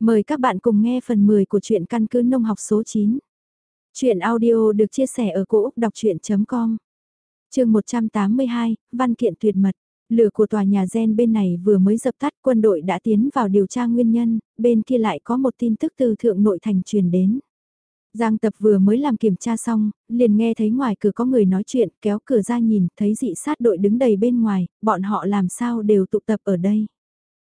Mời các bạn cùng nghe phần 10 của truyện căn cứ nông học số 9. Chuyện audio được chia sẻ ở cỗ đọc chuyện.com Trường 182, Văn kiện tuyệt mật. Lửa của tòa nhà gen bên này vừa mới dập tắt quân đội đã tiến vào điều tra nguyên nhân, bên kia lại có một tin tức từ thượng nội thành truyền đến. Giang tập vừa mới làm kiểm tra xong, liền nghe thấy ngoài cửa có người nói chuyện, kéo cửa ra nhìn, thấy dị sát đội đứng đầy bên ngoài, bọn họ làm sao đều tụ tập ở đây.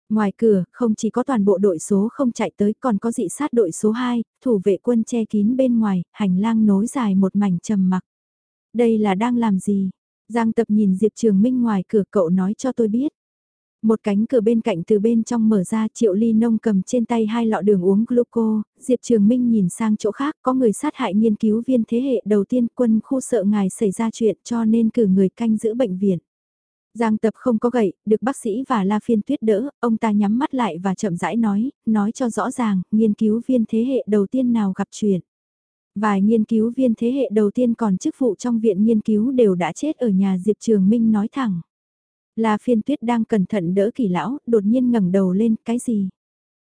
Ngoài cửa, không chỉ có toàn bộ đội số không chạy tới còn có dị sát đội số 2, thủ vệ quân che kín bên ngoài, hành lang nối dài một mảnh trầm mặc. Đây là đang làm gì? Giang tập nhìn Diệp Trường Minh ngoài cửa cậu nói cho tôi biết. Một cánh cửa bên cạnh từ bên trong mở ra triệu ly nông cầm trên tay hai lọ đường uống gluco, Diệp Trường Minh nhìn sang chỗ khác có người sát hại nghiên cứu viên thế hệ đầu tiên quân khu sợ ngài xảy ra chuyện cho nên cử người canh giữ bệnh viện. Giang tập không có gậy, được bác sĩ và La Phiên tuyết đỡ, ông ta nhắm mắt lại và chậm rãi nói, nói cho rõ ràng, nghiên cứu viên thế hệ đầu tiên nào gặp chuyện. Vài nghiên cứu viên thế hệ đầu tiên còn chức vụ trong viện nghiên cứu đều đã chết ở nhà Diệp Trường Minh nói thẳng. La Phiên tuyết đang cẩn thận đỡ kỳ lão, đột nhiên ngẩng đầu lên, cái gì?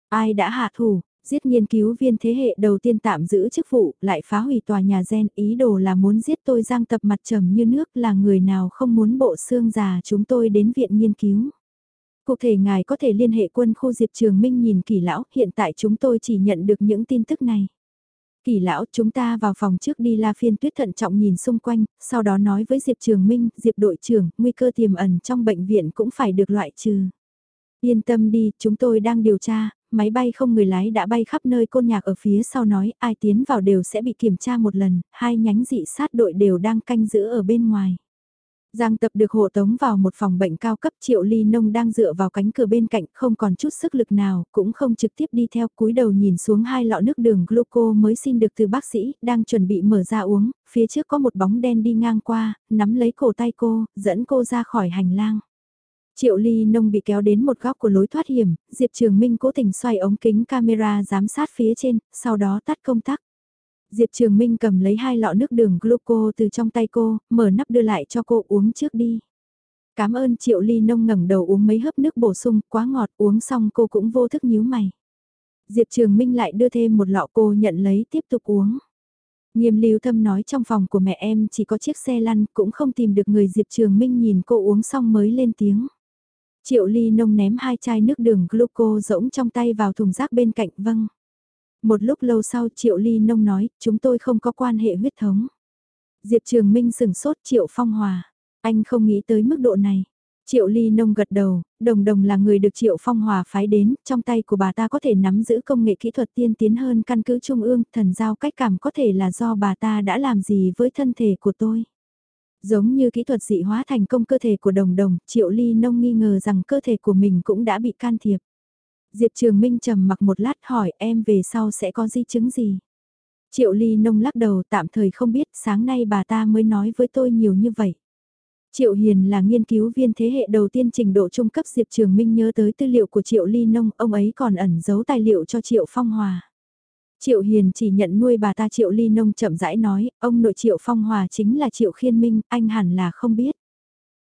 Ai đã hạ thủ? Giết nghiên cứu viên thế hệ đầu tiên tạm giữ chức vụ, lại phá hủy tòa nhà gen, ý đồ là muốn giết tôi giang tập mặt trầm như nước là người nào không muốn bộ xương già chúng tôi đến viện nghiên cứu. Cụ thể ngài có thể liên hệ quân khu Diệp Trường Minh nhìn kỳ lão, hiện tại chúng tôi chỉ nhận được những tin tức này. Kỳ lão chúng ta vào phòng trước đi la phiên tuyết thận trọng nhìn xung quanh, sau đó nói với Diệp Trường Minh, Diệp đội trưởng, nguy cơ tiềm ẩn trong bệnh viện cũng phải được loại trừ. Yên tâm đi, chúng tôi đang điều tra, máy bay không người lái đã bay khắp nơi côn nhạc ở phía sau nói ai tiến vào đều sẽ bị kiểm tra một lần, hai nhánh dị sát đội đều đang canh giữ ở bên ngoài. Giang tập được hộ tống vào một phòng bệnh cao cấp triệu ly nông đang dựa vào cánh cửa bên cạnh không còn chút sức lực nào, cũng không trực tiếp đi theo cúi đầu nhìn xuống hai lọ nước đường gluco mới xin được từ bác sĩ, đang chuẩn bị mở ra uống, phía trước có một bóng đen đi ngang qua, nắm lấy cổ tay cô, dẫn cô ra khỏi hành lang. Triệu Ly Nông bị kéo đến một góc của lối thoát hiểm, Diệp Trường Minh cố tình xoay ống kính camera giám sát phía trên, sau đó tắt công tắc. Diệp Trường Minh cầm lấy hai lọ nước đường gluco từ trong tay cô, mở nắp đưa lại cho cô uống trước đi. Cảm ơn Triệu Ly Nông ngẩng đầu uống mấy hớp nước bổ sung, quá ngọt, uống xong cô cũng vô thức nhíu mày. Diệp Trường Minh lại đưa thêm một lọ cô nhận lấy tiếp tục uống. Nghiêm lưu thâm nói trong phòng của mẹ em chỉ có chiếc xe lăn cũng không tìm được người Diệp Trường Minh nhìn cô uống xong mới lên tiếng. Triệu ly nông ném hai chai nước đường gluco rỗng trong tay vào thùng rác bên cạnh vâng. Một lúc lâu sau Triệu ly nông nói, chúng tôi không có quan hệ huyết thống. Diệp Trường Minh sừng sốt Triệu Phong Hòa. Anh không nghĩ tới mức độ này. Triệu Ly Nông gật đầu, đồng đồng là người được Triệu Phong Hòa phái đến, trong tay của bà ta có thể nắm giữ công nghệ kỹ thuật tiên tiến hơn căn cứ trung ương, thần giao cách cảm có thể là do bà ta đã làm gì với thân thể của tôi. Giống như kỹ thuật dị hóa thành công cơ thể của đồng đồng, Triệu Ly Nông nghi ngờ rằng cơ thể của mình cũng đã bị can thiệp. Diệp Trường Minh trầm mặc một lát hỏi em về sau sẽ có di chứng gì. Triệu Ly Nông lắc đầu tạm thời không biết sáng nay bà ta mới nói với tôi nhiều như vậy. Triệu Hiền là nghiên cứu viên thế hệ đầu tiên trình độ trung cấp Diệp Trường Minh nhớ tới tư liệu của Triệu Ly Nông, ông ấy còn ẩn giấu tài liệu cho Triệu Phong Hòa. Triệu Hiền chỉ nhận nuôi bà ta Triệu Ly Nông chậm rãi nói, ông nội Triệu Phong Hòa chính là Triệu Khiên Minh, anh hẳn là không biết.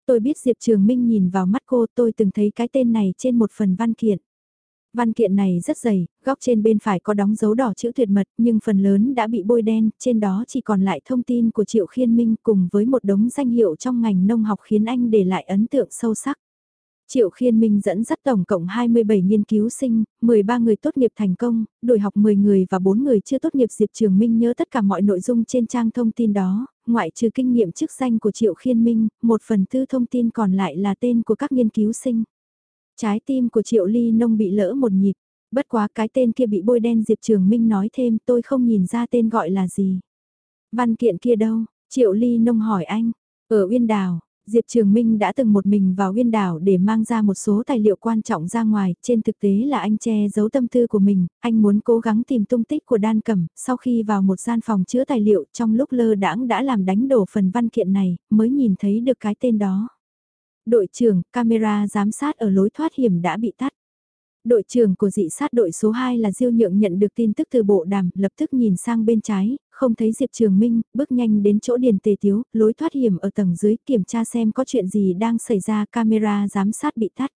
Tôi biết Diệp Trường Minh nhìn vào mắt cô tôi từng thấy cái tên này trên một phần văn kiện. Văn kiện này rất dày, góc trên bên phải có đóng dấu đỏ chữ tuyệt mật nhưng phần lớn đã bị bôi đen, trên đó chỉ còn lại thông tin của Triệu Khiên Minh cùng với một đống danh hiệu trong ngành nông học khiến anh để lại ấn tượng sâu sắc. Triệu Khiên Minh dẫn dắt tổng cộng 27 nghiên cứu sinh, 13 người tốt nghiệp thành công, đổi học 10 người và 4 người chưa tốt nghiệp Diệp Trường Minh nhớ tất cả mọi nội dung trên trang thông tin đó, ngoại trừ kinh nghiệm chức danh của Triệu Khiên Minh, một phần tư thông tin còn lại là tên của các nghiên cứu sinh. Trái tim của Triệu Ly Nông bị lỡ một nhịp, bất quá cái tên kia bị bôi đen Diệp Trường Minh nói thêm tôi không nhìn ra tên gọi là gì. Văn kiện kia đâu? Triệu Ly Nông hỏi anh, ở Uyên Đào, Diệp Trường Minh đã từng một mình vào uyên đảo để mang ra một số tài liệu quan trọng ra ngoài, trên thực tế là anh che giấu tâm tư của mình, anh muốn cố gắng tìm tung tích của đan cẩm, sau khi vào một gian phòng chứa tài liệu trong lúc lơ đãng đã làm đánh đổ phần văn kiện này, mới nhìn thấy được cái tên đó. Đội trưởng, camera giám sát ở lối thoát hiểm đã bị tắt. Đội trưởng của dị sát đội số 2 là Diêu Nhượng nhận được tin tức từ bộ đàm, lập tức nhìn sang bên trái, không thấy Diệp Trường Minh, bước nhanh đến chỗ điền tề tiếu, lối thoát hiểm ở tầng dưới kiểm tra xem có chuyện gì đang xảy ra camera giám sát bị tắt.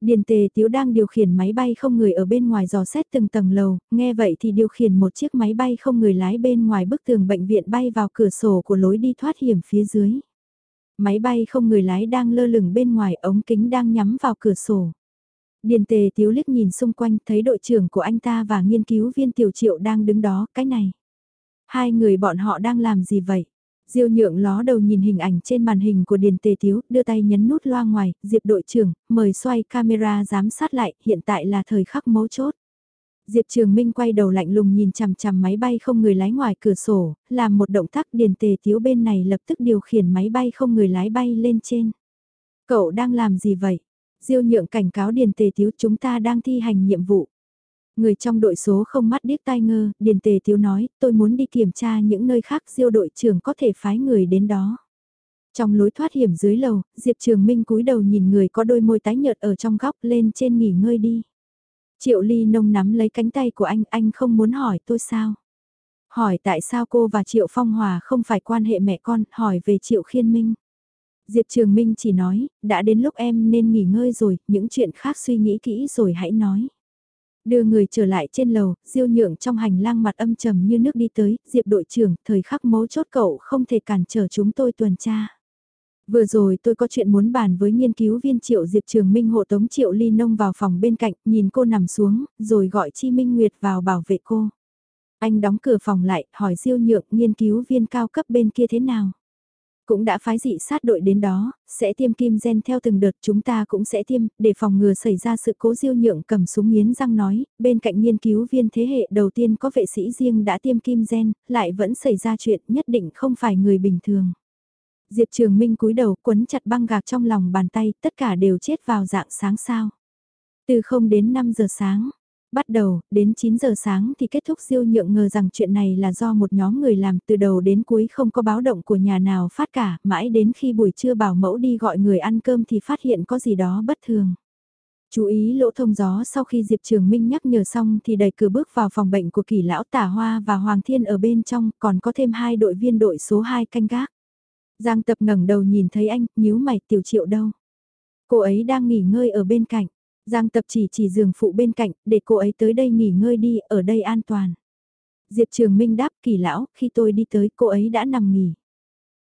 Điền tề tiếu đang điều khiển máy bay không người ở bên ngoài dò xét từng tầng lầu, nghe vậy thì điều khiển một chiếc máy bay không người lái bên ngoài bức tường bệnh viện bay vào cửa sổ của lối đi thoát hiểm phía dưới. Máy bay không người lái đang lơ lửng bên ngoài ống kính đang nhắm vào cửa sổ. Điền tề tiếu liếc nhìn xung quanh thấy đội trưởng của anh ta và nghiên cứu viên tiểu triệu đang đứng đó, cái này. Hai người bọn họ đang làm gì vậy? Diêu nhượng ló đầu nhìn hình ảnh trên màn hình của Điền Tề Tiếu, đưa tay nhấn nút loa ngoài, Diệp đội trưởng, mời xoay camera giám sát lại, hiện tại là thời khắc mấu chốt. Diệp Trường Minh quay đầu lạnh lùng nhìn chằm chằm máy bay không người lái ngoài cửa sổ, làm một động tác Điền Tề Tiếu bên này lập tức điều khiển máy bay không người lái bay lên trên. Cậu đang làm gì vậy? Diêu nhượng cảnh cáo Điền Tề Tiếu chúng ta đang thi hành nhiệm vụ. Người trong đội số không mắt điếc tai ngơ, Điền Tề Tiếu nói, tôi muốn đi kiểm tra những nơi khác diêu đội trưởng có thể phái người đến đó. Trong lối thoát hiểm dưới lầu, Diệp Trường Minh cúi đầu nhìn người có đôi môi tái nhợt ở trong góc lên trên nghỉ ngơi đi. Triệu Ly nông nắm lấy cánh tay của anh, anh không muốn hỏi tôi sao? Hỏi tại sao cô và Triệu Phong Hòa không phải quan hệ mẹ con, hỏi về Triệu Khiên Minh. Diệp Trường Minh chỉ nói, đã đến lúc em nên nghỉ ngơi rồi, những chuyện khác suy nghĩ kỹ rồi hãy nói. Đưa người trở lại trên lầu, diêu nhượng trong hành lang mặt âm trầm như nước đi tới, Diệp đội trưởng, thời khắc mấu chốt cậu không thể cản trở chúng tôi tuần tra. Vừa rồi tôi có chuyện muốn bàn với nghiên cứu viên Triệu Diệp Trường Minh hộ tống Triệu Ly Nông vào phòng bên cạnh, nhìn cô nằm xuống, rồi gọi Chi Minh Nguyệt vào bảo vệ cô. Anh đóng cửa phòng lại, hỏi Diêu Nhượng nghiên cứu viên cao cấp bên kia thế nào. Cũng đã phái dị sát đội đến đó, sẽ tiêm kim gen theo từng đợt chúng ta cũng sẽ tiêm, để phòng ngừa xảy ra sự cố diêu nhượng cầm súng nghiến răng nói, bên cạnh nghiên cứu viên thế hệ đầu tiên có vệ sĩ riêng đã tiêm kim gen, lại vẫn xảy ra chuyện nhất định không phải người bình thường. Diệp Trường Minh cúi đầu quấn chặt băng gạc trong lòng bàn tay, tất cả đều chết vào dạng sáng sao. Từ 0 đến 5 giờ sáng, Bắt đầu, đến 9 giờ sáng thì kết thúc siêu nhượng ngờ rằng chuyện này là do một nhóm người làm từ đầu đến cuối không có báo động của nhà nào phát cả, mãi đến khi buổi trưa bảo mẫu đi gọi người ăn cơm thì phát hiện có gì đó bất thường. Chú ý lỗ thông gió sau khi Diệp Trường Minh nhắc nhở xong thì đẩy cửa bước vào phòng bệnh của kỳ lão tả hoa và Hoàng Thiên ở bên trong, còn có thêm hai đội viên đội số 2 canh gác. Giang tập ngẩng đầu nhìn thấy anh, nhíu mày tiểu triệu đâu. Cô ấy đang nghỉ ngơi ở bên cạnh. Giang tập chỉ chỉ giường phụ bên cạnh, để cô ấy tới đây nghỉ ngơi đi, ở đây an toàn. Diệp Trường Minh đáp kỳ lão, khi tôi đi tới cô ấy đã nằm nghỉ.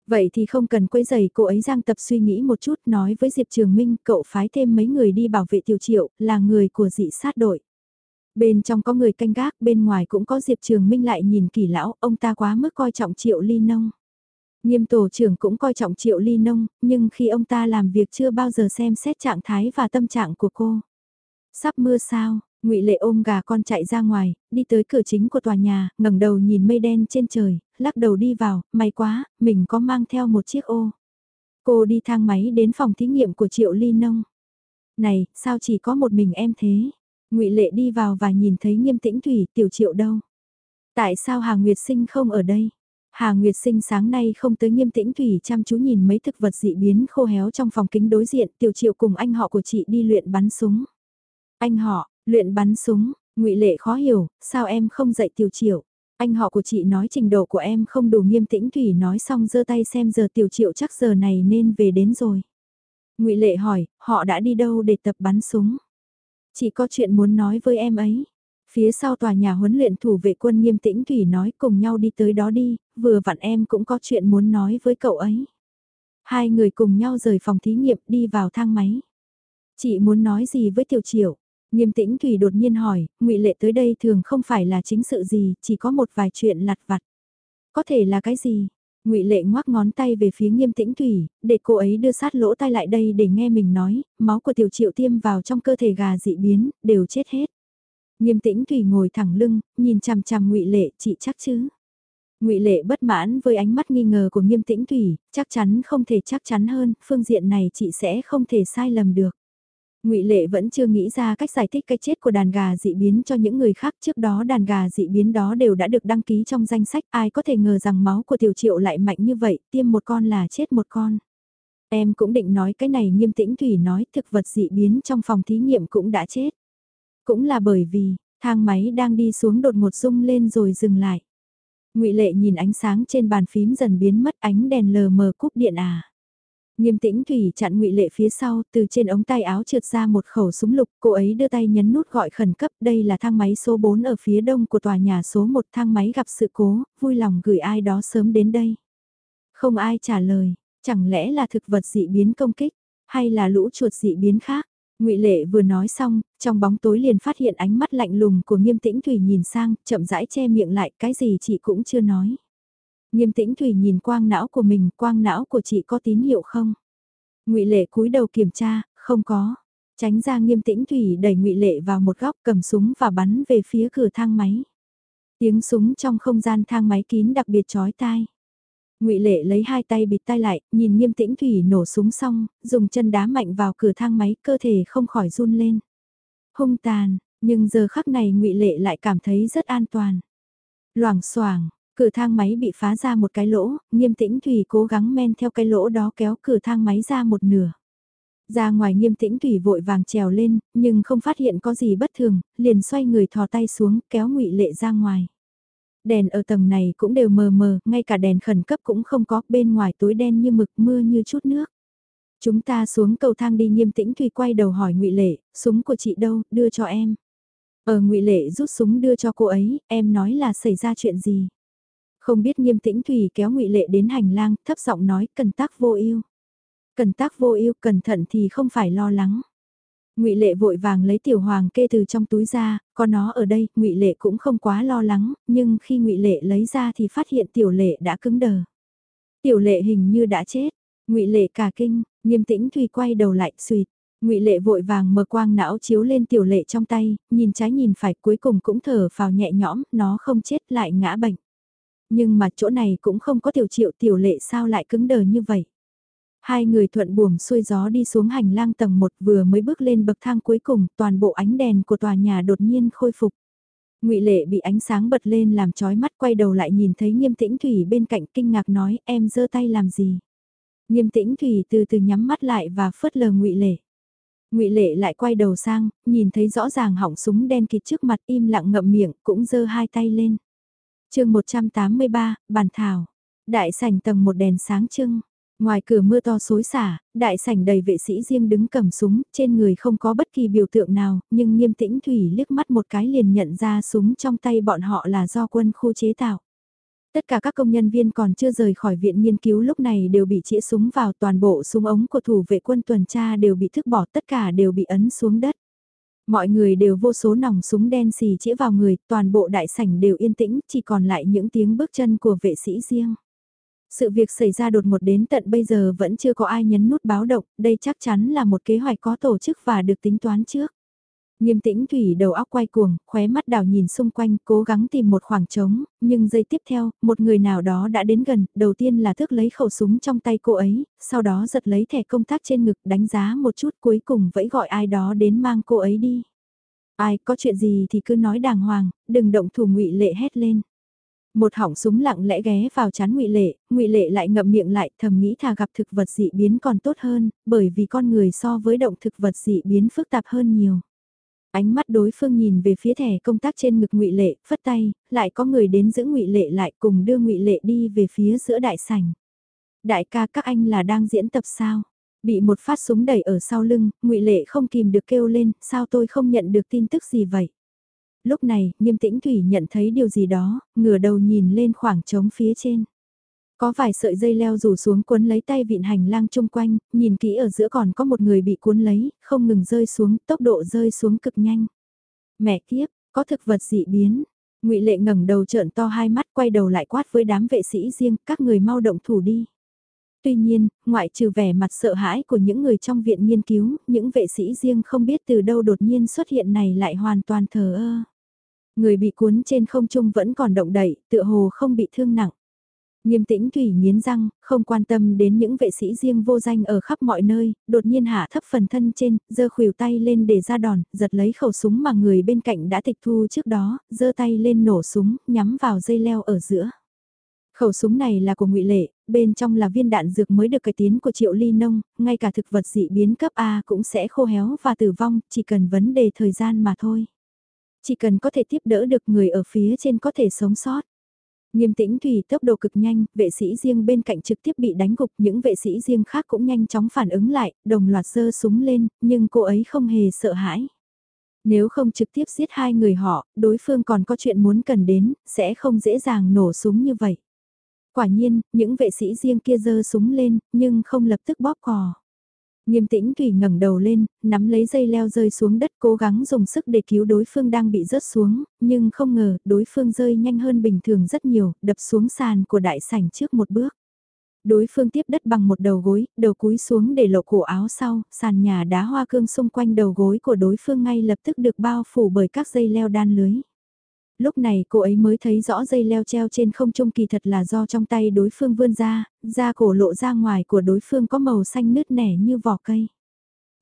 Vậy thì không cần quấy giày cô ấy Giang tập suy nghĩ một chút nói với Diệp Trường Minh cậu phái thêm mấy người đi bảo vệ tiểu triệu, là người của dị sát đội. Bên trong có người canh gác, bên ngoài cũng có Diệp Trường Minh lại nhìn kỳ lão, ông ta quá mức coi trọng triệu ly nông. Nghiêm tổ trưởng cũng coi trọng triệu ly nông, nhưng khi ông ta làm việc chưa bao giờ xem xét trạng thái và tâm trạng của cô. Sắp mưa sao, ngụy Lệ ôm gà con chạy ra ngoài, đi tới cửa chính của tòa nhà, ngẩng đầu nhìn mây đen trên trời, lắc đầu đi vào, may quá, mình có mang theo một chiếc ô. Cô đi thang máy đến phòng thí nghiệm của Triệu Ly Nông. Này, sao chỉ có một mình em thế? ngụy Lệ đi vào và nhìn thấy nghiêm tĩnh Thủy, tiểu Triệu đâu? Tại sao Hà Nguyệt Sinh không ở đây? Hà Nguyệt Sinh sáng nay không tới nghiêm tĩnh Thủy chăm chú nhìn mấy thực vật dị biến khô héo trong phòng kính đối diện, tiểu Triệu cùng anh họ của chị đi luyện bắn súng. Anh họ, luyện bắn súng, ngụy Lệ khó hiểu, sao em không dạy tiểu triệu? Anh họ của chị nói trình độ của em không đủ nghiêm tĩnh Thủy nói xong giơ tay xem giờ tiểu triệu chắc giờ này nên về đến rồi. ngụy Lệ hỏi, họ đã đi đâu để tập bắn súng? Chị có chuyện muốn nói với em ấy. Phía sau tòa nhà huấn luyện thủ vệ quân nghiêm tĩnh Thủy nói cùng nhau đi tới đó đi, vừa vặn em cũng có chuyện muốn nói với cậu ấy. Hai người cùng nhau rời phòng thí nghiệm đi vào thang máy. Chị muốn nói gì với tiểu triệu? Nghiêm tĩnh Thủy đột nhiên hỏi, ngụy Lệ tới đây thường không phải là chính sự gì, chỉ có một vài chuyện lặt vặt. Có thể là cái gì? ngụy Lệ ngoác ngón tay về phía Nghiêm Tĩnh Thủy, để cô ấy đưa sát lỗ tai lại đây để nghe mình nói, máu của tiểu triệu tiêm vào trong cơ thể gà dị biến, đều chết hết. Nghiêm Tĩnh Thủy ngồi thẳng lưng, nhìn chằm chằm ngụy Lệ, chị chắc chứ? ngụy Lệ bất mãn với ánh mắt nghi ngờ của Nghiêm Tĩnh Thủy, chắc chắn không thể chắc chắn hơn, phương diện này chị sẽ không thể sai lầm được. Ngụy Lệ vẫn chưa nghĩ ra cách giải thích cái chết của đàn gà dị biến cho những người khác, trước đó đàn gà dị biến đó đều đã được đăng ký trong danh sách, ai có thể ngờ rằng máu của Tiểu Triệu lại mạnh như vậy, tiêm một con là chết một con. Em cũng định nói cái này nghiêm tĩnh Thủy nói thực vật dị biến trong phòng thí nghiệm cũng đã chết. Cũng là bởi vì, thang máy đang đi xuống đột một rung lên rồi dừng lại. Ngụy Lệ nhìn ánh sáng trên bàn phím dần biến mất ánh đèn lờ mờ cúp điện à. Nghiêm tĩnh Thủy chặn ngụy Lệ phía sau, từ trên ống tay áo trượt ra một khẩu súng lục, cô ấy đưa tay nhấn nút gọi khẩn cấp, đây là thang máy số 4 ở phía đông của tòa nhà số 1 thang máy gặp sự cố, vui lòng gửi ai đó sớm đến đây. Không ai trả lời, chẳng lẽ là thực vật dị biến công kích, hay là lũ chuột dị biến khác? Ngụy Lệ vừa nói xong, trong bóng tối liền phát hiện ánh mắt lạnh lùng của Nghiêm Tĩnh Thủy nhìn sang, chậm rãi che miệng lại, cái gì chị cũng chưa nói. Nghiêm Tĩnh Thủy nhìn quang não của mình, quang não của chị có tín hiệu không? Ngụy Lệ cúi đầu kiểm tra, không có. Tránh ra Nghiêm Tĩnh Thủy đẩy Ngụy Lệ vào một góc cầm súng và bắn về phía cửa thang máy. Tiếng súng trong không gian thang máy kín đặc biệt chói tai. Ngụy Lệ lấy hai tay bịt tai lại, nhìn Nghiêm Tĩnh Thủy nổ súng xong, dùng chân đá mạnh vào cửa thang máy, cơ thể không khỏi run lên. Hung tàn, nhưng giờ khắc này Ngụy Lệ lại cảm thấy rất an toàn. Loảng xoảng, cửa thang máy bị phá ra một cái lỗ, Nghiêm Tĩnh Thủy cố gắng men theo cái lỗ đó kéo cửa thang máy ra một nửa. Ra ngoài Nghiêm Tĩnh Thủy vội vàng trèo lên, nhưng không phát hiện có gì bất thường, liền xoay người thò tay xuống, kéo Ngụy Lệ ra ngoài đèn ở tầng này cũng đều mờ mờ, ngay cả đèn khẩn cấp cũng không có, bên ngoài tối đen như mực mưa như chút nước. Chúng ta xuống cầu thang đi nghiêm tĩnh thủy quay đầu hỏi ngụy Lệ, súng của chị đâu, đưa cho em. Ở ngụy Lệ rút súng đưa cho cô ấy, em nói là xảy ra chuyện gì. Không biết nghiêm tĩnh thủy kéo ngụy Lệ đến hành lang, thấp giọng nói, cần tác vô ưu. Cần tác vô ưu, cẩn thận thì không phải lo lắng. Ngụy Lệ vội vàng lấy tiểu hoàng kê từ trong túi ra, có nó ở đây, Ngụy Lệ cũng không quá lo lắng, nhưng khi Ngụy Lệ lấy ra thì phát hiện tiểu lệ đã cứng đờ. Tiểu lệ hình như đã chết. Ngụy Lệ cả kinh, Nghiêm Tĩnh thủy quay đầu lại, suýt. Ngụy Lệ vội vàng mở quang não chiếu lên tiểu lệ trong tay, nhìn trái nhìn phải, cuối cùng cũng thở phào nhẹ nhõm, nó không chết lại ngã bệnh. Nhưng mà chỗ này cũng không có tiểu triệu tiểu lệ sao lại cứng đờ như vậy. Hai người thuận buồm xuôi gió đi xuống hành lang tầng 1 vừa mới bước lên bậc thang cuối cùng, toàn bộ ánh đèn của tòa nhà đột nhiên khôi phục. ngụy Lệ bị ánh sáng bật lên làm chói mắt quay đầu lại nhìn thấy Nghiêm Tĩnh Thủy bên cạnh kinh ngạc nói em giơ tay làm gì. Nghiêm Tĩnh Thủy từ từ nhắm mắt lại và phớt lờ ngụy Lệ. ngụy Lệ lại quay đầu sang, nhìn thấy rõ ràng hỏng súng đen kịt trước mặt im lặng ngậm miệng cũng giơ hai tay lên chương 183, Bàn Thảo. Đại sảnh tầng một đèn sáng trưng. Ngoài cửa mưa to xối xả, đại sảnh đầy vệ sĩ riêng đứng cầm súng, trên người không có bất kỳ biểu tượng nào, nhưng nghiêm tĩnh Thủy liếc mắt một cái liền nhận ra súng trong tay bọn họ là do quân khu chế tạo. Tất cả các công nhân viên còn chưa rời khỏi viện nghiên cứu lúc này đều bị chĩa súng vào toàn bộ súng ống của thủ vệ quân tuần tra đều bị thức bỏ tất cả đều bị ấn xuống đất. Mọi người đều vô số nòng súng đen xì chĩa vào người, toàn bộ đại sảnh đều yên tĩnh, chỉ còn lại những tiếng bước chân của vệ sĩ riêng. Sự việc xảy ra đột ngột đến tận bây giờ vẫn chưa có ai nhấn nút báo động, đây chắc chắn là một kế hoạch có tổ chức và được tính toán trước. Nghiêm tĩnh Thủy đầu óc quay cuồng, khóe mắt đảo nhìn xung quanh, cố gắng tìm một khoảng trống, nhưng giây tiếp theo, một người nào đó đã đến gần, đầu tiên là thước lấy khẩu súng trong tay cô ấy, sau đó giật lấy thẻ công tác trên ngực đánh giá một chút cuối cùng vẫy gọi ai đó đến mang cô ấy đi. Ai có chuyện gì thì cứ nói đàng hoàng, đừng động thủ ngụy lệ hét lên. Một hỏng súng lặng lẽ ghé vào chán ngụy Lệ, ngụy Lệ lại ngậm miệng lại thầm nghĩ thà gặp thực vật dị biến còn tốt hơn, bởi vì con người so với động thực vật dị biến phức tạp hơn nhiều. Ánh mắt đối phương nhìn về phía thẻ công tác trên ngực ngụy Lệ, phất tay, lại có người đến giữ ngụy Lệ lại cùng đưa ngụy Lệ đi về phía giữa đại sảnh. Đại ca các anh là đang diễn tập sao? Bị một phát súng đẩy ở sau lưng, ngụy Lệ không kìm được kêu lên, sao tôi không nhận được tin tức gì vậy? lúc này, nghiêm tĩnh Thủy nhận thấy điều gì đó, ngửa đầu nhìn lên khoảng trống phía trên. Có vài sợi dây leo rủ xuống cuốn lấy tay vịn hành lang chung quanh, nhìn kỹ ở giữa còn có một người bị cuốn lấy, không ngừng rơi xuống, tốc độ rơi xuống cực nhanh. Mẹ kiếp, có thực vật dị biến. ngụy Lệ ngẩng đầu trợn to hai mắt quay đầu lại quát với đám vệ sĩ riêng, các người mau động thủ đi. Tuy nhiên, ngoại trừ vẻ mặt sợ hãi của những người trong viện nghiên cứu, những vệ sĩ riêng không biết từ đâu đột nhiên xuất hiện này lại hoàn toàn thờ ơ. Người bị cuốn trên không trung vẫn còn động đậy, tựa hồ không bị thương nặng. Nghiêm tĩnh Thủy nghiến răng, không quan tâm đến những vệ sĩ riêng vô danh ở khắp mọi nơi, đột nhiên hạ thấp phần thân trên, giơ khuỷu tay lên để ra đòn, giật lấy khẩu súng mà người bên cạnh đã tịch thu trước đó, giơ tay lên nổ súng, nhắm vào dây leo ở giữa. Khẩu súng này là của ngụy Lệ, bên trong là viên đạn dược mới được cải tiến của Triệu Ly Nông, ngay cả thực vật dị biến cấp A cũng sẽ khô héo và tử vong, chỉ cần vấn đề thời gian mà thôi. Chỉ cần có thể tiếp đỡ được người ở phía trên có thể sống sót. Nghiêm tĩnh Thủy tốc độ cực nhanh, vệ sĩ riêng bên cạnh trực tiếp bị đánh gục, những vệ sĩ riêng khác cũng nhanh chóng phản ứng lại, đồng loạt giơ súng lên, nhưng cô ấy không hề sợ hãi. Nếu không trực tiếp giết hai người họ, đối phương còn có chuyện muốn cần đến, sẽ không dễ dàng nổ súng như vậy. Quả nhiên, những vệ sĩ riêng kia giơ súng lên, nhưng không lập tức bóp cò. Nghiêm tĩnh kỳ ngẩng đầu lên, nắm lấy dây leo rơi xuống đất cố gắng dùng sức để cứu đối phương đang bị rớt xuống, nhưng không ngờ đối phương rơi nhanh hơn bình thường rất nhiều, đập xuống sàn của đại sảnh trước một bước. Đối phương tiếp đất bằng một đầu gối, đầu cúi xuống để lộ cổ áo sau, sàn nhà đá hoa cương xung quanh đầu gối của đối phương ngay lập tức được bao phủ bởi các dây leo đan lưới. Lúc này cô ấy mới thấy rõ dây leo treo trên không trung kỳ thật là do trong tay đối phương vươn ra, da cổ lộ ra ngoài của đối phương có màu xanh nứt nẻ như vỏ cây.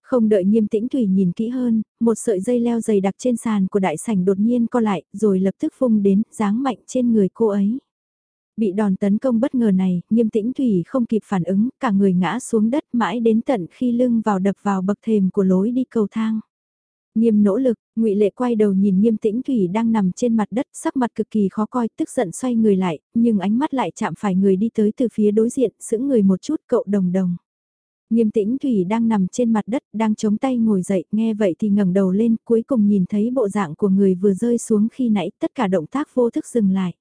Không đợi nghiêm tĩnh Thủy nhìn kỹ hơn, một sợi dây leo dày đặc trên sàn của đại sảnh đột nhiên co lại, rồi lập tức vung đến, giáng mạnh trên người cô ấy. Bị đòn tấn công bất ngờ này, nghiêm tĩnh Thủy không kịp phản ứng, cả người ngã xuống đất mãi đến tận khi lưng vào đập vào bậc thềm của lối đi cầu thang. Nghiêm nỗ lực, ngụy Lệ quay đầu nhìn Nghiêm Tĩnh Thủy đang nằm trên mặt đất, sắc mặt cực kỳ khó coi, tức giận xoay người lại, nhưng ánh mắt lại chạm phải người đi tới từ phía đối diện, sững người một chút, cậu đồng đồng. Nghiêm Tĩnh Thủy đang nằm trên mặt đất, đang chống tay ngồi dậy, nghe vậy thì ngẩng đầu lên, cuối cùng nhìn thấy bộ dạng của người vừa rơi xuống khi nãy, tất cả động tác vô thức dừng lại.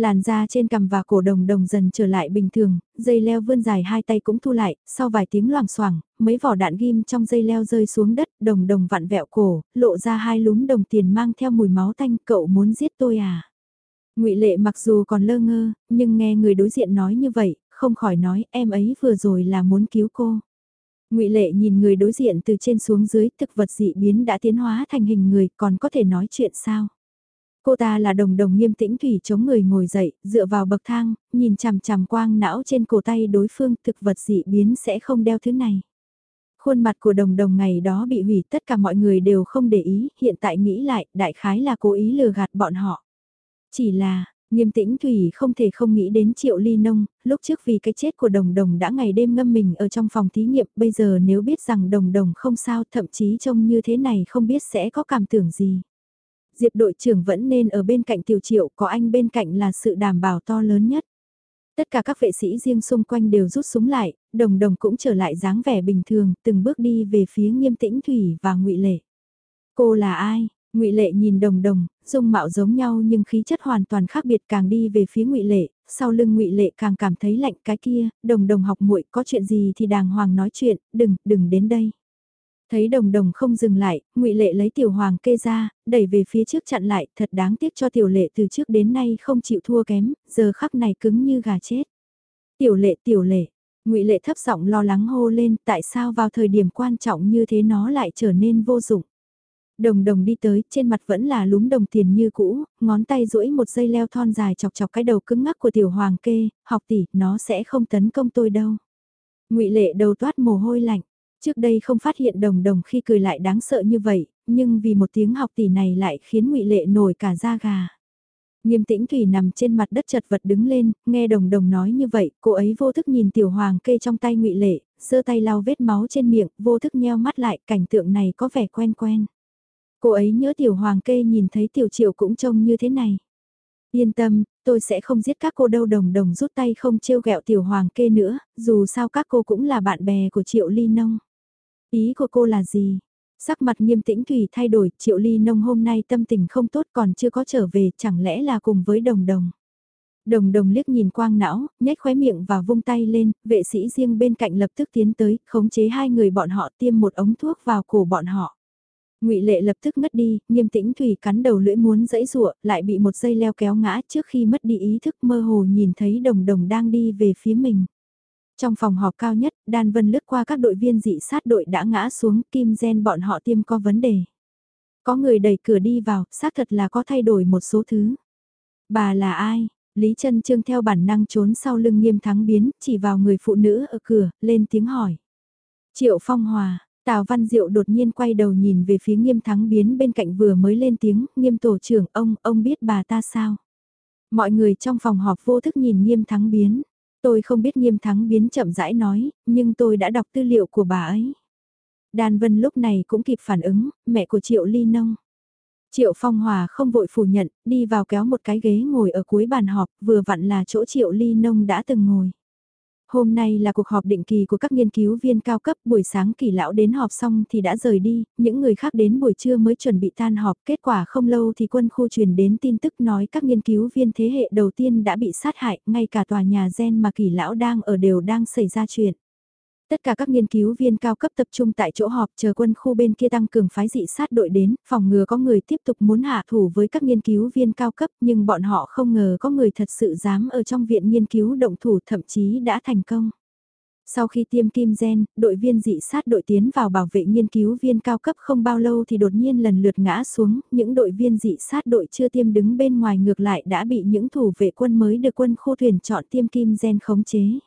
Làn da trên cằm và cổ đồng đồng dần trở lại bình thường, dây leo vươn dài hai tay cũng thu lại, sau vài tiếng loảng xoảng mấy vỏ đạn ghim trong dây leo rơi xuống đất, đồng đồng vặn vẹo cổ, lộ ra hai lúm đồng tiền mang theo mùi máu tanh, cậu muốn giết tôi à? ngụy Lệ mặc dù còn lơ ngơ, nhưng nghe người đối diện nói như vậy, không khỏi nói em ấy vừa rồi là muốn cứu cô. ngụy Lệ nhìn người đối diện từ trên xuống dưới, thực vật dị biến đã tiến hóa thành hình người, còn có thể nói chuyện sao? Cô ta là đồng đồng nghiêm tĩnh thủy chống người ngồi dậy, dựa vào bậc thang, nhìn chằm chằm quang não trên cổ tay đối phương thực vật dị biến sẽ không đeo thứ này. Khuôn mặt của đồng đồng ngày đó bị hủy tất cả mọi người đều không để ý, hiện tại nghĩ lại, đại khái là cố ý lừa gạt bọn họ. Chỉ là, nghiêm tĩnh Thủy không thể không nghĩ đến triệu ly nông, lúc trước vì cái chết của đồng đồng đã ngày đêm ngâm mình ở trong phòng thí nghiệm, bây giờ nếu biết rằng đồng đồng không sao thậm chí trông như thế này không biết sẽ có cảm tưởng gì. Diệp đội trưởng vẫn nên ở bên cạnh tiểu triệu, có anh bên cạnh là sự đảm bảo to lớn nhất. Tất cả các vệ sĩ riêng xung quanh đều rút súng lại, đồng đồng cũng trở lại dáng vẻ bình thường, từng bước đi về phía nghiêm tĩnh Thủy và ngụy Lệ. Cô là ai? ngụy Lệ nhìn đồng đồng, dung mạo giống nhau nhưng khí chất hoàn toàn khác biệt càng đi về phía ngụy Lệ, sau lưng ngụy Lệ càng cảm thấy lạnh cái kia, đồng đồng học muội có chuyện gì thì đàng hoàng nói chuyện, đừng, đừng đến đây. Thấy đồng đồng không dừng lại, ngụy Lệ lấy tiểu hoàng kê ra, đẩy về phía trước chặn lại, thật đáng tiếc cho tiểu lệ từ trước đến nay không chịu thua kém, giờ khắc này cứng như gà chết. Tiểu lệ tiểu lệ, ngụy Lệ thấp giọng lo lắng hô lên tại sao vào thời điểm quan trọng như thế nó lại trở nên vô dụng. Đồng đồng đi tới, trên mặt vẫn là lúm đồng tiền như cũ, ngón tay duỗi một dây leo thon dài chọc chọc cái đầu cứng ngắc của tiểu hoàng kê, học tỷ, nó sẽ không tấn công tôi đâu. ngụy Lệ đầu toát mồ hôi lạnh, Trước đây không phát hiện đồng đồng khi cười lại đáng sợ như vậy, nhưng vì một tiếng học tỷ này lại khiến ngụy Lệ nổi cả da gà. Nghiêm tĩnh Thủy nằm trên mặt đất chật vật đứng lên, nghe đồng đồng nói như vậy, cô ấy vô thức nhìn tiểu hoàng kê trong tay ngụy Lệ, giơ tay lau vết máu trên miệng, vô thức nheo mắt lại, cảnh tượng này có vẻ quen quen. Cô ấy nhớ tiểu hoàng kê nhìn thấy tiểu triệu cũng trông như thế này. Yên tâm, tôi sẽ không giết các cô đâu đồng đồng rút tay không trêu ghẹo tiểu hoàng kê nữa, dù sao các cô cũng là bạn bè của triệu ly nông. Ý của cô là gì? Sắc mặt nghiêm tĩnh Thủy thay đổi, Triệu Ly Nông hôm nay tâm tình không tốt còn chưa có trở về, chẳng lẽ là cùng với đồng đồng. Đồng đồng liếc nhìn quang não, nhếch khóe miệng và vung tay lên, vệ sĩ riêng bên cạnh lập tức tiến tới, khống chế hai người bọn họ tiêm một ống thuốc vào cổ bọn họ. ngụy Lệ lập tức ngất đi, nghiêm tĩnh Thủy cắn đầu lưỡi muốn dẫy rụa, lại bị một dây leo kéo ngã trước khi mất đi ý thức mơ hồ nhìn thấy đồng đồng đang đi về phía mình. Trong phòng họp cao nhất, Đan Vân lướt qua các đội viên dị sát đội đã ngã xuống, kim gen bọn họ tiêm có vấn đề. Có người đẩy cửa đi vào, xác thật là có thay đổi một số thứ. Bà là ai? Lý Trân Trương theo bản năng trốn sau lưng nghiêm thắng biến, chỉ vào người phụ nữ ở cửa, lên tiếng hỏi. Triệu Phong Hòa, Tào Văn Diệu đột nhiên quay đầu nhìn về phía nghiêm thắng biến bên cạnh vừa mới lên tiếng, nghiêm tổ trưởng ông, ông biết bà ta sao? Mọi người trong phòng họp vô thức nhìn nghiêm thắng biến. Tôi không biết nghiêm thắng biến chậm rãi nói, nhưng tôi đã đọc tư liệu của bà ấy. Đan Vân lúc này cũng kịp phản ứng, mẹ của Triệu Ly Nông. Triệu Phong Hòa không vội phủ nhận, đi vào kéo một cái ghế ngồi ở cuối bàn họp, vừa vặn là chỗ Triệu Ly Nông đã từng ngồi. Hôm nay là cuộc họp định kỳ của các nghiên cứu viên cao cấp, buổi sáng kỳ lão đến họp xong thì đã rời đi, những người khác đến buổi trưa mới chuẩn bị tan họp, kết quả không lâu thì quân khu truyền đến tin tức nói các nghiên cứu viên thế hệ đầu tiên đã bị sát hại, ngay cả tòa nhà gen mà kỳ lão đang ở đều đang xảy ra chuyện. Tất cả các nghiên cứu viên cao cấp tập trung tại chỗ họp chờ quân khu bên kia tăng cường phái dị sát đội đến, phòng ngừa có người tiếp tục muốn hạ thủ với các nghiên cứu viên cao cấp nhưng bọn họ không ngờ có người thật sự dám ở trong viện nghiên cứu động thủ thậm chí đã thành công. Sau khi tiêm kim gen, đội viên dị sát đội tiến vào bảo vệ nghiên cứu viên cao cấp không bao lâu thì đột nhiên lần lượt ngã xuống, những đội viên dị sát đội chưa tiêm đứng bên ngoài ngược lại đã bị những thủ vệ quân mới được quân khu thuyền chọn tiêm kim gen khống chế.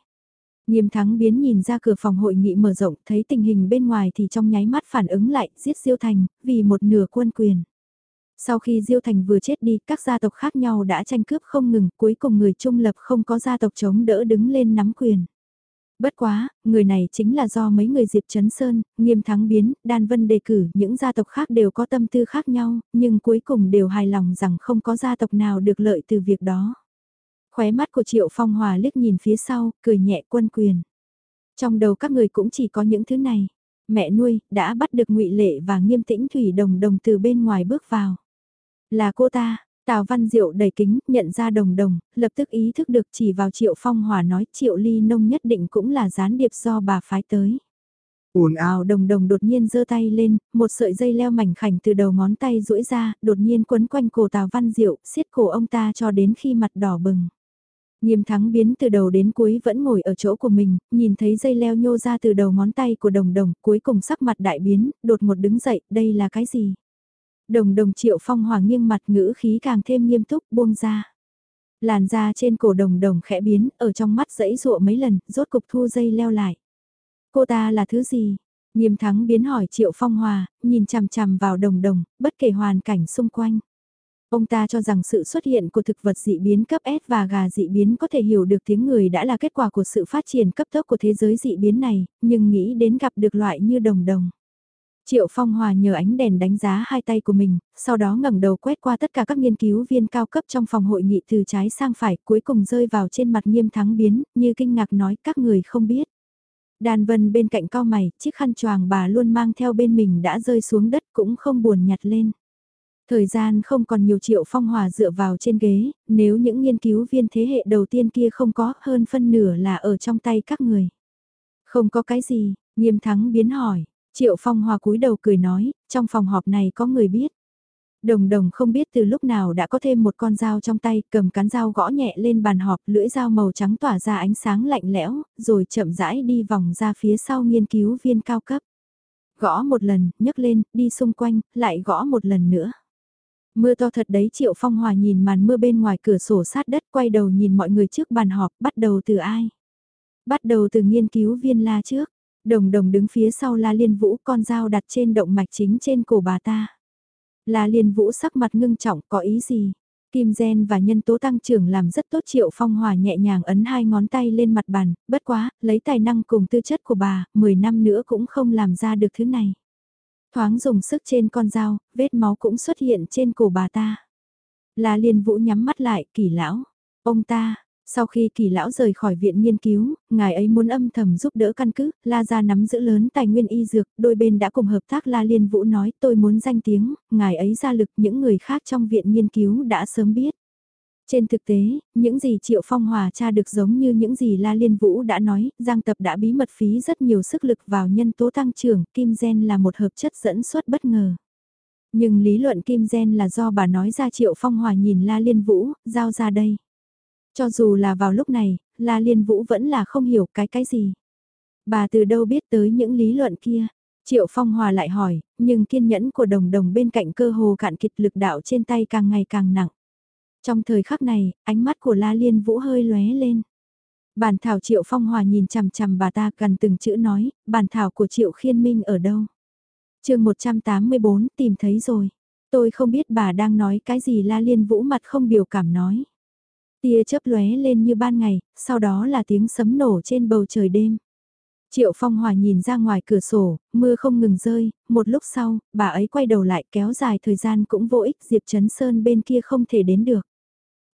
Nghiêm thắng biến nhìn ra cửa phòng hội nghị mở rộng, thấy tình hình bên ngoài thì trong nháy mắt phản ứng lại, giết Diêu Thành, vì một nửa quân quyền. Sau khi Diêu Thành vừa chết đi, các gia tộc khác nhau đã tranh cướp không ngừng, cuối cùng người trung lập không có gia tộc chống đỡ đứng lên nắm quyền. Bất quá, người này chính là do mấy người Diệp Trấn Sơn, Nghiêm Thắng Biến, Đan Vân đề cử, những gia tộc khác đều có tâm tư khác nhau, nhưng cuối cùng đều hài lòng rằng không có gia tộc nào được lợi từ việc đó. Khóe mắt của Triệu Phong Hòa liếc nhìn phía sau, cười nhẹ quân quyền. Trong đầu các người cũng chỉ có những thứ này. Mẹ nuôi, đã bắt được ngụy Lệ và nghiêm tĩnh Thủy Đồng Đồng từ bên ngoài bước vào. Là cô ta, Tào Văn Diệu đầy kính, nhận ra Đồng Đồng, lập tức ý thức được chỉ vào Triệu Phong Hòa nói Triệu Ly Nông nhất định cũng là gián điệp do bà phái tới. ồn ào đồng đồng đột nhiên giơ tay lên, một sợi dây leo mảnh khảnh từ đầu ngón tay duỗi ra, đột nhiên quấn quanh cổ Tào Văn Diệu, siết cổ ông ta cho đến khi mặt đỏ bừng. Nghiêm thắng biến từ đầu đến cuối vẫn ngồi ở chỗ của mình, nhìn thấy dây leo nhô ra từ đầu ngón tay của đồng đồng, cuối cùng sắc mặt đại biến, đột ngột đứng dậy, đây là cái gì? Đồng đồng triệu phong hòa nghiêng mặt ngữ khí càng thêm nghiêm túc buông ra. Làn da trên cổ đồng đồng khẽ biến, ở trong mắt dẫy dụa mấy lần, rốt cục thu dây leo lại. Cô ta là thứ gì? Nghiêm thắng biến hỏi triệu phong hòa, nhìn chằm chằm vào đồng đồng, bất kể hoàn cảnh xung quanh. Ông ta cho rằng sự xuất hiện của thực vật dị biến cấp S và gà dị biến có thể hiểu được tiếng người đã là kết quả của sự phát triển cấp tốc của thế giới dị biến này, nhưng nghĩ đến gặp được loại như đồng đồng. Triệu Phong Hòa nhờ ánh đèn đánh giá hai tay của mình, sau đó ngẩng đầu quét qua tất cả các nghiên cứu viên cao cấp trong phòng hội nghị từ trái sang phải, cuối cùng rơi vào trên mặt nghiêm thắng biến, như kinh ngạc nói các người không biết. Đàn vân bên cạnh cao mày, chiếc khăn choàng bà luôn mang theo bên mình đã rơi xuống đất cũng không buồn nhặt lên. Thời gian không còn nhiều triệu phong hòa dựa vào trên ghế, nếu những nghiên cứu viên thế hệ đầu tiên kia không có hơn phân nửa là ở trong tay các người. Không có cái gì, nghiêm thắng biến hỏi, triệu phong hòa cúi đầu cười nói, trong phòng họp này có người biết. Đồng đồng không biết từ lúc nào đã có thêm một con dao trong tay, cầm cán dao gõ nhẹ lên bàn họp, lưỡi dao màu trắng tỏa ra ánh sáng lạnh lẽo, rồi chậm rãi đi vòng ra phía sau nghiên cứu viên cao cấp. Gõ một lần, nhấc lên, đi xung quanh, lại gõ một lần nữa. Mưa to thật đấy Triệu Phong Hòa nhìn màn mưa bên ngoài cửa sổ sát đất quay đầu nhìn mọi người trước bàn họp bắt đầu từ ai. Bắt đầu từ nghiên cứu viên la trước. Đồng đồng đứng phía sau la liên vũ con dao đặt trên động mạch chính trên cổ bà ta. La liên vũ sắc mặt ngưng trọng có ý gì? Kim gen và nhân tố tăng trưởng làm rất tốt Triệu Phong Hòa nhẹ nhàng ấn hai ngón tay lên mặt bàn, bất quá, lấy tài năng cùng tư chất của bà, 10 năm nữa cũng không làm ra được thứ này. Thoáng dùng sức trên con dao, vết máu cũng xuất hiện trên cổ bà ta. La Liên Vũ nhắm mắt lại, kỳ lão. Ông ta, sau khi kỳ lão rời khỏi viện nghiên cứu, ngài ấy muốn âm thầm giúp đỡ căn cứ, La ra nắm giữ lớn tài nguyên y dược, đôi bên đã cùng hợp tác La Liên Vũ nói tôi muốn danh tiếng, ngài ấy ra lực những người khác trong viện nghiên cứu đã sớm biết. Trên thực tế, những gì Triệu Phong Hòa tra được giống như những gì La Liên Vũ đã nói, Giang Tập đã bí mật phí rất nhiều sức lực vào nhân tố tăng trưởng, kim gen là một hợp chất dẫn xuất bất ngờ. Nhưng lý luận kim gen là do bà nói ra Triệu Phong Hòa nhìn La Liên Vũ, giao ra đây. Cho dù là vào lúc này, La Liên Vũ vẫn là không hiểu cái cái gì. Bà từ đâu biết tới những lý luận kia. Triệu Phong Hòa lại hỏi, nhưng kiên nhẫn của đồng đồng bên cạnh cơ hồ cạn kịch lực đạo trên tay càng ngày càng nặng. Trong thời khắc này, ánh mắt của La Liên Vũ hơi lóe lên. Bản thảo Triệu Phong Hòa nhìn chằm chằm bà ta gần từng chữ nói, bản thảo của Triệu Khiên Minh ở đâu? chương 184 tìm thấy rồi. Tôi không biết bà đang nói cái gì La Liên Vũ mặt không biểu cảm nói. Tia chớp lóe lên như ban ngày, sau đó là tiếng sấm nổ trên bầu trời đêm. Triệu Phong Hòa nhìn ra ngoài cửa sổ, mưa không ngừng rơi, một lúc sau, bà ấy quay đầu lại kéo dài thời gian cũng vô ích Diệp Trấn Sơn bên kia không thể đến được.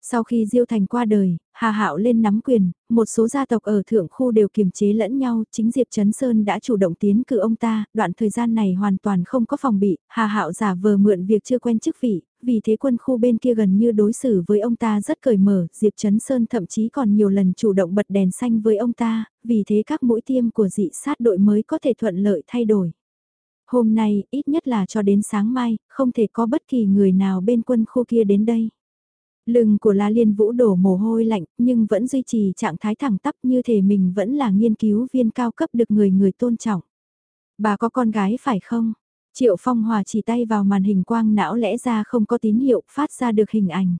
Sau khi Diêu Thành qua đời, Hà Hạo lên nắm quyền, một số gia tộc ở thượng khu đều kiềm chế lẫn nhau, chính Diệp Trấn Sơn đã chủ động tiến cử ông ta, đoạn thời gian này hoàn toàn không có phòng bị, Hà Hạo giả vờ mượn việc chưa quen chức vị, vì thế quân khu bên kia gần như đối xử với ông ta rất cởi mở, Diệp Trấn Sơn thậm chí còn nhiều lần chủ động bật đèn xanh với ông ta, vì thế các mũi tiêm của dị sát đội mới có thể thuận lợi thay đổi. Hôm nay, ít nhất là cho đến sáng mai, không thể có bất kỳ người nào bên quân khu kia đến đây. Lưng của La Liên Vũ đổ mồ hôi lạnh, nhưng vẫn duy trì trạng thái thẳng tắp như thể mình vẫn là nghiên cứu viên cao cấp được người người tôn trọng. Bà có con gái phải không? Triệu Phong Hòa chỉ tay vào màn hình quang não lẽ ra không có tín hiệu phát ra được hình ảnh.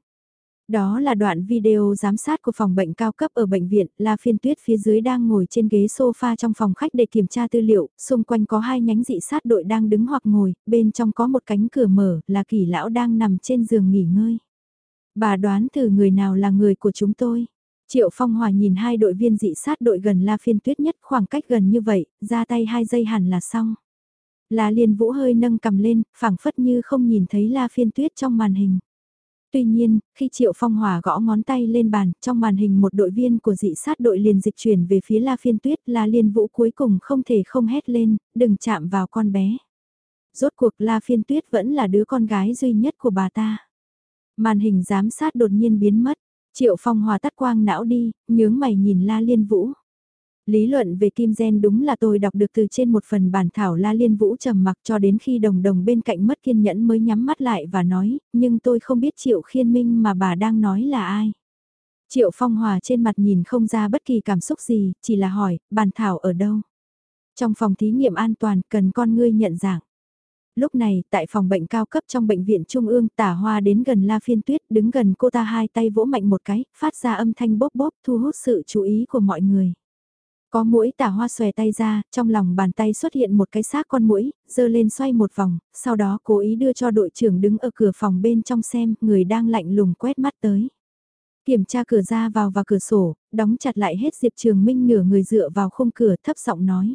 Đó là đoạn video giám sát của phòng bệnh cao cấp ở bệnh viện, La Phiên Tuyết phía dưới đang ngồi trên ghế sofa trong phòng khách để kiểm tra tư liệu, xung quanh có hai nhánh dị sát đội đang đứng hoặc ngồi, bên trong có một cánh cửa mở, là kỳ lão đang nằm trên giường nghỉ ngơi. Bà đoán thử người nào là người của chúng tôi. Triệu Phong Hòa nhìn hai đội viên dị sát đội gần La Phiên Tuyết nhất khoảng cách gần như vậy, ra tay hai giây hẳn là xong. La Liên Vũ hơi nâng cầm lên, phảng phất như không nhìn thấy La Phiên Tuyết trong màn hình. Tuy nhiên, khi Triệu Phong Hòa gõ ngón tay lên bàn, trong màn hình một đội viên của dị sát đội liền dịch chuyển về phía La Phiên Tuyết, La Liên Vũ cuối cùng không thể không hét lên, đừng chạm vào con bé. Rốt cuộc La Phiên Tuyết vẫn là đứa con gái duy nhất của bà ta. Màn hình giám sát đột nhiên biến mất, Triệu Phong Hòa tắt quang não đi, nhướng mày nhìn La Liên Vũ. Lý luận về kim gen đúng là tôi đọc được từ trên một phần bản thảo La Liên Vũ trầm mặc cho đến khi đồng đồng bên cạnh mất kiên nhẫn mới nhắm mắt lại và nói, nhưng tôi không biết Triệu Khiên Minh mà bà đang nói là ai. Triệu Phong Hòa trên mặt nhìn không ra bất kỳ cảm xúc gì, chỉ là hỏi, bản thảo ở đâu? Trong phòng thí nghiệm an toàn cần con ngươi nhận dạng. Lúc này, tại phòng bệnh cao cấp trong bệnh viện Trung ương tả hoa đến gần La Phiên Tuyết đứng gần cô ta hai tay vỗ mạnh một cái, phát ra âm thanh bóp bóp thu hút sự chú ý của mọi người. Có mũi tả hoa xòe tay ra, trong lòng bàn tay xuất hiện một cái xác con mũi, dơ lên xoay một vòng, sau đó cố ý đưa cho đội trưởng đứng ở cửa phòng bên trong xem, người đang lạnh lùng quét mắt tới. Kiểm tra cửa ra vào và cửa sổ, đóng chặt lại hết Diệp Trường Minh nửa người dựa vào khung cửa thấp giọng nói.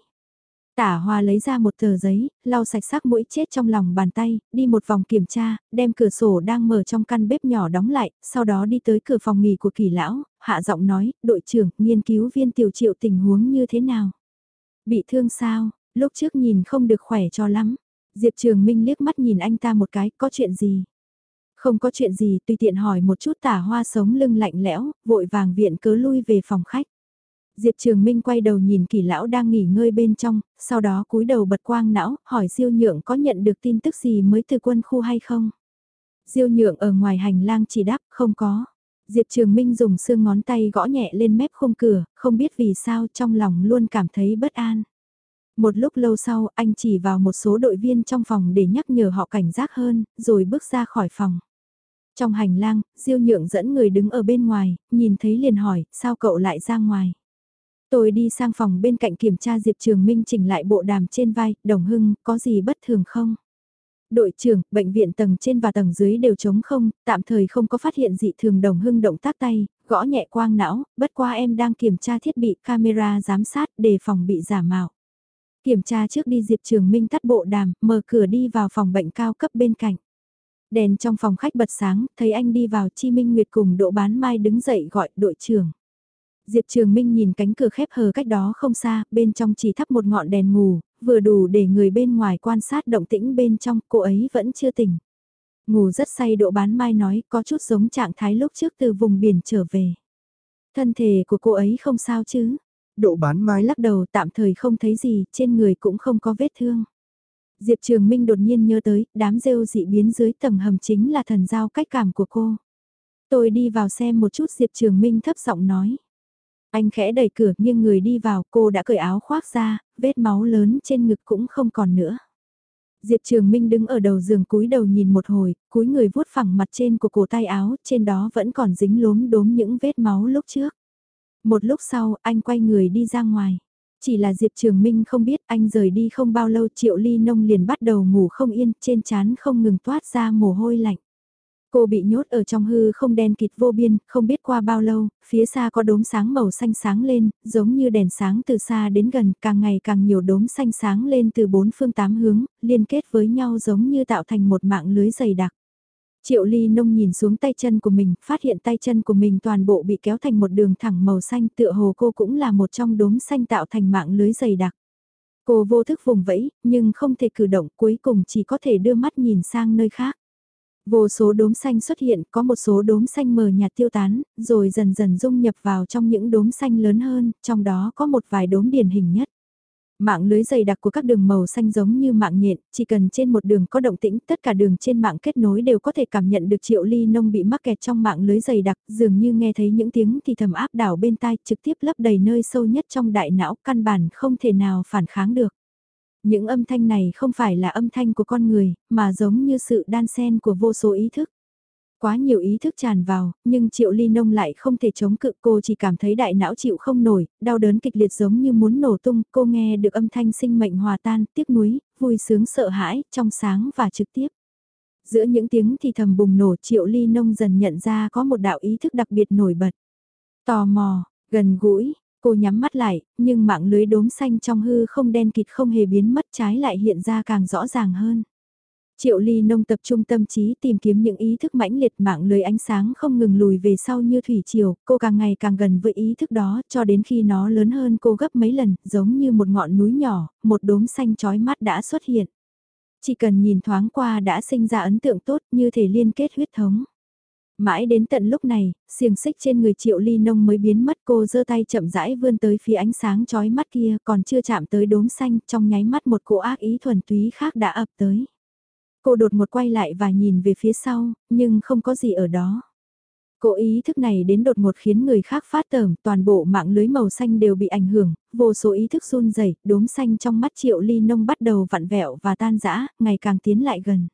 Tả hoa lấy ra một tờ giấy, lau sạch sắc mũi chết trong lòng bàn tay, đi một vòng kiểm tra, đem cửa sổ đang mở trong căn bếp nhỏ đóng lại, sau đó đi tới cửa phòng nghỉ của kỳ lão, hạ giọng nói, đội trưởng, nghiên cứu viên tiểu triệu tình huống như thế nào? Bị thương sao, lúc trước nhìn không được khỏe cho lắm. Diệp Trường Minh liếc mắt nhìn anh ta một cái, có chuyện gì? Không có chuyện gì, tùy tiện hỏi một chút tả hoa sống lưng lạnh lẽo, vội vàng viện cớ lui về phòng khách. Diệp Trường Minh quay đầu nhìn kỳ lão đang nghỉ ngơi bên trong, sau đó cúi đầu bật quang não, hỏi Diêu Nhượng có nhận được tin tức gì mới từ quân khu hay không? Diêu Nhượng ở ngoài hành lang chỉ đáp không có. Diệp Trường Minh dùng xương ngón tay gõ nhẹ lên mép khung cửa, không biết vì sao trong lòng luôn cảm thấy bất an. Một lúc lâu sau, anh chỉ vào một số đội viên trong phòng để nhắc nhở họ cảnh giác hơn, rồi bước ra khỏi phòng. Trong hành lang, Diêu Nhượng dẫn người đứng ở bên ngoài, nhìn thấy liền hỏi, sao cậu lại ra ngoài? Tôi đi sang phòng bên cạnh kiểm tra Diệp Trường Minh chỉnh lại bộ đàm trên vai, Đồng Hưng, có gì bất thường không? Đội trưởng, bệnh viện tầng trên và tầng dưới đều trống không, tạm thời không có phát hiện dị thường Đồng Hưng động tác tay, gõ nhẹ quang não, bất qua em đang kiểm tra thiết bị camera giám sát để phòng bị giả mạo. Kiểm tra trước đi Diệp Trường Minh tắt bộ đàm, mở cửa đi vào phòng bệnh cao cấp bên cạnh. Đèn trong phòng khách bật sáng, thấy anh đi vào Chi Minh Nguyệt cùng Đỗ Bán Mai đứng dậy gọi đội trưởng. Diệp Trường Minh nhìn cánh cửa khép hờ cách đó không xa, bên trong chỉ thắp một ngọn đèn ngủ, vừa đủ để người bên ngoài quan sát động tĩnh bên trong, cô ấy vẫn chưa tỉnh. Ngủ rất say độ bán mai nói có chút giống trạng thái lúc trước từ vùng biển trở về. Thân thể của cô ấy không sao chứ. Độ bán mai lắc đầu tạm thời không thấy gì, trên người cũng không có vết thương. Diệp Trường Minh đột nhiên nhớ tới, đám rêu dị biến dưới tầng hầm chính là thần giao cách cảm của cô. Tôi đi vào xem một chút Diệp Trường Minh thấp giọng nói. Anh khẽ đẩy cửa nhưng người đi vào cô đã cởi áo khoác ra, vết máu lớn trên ngực cũng không còn nữa. Diệp Trường Minh đứng ở đầu giường cúi đầu nhìn một hồi, cúi người vuốt phẳng mặt trên của cổ tay áo, trên đó vẫn còn dính lốm đốm những vết máu lúc trước. Một lúc sau, anh quay người đi ra ngoài. Chỉ là Diệp Trường Minh không biết anh rời đi không bao lâu Triệu Ly Nông liền bắt đầu ngủ không yên, trên chán không ngừng toát ra mồ hôi lạnh. Cô bị nhốt ở trong hư không đen kịt vô biên, không biết qua bao lâu, phía xa có đốm sáng màu xanh sáng lên, giống như đèn sáng từ xa đến gần, càng ngày càng nhiều đốm xanh sáng lên từ bốn phương tám hướng, liên kết với nhau giống như tạo thành một mạng lưới dày đặc. Triệu Ly Nông nhìn xuống tay chân của mình, phát hiện tay chân của mình toàn bộ bị kéo thành một đường thẳng màu xanh tựa hồ cô cũng là một trong đốm xanh tạo thành mạng lưới dày đặc. Cô vô thức vùng vẫy, nhưng không thể cử động cuối cùng chỉ có thể đưa mắt nhìn sang nơi khác. Vô số đốm xanh xuất hiện, có một số đốm xanh mờ nhạt tiêu tán, rồi dần dần dung nhập vào trong những đốm xanh lớn hơn, trong đó có một vài đốm điển hình nhất. Mạng lưới dày đặc của các đường màu xanh giống như mạng nhện, chỉ cần trên một đường có động tĩnh, tất cả đường trên mạng kết nối đều có thể cảm nhận được triệu ly nông bị mắc kẹt trong mạng lưới dày đặc, dường như nghe thấy những tiếng thì thầm áp đảo bên tai trực tiếp lấp đầy nơi sâu nhất trong đại não, căn bản không thể nào phản kháng được. Những âm thanh này không phải là âm thanh của con người, mà giống như sự đan xen của vô số ý thức. Quá nhiều ý thức tràn vào, nhưng Triệu Ly Nông lại không thể chống cự cô chỉ cảm thấy đại não chịu không nổi, đau đớn kịch liệt giống như muốn nổ tung, cô nghe được âm thanh sinh mệnh hòa tan, tiếc nuối, vui sướng sợ hãi, trong sáng và trực tiếp. Giữa những tiếng thì thầm bùng nổ Triệu Ly Nông dần nhận ra có một đạo ý thức đặc biệt nổi bật. Tò mò, gần gũi, cô nhắm mắt lại, nhưng mạng lưới đốm xanh trong hư không đen kịt không hề biến mất trái lại hiện ra càng rõ ràng hơn. Triệu ly nông tập trung tâm trí tìm kiếm những ý thức mãnh liệt mạng lưới ánh sáng không ngừng lùi về sau như thủy triều, cô càng ngày càng gần với ý thức đó cho đến khi nó lớn hơn cô gấp mấy lần, giống như một ngọn núi nhỏ, một đốm xanh chói mắt đã xuất hiện. Chỉ cần nhìn thoáng qua đã sinh ra ấn tượng tốt như thể liên kết huyết thống. Mãi đến tận lúc này, xiềng xích trên người triệu ly nông mới biến mất cô giơ tay chậm rãi vươn tới phía ánh sáng chói mắt kia còn chưa chạm tới đốm xanh trong nháy mắt một cỗ ác ý thuần túy khác đã ập tới. Cô đột một quay lại và nhìn về phía sau, nhưng không có gì ở đó. Cô ý thức này đến đột ngột khiến người khác phát tởm, toàn bộ mạng lưới màu xanh đều bị ảnh hưởng, vô số ý thức run rẩy, đốm xanh trong mắt triệu ly nông bắt đầu vặn vẹo và tan rã, ngày càng tiến lại gần.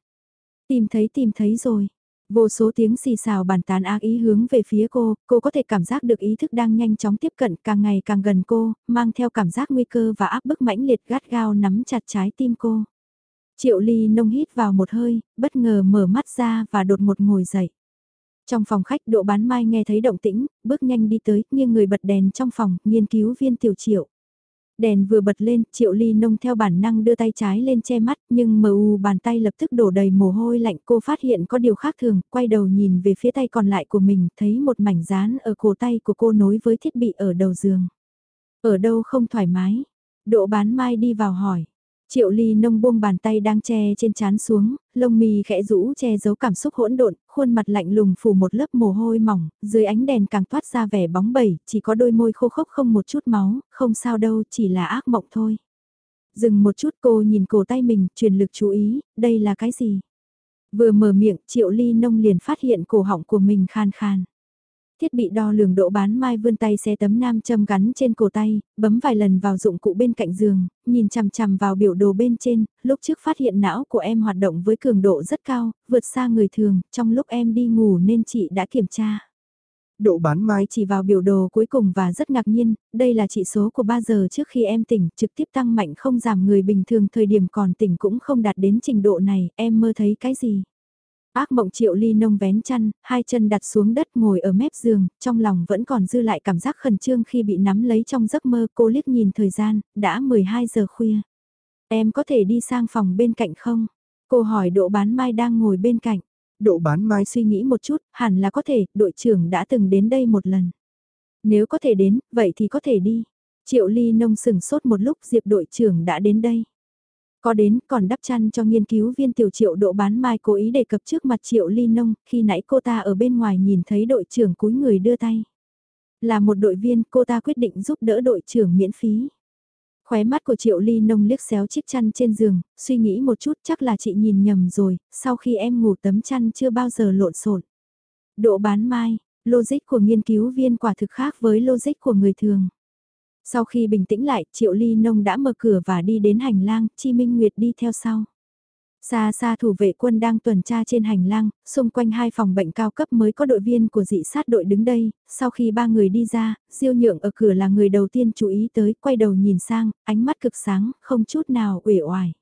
Tìm thấy tìm thấy rồi. Vô số tiếng xì xào bàn tán ác ý hướng về phía cô, cô có thể cảm giác được ý thức đang nhanh chóng tiếp cận càng ngày càng gần cô, mang theo cảm giác nguy cơ và áp bức mãnh liệt gắt gao nắm chặt trái tim cô. Triệu ly nông hít vào một hơi, bất ngờ mở mắt ra và đột một ngồi dậy. Trong phòng khách độ bán mai nghe thấy động tĩnh, bước nhanh đi tới, nghiêng người bật đèn trong phòng, nghiên cứu viên tiểu triệu. Đèn vừa bật lên, triệu ly nông theo bản năng đưa tay trái lên che mắt, nhưng mờ u bàn tay lập tức đổ đầy mồ hôi lạnh cô phát hiện có điều khác thường, quay đầu nhìn về phía tay còn lại của mình, thấy một mảnh dán ở cổ tay của cô nối với thiết bị ở đầu giường. Ở đâu không thoải mái? Độ bán mai đi vào hỏi. Triệu ly nông buông bàn tay đang che trên chán xuống, lông mì khẽ rũ che giấu cảm xúc hỗn độn, khuôn mặt lạnh lùng phủ một lớp mồ hôi mỏng, dưới ánh đèn càng toát ra vẻ bóng bẩy, chỉ có đôi môi khô khốc không một chút máu, không sao đâu, chỉ là ác mộng thôi. Dừng một chút cô nhìn cổ tay mình, truyền lực chú ý, đây là cái gì? Vừa mở miệng, triệu ly nông liền phát hiện cổ họng của mình khan khan thiết bị đo lường độ bán mai vươn tay xe tấm nam châm gắn trên cổ tay, bấm vài lần vào dụng cụ bên cạnh giường, nhìn chằm chằm vào biểu đồ bên trên, lúc trước phát hiện não của em hoạt động với cường độ rất cao, vượt xa người thường, trong lúc em đi ngủ nên chị đã kiểm tra. Độ bán mai chỉ vào biểu đồ cuối cùng và rất ngạc nhiên, đây là chỉ số của 3 giờ trước khi em tỉnh, trực tiếp tăng mạnh không giảm người bình thường thời điểm còn tỉnh cũng không đạt đến trình độ này, em mơ thấy cái gì? Ác mộng triệu ly nông vén chăn, hai chân đặt xuống đất ngồi ở mép giường, trong lòng vẫn còn dư lại cảm giác khẩn trương khi bị nắm lấy trong giấc mơ cô liếc nhìn thời gian, đã 12 giờ khuya. Em có thể đi sang phòng bên cạnh không? Cô hỏi độ bán mai đang ngồi bên cạnh. Độ bán mai suy nghĩ một chút, hẳn là có thể, đội trưởng đã từng đến đây một lần. Nếu có thể đến, vậy thì có thể đi. Triệu ly nông sừng sốt một lúc diệp đội trưởng đã đến đây. Có đến còn đắp chăn cho nghiên cứu viên tiểu triệu độ bán mai cố ý đề cập trước mặt triệu ly nông, khi nãy cô ta ở bên ngoài nhìn thấy đội trưởng cúi người đưa tay. Là một đội viên cô ta quyết định giúp đỡ đội trưởng miễn phí. Khóe mắt của triệu ly nông liếc xéo chiếc chăn trên giường, suy nghĩ một chút chắc là chị nhìn nhầm rồi, sau khi em ngủ tấm chăn chưa bao giờ lộn xộn. Độ bán mai, logic của nghiên cứu viên quả thực khác với logic của người thường. Sau khi bình tĩnh lại, Triệu Ly Nông đã mở cửa và đi đến hành lang, Chi Minh Nguyệt đi theo sau. Xa xa thủ vệ quân đang tuần tra trên hành lang, xung quanh hai phòng bệnh cao cấp mới có đội viên của dị sát đội đứng đây, sau khi ba người đi ra, Diêu Nhượng ở cửa là người đầu tiên chú ý tới, quay đầu nhìn sang, ánh mắt cực sáng, không chút nào uể oải.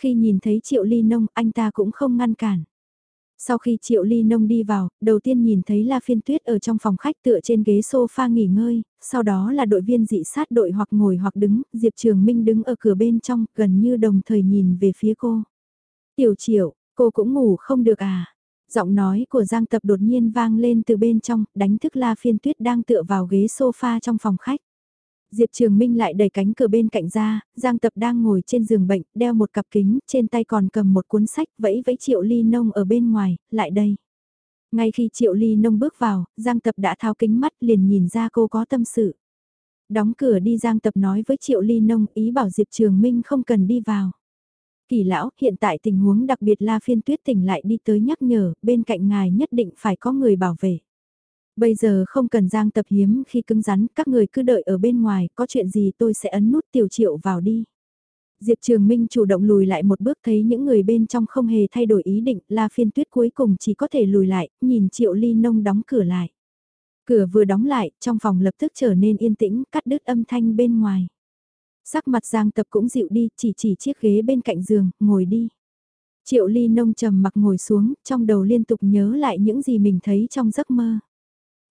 Khi nhìn thấy Triệu Ly Nông, anh ta cũng không ngăn cản. Sau khi Triệu Ly Nông đi vào, đầu tiên nhìn thấy La Phiên Tuyết ở trong phòng khách tựa trên ghế sofa nghỉ ngơi, sau đó là đội viên dị sát đội hoặc ngồi hoặc đứng, Diệp Trường Minh đứng ở cửa bên trong, gần như đồng thời nhìn về phía cô. Tiểu Triệu, cô cũng ngủ không được à? Giọng nói của Giang Tập đột nhiên vang lên từ bên trong, đánh thức La Phiên Tuyết đang tựa vào ghế sofa trong phòng khách. Diệp Trường Minh lại đẩy cánh cửa bên cạnh ra, Giang Tập đang ngồi trên giường bệnh, đeo một cặp kính, trên tay còn cầm một cuốn sách, vẫy vẫy Triệu Ly Nông ở bên ngoài, lại đây. Ngay khi Triệu Ly Nông bước vào, Giang Tập đã tháo kính mắt liền nhìn ra cô có tâm sự. Đóng cửa đi Giang Tập nói với Triệu Ly Nông ý bảo Diệp Trường Minh không cần đi vào. Kỳ lão, hiện tại tình huống đặc biệt La Phiên Tuyết tỉnh lại đi tới nhắc nhở, bên cạnh ngài nhất định phải có người bảo vệ. Bây giờ không cần giang tập hiếm khi cứng rắn, các người cứ đợi ở bên ngoài, có chuyện gì tôi sẽ ấn nút tiểu triệu vào đi. Diệp Trường Minh chủ động lùi lại một bước thấy những người bên trong không hề thay đổi ý định, La Phiên Tuyết cuối cùng chỉ có thể lùi lại, nhìn Triệu Ly Nông đóng cửa lại. Cửa vừa đóng lại, trong phòng lập tức trở nên yên tĩnh, cắt đứt âm thanh bên ngoài. Sắc mặt Giang Tập cũng dịu đi, chỉ chỉ chiếc ghế bên cạnh giường, ngồi đi. Triệu Ly Nông trầm mặc ngồi xuống, trong đầu liên tục nhớ lại những gì mình thấy trong giấc mơ.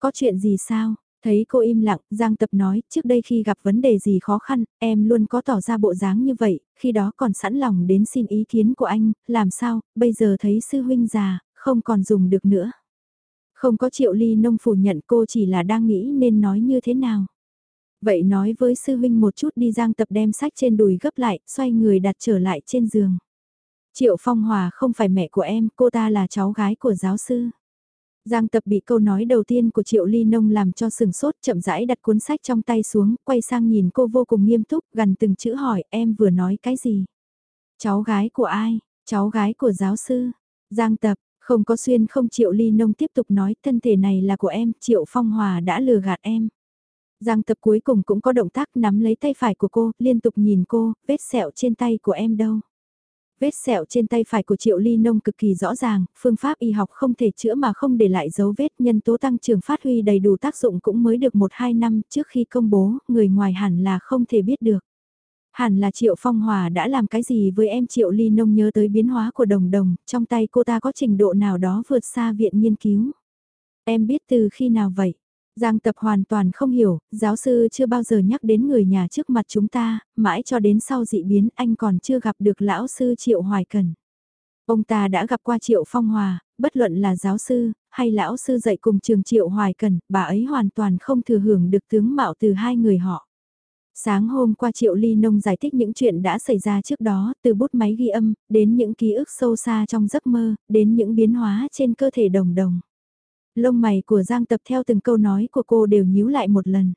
Có chuyện gì sao? Thấy cô im lặng, Giang Tập nói, trước đây khi gặp vấn đề gì khó khăn, em luôn có tỏ ra bộ dáng như vậy, khi đó còn sẵn lòng đến xin ý kiến của anh, làm sao, bây giờ thấy sư huynh già, không còn dùng được nữa. Không có triệu ly nông phủ nhận cô chỉ là đang nghĩ nên nói như thế nào. Vậy nói với sư huynh một chút đi Giang Tập đem sách trên đùi gấp lại, xoay người đặt trở lại trên giường. Triệu Phong Hòa không phải mẹ của em, cô ta là cháu gái của giáo sư. Giang tập bị câu nói đầu tiên của Triệu Ly Nông làm cho sừng sốt chậm rãi đặt cuốn sách trong tay xuống, quay sang nhìn cô vô cùng nghiêm túc, gần từng chữ hỏi em vừa nói cái gì. Cháu gái của ai? Cháu gái của giáo sư. Giang tập, không có xuyên không Triệu Ly Nông tiếp tục nói thân thể này là của em, Triệu Phong Hòa đã lừa gạt em. Giang tập cuối cùng cũng có động tác nắm lấy tay phải của cô, liên tục nhìn cô, vết sẹo trên tay của em đâu. Vết sẹo trên tay phải của Triệu Ly Nông cực kỳ rõ ràng, phương pháp y học không thể chữa mà không để lại dấu vết nhân tố tăng trưởng phát huy đầy đủ tác dụng cũng mới được 1-2 năm trước khi công bố, người ngoài hẳn là không thể biết được. Hẳn là Triệu Phong Hòa đã làm cái gì với em Triệu Ly Nông nhớ tới biến hóa của đồng đồng, trong tay cô ta có trình độ nào đó vượt xa viện nghiên cứu. Em biết từ khi nào vậy? Giang tập hoàn toàn không hiểu, giáo sư chưa bao giờ nhắc đến người nhà trước mặt chúng ta, mãi cho đến sau dị biến anh còn chưa gặp được lão sư Triệu Hoài Cần. Ông ta đã gặp qua Triệu Phong Hòa, bất luận là giáo sư, hay lão sư dạy cùng trường Triệu Hoài Cần, bà ấy hoàn toàn không thừa hưởng được tướng mạo từ hai người họ. Sáng hôm qua Triệu Ly Nông giải thích những chuyện đã xảy ra trước đó, từ bút máy ghi âm, đến những ký ức sâu xa trong giấc mơ, đến những biến hóa trên cơ thể đồng đồng. Lông mày của Giang Tập theo từng câu nói của cô đều nhíu lại một lần.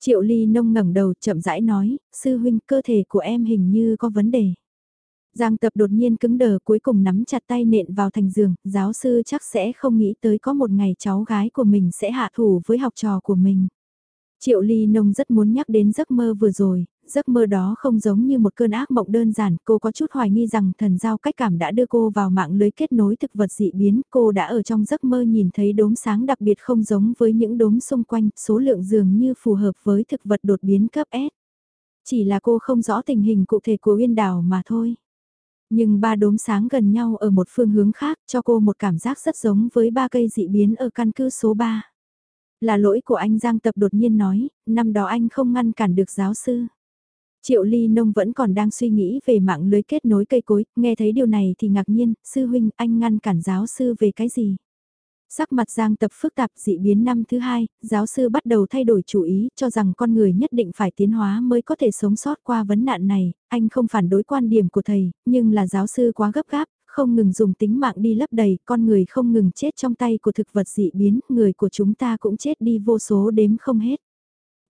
Triệu Ly nông ngẩng đầu chậm rãi nói, sư huynh cơ thể của em hình như có vấn đề. Giang Tập đột nhiên cứng đờ cuối cùng nắm chặt tay nện vào thành giường, giáo sư chắc sẽ không nghĩ tới có một ngày cháu gái của mình sẽ hạ thủ với học trò của mình. Triệu Ly Nông rất muốn nhắc đến giấc mơ vừa rồi, giấc mơ đó không giống như một cơn ác mộng đơn giản, cô có chút hoài nghi rằng thần giao cách cảm đã đưa cô vào mạng lưới kết nối thực vật dị biến, cô đã ở trong giấc mơ nhìn thấy đốm sáng đặc biệt không giống với những đốm xung quanh, số lượng dường như phù hợp với thực vật đột biến cấp S. Chỉ là cô không rõ tình hình cụ thể của uyên đảo mà thôi. Nhưng ba đốm sáng gần nhau ở một phương hướng khác cho cô một cảm giác rất giống với ba cây dị biến ở căn cứ số 3. Là lỗi của anh Giang Tập đột nhiên nói, năm đó anh không ngăn cản được giáo sư. Triệu Ly Nông vẫn còn đang suy nghĩ về mạng lưới kết nối cây cối, nghe thấy điều này thì ngạc nhiên, sư huynh anh ngăn cản giáo sư về cái gì? Sắc mặt Giang tập phức tạp dị biến năm thứ hai, giáo sư bắt đầu thay đổi chủ ý cho rằng con người nhất định phải tiến hóa mới có thể sống sót qua vấn nạn này, anh không phản đối quan điểm của thầy, nhưng là giáo sư quá gấp gáp, không ngừng dùng tính mạng đi lấp đầy, con người không ngừng chết trong tay của thực vật dị biến, người của chúng ta cũng chết đi vô số đếm không hết.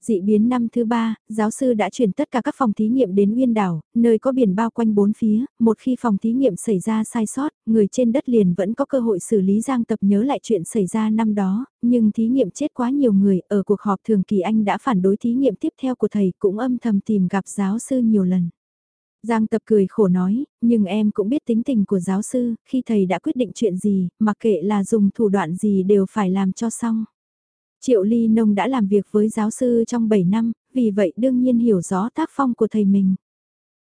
Dị biến năm thứ ba, giáo sư đã chuyển tất cả các phòng thí nghiệm đến nguyên đảo, nơi có biển bao quanh bốn phía, một khi phòng thí nghiệm xảy ra sai sót, người trên đất liền vẫn có cơ hội xử lý Giang Tập nhớ lại chuyện xảy ra năm đó, nhưng thí nghiệm chết quá nhiều người, ở cuộc họp thường kỳ anh đã phản đối thí nghiệm tiếp theo của thầy cũng âm thầm tìm gặp giáo sư nhiều lần. Giang Tập cười khổ nói, nhưng em cũng biết tính tình của giáo sư, khi thầy đã quyết định chuyện gì, mặc kệ là dùng thủ đoạn gì đều phải làm cho xong. Triệu Ly Nông đã làm việc với giáo sư trong 7 năm, vì vậy đương nhiên hiểu rõ tác phong của thầy mình.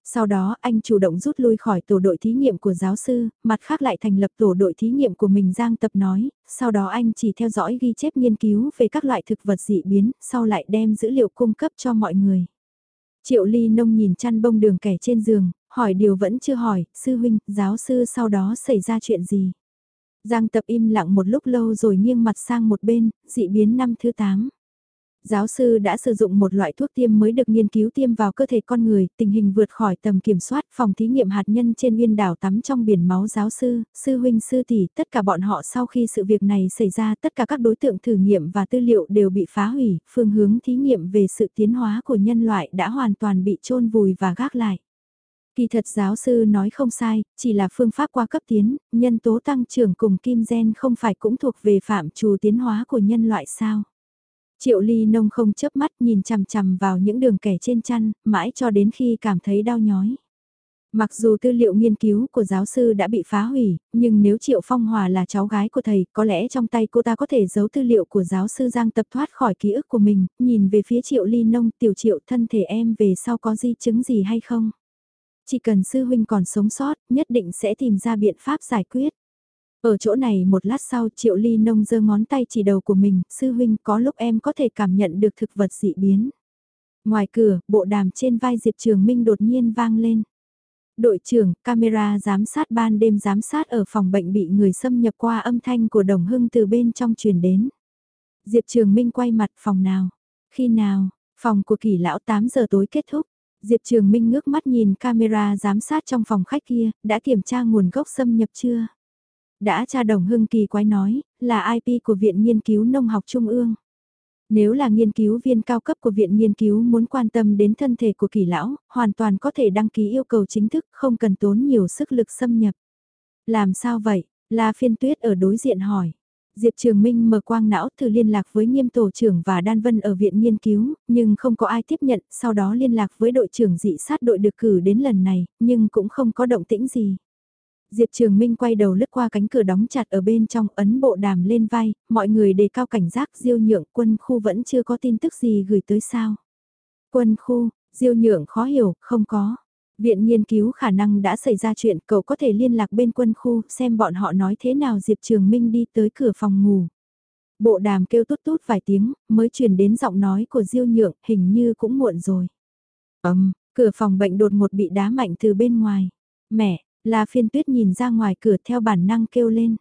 Sau đó anh chủ động rút lui khỏi tổ đội thí nghiệm của giáo sư, mặt khác lại thành lập tổ đội thí nghiệm của mình Giang Tập nói, sau đó anh chỉ theo dõi ghi chép nghiên cứu về các loại thực vật dị biến, sau lại đem dữ liệu cung cấp cho mọi người. Triệu Ly Nông nhìn chăn bông đường kẻ trên giường, hỏi điều vẫn chưa hỏi, sư huynh, giáo sư sau đó xảy ra chuyện gì? Giang Tập im lặng một lúc lâu rồi nghiêng mặt sang một bên, dị biến năm thứ 8. Giáo sư đã sử dụng một loại thuốc tiêm mới được nghiên cứu tiêm vào cơ thể con người, tình hình vượt khỏi tầm kiểm soát, phòng thí nghiệm hạt nhân trên nguyên đảo tắm trong biển máu giáo sư, sư huynh sư tỷ, tất cả bọn họ sau khi sự việc này xảy ra, tất cả các đối tượng thử nghiệm và tư liệu đều bị phá hủy, phương hướng thí nghiệm về sự tiến hóa của nhân loại đã hoàn toàn bị chôn vùi và gác lại. Kỳ thật giáo sư nói không sai, chỉ là phương pháp qua cấp tiến, nhân tố tăng trưởng cùng kim gen không phải cũng thuộc về phạm trù tiến hóa của nhân loại sao. Triệu ly nông không chớp mắt nhìn chằm chằm vào những đường kẻ trên chăn, mãi cho đến khi cảm thấy đau nhói. Mặc dù tư liệu nghiên cứu của giáo sư đã bị phá hủy, nhưng nếu Triệu Phong Hòa là cháu gái của thầy, có lẽ trong tay cô ta có thể giấu tư liệu của giáo sư Giang tập thoát khỏi ký ức của mình, nhìn về phía Triệu Ly Nông tiểu Triệu thân thể em về sau có di chứng gì hay không. Chỉ cần sư huynh còn sống sót, nhất định sẽ tìm ra biện pháp giải quyết. Ở chỗ này một lát sau Triệu Ly Nông giơ ngón tay chỉ đầu của mình, sư huynh có lúc em có thể cảm nhận được thực vật dị biến. Ngoài cửa, bộ đàm trên vai Diệp Trường Minh đột nhiên vang lên. Đội trưởng, camera giám sát ban đêm giám sát ở phòng bệnh bị người xâm nhập qua âm thanh của Đồng Hưng từ bên trong truyền đến. Diệp Trường Minh quay mặt phòng nào? Khi nào? Phòng của kỳ lão 8 giờ tối kết thúc. Diệp Trường Minh ngước mắt nhìn camera giám sát trong phòng khách kia, đã kiểm tra nguồn gốc xâm nhập chưa? Đã tra đồng hưng kỳ quái nói, là IP của Viện Nghiên cứu Nông học Trung ương. Nếu là nghiên cứu viên cao cấp của Viện Nghiên cứu muốn quan tâm đến thân thể của kỳ lão, hoàn toàn có thể đăng ký yêu cầu chính thức, không cần tốn nhiều sức lực xâm nhập. Làm sao vậy? La phiên tuyết ở đối diện hỏi. Diệp Trường Minh mở quang não thử liên lạc với nghiêm tổ trưởng và Đan Vân ở viện nghiên cứu, nhưng không có ai tiếp nhận, sau đó liên lạc với đội trưởng dị sát đội được cử đến lần này, nhưng cũng không có động tĩnh gì. Diệp Trường Minh quay đầu lướt qua cánh cửa đóng chặt ở bên trong ấn bộ đàm lên vai, mọi người đề cao cảnh giác diêu nhượng quân khu vẫn chưa có tin tức gì gửi tới sao. Quân khu, diêu nhượng khó hiểu, không có. Viện nghiên cứu khả năng đã xảy ra chuyện cậu có thể liên lạc bên quân khu xem bọn họ nói thế nào Diệp Trường Minh đi tới cửa phòng ngủ. Bộ đàm kêu tút tút vài tiếng mới truyền đến giọng nói của Diêu Nhượng hình như cũng muộn rồi. Ấm, cửa phòng bệnh đột ngột bị đá mạnh từ bên ngoài. Mẹ, La phiên tuyết nhìn ra ngoài cửa theo bản năng kêu lên.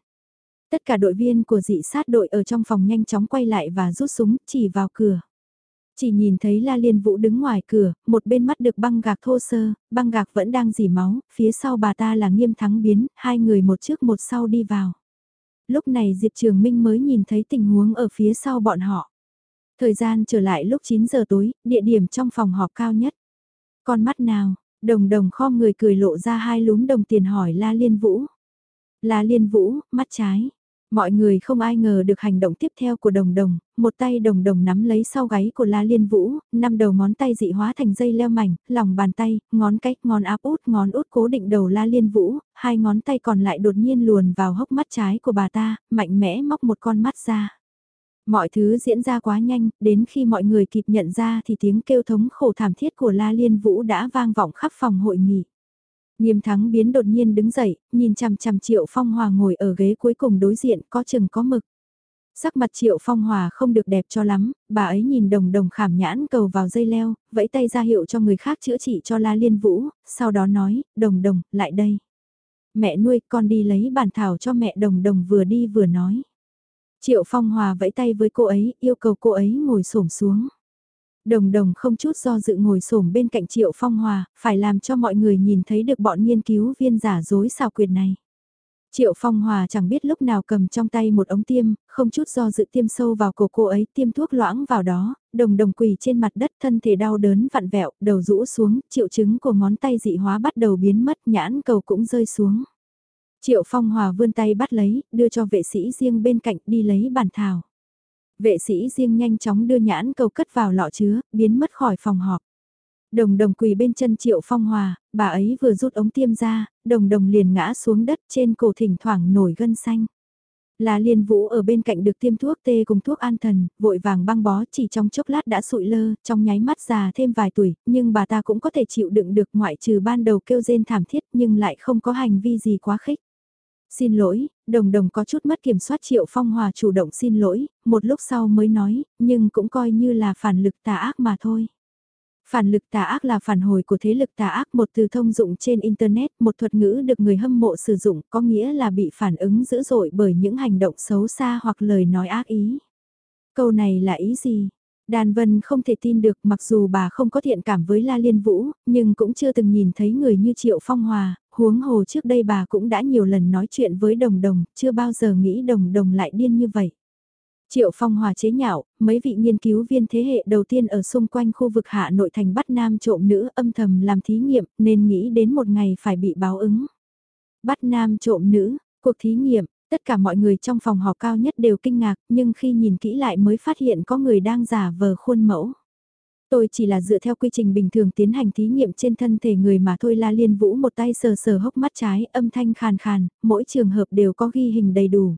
Tất cả đội viên của dị sát đội ở trong phòng nhanh chóng quay lại và rút súng chỉ vào cửa. Chỉ nhìn thấy La Liên Vũ đứng ngoài cửa, một bên mắt được băng gạc thô sơ, băng gạc vẫn đang dỉ máu, phía sau bà ta là nghiêm thắng biến, hai người một trước một sau đi vào. Lúc này Diệp Trường Minh mới nhìn thấy tình huống ở phía sau bọn họ. Thời gian trở lại lúc 9 giờ tối, địa điểm trong phòng họp cao nhất. Con mắt nào, đồng đồng kho người cười lộ ra hai lúm đồng tiền hỏi La Liên Vũ. La Liên Vũ, mắt trái, Mọi người không ai ngờ được hành động tiếp theo của đồng đồng, một tay đồng đồng nắm lấy sau gáy của La Liên Vũ, năm đầu ngón tay dị hóa thành dây leo mảnh, lòng bàn tay, ngón cách, ngón áp út, ngón út cố định đầu La Liên Vũ, hai ngón tay còn lại đột nhiên luồn vào hốc mắt trái của bà ta, mạnh mẽ móc một con mắt ra. Mọi thứ diễn ra quá nhanh, đến khi mọi người kịp nhận ra thì tiếng kêu thống khổ thảm thiết của La Liên Vũ đã vang vọng khắp phòng hội nghị. Nghiêm thắng biến đột nhiên đứng dậy, nhìn chằm chằm Triệu Phong Hòa ngồi ở ghế cuối cùng đối diện có chừng có mực. Sắc mặt Triệu Phong Hòa không được đẹp cho lắm, bà ấy nhìn đồng đồng khảm nhãn cầu vào dây leo, vẫy tay ra hiệu cho người khác chữa trị cho La Liên Vũ, sau đó nói, đồng đồng, lại đây. Mẹ nuôi con đi lấy bản thảo cho mẹ đồng đồng vừa đi vừa nói. Triệu Phong Hòa vẫy tay với cô ấy, yêu cầu cô ấy ngồi xổm xuống. Đồng đồng không chút do dự ngồi xổm bên cạnh Triệu Phong Hòa, phải làm cho mọi người nhìn thấy được bọn nghiên cứu viên giả dối xào quyệt này. Triệu Phong Hòa chẳng biết lúc nào cầm trong tay một ống tiêm, không chút do dự tiêm sâu vào cổ cô ấy, tiêm thuốc loãng vào đó, đồng đồng quỳ trên mặt đất thân thể đau đớn vặn vẹo, đầu rũ xuống, triệu chứng của ngón tay dị hóa bắt đầu biến mất, nhãn cầu cũng rơi xuống. Triệu Phong Hòa vươn tay bắt lấy, đưa cho vệ sĩ riêng bên cạnh đi lấy bản thảo. Vệ sĩ riêng nhanh chóng đưa nhãn cầu cất vào lọ chứa, biến mất khỏi phòng họp. Đồng đồng quỳ bên chân Triệu Phong Hòa, bà ấy vừa rút ống tiêm ra, đồng đồng liền ngã xuống đất trên cổ thỉnh thoảng nổi gân xanh. La Liên Vũ ở bên cạnh được tiêm thuốc tê cùng thuốc an thần, vội vàng băng bó chỉ trong chốc lát đã sụi lơ, trong nháy mắt già thêm vài tuổi, nhưng bà ta cũng có thể chịu đựng được ngoại trừ ban đầu kêu rên thảm thiết nhưng lại không có hành vi gì quá khích. Xin lỗi, đồng đồng có chút mất kiểm soát Triệu Phong Hòa chủ động xin lỗi, một lúc sau mới nói, nhưng cũng coi như là phản lực tà ác mà thôi. Phản lực tà ác là phản hồi của thế lực tà ác một từ thông dụng trên Internet, một thuật ngữ được người hâm mộ sử dụng có nghĩa là bị phản ứng dữ dội bởi những hành động xấu xa hoặc lời nói ác ý. Câu này là ý gì? Đàn Vân không thể tin được mặc dù bà không có thiện cảm với La Liên Vũ, nhưng cũng chưa từng nhìn thấy người như Triệu Phong Hòa, huống hồ trước đây bà cũng đã nhiều lần nói chuyện với Đồng Đồng, chưa bao giờ nghĩ Đồng Đồng lại điên như vậy. Triệu Phong Hòa chế nhạo, mấy vị nghiên cứu viên thế hệ đầu tiên ở xung quanh khu vực hạ nội thành bắt nam trộm nữ âm thầm làm thí nghiệm nên nghĩ đến một ngày phải bị báo ứng. Bắt nam trộm nữ, cuộc thí nghiệm, tất cả mọi người trong phòng họp cao nhất đều kinh ngạc nhưng khi nhìn kỹ lại mới phát hiện có người đang giả vờ khuôn mẫu. Tôi chỉ là dựa theo quy trình bình thường tiến hành thí nghiệm trên thân thể người mà thôi la liên vũ một tay sờ sờ hốc mắt trái âm thanh khàn khàn, mỗi trường hợp đều có ghi hình đầy đủ.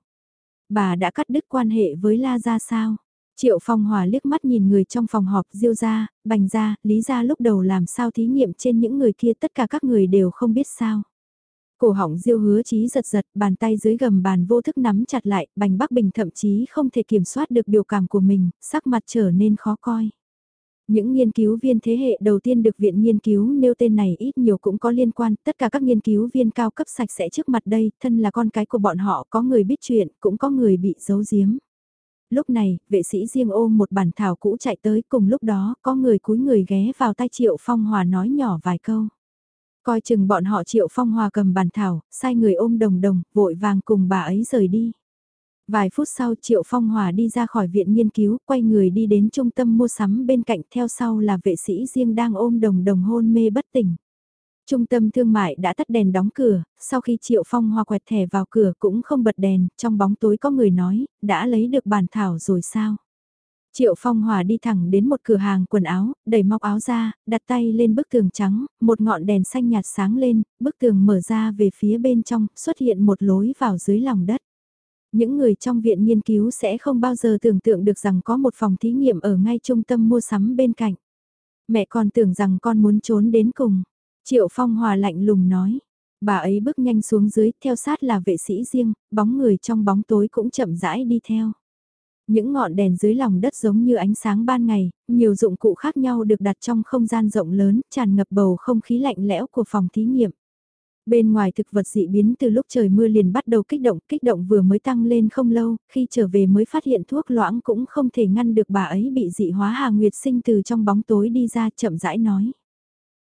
Bà đã cắt đứt quan hệ với La Gia sao? Triệu Phong Hòa liếc mắt nhìn người trong phòng họp Diêu gia, Bành gia, Lý gia lúc đầu làm sao thí nghiệm trên những người kia tất cả các người đều không biết sao. Cổ họng Diêu hứa chí giật giật, bàn tay dưới gầm bàn vô thức nắm chặt lại, Bành Bắc Bình thậm chí không thể kiểm soát được biểu cảm của mình, sắc mặt trở nên khó coi. Những nghiên cứu viên thế hệ đầu tiên được viện nghiên cứu nêu tên này ít nhiều cũng có liên quan, tất cả các nghiên cứu viên cao cấp sạch sẽ trước mặt đây, thân là con cái của bọn họ có người biết chuyện, cũng có người bị giấu giếm. Lúc này, vệ sĩ riêng ôm một bản thảo cũ chạy tới cùng lúc đó có người cúi người ghé vào tay Triệu Phong Hòa nói nhỏ vài câu. Coi chừng bọn họ Triệu Phong Hòa cầm bản thảo, sai người ôm đồng đồng, vội vàng cùng bà ấy rời đi. Vài phút sau Triệu Phong Hòa đi ra khỏi viện nghiên cứu, quay người đi đến trung tâm mua sắm bên cạnh theo sau là vệ sĩ riêng đang ôm đồng đồng hôn mê bất tỉnh. Trung tâm thương mại đã tắt đèn đóng cửa, sau khi Triệu Phong Hòa quẹt thẻ vào cửa cũng không bật đèn, trong bóng tối có người nói, đã lấy được bản thảo rồi sao? Triệu Phong Hòa đi thẳng đến một cửa hàng quần áo, đẩy móc áo ra, đặt tay lên bức tường trắng, một ngọn đèn xanh nhạt sáng lên, bức tường mở ra về phía bên trong, xuất hiện một lối vào dưới lòng đất. Những người trong viện nghiên cứu sẽ không bao giờ tưởng tượng được rằng có một phòng thí nghiệm ở ngay trung tâm mua sắm bên cạnh. Mẹ còn tưởng rằng con muốn trốn đến cùng. Triệu Phong Hòa lạnh lùng nói. Bà ấy bước nhanh xuống dưới, theo sát là vệ sĩ riêng, bóng người trong bóng tối cũng chậm rãi đi theo. Những ngọn đèn dưới lòng đất giống như ánh sáng ban ngày, nhiều dụng cụ khác nhau được đặt trong không gian rộng lớn, tràn ngập bầu không khí lạnh lẽo của phòng thí nghiệm. Bên ngoài thực vật dị biến từ lúc trời mưa liền bắt đầu kích động, kích động vừa mới tăng lên không lâu, khi trở về mới phát hiện thuốc loãng cũng không thể ngăn được bà ấy bị dị hóa Hà Nguyệt sinh từ trong bóng tối đi ra chậm rãi nói.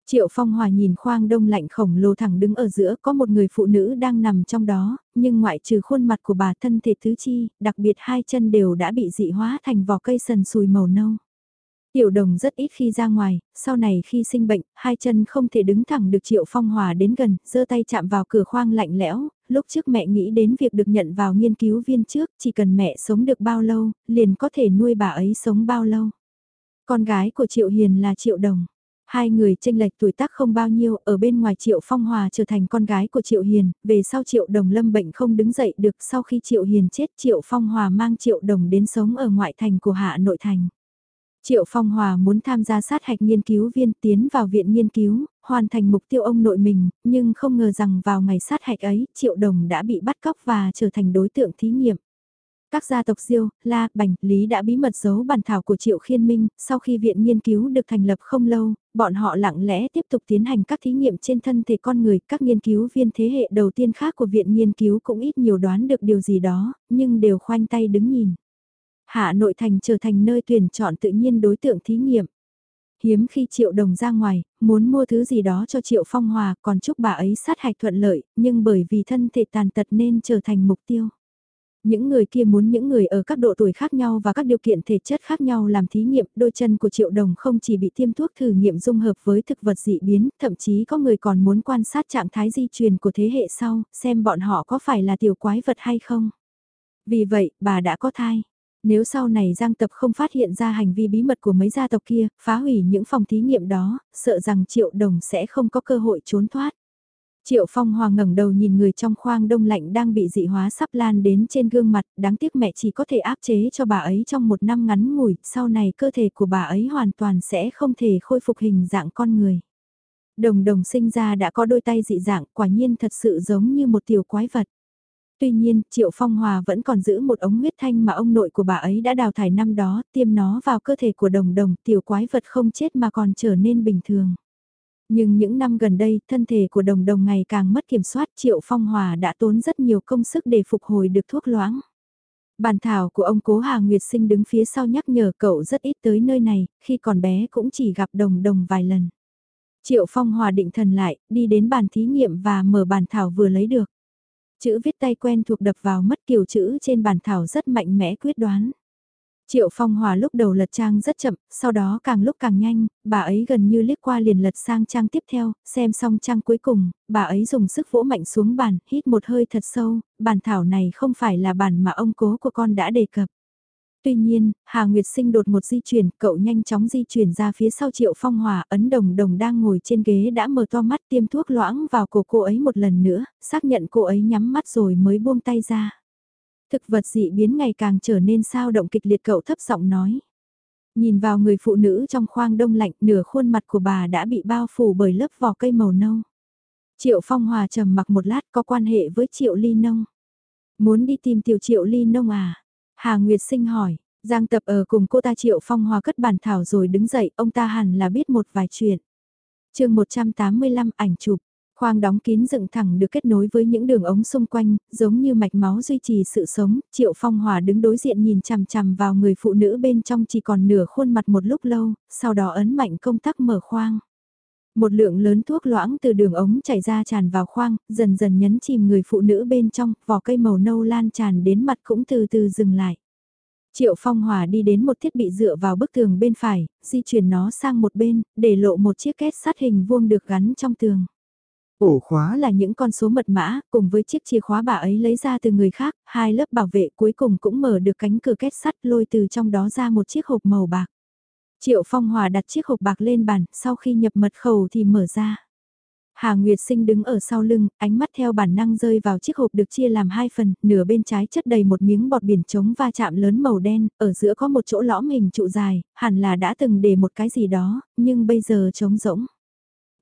Triệu Phong Hòa nhìn khoang đông lạnh khổng lồ thẳng đứng ở giữa có một người phụ nữ đang nằm trong đó, nhưng ngoại trừ khuôn mặt của bà thân thể thứ chi, đặc biệt hai chân đều đã bị dị hóa thành vỏ cây sần sùi màu nâu. Tiểu đồng rất ít khi ra ngoài, sau này khi sinh bệnh, hai chân không thể đứng thẳng được Triệu Phong Hòa đến gần, giơ tay chạm vào cửa khoang lạnh lẽo, lúc trước mẹ nghĩ đến việc được nhận vào nghiên cứu viên trước, chỉ cần mẹ sống được bao lâu, liền có thể nuôi bà ấy sống bao lâu. Con gái của Triệu Hiền là Triệu Đồng. Hai người tranh lệch tuổi tác không bao nhiêu, ở bên ngoài Triệu Phong Hòa trở thành con gái của Triệu Hiền, về sau Triệu Đồng lâm bệnh không đứng dậy được sau khi Triệu Hiền chết Triệu Phong Hòa mang Triệu Đồng đến sống ở ngoại thành của Hạ Nội Thành. Triệu Phong Hòa muốn tham gia sát hạch nghiên cứu viên tiến vào viện nghiên cứu, hoàn thành mục tiêu ông nội mình, nhưng không ngờ rằng vào ngày sát hạch ấy, Triệu Đồng đã bị bắt cóc và trở thành đối tượng thí nghiệm. Các gia tộc Diêu, La, Bành, Lý đã bí mật giấu bản thảo của Triệu Khiên Minh, sau khi viện nghiên cứu được thành lập không lâu, bọn họ lặng lẽ tiếp tục tiến hành các thí nghiệm trên thân thể con người, các nghiên cứu viên thế hệ đầu tiên khác của viện nghiên cứu cũng ít nhiều đoán được điều gì đó, nhưng đều khoanh tay đứng nhìn. Hạ nội thành trở thành nơi tuyển chọn tự nhiên đối tượng thí nghiệm. Hiếm khi Triệu Đồng ra ngoài, muốn mua thứ gì đó cho Triệu Phong Hòa còn chúc bà ấy sát hạch thuận lợi, nhưng bởi vì thân thể tàn tật nên trở thành mục tiêu. Những người kia muốn những người ở các độ tuổi khác nhau và các điều kiện thể chất khác nhau làm thí nghiệm, đôi chân của Triệu Đồng không chỉ bị tiêm thuốc thử nghiệm dung hợp với thực vật dị biến, thậm chí có người còn muốn quan sát trạng thái di truyền của thế hệ sau, xem bọn họ có phải là tiểu quái vật hay không. Vì vậy, bà đã có thai. Nếu sau này Giang Tập không phát hiện ra hành vi bí mật của mấy gia tộc kia, phá hủy những phòng thí nghiệm đó, sợ rằng Triệu Đồng sẽ không có cơ hội trốn thoát. Triệu Phong Hòa ngẩng đầu nhìn người trong khoang đông lạnh đang bị dị hóa sắp lan đến trên gương mặt, đáng tiếc mẹ chỉ có thể áp chế cho bà ấy trong một năm ngắn ngủi, sau này cơ thể của bà ấy hoàn toàn sẽ không thể khôi phục hình dạng con người. Đồng đồng sinh ra đã có đôi tay dị dạng, quả nhiên thật sự giống như một tiểu quái vật. Tuy nhiên, Triệu Phong Hòa vẫn còn giữ một ống huyết thanh mà ông nội của bà ấy đã đào thải năm đó, tiêm nó vào cơ thể của đồng đồng, tiểu quái vật không chết mà còn trở nên bình thường. Nhưng những năm gần đây, thân thể của đồng đồng ngày càng mất kiểm soát Triệu Phong Hòa đã tốn rất nhiều công sức để phục hồi được thuốc loãng. Bàn thảo của ông cố Hà Nguyệt Sinh đứng phía sau nhắc nhở cậu rất ít tới nơi này, khi còn bé cũng chỉ gặp đồng đồng vài lần. Triệu Phong Hòa định thần lại, đi đến bàn thí nghiệm và mở bàn thảo vừa lấy được. Chữ viết tay quen thuộc đập vào mất kiểu chữ trên bàn thảo rất mạnh mẽ quyết đoán. Triệu Phong Hòa lúc đầu lật trang rất chậm, sau đó càng lúc càng nhanh, bà ấy gần như liếc qua liền lật sang trang tiếp theo, xem xong trang cuối cùng, bà ấy dùng sức vỗ mạnh xuống bàn, hít một hơi thật sâu, bàn thảo này không phải là bản mà ông cố của con đã đề cập. Tuy nhiên, Hà Nguyệt Sinh đột một di chuyển, cậu nhanh chóng di chuyển ra phía sau Triệu Phong Hòa, ấn đồng đồng đang ngồi trên ghế đã mở to mắt tiêm thuốc loãng vào cổ cô ấy một lần nữa, xác nhận cô ấy nhắm mắt rồi mới buông tay ra. Thực vật dị biến ngày càng trở nên sao động kịch liệt cậu thấp giọng nói. Nhìn vào người phụ nữ trong khoang đông lạnh, nửa khuôn mặt của bà đã bị bao phủ bởi lớp vỏ cây màu nâu. Triệu Phong Hòa trầm mặc một lát có quan hệ với Triệu Ly Nông. Muốn đi tìm tiểu Triệu Ly Nông à? Hà Nguyệt Sinh hỏi, Giang Tập ở cùng cô ta Triệu Phong Hòa cất bản thảo rồi đứng dậy, ông ta hẳn là biết một vài chuyện. chương 185 ảnh chụp, khoang đóng kín dựng thẳng được kết nối với những đường ống xung quanh, giống như mạch máu duy trì sự sống, Triệu Phong Hòa đứng đối diện nhìn chằm chằm vào người phụ nữ bên trong chỉ còn nửa khuôn mặt một lúc lâu, sau đó ấn mạnh công tắc mở khoang. Một lượng lớn thuốc loãng từ đường ống chảy ra tràn vào khoang, dần dần nhấn chìm người phụ nữ bên trong, vỏ cây màu nâu lan tràn đến mặt cũng từ từ dừng lại. Triệu Phong Hòa đi đến một thiết bị dựa vào bức tường bên phải, di chuyển nó sang một bên, để lộ một chiếc két sắt hình vuông được gắn trong tường. Ổ khóa là những con số mật mã, cùng với chiếc chìa khóa bà ấy lấy ra từ người khác, hai lớp bảo vệ cuối cùng cũng mở được cánh cửa két sắt lôi từ trong đó ra một chiếc hộp màu bạc. Triệu Phong Hòa đặt chiếc hộp bạc lên bàn, sau khi nhập mật khẩu thì mở ra. Hà Nguyệt Sinh đứng ở sau lưng, ánh mắt theo bản năng rơi vào chiếc hộp được chia làm hai phần, nửa bên trái chất đầy một miếng bọt biển trống va chạm lớn màu đen, ở giữa có một chỗ lõm hình trụ dài, hẳn là đã từng để một cái gì đó, nhưng bây giờ trống rỗng.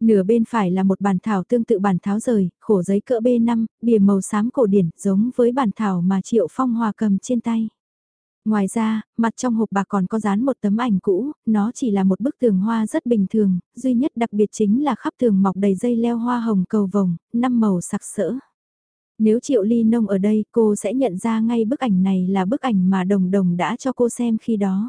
Nửa bên phải là một bản thảo tương tự bản tháo rời, khổ giấy cỡ B5, bìa màu xám cổ điển, giống với bản thảo mà Triệu Phong Hòa cầm trên tay. Ngoài ra, mặt trong hộp bạc còn có dán một tấm ảnh cũ, nó chỉ là một bức tường hoa rất bình thường, duy nhất đặc biệt chính là khắp tường mọc đầy dây leo hoa hồng cầu vồng, năm màu sặc sỡ. Nếu Triệu Ly Nông ở đây cô sẽ nhận ra ngay bức ảnh này là bức ảnh mà Đồng Đồng đã cho cô xem khi đó.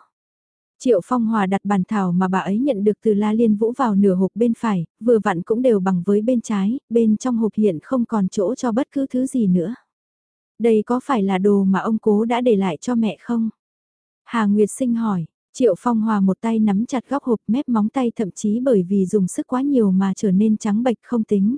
Triệu Phong Hòa đặt bàn thảo mà bà ấy nhận được từ La Liên Vũ vào nửa hộp bên phải, vừa vặn cũng đều bằng với bên trái, bên trong hộp hiện không còn chỗ cho bất cứ thứ gì nữa. Đây có phải là đồ mà ông cố đã để lại cho mẹ không? Hà Nguyệt Sinh hỏi, Triệu Phong Hòa một tay nắm chặt góc hộp mép móng tay thậm chí bởi vì dùng sức quá nhiều mà trở nên trắng bệch không tính.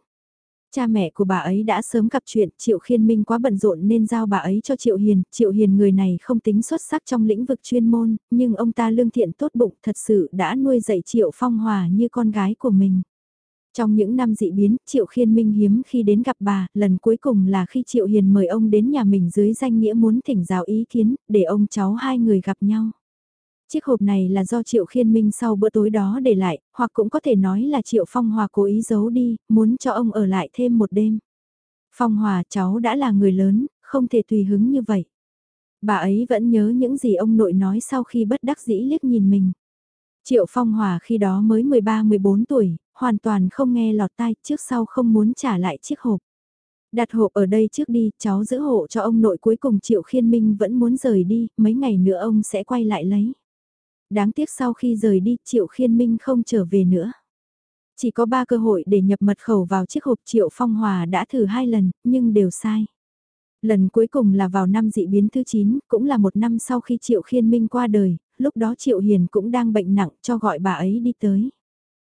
Cha mẹ của bà ấy đã sớm gặp chuyện Triệu Khiên Minh quá bận rộn nên giao bà ấy cho Triệu Hiền. Triệu Hiền người này không tính xuất sắc trong lĩnh vực chuyên môn, nhưng ông ta lương thiện tốt bụng thật sự đã nuôi dạy Triệu Phong Hòa như con gái của mình. Trong những năm dị biến, Triệu Khiên Minh hiếm khi đến gặp bà, lần cuối cùng là khi Triệu Hiền mời ông đến nhà mình dưới danh nghĩa muốn thỉnh giáo ý kiến, để ông cháu hai người gặp nhau. Chiếc hộp này là do Triệu Khiên Minh sau bữa tối đó để lại, hoặc cũng có thể nói là Triệu Phong Hòa cố ý giấu đi, muốn cho ông ở lại thêm một đêm. Phong Hòa cháu đã là người lớn, không thể tùy hứng như vậy. Bà ấy vẫn nhớ những gì ông nội nói sau khi bất đắc dĩ liếc nhìn mình. Triệu Phong Hòa khi đó mới 13-14 tuổi, hoàn toàn không nghe lọt tai, trước sau không muốn trả lại chiếc hộp. Đặt hộp ở đây trước đi, cháu giữ hộ cho ông nội cuối cùng Triệu Khiên Minh vẫn muốn rời đi, mấy ngày nữa ông sẽ quay lại lấy. Đáng tiếc sau khi rời đi, Triệu Khiên Minh không trở về nữa. Chỉ có 3 cơ hội để nhập mật khẩu vào chiếc hộp Triệu Phong Hòa đã thử hai lần, nhưng đều sai. Lần cuối cùng là vào năm dị biến thứ 9, cũng là một năm sau khi Triệu Khiên Minh qua đời, lúc đó Triệu Hiền cũng đang bệnh nặng cho gọi bà ấy đi tới.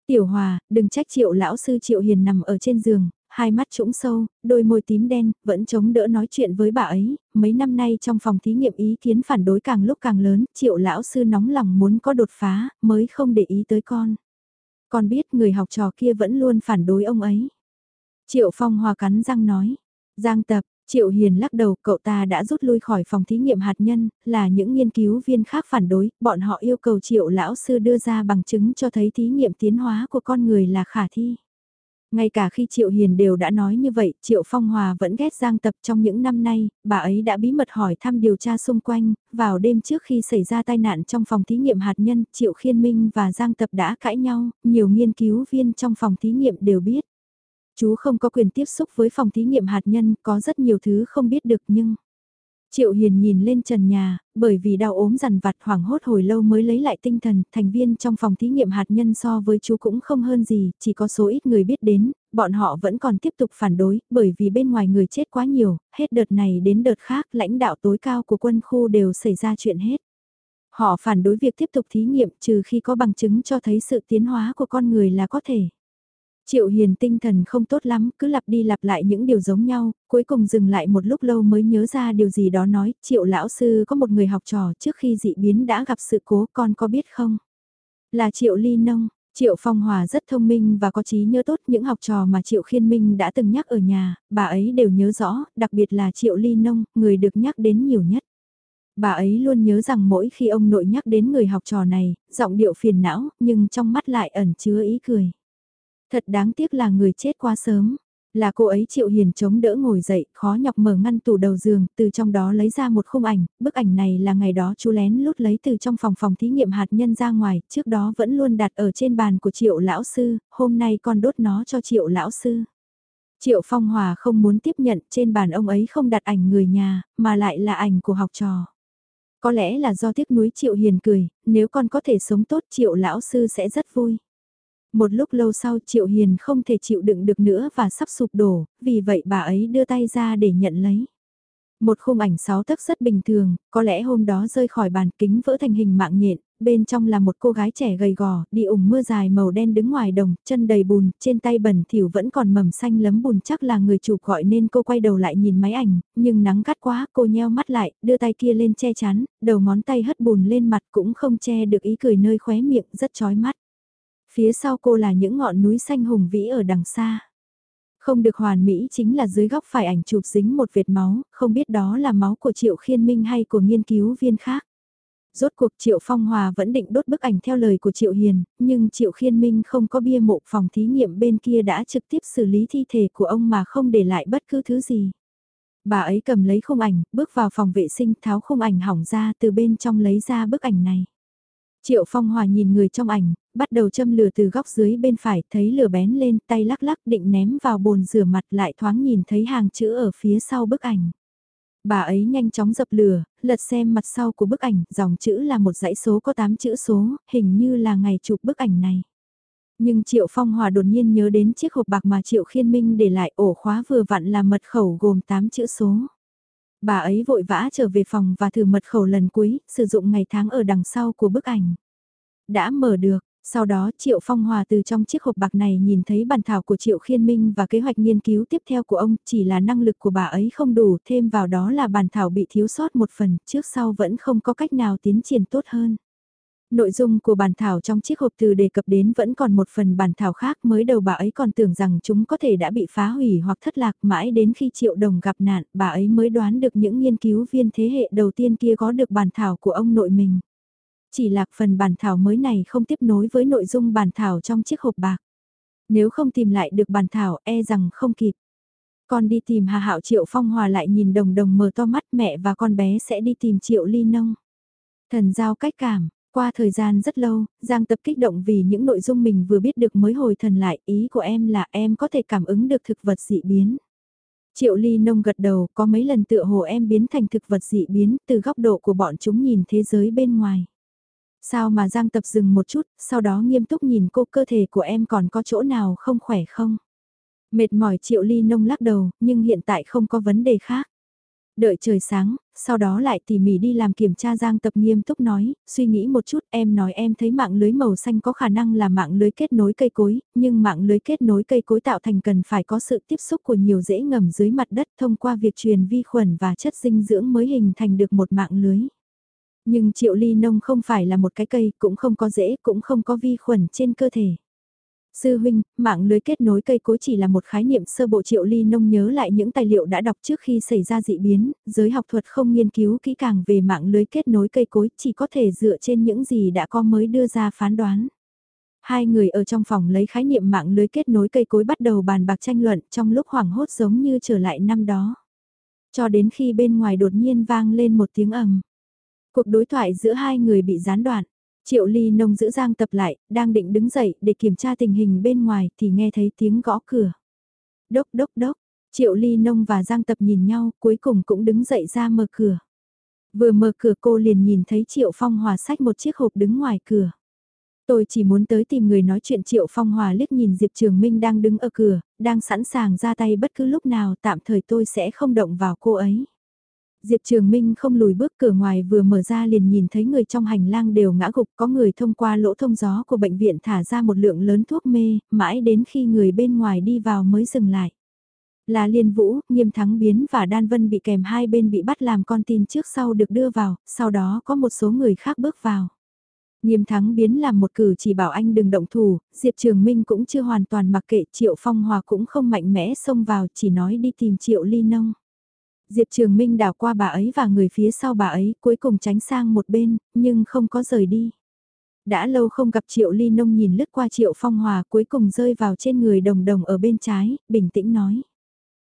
Tiểu Hòa, đừng trách Triệu lão sư Triệu Hiền nằm ở trên giường, hai mắt trũng sâu, đôi môi tím đen, vẫn chống đỡ nói chuyện với bà ấy, mấy năm nay trong phòng thí nghiệm ý kiến phản đối càng lúc càng lớn, Triệu lão sư nóng lòng muốn có đột phá, mới không để ý tới con. Con biết người học trò kia vẫn luôn phản đối ông ấy. Triệu Phong Hòa cắn răng nói. Giang tập, Triệu Hiền lắc đầu, cậu ta đã rút lui khỏi phòng thí nghiệm hạt nhân, là những nghiên cứu viên khác phản đối, bọn họ yêu cầu Triệu lão sư đưa ra bằng chứng cho thấy thí nghiệm tiến hóa của con người là khả thi. Ngay cả khi Triệu Hiền đều đã nói như vậy, Triệu Phong Hòa vẫn ghét Giang Tập trong những năm nay, bà ấy đã bí mật hỏi thăm điều tra xung quanh, vào đêm trước khi xảy ra tai nạn trong phòng thí nghiệm hạt nhân, Triệu Khiên Minh và Giang Tập đã cãi nhau, nhiều nghiên cứu viên trong phòng thí nghiệm đều biết. Chú không có quyền tiếp xúc với phòng thí nghiệm hạt nhân, có rất nhiều thứ không biết được nhưng... Triệu Hiền nhìn lên trần nhà, bởi vì đau ốm rằn vặt hoảng hốt hồi lâu mới lấy lại tinh thần, thành viên trong phòng thí nghiệm hạt nhân so với chú cũng không hơn gì, chỉ có số ít người biết đến, bọn họ vẫn còn tiếp tục phản đối, bởi vì bên ngoài người chết quá nhiều, hết đợt này đến đợt khác lãnh đạo tối cao của quân khu đều xảy ra chuyện hết. Họ phản đối việc tiếp tục thí nghiệm trừ khi có bằng chứng cho thấy sự tiến hóa của con người là có thể. Triệu Hiền tinh thần không tốt lắm, cứ lặp đi lặp lại những điều giống nhau, cuối cùng dừng lại một lúc lâu mới nhớ ra điều gì đó nói, Triệu lão sư có một người học trò trước khi dị biến đã gặp sự cố con có biết không? Là Triệu Ly Nông, Triệu Phong Hòa rất thông minh và có trí nhớ tốt những học trò mà Triệu Khiên Minh đã từng nhắc ở nhà, bà ấy đều nhớ rõ, đặc biệt là Triệu Ly Nông, người được nhắc đến nhiều nhất. Bà ấy luôn nhớ rằng mỗi khi ông nội nhắc đến người học trò này, giọng điệu phiền não, nhưng trong mắt lại ẩn chứa ý cười. Thật đáng tiếc là người chết quá sớm. Là cô ấy chịu hiền chống đỡ ngồi dậy, khó nhọc mở ngăn tủ đầu giường, từ trong đó lấy ra một khung ảnh, bức ảnh này là ngày đó chú lén lút lấy từ trong phòng phòng thí nghiệm hạt nhân ra ngoài, trước đó vẫn luôn đặt ở trên bàn của triệu lão sư, hôm nay con đốt nó cho triệu lão sư. Triệu Phong Hòa không muốn tiếp nhận trên bàn ông ấy không đặt ảnh người nhà, mà lại là ảnh của học trò. Có lẽ là do tiếc núi Triệu Hiền cười, nếu con có thể sống tốt Triệu Lão Sư sẽ rất vui. Một lúc lâu sau Triệu Hiền không thể chịu đựng được nữa và sắp sụp đổ, vì vậy bà ấy đưa tay ra để nhận lấy. Một khung ảnh sáu tấc rất bình thường, có lẽ hôm đó rơi khỏi bàn kính vỡ thành hình mạng nhện, bên trong là một cô gái trẻ gầy gò, đi ủng mưa dài màu đen đứng ngoài đồng, chân đầy bùn, trên tay bẩn thỉu vẫn còn mầm xanh lấm bùn chắc là người chụp gọi nên cô quay đầu lại nhìn máy ảnh, nhưng nắng gắt quá, cô nheo mắt lại, đưa tay kia lên che chắn, đầu ngón tay hất bùn lên mặt cũng không che được ý cười nơi khóe miệng rất chói mắt. Phía sau cô là những ngọn núi xanh hùng vĩ ở đằng xa. Không được hoàn mỹ chính là dưới góc phải ảnh chụp dính một vệt máu, không biết đó là máu của Triệu Khiên Minh hay của nghiên cứu viên khác. Rốt cuộc Triệu Phong Hòa vẫn định đốt bức ảnh theo lời của Triệu Hiền, nhưng Triệu Khiên Minh không có bia mộ phòng thí nghiệm bên kia đã trực tiếp xử lý thi thể của ông mà không để lại bất cứ thứ gì. Bà ấy cầm lấy khung ảnh, bước vào phòng vệ sinh tháo khung ảnh hỏng ra từ bên trong lấy ra bức ảnh này. Triệu Phong Hòa nhìn người trong ảnh, bắt đầu châm lửa từ góc dưới bên phải, thấy lửa bén lên, tay lắc lắc định ném vào bồn rửa mặt lại thoáng nhìn thấy hàng chữ ở phía sau bức ảnh. Bà ấy nhanh chóng dập lửa, lật xem mặt sau của bức ảnh, dòng chữ là một dãy số có 8 chữ số, hình như là ngày chụp bức ảnh này. Nhưng Triệu Phong Hòa đột nhiên nhớ đến chiếc hộp bạc mà Triệu Khiên Minh để lại ổ khóa vừa vặn là mật khẩu gồm 8 chữ số. Bà ấy vội vã trở về phòng và thử mật khẩu lần cuối, sử dụng ngày tháng ở đằng sau của bức ảnh. Đã mở được, sau đó Triệu Phong Hòa từ trong chiếc hộp bạc này nhìn thấy bản thảo của Triệu Khiên Minh và kế hoạch nghiên cứu tiếp theo của ông chỉ là năng lực của bà ấy không đủ thêm vào đó là bản thảo bị thiếu sót một phần trước sau vẫn không có cách nào tiến triển tốt hơn. Nội dung của bản thảo trong chiếc hộp từ đề cập đến vẫn còn một phần bản thảo khác mới đầu bà ấy còn tưởng rằng chúng có thể đã bị phá hủy hoặc thất lạc mãi đến khi Triệu Đồng gặp nạn bà ấy mới đoán được những nghiên cứu viên thế hệ đầu tiên kia có được bản thảo của ông nội mình. Chỉ lạc phần bản thảo mới này không tiếp nối với nội dung bản thảo trong chiếc hộp bạc. Nếu không tìm lại được bản thảo e rằng không kịp. Con đi tìm Hà Hạo Triệu Phong Hòa lại nhìn đồng đồng mở to mắt mẹ và con bé sẽ đi tìm Triệu Ly Nông. Thần giao cách cảm, qua thời gian rất lâu, Giang Tập kích động vì những nội dung mình vừa biết được mới hồi thần lại, ý của em là em có thể cảm ứng được thực vật dị biến. Triệu Ly Nông gật đầu, có mấy lần tựa hồ em biến thành thực vật dị biến, từ góc độ của bọn chúng nhìn thế giới bên ngoài. Sao mà Giang Tập dừng một chút, sau đó nghiêm túc nhìn cô cơ thể của em còn có chỗ nào không khỏe không? Mệt mỏi Triệu Ly Nông lắc đầu, nhưng hiện tại không có vấn đề khác. Đợi trời sáng, sau đó lại tỉ mỉ đi làm kiểm tra Giang Tập nghiêm túc nói, suy nghĩ một chút em nói em thấy mạng lưới màu xanh có khả năng là mạng lưới kết nối cây cối, nhưng mạng lưới kết nối cây cối tạo thành cần phải có sự tiếp xúc của nhiều rễ ngầm dưới mặt đất thông qua việc truyền vi khuẩn và chất dinh dưỡng mới hình thành được một mạng lưới. Nhưng triệu ly nông không phải là một cái cây, cũng không có rễ, cũng không có vi khuẩn trên cơ thể. Sư huynh, mạng lưới kết nối cây cối chỉ là một khái niệm sơ bộ triệu ly nông nhớ lại những tài liệu đã đọc trước khi xảy ra dị biến, giới học thuật không nghiên cứu kỹ càng về mạng lưới kết nối cây cối chỉ có thể dựa trên những gì đã có mới đưa ra phán đoán. Hai người ở trong phòng lấy khái niệm mạng lưới kết nối cây cối bắt đầu bàn bạc tranh luận trong lúc hoảng hốt giống như trở lại năm đó. Cho đến khi bên ngoài đột nhiên vang lên một tiếng ầm. Cuộc đối thoại giữa hai người bị gián đoạn. Triệu Ly Nông giữ Giang Tập lại, đang định đứng dậy để kiểm tra tình hình bên ngoài thì nghe thấy tiếng gõ cửa. Đốc đốc đốc, Triệu Ly Nông và Giang Tập nhìn nhau cuối cùng cũng đứng dậy ra mở cửa. Vừa mở cửa cô liền nhìn thấy Triệu Phong Hòa sách một chiếc hộp đứng ngoài cửa. Tôi chỉ muốn tới tìm người nói chuyện Triệu Phong Hòa liếc nhìn Diệp Trường Minh đang đứng ở cửa, đang sẵn sàng ra tay bất cứ lúc nào tạm thời tôi sẽ không động vào cô ấy. Diệp Trường Minh không lùi bước cửa ngoài vừa mở ra liền nhìn thấy người trong hành lang đều ngã gục có người thông qua lỗ thông gió của bệnh viện thả ra một lượng lớn thuốc mê, mãi đến khi người bên ngoài đi vào mới dừng lại. Là Liên Vũ, Nghiêm Thắng Biến và Đan Vân bị kèm hai bên bị bắt làm con tin trước sau được đưa vào, sau đó có một số người khác bước vào. Nghiêm thắng biến làm một cử chỉ bảo anh đừng động thủ, Diệp Trường Minh cũng chưa hoàn toàn mặc kệ Triệu Phong Hòa cũng không mạnh mẽ xông vào chỉ nói đi tìm Triệu Ly Nông. Diệp Trường Minh đảo qua bà ấy và người phía sau bà ấy cuối cùng tránh sang một bên, nhưng không có rời đi. Đã lâu không gặp Triệu Ly Nông nhìn lướt qua Triệu Phong Hòa cuối cùng rơi vào trên người đồng đồng ở bên trái, bình tĩnh nói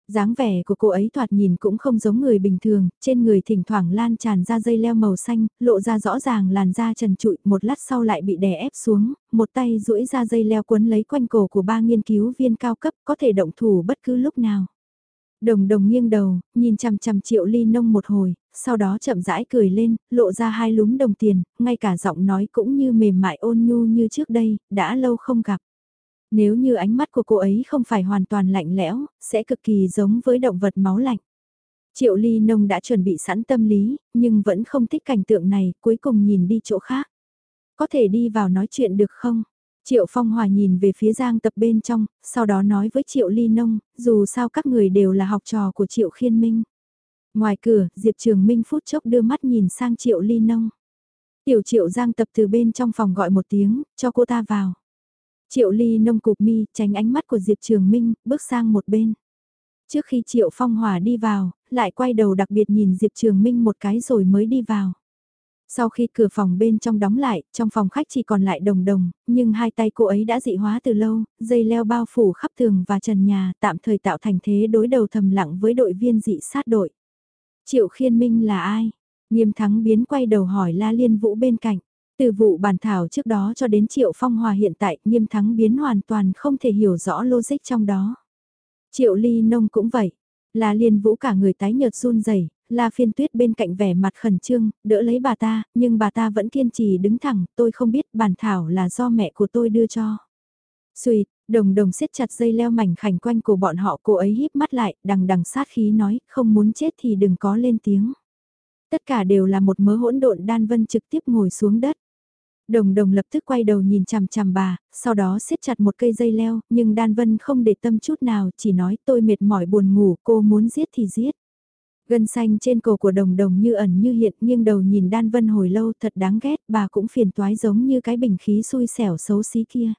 dáng vẻ của cô ấy thoạt nhìn cũng không giống người bình thường, trên người thỉnh thoảng lan tràn ra dây leo màu xanh, lộ ra rõ ràng làn da trần trụi, một lát sau lại bị đè ép xuống, một tay duỗi ra dây leo quấn lấy quanh cổ của ba nghiên cứu viên cao cấp, có thể động thủ bất cứ lúc nào. Đồng đồng nghiêng đầu, nhìn chằm chằm triệu ly nông một hồi, sau đó chậm rãi cười lên, lộ ra hai lúm đồng tiền, ngay cả giọng nói cũng như mềm mại ôn nhu như trước đây, đã lâu không gặp. Nếu như ánh mắt của cô ấy không phải hoàn toàn lạnh lẽo, sẽ cực kỳ giống với động vật máu lạnh. Triệu Ly Nông đã chuẩn bị sẵn tâm lý, nhưng vẫn không thích cảnh tượng này, cuối cùng nhìn đi chỗ khác. Có thể đi vào nói chuyện được không? Triệu Phong Hòa nhìn về phía Giang Tập bên trong, sau đó nói với Triệu Ly Nông, dù sao các người đều là học trò của Triệu Khiên Minh. Ngoài cửa, Diệp Trường Minh phút chốc đưa mắt nhìn sang Triệu Ly Nông. Tiểu Triệu Giang Tập từ bên trong phòng gọi một tiếng, cho cô ta vào. Triệu Ly nông cục mi, tránh ánh mắt của Diệp Trường Minh, bước sang một bên. Trước khi Triệu Phong Hòa đi vào, lại quay đầu đặc biệt nhìn Diệp Trường Minh một cái rồi mới đi vào. Sau khi cửa phòng bên trong đóng lại, trong phòng khách chỉ còn lại đồng đồng, nhưng hai tay cô ấy đã dị hóa từ lâu, dây leo bao phủ khắp tường và trần nhà tạm thời tạo thành thế đối đầu thầm lặng với đội viên dị sát đội. Triệu Khiên Minh là ai? Nghiêm thắng biến quay đầu hỏi La Liên Vũ bên cạnh. Từ vụ bàn thảo trước đó cho đến Triệu Phong Hòa hiện tại nghiêm thắng biến hoàn toàn không thể hiểu rõ logic trong đó. Triệu Ly Nông cũng vậy. Là liên vũ cả người tái nhợt run rẩy là phiên tuyết bên cạnh vẻ mặt khẩn trương, đỡ lấy bà ta, nhưng bà ta vẫn kiên trì đứng thẳng, tôi không biết bản thảo là do mẹ của tôi đưa cho. Xùi, đồng đồng siết chặt dây leo mảnh khảnh quanh cổ bọn họ cô ấy híp mắt lại, đằng đằng sát khí nói, không muốn chết thì đừng có lên tiếng. Tất cả đều là một mớ hỗn độn đan vân trực tiếp ngồi xuống đất. Đồng đồng lập tức quay đầu nhìn chằm chằm bà, sau đó siết chặt một cây dây leo, nhưng Đan Vân không để tâm chút nào, chỉ nói tôi mệt mỏi buồn ngủ, cô muốn giết thì giết. Gân xanh trên cổ của đồng đồng như ẩn như hiện nghiêng đầu nhìn Đan Vân hồi lâu thật đáng ghét, bà cũng phiền toái giống như cái bình khí xui xẻo xấu xí kia.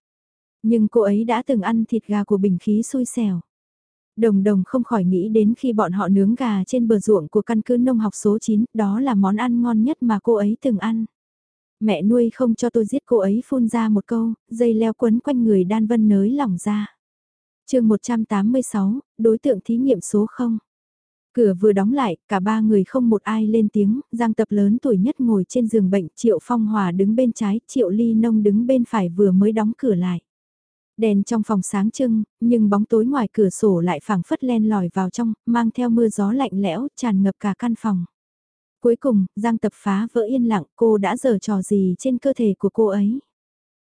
Nhưng cô ấy đã từng ăn thịt gà của bình khí xui xẻo. Đồng đồng không khỏi nghĩ đến khi bọn họ nướng gà trên bờ ruộng của căn cứ nông học số 9, đó là món ăn ngon nhất mà cô ấy từng ăn mẹ nuôi không cho tôi giết cô ấy phun ra một câu, dây leo quấn quanh người đan vân nới lỏng ra. chương 186, đối tượng thí nghiệm số 0. Cửa vừa đóng lại, cả ba người không một ai lên tiếng, Giang Tập lớn tuổi nhất ngồi trên giường bệnh, Triệu Phong Hòa đứng bên trái, Triệu Ly Nông đứng bên phải vừa mới đóng cửa lại. Đèn trong phòng sáng trưng, nhưng bóng tối ngoài cửa sổ lại phảng phất len lỏi vào trong, mang theo mưa gió lạnh lẽo, tràn ngập cả căn phòng. Cuối cùng, Giang Tập phá vỡ yên lặng cô đã giở trò gì trên cơ thể của cô ấy.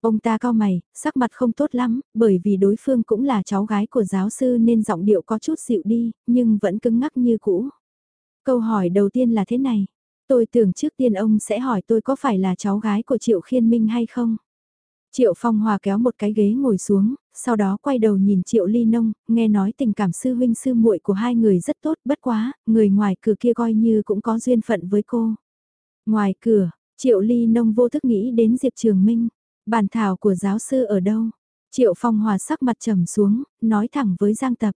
Ông ta cao mày, sắc mặt không tốt lắm, bởi vì đối phương cũng là cháu gái của giáo sư nên giọng điệu có chút dịu đi, nhưng vẫn cứng ngắc như cũ. Câu hỏi đầu tiên là thế này, tôi tưởng trước tiên ông sẽ hỏi tôi có phải là cháu gái của Triệu Khiên Minh hay không? Triệu Phong Hòa kéo một cái ghế ngồi xuống, sau đó quay đầu nhìn Triệu Ly Nông, nghe nói tình cảm sư huynh sư muội của hai người rất tốt, bất quá, người ngoài cửa kia coi như cũng có duyên phận với cô. Ngoài cửa, Triệu Ly Nông vô thức nghĩ đến Diệp Trường Minh, bản thảo của giáo sư ở đâu? Triệu Phong Hòa sắc mặt trầm xuống, nói thẳng với Giang Tập.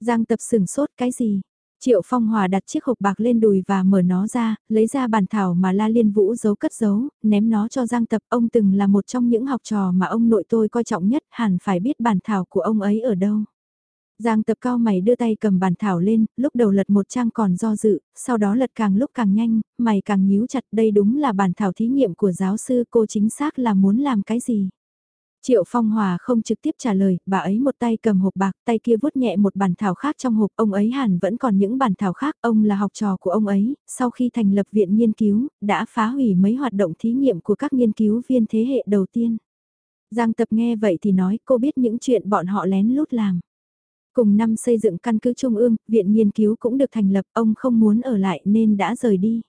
Giang Tập sửng sốt cái gì? Triệu Phong Hòa đặt chiếc hộp bạc lên đùi và mở nó ra, lấy ra bàn thảo mà La Liên Vũ giấu cất giấu, ném nó cho Giang Tập. Ông từng là một trong những học trò mà ông nội tôi coi trọng nhất, hẳn phải biết bàn thảo của ông ấy ở đâu. Giang tập cao mày đưa tay cầm bàn thảo lên, lúc đầu lật một trang còn do dự, sau đó lật càng lúc càng nhanh, mày càng nhíu chặt đây đúng là bàn thảo thí nghiệm của giáo sư cô chính xác là muốn làm cái gì. Triệu Phong Hòa không trực tiếp trả lời, bà ấy một tay cầm hộp bạc, tay kia vuốt nhẹ một bàn thảo khác trong hộp, ông ấy hẳn vẫn còn những bàn thảo khác, ông là học trò của ông ấy, sau khi thành lập viện nghiên cứu, đã phá hủy mấy hoạt động thí nghiệm của các nghiên cứu viên thế hệ đầu tiên. Giang Tập nghe vậy thì nói cô biết những chuyện bọn họ lén lút làm. Cùng năm xây dựng căn cứ trung ương, viện nghiên cứu cũng được thành lập, ông không muốn ở lại nên đã rời đi.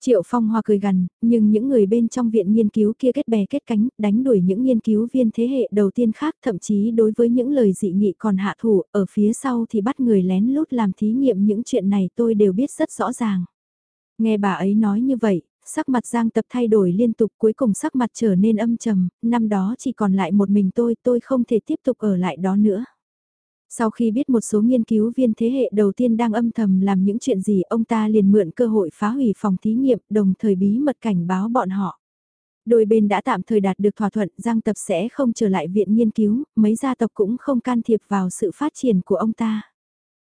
Triệu Phong Hoa cười gằn, nhưng những người bên trong viện nghiên cứu kia kết bè kết cánh, đánh đuổi những nghiên cứu viên thế hệ đầu tiên khác, thậm chí đối với những lời dị nghị còn hạ thủ, ở phía sau thì bắt người lén lút làm thí nghiệm những chuyện này tôi đều biết rất rõ ràng. Nghe bà ấy nói như vậy, sắc mặt Giang Tập thay đổi liên tục cuối cùng sắc mặt trở nên âm trầm, năm đó chỉ còn lại một mình tôi, tôi không thể tiếp tục ở lại đó nữa. Sau khi biết một số nghiên cứu viên thế hệ đầu tiên đang âm thầm làm những chuyện gì ông ta liền mượn cơ hội phá hủy phòng thí nghiệm đồng thời bí mật cảnh báo bọn họ. Đôi bên đã tạm thời đạt được thỏa thuận Giang Tập sẽ không trở lại viện nghiên cứu, mấy gia tộc cũng không can thiệp vào sự phát triển của ông ta.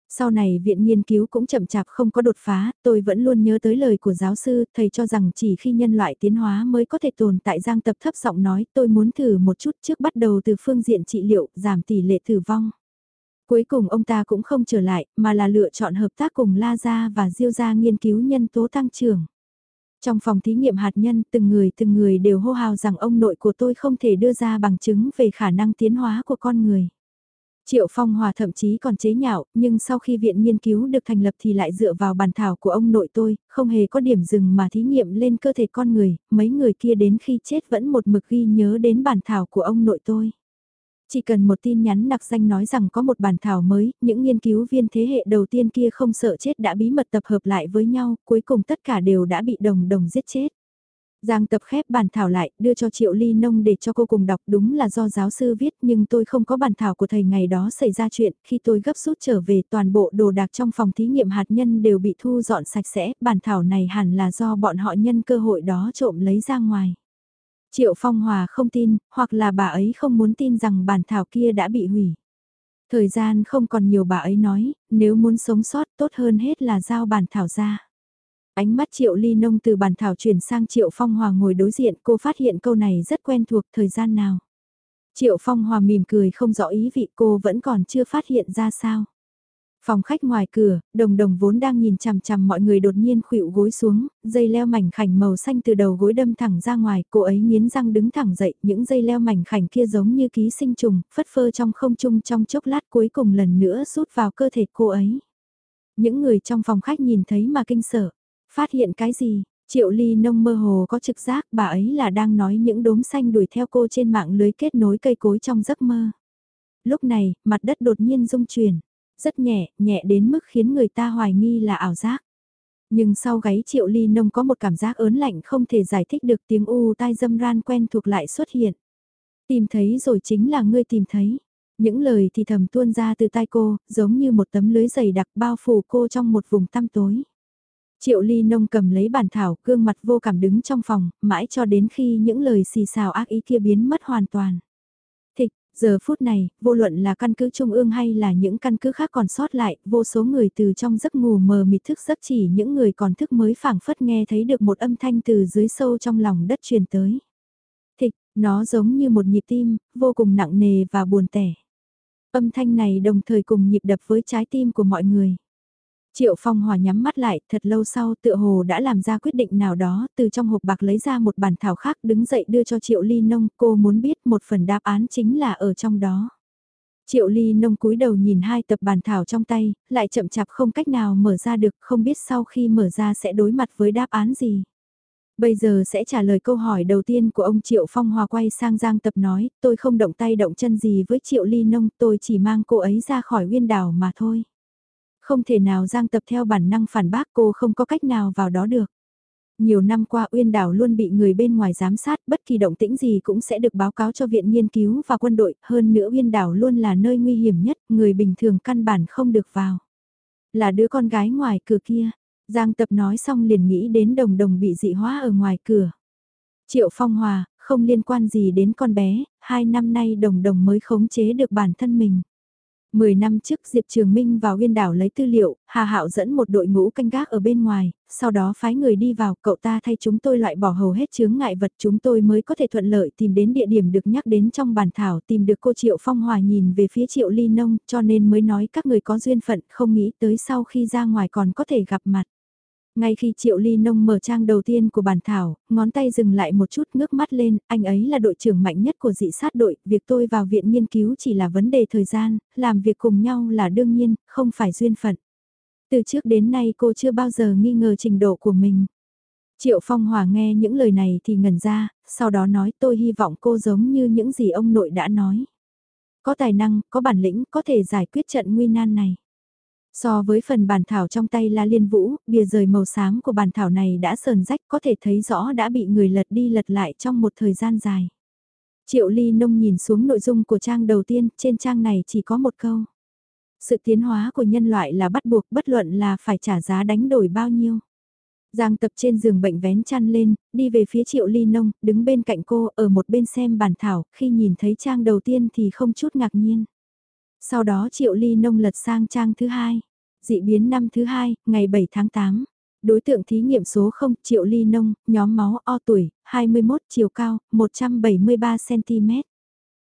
Sau này viện nghiên cứu cũng chậm chạp không có đột phá, tôi vẫn luôn nhớ tới lời của giáo sư, thầy cho rằng chỉ khi nhân loại tiến hóa mới có thể tồn tại Giang Tập thấp giọng nói tôi muốn thử một chút trước bắt đầu từ phương diện trị liệu, giảm tỷ lệ tử vong. Cuối cùng ông ta cũng không trở lại, mà là lựa chọn hợp tác cùng La Gia và Diêu Gia nghiên cứu nhân tố tăng trưởng. Trong phòng thí nghiệm hạt nhân, từng người từng người đều hô hào rằng ông nội của tôi không thể đưa ra bằng chứng về khả năng tiến hóa của con người. Triệu Phong Hòa thậm chí còn chế nhạo, nhưng sau khi viện nghiên cứu được thành lập thì lại dựa vào bản thảo của ông nội tôi, không hề có điểm dừng mà thí nghiệm lên cơ thể con người, mấy người kia đến khi chết vẫn một mực ghi nhớ đến bản thảo của ông nội tôi. Chỉ cần một tin nhắn nặc danh nói rằng có một bản thảo mới, những nghiên cứu viên thế hệ đầu tiên kia không sợ chết đã bí mật tập hợp lại với nhau, cuối cùng tất cả đều đã bị đồng đồng giết chết. Giang tập khép bản thảo lại, đưa cho Triệu Ly Nông để cho cô cùng đọc đúng là do giáo sư viết nhưng tôi không có bản thảo của thầy ngày đó xảy ra chuyện, khi tôi gấp rút trở về toàn bộ đồ đạc trong phòng thí nghiệm hạt nhân đều bị thu dọn sạch sẽ, bản thảo này hẳn là do bọn họ nhân cơ hội đó trộm lấy ra ngoài. Triệu Phong Hòa không tin, hoặc là bà ấy không muốn tin rằng bản thảo kia đã bị hủy. Thời gian không còn nhiều bà ấy nói, nếu muốn sống sót tốt hơn hết là giao bản thảo ra. Ánh mắt Triệu Ly Nông từ bản thảo chuyển sang Triệu Phong Hòa ngồi đối diện cô phát hiện câu này rất quen thuộc thời gian nào. Triệu Phong Hòa mỉm cười không rõ ý vị cô vẫn còn chưa phát hiện ra sao. Phòng khách ngoài cửa, đồng đồng vốn đang nhìn chằm chằm mọi người đột nhiên khuỵu gối xuống, dây leo mảnh khảnh màu xanh từ đầu gối đâm thẳng ra ngoài, cô ấy nghiến răng đứng thẳng dậy, những dây leo mảnh khảnh kia giống như ký sinh trùng, phất phơ trong không trung trong chốc lát cuối cùng lần nữa rút vào cơ thể cô ấy. Những người trong phòng khách nhìn thấy mà kinh sợ, phát hiện cái gì, triệu ly nông mơ hồ có trực giác bà ấy là đang nói những đốm xanh đuổi theo cô trên mạng lưới kết nối cây cối trong giấc mơ. Lúc này, mặt đất đột nhiên rung chuyển rất nhẹ, nhẹ đến mức khiến người ta hoài nghi là ảo giác. Nhưng sau gáy triệu ly nông có một cảm giác ớn lạnh không thể giải thích được tiếng u tai dâm ran quen thuộc lại xuất hiện. Tìm thấy rồi chính là ngươi tìm thấy. Những lời thì thầm tuôn ra từ tai cô, giống như một tấm lưới dày đặc bao phủ cô trong một vùng tăm tối. Triệu ly nông cầm lấy bản thảo, gương mặt vô cảm đứng trong phòng, mãi cho đến khi những lời xì xào ác ý kia biến mất hoàn toàn. Giờ phút này, vô luận là căn cứ trung ương hay là những căn cứ khác còn sót lại, vô số người từ trong giấc ngủ mờ mịt thức giấc chỉ những người còn thức mới phảng phất nghe thấy được một âm thanh từ dưới sâu trong lòng đất truyền tới. Thịch, nó giống như một nhịp tim, vô cùng nặng nề và buồn tẻ. Âm thanh này đồng thời cùng nhịp đập với trái tim của mọi người. Triệu Phong Hòa nhắm mắt lại, thật lâu sau tựa hồ đã làm ra quyết định nào đó, từ trong hộp bạc lấy ra một bản thảo khác đứng dậy đưa cho Triệu Ly Nông, cô muốn biết một phần đáp án chính là ở trong đó. Triệu Ly Nông cúi đầu nhìn hai tập bản thảo trong tay, lại chậm chạp không cách nào mở ra được, không biết sau khi mở ra sẽ đối mặt với đáp án gì. Bây giờ sẽ trả lời câu hỏi đầu tiên của ông Triệu Phong Hòa quay sang Giang Tập nói, tôi không động tay động chân gì với Triệu Ly Nông, tôi chỉ mang cô ấy ra khỏi nguyên đảo mà thôi. Không thể nào Giang Tập theo bản năng phản bác cô không có cách nào vào đó được. Nhiều năm qua Uyên Đảo luôn bị người bên ngoài giám sát, bất kỳ động tĩnh gì cũng sẽ được báo cáo cho viện nghiên cứu và quân đội, hơn nữa Uyên Đảo luôn là nơi nguy hiểm nhất, người bình thường căn bản không được vào. Là đứa con gái ngoài cửa kia, Giang Tập nói xong liền nghĩ đến đồng đồng bị dị hóa ở ngoài cửa. Triệu Phong Hòa, không liên quan gì đến con bé, hai năm nay đồng đồng mới khống chế được bản thân mình. Mười năm trước Diệp Trường Minh vào Uyên đảo lấy tư liệu, Hà Hạo dẫn một đội ngũ canh gác ở bên ngoài, sau đó phái người đi vào, cậu ta thay chúng tôi loại bỏ hầu hết chướng ngại vật chúng tôi mới có thể thuận lợi tìm đến địa điểm được nhắc đến trong bản thảo, tìm được cô Triệu Phong Hòa nhìn về phía Triệu Ly Nông, cho nên mới nói các người có duyên phận, không nghĩ tới sau khi ra ngoài còn có thể gặp mặt. Ngay khi Triệu Ly Nông mở trang đầu tiên của bản thảo, ngón tay dừng lại một chút ngước mắt lên, anh ấy là đội trưởng mạnh nhất của dị sát đội, việc tôi vào viện nghiên cứu chỉ là vấn đề thời gian, làm việc cùng nhau là đương nhiên, không phải duyên phận. Từ trước đến nay cô chưa bao giờ nghi ngờ trình độ của mình. Triệu Phong Hòa nghe những lời này thì ngẩn ra, sau đó nói tôi hy vọng cô giống như những gì ông nội đã nói. Có tài năng, có bản lĩnh, có thể giải quyết trận nguy nan này. So với phần bản thảo trong tay La Liên Vũ, bìa rời màu xám của bản thảo này đã sờn rách có thể thấy rõ đã bị người lật đi lật lại trong một thời gian dài. Triệu Ly Nông nhìn xuống nội dung của trang đầu tiên, trên trang này chỉ có một câu. Sự tiến hóa của nhân loại là bắt buộc bất luận là phải trả giá đánh đổi bao nhiêu. Giang tập trên giường bệnh vén chăn lên, đi về phía Triệu Ly Nông, đứng bên cạnh cô ở một bên xem bản thảo, khi nhìn thấy trang đầu tiên thì không chút ngạc nhiên. Sau đó Triệu Ly Nông lật sang trang thứ hai. Dị biến năm thứ hai, ngày 7 tháng 8. Đối tượng thí nghiệm số 0 Triệu Ly Nông, nhóm máu O tuổi, 21 chiều cao, 173cm.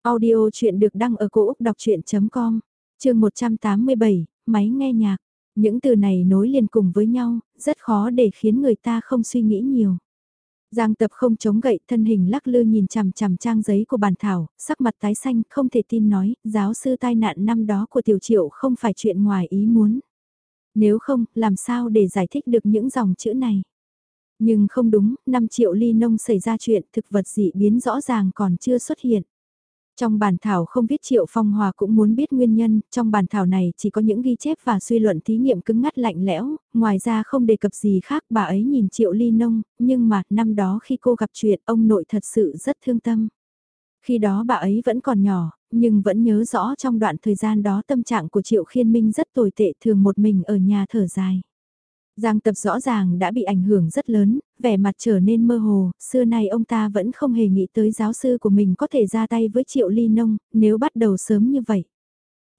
Audio chuyện được đăng ở cổ Úc đọc chuyện.com, trường 187, máy nghe nhạc. Những từ này nối liền cùng với nhau, rất khó để khiến người ta không suy nghĩ nhiều. Giang tập không chống gậy thân hình lắc lư nhìn chằm chằm trang giấy của bàn thảo, sắc mặt tái xanh không thể tin nói, giáo sư tai nạn năm đó của tiểu triệu không phải chuyện ngoài ý muốn. Nếu không, làm sao để giải thích được những dòng chữ này? Nhưng không đúng, 5 triệu ly nông xảy ra chuyện thực vật dị biến rõ ràng còn chưa xuất hiện. Trong bản thảo không viết Triệu Phong Hòa cũng muốn biết nguyên nhân, trong bản thảo này chỉ có những ghi chép và suy luận thí nghiệm cứng ngắt lạnh lẽo, ngoài ra không đề cập gì khác bà ấy nhìn Triệu Ly Nông, nhưng mà năm đó khi cô gặp chuyện ông nội thật sự rất thương tâm. Khi đó bà ấy vẫn còn nhỏ, nhưng vẫn nhớ rõ trong đoạn thời gian đó tâm trạng của Triệu Khiên Minh rất tồi tệ thường một mình ở nhà thở dài. Giang tập rõ ràng đã bị ảnh hưởng rất lớn, vẻ mặt trở nên mơ hồ, xưa nay ông ta vẫn không hề nghĩ tới giáo sư của mình có thể ra tay với Triệu Ly Nông, nếu bắt đầu sớm như vậy.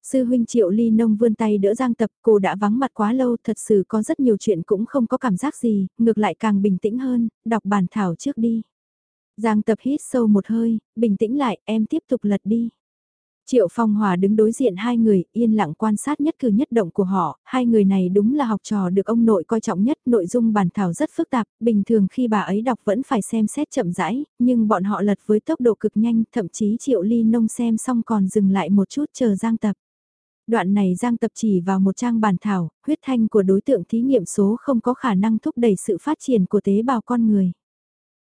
Sư huynh Triệu Ly Nông vươn tay đỡ Giang Tập, cô đã vắng mặt quá lâu, thật sự có rất nhiều chuyện cũng không có cảm giác gì, ngược lại càng bình tĩnh hơn, đọc bản thảo trước đi. Giang Tập hít sâu một hơi, bình tĩnh lại, em tiếp tục lật đi. Triệu Phong Hòa đứng đối diện hai người, yên lặng quan sát nhất cử nhất động của họ, hai người này đúng là học trò được ông nội coi trọng nhất, nội dung bản thảo rất phức tạp, bình thường khi bà ấy đọc vẫn phải xem xét chậm rãi, nhưng bọn họ lật với tốc độ cực nhanh, thậm chí Triệu Ly Nông xem xong còn dừng lại một chút chờ Giang Tập. Đoạn này Giang Tập chỉ vào một trang bản thảo, huyết thanh của đối tượng thí nghiệm số không có khả năng thúc đẩy sự phát triển của tế bào con người.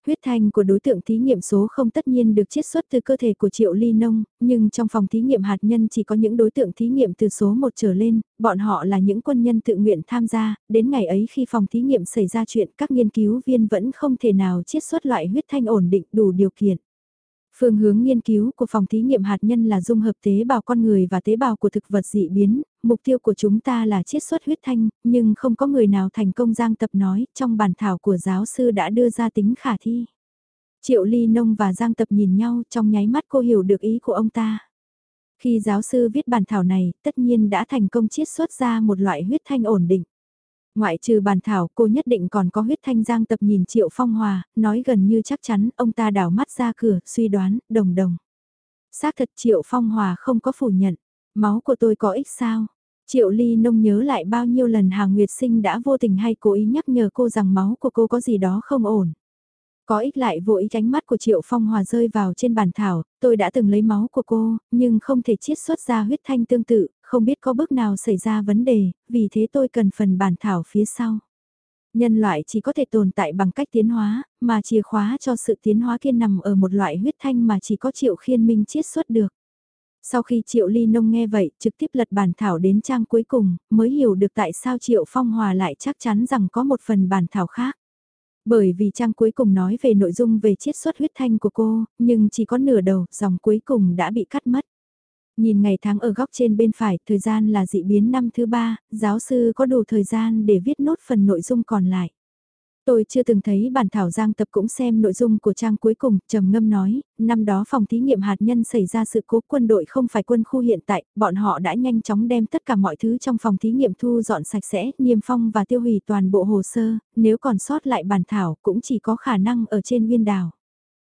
Huyết thanh của đối tượng thí nghiệm số không tất nhiên được chiết xuất từ cơ thể của Triệu Ly Nông, nhưng trong phòng thí nghiệm hạt nhân chỉ có những đối tượng thí nghiệm từ số 1 trở lên, bọn họ là những quân nhân tự nguyện tham gia, đến ngày ấy khi phòng thí nghiệm xảy ra chuyện các nghiên cứu viên vẫn không thể nào chiết xuất loại huyết thanh ổn định đủ điều kiện. Phương hướng nghiên cứu của phòng thí nghiệm hạt nhân là dung hợp tế bào con người và tế bào của thực vật dị biến, mục tiêu của chúng ta là chiết xuất huyết thanh, nhưng không có người nào thành công giang tập nói, trong bản thảo của giáo sư đã đưa ra tính khả thi. Triệu Ly Nông và Giang Tập nhìn nhau trong nháy mắt cô hiểu được ý của ông ta. Khi giáo sư viết bản thảo này, tất nhiên đã thành công chiết xuất ra một loại huyết thanh ổn định. Ngoại trừ bàn thảo cô nhất định còn có huyết thanh giang tập nhìn Triệu Phong Hòa, nói gần như chắc chắn ông ta đảo mắt ra cửa, suy đoán, đồng đồng. Xác thật Triệu Phong Hòa không có phủ nhận, máu của tôi có ích sao? Triệu Ly Nông nhớ lại bao nhiêu lần Hà Nguyệt Sinh đã vô tình hay cố ý nhắc nhở cô rằng máu của cô có gì đó không ổn. Có ích lại vô tránh mắt của Triệu Phong Hòa rơi vào trên bàn thảo, tôi đã từng lấy máu của cô, nhưng không thể chiết xuất ra huyết thanh tương tự, không biết có bước nào xảy ra vấn đề, vì thế tôi cần phần bản thảo phía sau. Nhân loại chỉ có thể tồn tại bằng cách tiến hóa, mà chìa khóa cho sự tiến hóa kia nằm ở một loại huyết thanh mà chỉ có Triệu Khiên Minh chiết xuất được. Sau khi Triệu Ly Nông nghe vậy, trực tiếp lật bản thảo đến trang cuối cùng, mới hiểu được tại sao Triệu Phong Hòa lại chắc chắn rằng có một phần bản thảo khác. Bởi vì trang cuối cùng nói về nội dung về chiết xuất huyết thanh của cô, nhưng chỉ có nửa đầu, dòng cuối cùng đã bị cắt mất. Nhìn ngày tháng ở góc trên bên phải, thời gian là dị biến năm thứ ba, giáo sư có đủ thời gian để viết nốt phần nội dung còn lại. Tôi chưa từng thấy bản thảo giang tập cũng xem nội dung của trang cuối cùng, trầm ngâm nói, năm đó phòng thí nghiệm hạt nhân xảy ra sự cố quân đội không phải quân khu hiện tại, bọn họ đã nhanh chóng đem tất cả mọi thứ trong phòng thí nghiệm thu dọn sạch sẽ, niêm phong và tiêu hủy toàn bộ hồ sơ, nếu còn sót lại bản thảo cũng chỉ có khả năng ở trên viên đảo.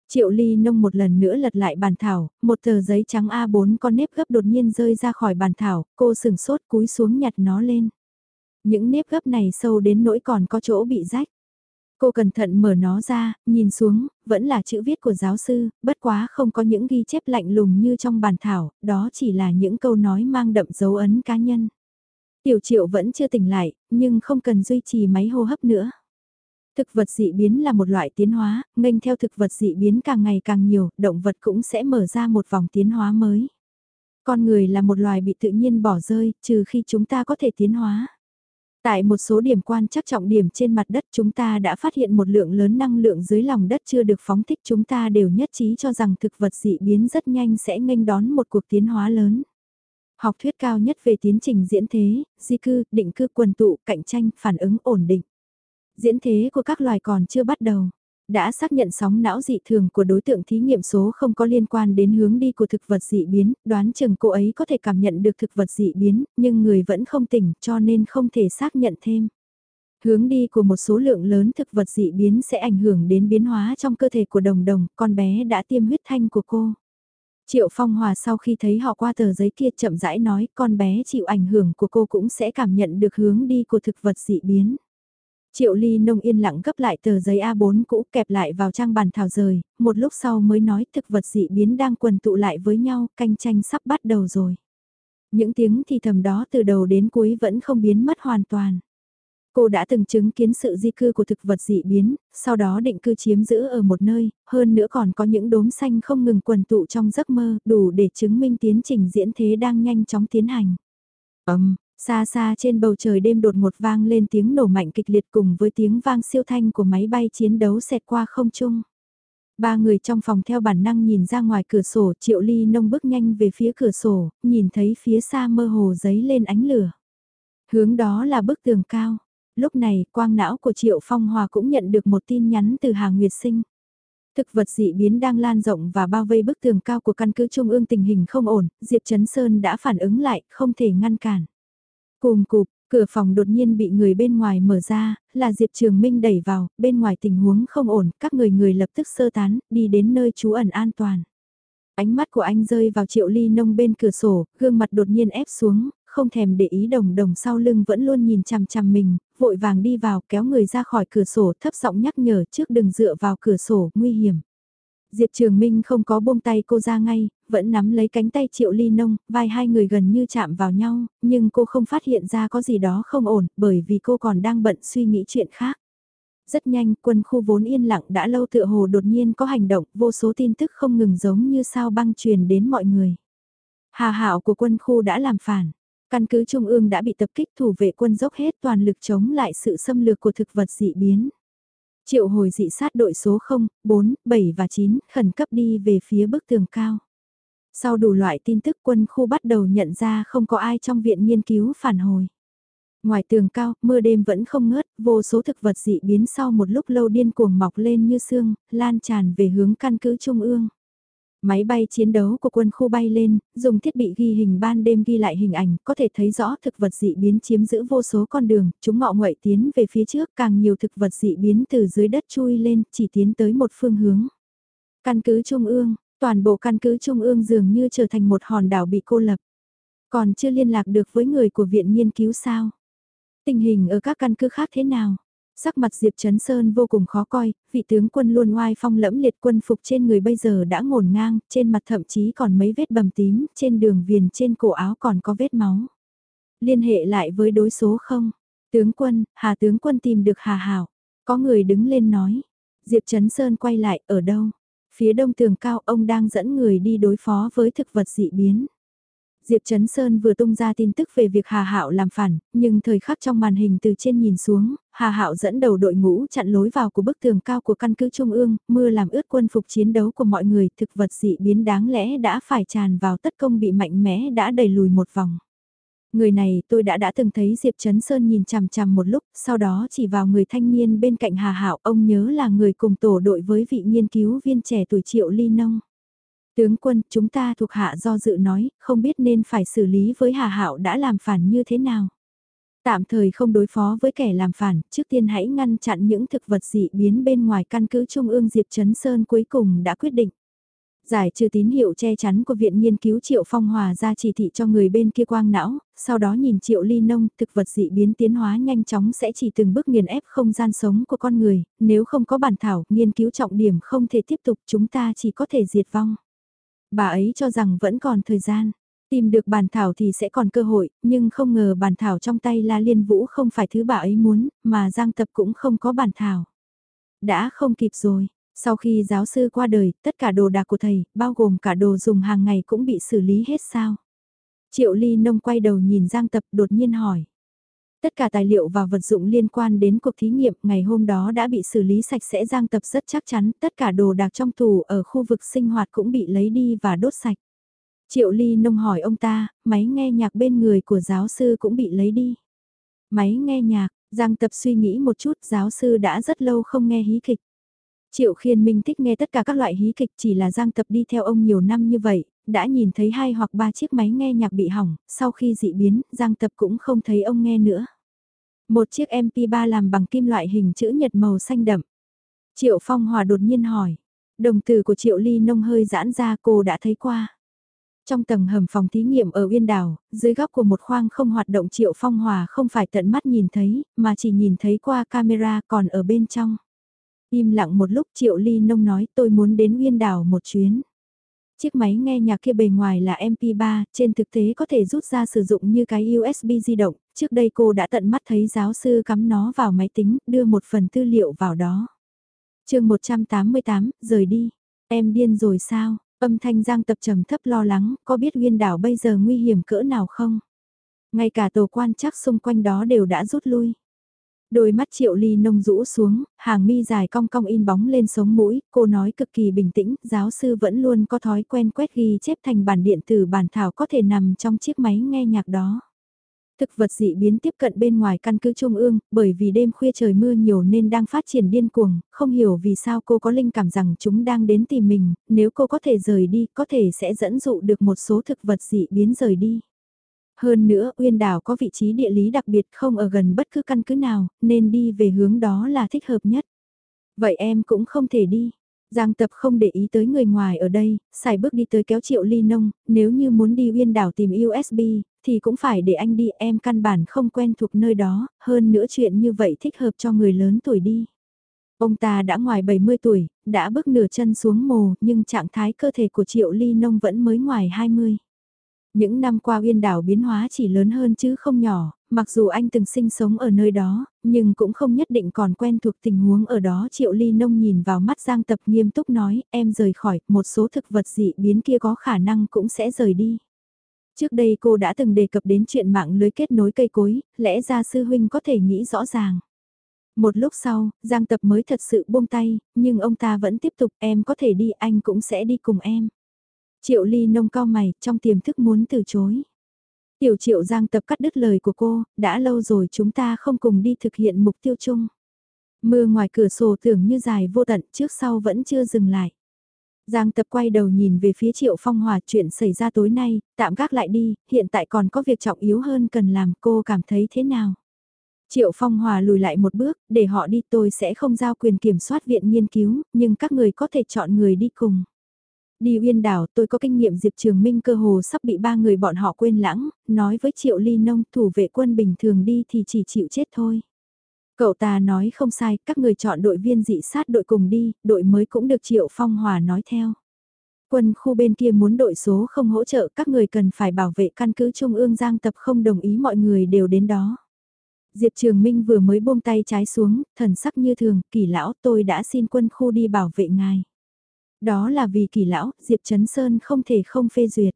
Triệu ly nông một lần nữa lật lại bàn thảo, một tờ giấy trắng A4 con nếp gấp đột nhiên rơi ra khỏi bàn thảo, cô sừng sốt cúi xuống nhặt nó lên. Những nếp gấp này sâu đến nỗi còn có chỗ bị rách. Cô cẩn thận mở nó ra, nhìn xuống, vẫn là chữ viết của giáo sư, bất quá không có những ghi chép lạnh lùng như trong bàn thảo, đó chỉ là những câu nói mang đậm dấu ấn cá nhân. Tiểu triệu vẫn chưa tỉnh lại, nhưng không cần duy trì máy hô hấp nữa. Thực vật dị biến là một loại tiến hóa, nghênh theo thực vật dị biến càng ngày càng nhiều, động vật cũng sẽ mở ra một vòng tiến hóa mới. Con người là một loài bị tự nhiên bỏ rơi, trừ khi chúng ta có thể tiến hóa. Tại một số điểm quan chắc trọng điểm trên mặt đất chúng ta đã phát hiện một lượng lớn năng lượng dưới lòng đất chưa được phóng thích chúng ta đều nhất trí cho rằng thực vật dị biến rất nhanh sẽ nghênh đón một cuộc tiến hóa lớn. Học thuyết cao nhất về tiến trình diễn thế, di cư, định cư quần tụ, cạnh tranh, phản ứng ổn định. Diễn thế của các loài còn chưa bắt đầu đã xác nhận sóng não dị thường của đối tượng thí nghiệm số không có liên quan đến hướng đi của thực vật dị biến, đoán chừng cô ấy có thể cảm nhận được thực vật dị biến, nhưng người vẫn không tỉnh cho nên không thể xác nhận thêm. Hướng đi của một số lượng lớn thực vật dị biến sẽ ảnh hưởng đến biến hóa trong cơ thể của đồng đồng, con bé đã tiêm huyết thanh của cô. Triệu Phong Hòa sau khi thấy họ qua tờ giấy kia chậm rãi nói con bé chịu ảnh hưởng của cô cũng sẽ cảm nhận được hướng đi của thực vật dị biến. Triệu Ly Nông yên lặng gấp lại tờ giấy A4 cũ kẹp lại vào trang bàn thảo rời, một lúc sau mới nói thực vật dị biến đang quần tụ lại với nhau, canh tranh sắp bắt đầu rồi. Những tiếng thì thầm đó từ đầu đến cuối vẫn không biến mất hoàn toàn. Cô đã từng chứng kiến sự di cư của thực vật dị biến, sau đó định cư chiếm giữ ở một nơi, hơn nữa còn có những đốm xanh không ngừng quần tụ trong giấc mơ, đủ để chứng minh tiến trình diễn thế đang nhanh chóng tiến hành. Ấm, Xa xa trên bầu trời đêm đột ngột vang lên tiếng nổ mạnh kịch liệt cùng với tiếng vang siêu thanh của máy bay chiến đấu xẹt qua không trung. Ba người trong phòng theo bản năng nhìn ra ngoài cửa sổ, Triệu Ly nông bước nhanh về phía cửa sổ, nhìn thấy phía xa mơ hồ giấy lên ánh lửa. Hướng đó là bức tường cao. Lúc này, quang não của Triệu Phong Hòa cũng nhận được một tin nhắn từ Hà Nguyệt Sinh. Thực vật dị biến đang lan rộng và bao vây bức tường cao của căn cứ Trung ương tình hình không ổn, Diệp Trấn Sơn đã phản ứng lại, không thể ngăn cản. Cùng cục, cửa phòng đột nhiên bị người bên ngoài mở ra, là Diệp Trường Minh đẩy vào, bên ngoài tình huống không ổn, các người người lập tức sơ tán, đi đến nơi trú ẩn an toàn. Ánh mắt của anh rơi vào triệu ly nông bên cửa sổ, gương mặt đột nhiên ép xuống, không thèm để ý đồng đồng sau lưng vẫn luôn nhìn chằm chằm mình, vội vàng đi vào kéo người ra khỏi cửa sổ thấp giọng nhắc nhở trước đừng dựa vào cửa sổ, nguy hiểm. Diệp Trường Minh không có buông tay cô ra ngay, vẫn nắm lấy cánh tay Triệu Ly Nông, vai hai người gần như chạm vào nhau, nhưng cô không phát hiện ra có gì đó không ổn, bởi vì cô còn đang bận suy nghĩ chuyện khác. Rất nhanh, quân khu vốn yên lặng đã lâu tựa hồ đột nhiên có hành động, vô số tin tức không ngừng giống như sao băng truyền đến mọi người. Hà hảo của quân khu đã làm phản. Căn cứ Trung ương đã bị tập kích thủ vệ quân dốc hết toàn lực chống lại sự xâm lược của thực vật dị biến. Triệu hồi dị sát đội số 0, 4, 7 và 9 khẩn cấp đi về phía bức tường cao. Sau đủ loại tin tức quân khu bắt đầu nhận ra không có ai trong viện nghiên cứu phản hồi. Ngoài tường cao, mưa đêm vẫn không ngớt, vô số thực vật dị biến sau một lúc lâu điên cuồng mọc lên như sương, lan tràn về hướng căn cứ trung ương. Máy bay chiến đấu của quân khu bay lên, dùng thiết bị ghi hình ban đêm ghi lại hình ảnh, có thể thấy rõ thực vật dị biến chiếm giữ vô số con đường, chúng ngọ nguậy tiến về phía trước, càng nhiều thực vật dị biến từ dưới đất chui lên, chỉ tiến tới một phương hướng. Căn cứ Trung ương, toàn bộ căn cứ Trung ương dường như trở thành một hòn đảo bị cô lập. Còn chưa liên lạc được với người của viện nghiên cứu sao? Tình hình ở các căn cứ khác thế nào? Sắc mặt Diệp Trấn Sơn vô cùng khó coi, vị tướng quân luôn oai phong lẫm liệt quân phục trên người bây giờ đã ngổn ngang, trên mặt thậm chí còn mấy vết bầm tím, trên đường viền trên cổ áo còn có vết máu. Liên hệ lại với đối số không? Tướng quân, Hà tướng quân tìm được Hà Hảo. Có người đứng lên nói. Diệp Trấn Sơn quay lại, ở đâu? Phía đông tường cao ông đang dẫn người đi đối phó với thực vật dị biến. Diệp Trấn Sơn vừa tung ra tin tức về việc Hà Hạo làm phản, nhưng thời khắc trong màn hình từ trên nhìn xuống, Hà Hạo dẫn đầu đội ngũ chặn lối vào của bức tường cao của căn cứ Trung ương, mưa làm ướt quân phục chiến đấu của mọi người, thực vật dị biến đáng lẽ đã phải tràn vào tất công bị mạnh mẽ đã đẩy lùi một vòng. Người này tôi đã đã từng thấy Diệp Trấn Sơn nhìn chằm chằm một lúc, sau đó chỉ vào người thanh niên bên cạnh Hà Hạo, ông nhớ là người cùng tổ đội với vị nghiên cứu viên trẻ tuổi Triệu Ly Nông. Tướng quân, chúng ta thuộc hạ do dự nói, không biết nên phải xử lý với Hà Hạo đã làm phản như thế nào. Tạm thời không đối phó với kẻ làm phản, trước tiên hãy ngăn chặn những thực vật dị biến bên ngoài căn cứ Trung ương Diệp Trấn Sơn cuối cùng đã quyết định. Giải trừ tín hiệu che chắn của Viện Nghiên cứu Triệu Phong Hòa ra chỉ thị cho người bên kia quang não, sau đó nhìn Triệu Ly Nông, thực vật dị biến tiến hóa nhanh chóng sẽ chỉ từng bước nghiền ép không gian sống của con người, nếu không có bản thảo, nghiên cứu trọng điểm không thể tiếp tục chúng ta chỉ có thể diệt vong. Bà ấy cho rằng vẫn còn thời gian. Tìm được bàn thảo thì sẽ còn cơ hội, nhưng không ngờ bàn thảo trong tay La Liên Vũ không phải thứ bà ấy muốn, mà Giang Tập cũng không có bàn thảo. Đã không kịp rồi, sau khi giáo sư qua đời, tất cả đồ đạc của thầy, bao gồm cả đồ dùng hàng ngày cũng bị xử lý hết sao. Triệu Ly Nông quay đầu nhìn Giang Tập đột nhiên hỏi. Tất cả tài liệu và vật dụng liên quan đến cuộc thí nghiệm ngày hôm đó đã bị xử lý sạch sẽ Giang Tập rất chắc chắn tất cả đồ đạc trong tù ở khu vực sinh hoạt cũng bị lấy đi và đốt sạch. Triệu Ly Nông hỏi ông ta, máy nghe nhạc bên người của giáo sư cũng bị lấy đi. Máy nghe nhạc, Giang Tập suy nghĩ một chút giáo sư đã rất lâu không nghe hí kịch. Triệu Khiên Minh thích nghe tất cả các loại hí kịch chỉ là Giang Tập đi theo ông nhiều năm như vậy, đã nhìn thấy hai hoặc ba chiếc máy nghe nhạc bị hỏng, sau khi dị biến, Giang Tập cũng không thấy ông nghe nữa. Một chiếc MP3 làm bằng kim loại hình chữ nhật màu xanh đậm. Triệu Phong Hòa đột nhiên hỏi. Đồng từ của Triệu Ly Nông hơi giãn ra cô đã thấy qua. Trong tầng hầm phòng thí nghiệm ở Uyên Đảo, dưới góc của một khoang không hoạt động Triệu Phong Hòa không phải tận mắt nhìn thấy, mà chỉ nhìn thấy qua camera còn ở bên trong. Im lặng một lúc Triệu Ly Nông nói tôi muốn đến Uyên Đảo một chuyến. Chiếc máy nghe nhạc kia bề ngoài là MP3, trên thực tế có thể rút ra sử dụng như cái USB di động, trước đây cô đã tận mắt thấy giáo sư cắm nó vào máy tính, đưa một phần tư liệu vào đó. chương 188, rời đi. Em điên rồi sao? Âm thanh giang tập trầm thấp lo lắng, có biết nguyên đảo bây giờ nguy hiểm cỡ nào không? Ngay cả tổ quan chắc xung quanh đó đều đã rút lui. Đôi mắt triệu ly nông rũ xuống, hàng mi dài cong cong in bóng lên sống mũi, cô nói cực kỳ bình tĩnh, giáo sư vẫn luôn có thói quen quét ghi chép thành bản điện tử bản thảo có thể nằm trong chiếc máy nghe nhạc đó. Thực vật dị biến tiếp cận bên ngoài căn cứ trung ương, bởi vì đêm khuya trời mưa nhiều nên đang phát triển điên cuồng, không hiểu vì sao cô có linh cảm rằng chúng đang đến tìm mình, nếu cô có thể rời đi, có thể sẽ dẫn dụ được một số thực vật dị biến rời đi. Hơn nữa, Uyên đảo có vị trí địa lý đặc biệt không ở gần bất cứ căn cứ nào, nên đi về hướng đó là thích hợp nhất. Vậy em cũng không thể đi. Giang tập không để ý tới người ngoài ở đây, xài bước đi tới kéo triệu ly nông, nếu như muốn đi Uyên đảo tìm USB, thì cũng phải để anh đi em căn bản không quen thuộc nơi đó, hơn nữa chuyện như vậy thích hợp cho người lớn tuổi đi. Ông ta đã ngoài 70 tuổi, đã bước nửa chân xuống mồ, nhưng trạng thái cơ thể của Triệu Ly Nông vẫn mới ngoài 20. Những năm qua uyên đảo biến hóa chỉ lớn hơn chứ không nhỏ, mặc dù anh từng sinh sống ở nơi đó, nhưng cũng không nhất định còn quen thuộc tình huống ở đó. Triệu Ly Nông nhìn vào mắt Giang Tập nghiêm túc nói, em rời khỏi, một số thực vật dị biến kia có khả năng cũng sẽ rời đi. Trước đây cô đã từng đề cập đến chuyện mạng lưới kết nối cây cối, lẽ ra sư huynh có thể nghĩ rõ ràng. Một lúc sau, Giang Tập mới thật sự buông tay, nhưng ông ta vẫn tiếp tục em có thể đi anh cũng sẽ đi cùng em. Triệu ly nông cao mày, trong tiềm thức muốn từ chối. Tiểu triệu giang tập cắt đứt lời của cô, đã lâu rồi chúng ta không cùng đi thực hiện mục tiêu chung. Mưa ngoài cửa sổ tưởng như dài vô tận trước sau vẫn chưa dừng lại. Giang tập quay đầu nhìn về phía triệu phong hòa chuyện xảy ra tối nay, tạm gác lại đi, hiện tại còn có việc trọng yếu hơn cần làm cô cảm thấy thế nào. Triệu Phong Hòa lùi lại một bước, để họ đi tôi sẽ không giao quyền kiểm soát viện nghiên cứu, nhưng các người có thể chọn người đi cùng. Đi uyên đảo tôi có kinh nghiệm Diệp Trường Minh cơ hồ sắp bị ba người bọn họ quên lãng, nói với Triệu Ly Nông thủ vệ quân bình thường đi thì chỉ chịu chết thôi. Cậu ta nói không sai, các người chọn đội viên dị sát đội cùng đi, đội mới cũng được Triệu Phong Hòa nói theo. Quân khu bên kia muốn đội số không hỗ trợ các người cần phải bảo vệ căn cứ Trung ương Giang tập không đồng ý mọi người đều đến đó. Diệp Trường Minh vừa mới buông tay trái xuống, thần sắc như thường, kỳ lão tôi đã xin quân khu đi bảo vệ ngài. Đó là vì kỳ lão, Diệp Trấn Sơn không thể không phê duyệt.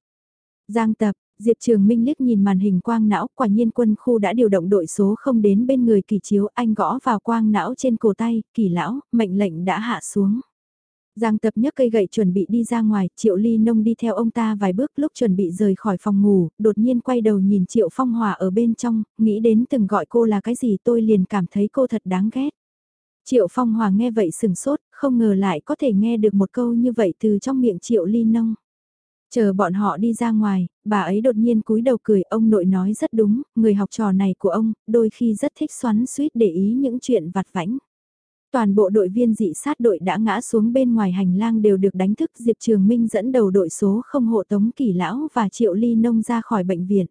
Giang tập, Diệp Trường Minh liếc nhìn màn hình quang não, quả nhiên quân khu đã điều động đội số không đến bên người kỳ chiếu, anh gõ vào quang não trên cổ tay, kỳ lão, mệnh lệnh đã hạ xuống. Giang tập nhấc cây gậy chuẩn bị đi ra ngoài, Triệu Ly Nông đi theo ông ta vài bước lúc chuẩn bị rời khỏi phòng ngủ, đột nhiên quay đầu nhìn Triệu Phong Hòa ở bên trong, nghĩ đến từng gọi cô là cái gì tôi liền cảm thấy cô thật đáng ghét. Triệu Phong Hòa nghe vậy sừng sốt, không ngờ lại có thể nghe được một câu như vậy từ trong miệng Triệu Ly Nông. Chờ bọn họ đi ra ngoài, bà ấy đột nhiên cúi đầu cười, ông nội nói rất đúng, người học trò này của ông, đôi khi rất thích xoắn suýt để ý những chuyện vặt vãnh. Toàn bộ đội viên dị sát đội đã ngã xuống bên ngoài hành lang đều được đánh thức Diệp Trường Minh dẫn đầu đội số không hộ tống kỳ lão và triệu ly nông ra khỏi bệnh viện.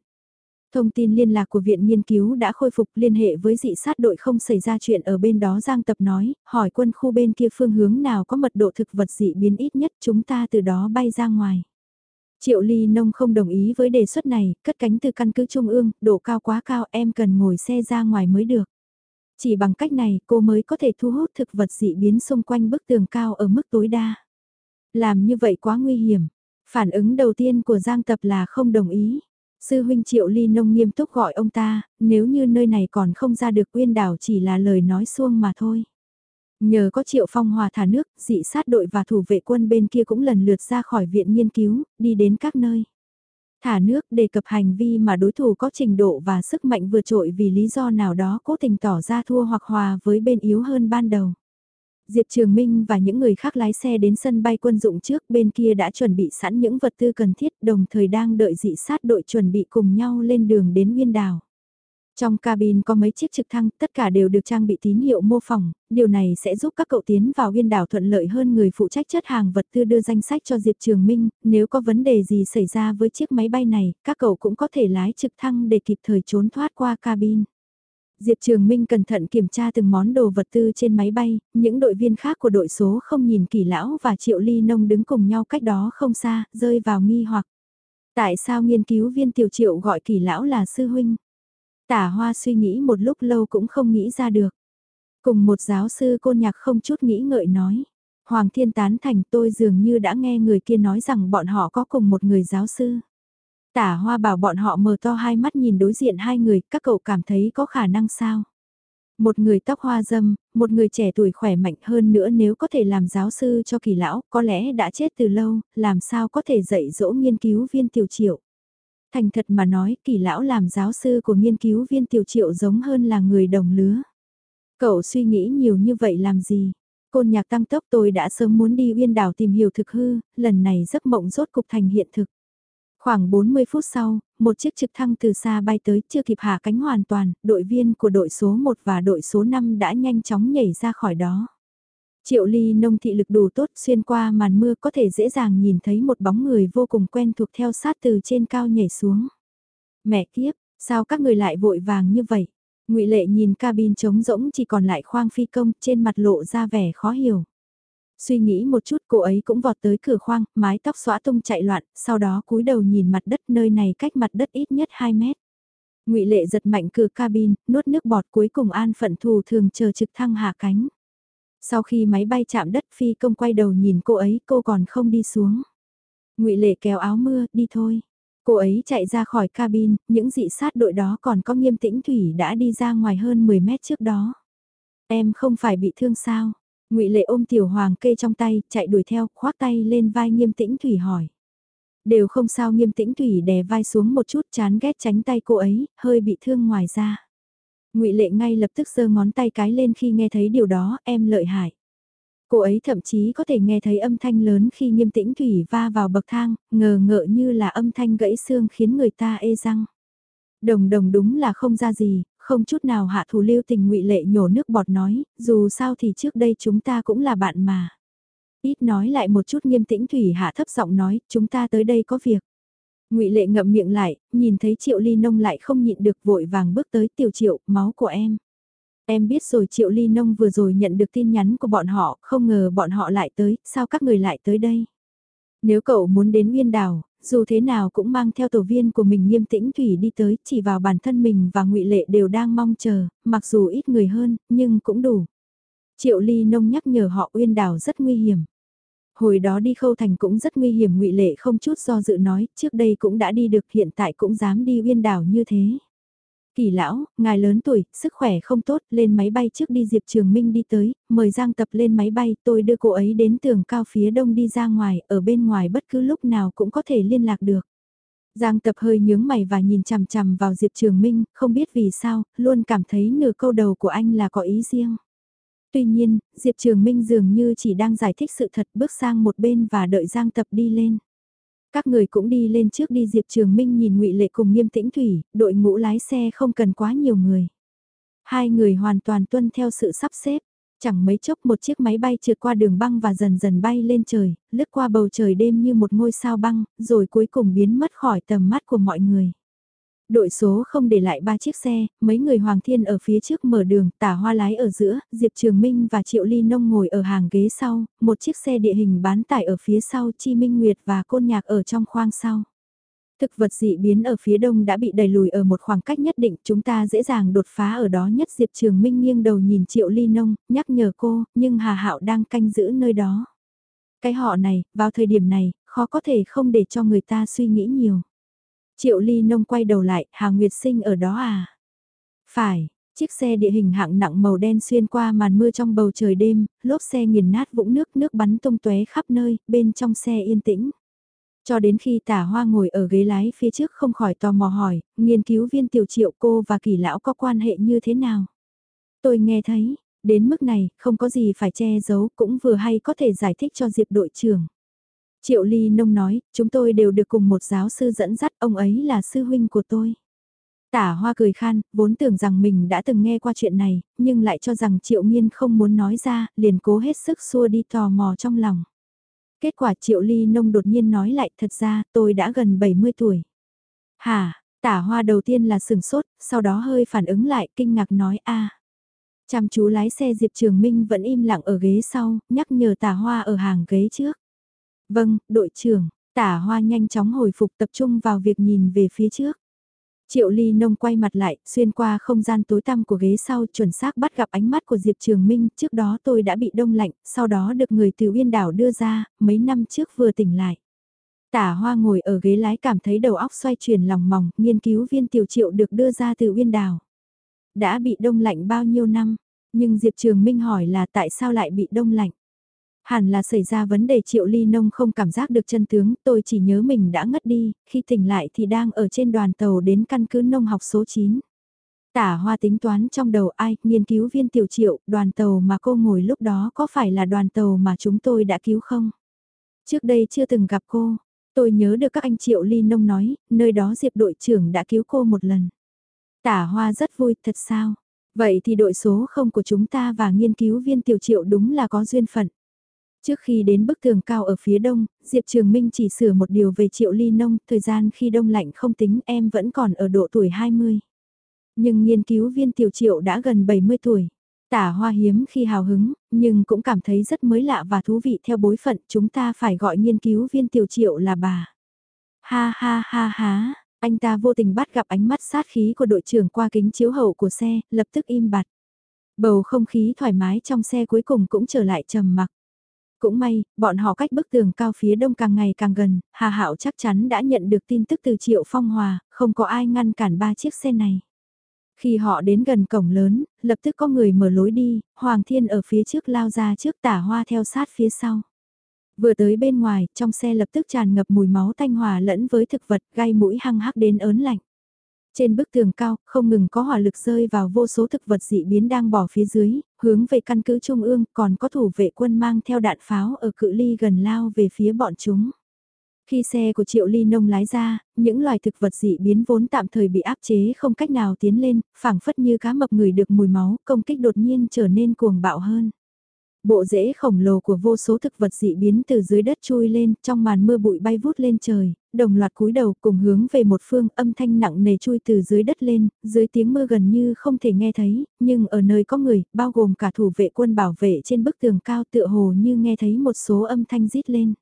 Thông tin liên lạc của viện nghiên cứu đã khôi phục liên hệ với dị sát đội không xảy ra chuyện ở bên đó Giang Tập nói, hỏi quân khu bên kia phương hướng nào có mật độ thực vật dị biến ít nhất chúng ta từ đó bay ra ngoài. Triệu Ly Nông không đồng ý với đề xuất này, cất cánh từ căn cứ Trung ương, độ cao quá cao em cần ngồi xe ra ngoài mới được. Chỉ bằng cách này cô mới có thể thu hút thực vật dị biến xung quanh bức tường cao ở mức tối đa. Làm như vậy quá nguy hiểm. Phản ứng đầu tiên của Giang Tập là không đồng ý. Sư huynh Triệu Ly Nông nghiêm túc gọi ông ta, nếu như nơi này còn không ra được uyên đảo chỉ là lời nói xuông mà thôi. Nhờ có Triệu Phong Hòa thả nước, dị sát đội và thủ vệ quân bên kia cũng lần lượt ra khỏi viện nghiên cứu, đi đến các nơi. Thả nước đề cập hành vi mà đối thủ có trình độ và sức mạnh vượt trội vì lý do nào đó cố tình tỏ ra thua hoặc hòa với bên yếu hơn ban đầu. Diệp Trường Minh và những người khác lái xe đến sân bay quân dụng trước bên kia đã chuẩn bị sẵn những vật tư cần thiết đồng thời đang đợi dị sát đội chuẩn bị cùng nhau lên đường đến Nguyên Đảo. Trong cabin có mấy chiếc trực thăng, tất cả đều được trang bị tín hiệu mô phỏng, điều này sẽ giúp các cậu tiến vào viên đảo thuận lợi hơn người phụ trách chất hàng vật tư đưa danh sách cho Diệp Trường Minh, nếu có vấn đề gì xảy ra với chiếc máy bay này, các cậu cũng có thể lái trực thăng để kịp thời trốn thoát qua cabin. Diệp Trường Minh cẩn thận kiểm tra từng món đồ vật tư trên máy bay, những đội viên khác của đội số không nhìn kỳ lão và triệu ly nông đứng cùng nhau cách đó không xa, rơi vào nghi hoặc. Tại sao nghiên cứu viên tiểu triệu gọi kỳ lão là sư huynh? Tả hoa suy nghĩ một lúc lâu cũng không nghĩ ra được. Cùng một giáo sư côn nhạc không chút nghĩ ngợi nói. Hoàng thiên tán thành tôi dường như đã nghe người kia nói rằng bọn họ có cùng một người giáo sư. Tả hoa bảo bọn họ mở to hai mắt nhìn đối diện hai người, các cậu cảm thấy có khả năng sao? Một người tóc hoa dâm, một người trẻ tuổi khỏe mạnh hơn nữa nếu có thể làm giáo sư cho kỳ lão, có lẽ đã chết từ lâu, làm sao có thể dạy dỗ nghiên cứu viên tiểu triệu. Thành thật mà nói, kỳ lão làm giáo sư của nghiên cứu viên tiểu triệu giống hơn là người đồng lứa. Cậu suy nghĩ nhiều như vậy làm gì? Côn nhạc tăng tốc tôi đã sớm muốn đi uyên đảo tìm hiểu thực hư, lần này giấc mộng rốt cục thành hiện thực. Khoảng 40 phút sau, một chiếc trực thăng từ xa bay tới chưa kịp hạ cánh hoàn toàn, đội viên của đội số 1 và đội số 5 đã nhanh chóng nhảy ra khỏi đó. Triệu ly nông thị lực đủ tốt xuyên qua màn mưa có thể dễ dàng nhìn thấy một bóng người vô cùng quen thuộc theo sát từ trên cao nhảy xuống. Mẹ kiếp, sao các người lại vội vàng như vậy? ngụy Lệ nhìn cabin trống rỗng chỉ còn lại khoang phi công trên mặt lộ ra vẻ khó hiểu. Suy nghĩ một chút cô ấy cũng vọt tới cửa khoang, mái tóc xõa tung chạy loạn, sau đó cúi đầu nhìn mặt đất nơi này cách mặt đất ít nhất 2 mét. ngụy Lệ giật mạnh cửa cabin, nuốt nước bọt cuối cùng an phận thù thường chờ trực thăng hạ cánh. Sau khi máy bay chạm đất phi công quay đầu nhìn cô ấy cô còn không đi xuống. ngụy Lệ kéo áo mưa, đi thôi. Cô ấy chạy ra khỏi cabin, những dị sát đội đó còn có nghiêm tĩnh Thủy đã đi ra ngoài hơn 10 mét trước đó. Em không phải bị thương sao? Ngụy Lệ ôm tiểu hoàng kê trong tay, chạy đuổi theo, khoác tay lên vai nghiêm tĩnh Thủy hỏi. Đều không sao nghiêm tĩnh Thủy đè vai xuống một chút chán ghét tránh tay cô ấy, hơi bị thương ngoài ra ngụy Lệ ngay lập tức giơ ngón tay cái lên khi nghe thấy điều đó, em lợi hại. Cô ấy thậm chí có thể nghe thấy âm thanh lớn khi nghiêm tĩnh thủy va vào bậc thang, ngờ ngợ như là âm thanh gãy xương khiến người ta ê răng. Đồng đồng đúng là không ra gì, không chút nào hạ thủ lưu tình ngụy Lệ nhổ nước bọt nói, dù sao thì trước đây chúng ta cũng là bạn mà. Ít nói lại một chút nghiêm tĩnh thủy hạ thấp giọng nói, chúng ta tới đây có việc ngụy Lệ ngậm miệng lại, nhìn thấy Triệu Ly Nông lại không nhịn được vội vàng bước tới tiểu Triệu, máu của em. Em biết rồi Triệu Ly Nông vừa rồi nhận được tin nhắn của bọn họ, không ngờ bọn họ lại tới, sao các người lại tới đây? Nếu cậu muốn đến Nguyên Đảo, dù thế nào cũng mang theo tổ viên của mình nghiêm tĩnh Thủy đi tới, chỉ vào bản thân mình và ngụy Lệ đều đang mong chờ, mặc dù ít người hơn, nhưng cũng đủ. Triệu Ly Nông nhắc nhở họ Uyên Đảo rất nguy hiểm. Hồi đó đi khâu thành cũng rất nguy hiểm ngụy Lệ không chút do dự nói, trước đây cũng đã đi được hiện tại cũng dám đi uyên đảo như thế. Kỳ lão, ngài lớn tuổi, sức khỏe không tốt, lên máy bay trước đi Diệp Trường Minh đi tới, mời Giang Tập lên máy bay, tôi đưa cô ấy đến tường cao phía đông đi ra ngoài, ở bên ngoài bất cứ lúc nào cũng có thể liên lạc được. Giang Tập hơi nhướng mày và nhìn chằm chằm vào Diệp Trường Minh, không biết vì sao, luôn cảm thấy nửa câu đầu của anh là có ý riêng. Tuy nhiên, Diệp Trường Minh dường như chỉ đang giải thích sự thật bước sang một bên và đợi Giang Tập đi lên. Các người cũng đi lên trước đi Diệp Trường Minh nhìn ngụy Lệ cùng nghiêm tĩnh thủy, đội ngũ lái xe không cần quá nhiều người. Hai người hoàn toàn tuân theo sự sắp xếp. Chẳng mấy chốc một chiếc máy bay trượt qua đường băng và dần dần bay lên trời, lướt qua bầu trời đêm như một ngôi sao băng, rồi cuối cùng biến mất khỏi tầm mắt của mọi người. Đội số không để lại ba chiếc xe, mấy người Hoàng Thiên ở phía trước mở đường, tả hoa lái ở giữa, Diệp Trường Minh và Triệu Ly Nông ngồi ở hàng ghế sau, một chiếc xe địa hình bán tải ở phía sau Chi Minh Nguyệt và Côn Nhạc ở trong khoang sau. Thực vật dị biến ở phía đông đã bị đẩy lùi ở một khoảng cách nhất định, chúng ta dễ dàng đột phá ở đó nhất Diệp Trường Minh nghiêng đầu nhìn Triệu Ly Nông, nhắc nhở cô, nhưng Hà Hạo đang canh giữ nơi đó. Cái họ này, vào thời điểm này, khó có thể không để cho người ta suy nghĩ nhiều. Triệu Ly Nông quay đầu lại, Hà Nguyệt Sinh ở đó à? Phải, chiếc xe địa hình hạng nặng màu đen xuyên qua màn mưa trong bầu trời đêm, lốp xe nghiền nát vũng nước, nước bắn tung tóe khắp nơi, bên trong xe yên tĩnh. Cho đến khi tả hoa ngồi ở ghế lái phía trước không khỏi tò mò hỏi, nghiên cứu viên tiểu triệu cô và kỳ lão có quan hệ như thế nào? Tôi nghe thấy, đến mức này, không có gì phải che giấu, cũng vừa hay có thể giải thích cho Diệp đội trưởng. Triệu Ly Nông nói, chúng tôi đều được cùng một giáo sư dẫn dắt, ông ấy là sư huynh của tôi. Tả hoa cười khan, vốn tưởng rằng mình đã từng nghe qua chuyện này, nhưng lại cho rằng Triệu Nhiên không muốn nói ra, liền cố hết sức xua đi tò mò trong lòng. Kết quả Triệu Ly Nông đột nhiên nói lại, thật ra tôi đã gần 70 tuổi. Hả, tả hoa đầu tiên là sừng sốt, sau đó hơi phản ứng lại, kinh ngạc nói a. Chăm chú lái xe Diệp Trường Minh vẫn im lặng ở ghế sau, nhắc nhở tả hoa ở hàng ghế trước. Vâng, đội trưởng, tả hoa nhanh chóng hồi phục tập trung vào việc nhìn về phía trước. Triệu Ly Nông quay mặt lại, xuyên qua không gian tối tăm của ghế sau chuẩn xác bắt gặp ánh mắt của Diệp Trường Minh, trước đó tôi đã bị đông lạnh, sau đó được người từ Uyên Đảo đưa ra, mấy năm trước vừa tỉnh lại. Tả Hoa ngồi ở ghế lái cảm thấy đầu óc xoay chuyển lòng mòng, nghiên cứu viên tiểu triệu được đưa ra từ Uyên Đảo. Đã bị đông lạnh bao nhiêu năm, nhưng Diệp Trường Minh hỏi là tại sao lại bị đông lạnh. Hẳn là xảy ra vấn đề triệu ly nông không cảm giác được chân tướng, tôi chỉ nhớ mình đã ngất đi, khi tỉnh lại thì đang ở trên đoàn tàu đến căn cứ nông học số 9. Tả hoa tính toán trong đầu ai, nghiên cứu viên tiểu triệu, đoàn tàu mà cô ngồi lúc đó có phải là đoàn tàu mà chúng tôi đã cứu không? Trước đây chưa từng gặp cô, tôi nhớ được các anh triệu ly nông nói, nơi đó diệp đội trưởng đã cứu cô một lần. Tả hoa rất vui, thật sao? Vậy thì đội số không của chúng ta và nghiên cứu viên tiểu triệu đúng là có duyên phận. Trước khi đến bức tường cao ở phía đông, Diệp Trường Minh chỉ sửa một điều về triệu ly nông, thời gian khi đông lạnh không tính em vẫn còn ở độ tuổi 20. Nhưng nghiên cứu viên tiểu triệu đã gần 70 tuổi. Tả hoa hiếm khi hào hứng, nhưng cũng cảm thấy rất mới lạ và thú vị theo bối phận chúng ta phải gọi nghiên cứu viên tiểu triệu là bà. Ha ha ha ha, anh ta vô tình bắt gặp ánh mắt sát khí của đội trưởng qua kính chiếu hậu của xe, lập tức im bặt. Bầu không khí thoải mái trong xe cuối cùng cũng trở lại trầm mặc. Cũng may, bọn họ cách bức tường cao phía đông càng ngày càng gần, Hà Hạo chắc chắn đã nhận được tin tức từ Triệu Phong Hòa, không có ai ngăn cản ba chiếc xe này. Khi họ đến gần cổng lớn, lập tức có người mở lối đi, Hoàng Thiên ở phía trước lao ra trước tả hoa theo sát phía sau. Vừa tới bên ngoài, trong xe lập tức tràn ngập mùi máu thanh hòa lẫn với thực vật gai mũi hăng hắc đến ớn lạnh. Trên bức tường cao, không ngừng có hỏa lực rơi vào vô số thực vật dị biến đang bỏ phía dưới, hướng về căn cứ trung ương, còn có thủ vệ quân mang theo đạn pháo ở cự ly gần lao về phía bọn chúng. Khi xe của Triệu Ly Nông lái ra, những loài thực vật dị biến vốn tạm thời bị áp chế không cách nào tiến lên, phảng phất như cá mập người được mùi máu, công kích đột nhiên trở nên cuồng bạo hơn. Bộ rễ khổng lồ của vô số thực vật dị biến từ dưới đất chui lên, trong màn mưa bụi bay vút lên trời, đồng loạt cúi đầu cùng hướng về một phương âm thanh nặng nề chui từ dưới đất lên, dưới tiếng mưa gần như không thể nghe thấy, nhưng ở nơi có người, bao gồm cả thủ vệ quân bảo vệ trên bức tường cao tựa hồ như nghe thấy một số âm thanh rít lên.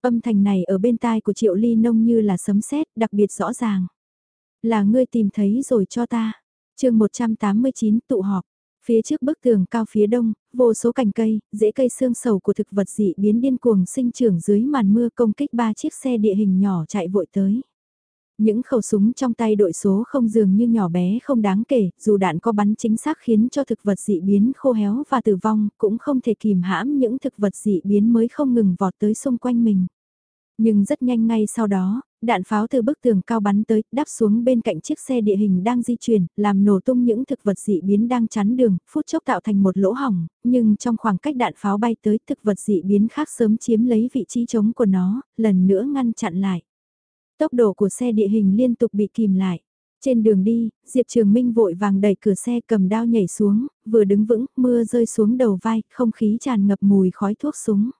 Âm thanh này ở bên tai của Triệu Ly Nông như là sấm sét đặc biệt rõ ràng. Là ngươi tìm thấy rồi cho ta. chương 189 tụ họp. Phía trước bức tường cao phía đông, vô số cành cây, rễ cây xương sầu của thực vật dị biến điên cuồng sinh trưởng dưới màn mưa công kích ba chiếc xe địa hình nhỏ chạy vội tới. Những khẩu súng trong tay đội số không dường như nhỏ bé không đáng kể, dù đạn có bắn chính xác khiến cho thực vật dị biến khô héo và tử vong, cũng không thể kìm hãm những thực vật dị biến mới không ngừng vọt tới xung quanh mình. Nhưng rất nhanh ngay sau đó, đạn pháo từ bức tường cao bắn tới, đáp xuống bên cạnh chiếc xe địa hình đang di chuyển, làm nổ tung những thực vật dị biến đang chắn đường, phút chốc tạo thành một lỗ hỏng, nhưng trong khoảng cách đạn pháo bay tới, thực vật dị biến khác sớm chiếm lấy vị trí trống của nó, lần nữa ngăn chặn lại. Tốc độ của xe địa hình liên tục bị kìm lại. Trên đường đi, Diệp Trường Minh vội vàng đẩy cửa xe cầm đao nhảy xuống, vừa đứng vững, mưa rơi xuống đầu vai, không khí tràn ngập mùi khói thuốc súng.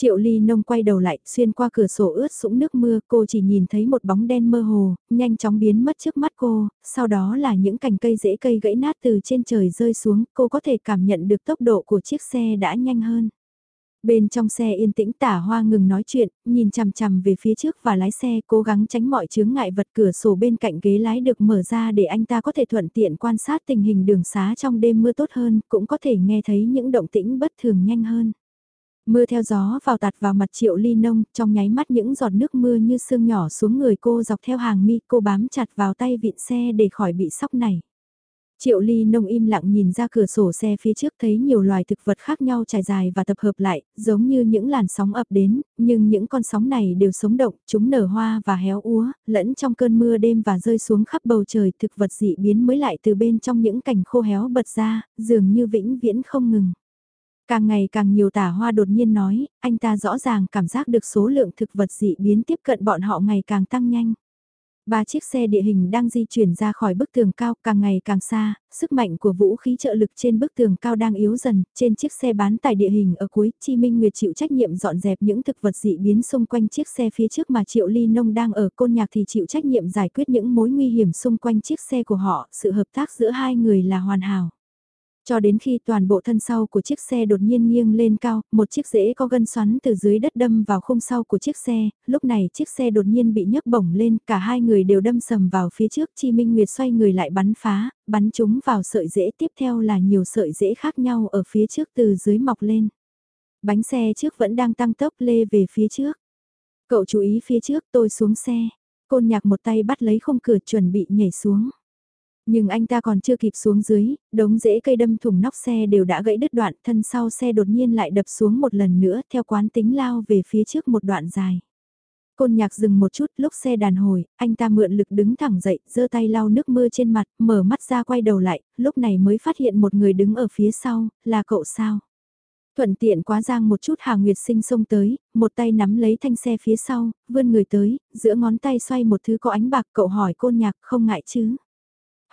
Triệu Ly Nông quay đầu lại, xuyên qua cửa sổ ướt sũng nước mưa, cô chỉ nhìn thấy một bóng đen mơ hồ, nhanh chóng biến mất trước mắt cô, sau đó là những cành cây rễ cây gãy nát từ trên trời rơi xuống, cô có thể cảm nhận được tốc độ của chiếc xe đã nhanh hơn. Bên trong xe yên tĩnh tả hoa ngừng nói chuyện, nhìn chằm chằm về phía trước và lái xe cố gắng tránh mọi chướng ngại vật cửa sổ bên cạnh ghế lái được mở ra để anh ta có thể thuận tiện quan sát tình hình đường xá trong đêm mưa tốt hơn, cũng có thể nghe thấy những động tĩnh bất thường nhanh hơn. Mưa theo gió vào tạt vào mặt triệu ly nông, trong nháy mắt những giọt nước mưa như sương nhỏ xuống người cô dọc theo hàng mi cô bám chặt vào tay vịn xe để khỏi bị sóc này. Triệu ly nông im lặng nhìn ra cửa sổ xe phía trước thấy nhiều loài thực vật khác nhau trải dài và tập hợp lại, giống như những làn sóng ập đến, nhưng những con sóng này đều sống động, chúng nở hoa và héo úa, lẫn trong cơn mưa đêm và rơi xuống khắp bầu trời thực vật dị biến mới lại từ bên trong những cảnh khô héo bật ra, dường như vĩnh viễn không ngừng. Càng ngày càng nhiều tả hoa đột nhiên nói, anh ta rõ ràng cảm giác được số lượng thực vật dị biến tiếp cận bọn họ ngày càng tăng nhanh. Ba chiếc xe địa hình đang di chuyển ra khỏi bức tường cao càng ngày càng xa, sức mạnh của vũ khí trợ lực trên bức tường cao đang yếu dần, trên chiếc xe bán tải địa hình ở cuối, Chi Minh Nguyệt chịu trách nhiệm dọn dẹp những thực vật dị biến xung quanh chiếc xe phía trước mà Triệu Ly Nông đang ở côn nhạc thì chịu trách nhiệm giải quyết những mối nguy hiểm xung quanh chiếc xe của họ, sự hợp tác giữa hai người là hoàn hảo. Cho đến khi toàn bộ thân sau của chiếc xe đột nhiên nghiêng lên cao, một chiếc rễ có gân xoắn từ dưới đất đâm vào khung sau của chiếc xe, lúc này chiếc xe đột nhiên bị nhấc bổng lên, cả hai người đều đâm sầm vào phía trước, Chi Minh Nguyệt xoay người lại bắn phá, bắn chúng vào sợi rễ tiếp theo là nhiều sợi rễ khác nhau ở phía trước từ dưới mọc lên. Bánh xe trước vẫn đang tăng tốc lê về phía trước. Cậu chú ý phía trước tôi xuống xe, côn nhạc một tay bắt lấy khung cửa chuẩn bị nhảy xuống. Nhưng anh ta còn chưa kịp xuống dưới, đống rễ cây đâm thủng nóc xe đều đã gãy đứt đoạn, thân sau xe đột nhiên lại đập xuống một lần nữa theo quán tính lao về phía trước một đoạn dài. Côn nhạc dừng một chút lúc xe đàn hồi, anh ta mượn lực đứng thẳng dậy, giơ tay lau nước mưa trên mặt, mở mắt ra quay đầu lại, lúc này mới phát hiện một người đứng ở phía sau, là cậu sao. Thuận tiện quá giang một chút Hà Nguyệt sinh xông tới, một tay nắm lấy thanh xe phía sau, vươn người tới, giữa ngón tay xoay một thứ có ánh bạc cậu hỏi côn nhạc không ngại chứ.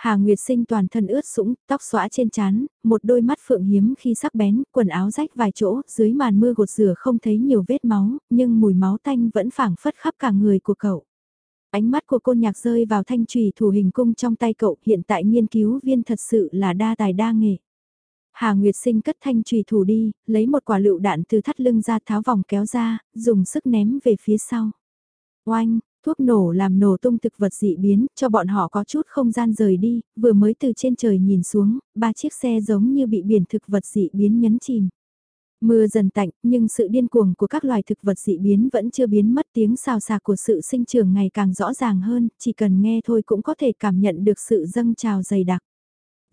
Hà Nguyệt Sinh toàn thân ướt sũng, tóc xõa trên trán, một đôi mắt phượng hiếm khi sắc bén, quần áo rách vài chỗ, dưới màn mưa gột rửa không thấy nhiều vết máu, nhưng mùi máu tanh vẫn phảng phất khắp cả người của cậu. Ánh mắt của côn nhạc rơi vào thanh trùy thủ hình cung trong tay cậu, hiện tại nghiên cứu viên thật sự là đa tài đa nghề. Hà Nguyệt Sinh cất thanh trùy thủ đi, lấy một quả lựu đạn từ thắt lưng ra tháo vòng kéo ra, dùng sức ném về phía sau. Oanh, Thuốc nổ làm nổ tung thực vật dị biến, cho bọn họ có chút không gian rời đi, vừa mới từ trên trời nhìn xuống, ba chiếc xe giống như bị biển thực vật dị biến nhấn chìm. Mưa dần tạnh, nhưng sự điên cuồng của các loài thực vật dị biến vẫn chưa biến mất tiếng xào xạc của sự sinh trưởng ngày càng rõ ràng hơn, chỉ cần nghe thôi cũng có thể cảm nhận được sự dâng trào dày đặc.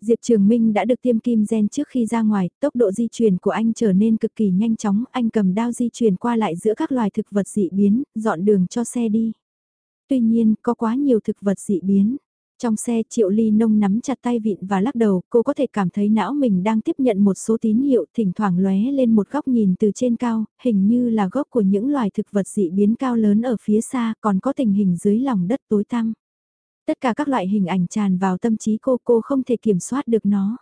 Diệp Trường Minh đã được tiêm kim gen trước khi ra ngoài, tốc độ di chuyển của anh trở nên cực kỳ nhanh chóng, anh cầm đao di chuyển qua lại giữa các loài thực vật dị biến, dọn đường cho xe đi tuy nhiên có quá nhiều thực vật dị biến. Trong xe Triệu Ly Nông nắm chặt tay vịn và lắc đầu, cô có thể cảm thấy não mình đang tiếp nhận một số tín hiệu thỉnh thoảng lóe lên một góc nhìn từ trên cao, hình như là gốc của những loài thực vật dị biến cao lớn ở phía xa, còn có tình hình dưới lòng đất tối tăm. Tất cả các loại hình ảnh tràn vào tâm trí cô, cô không thể kiểm soát được nó.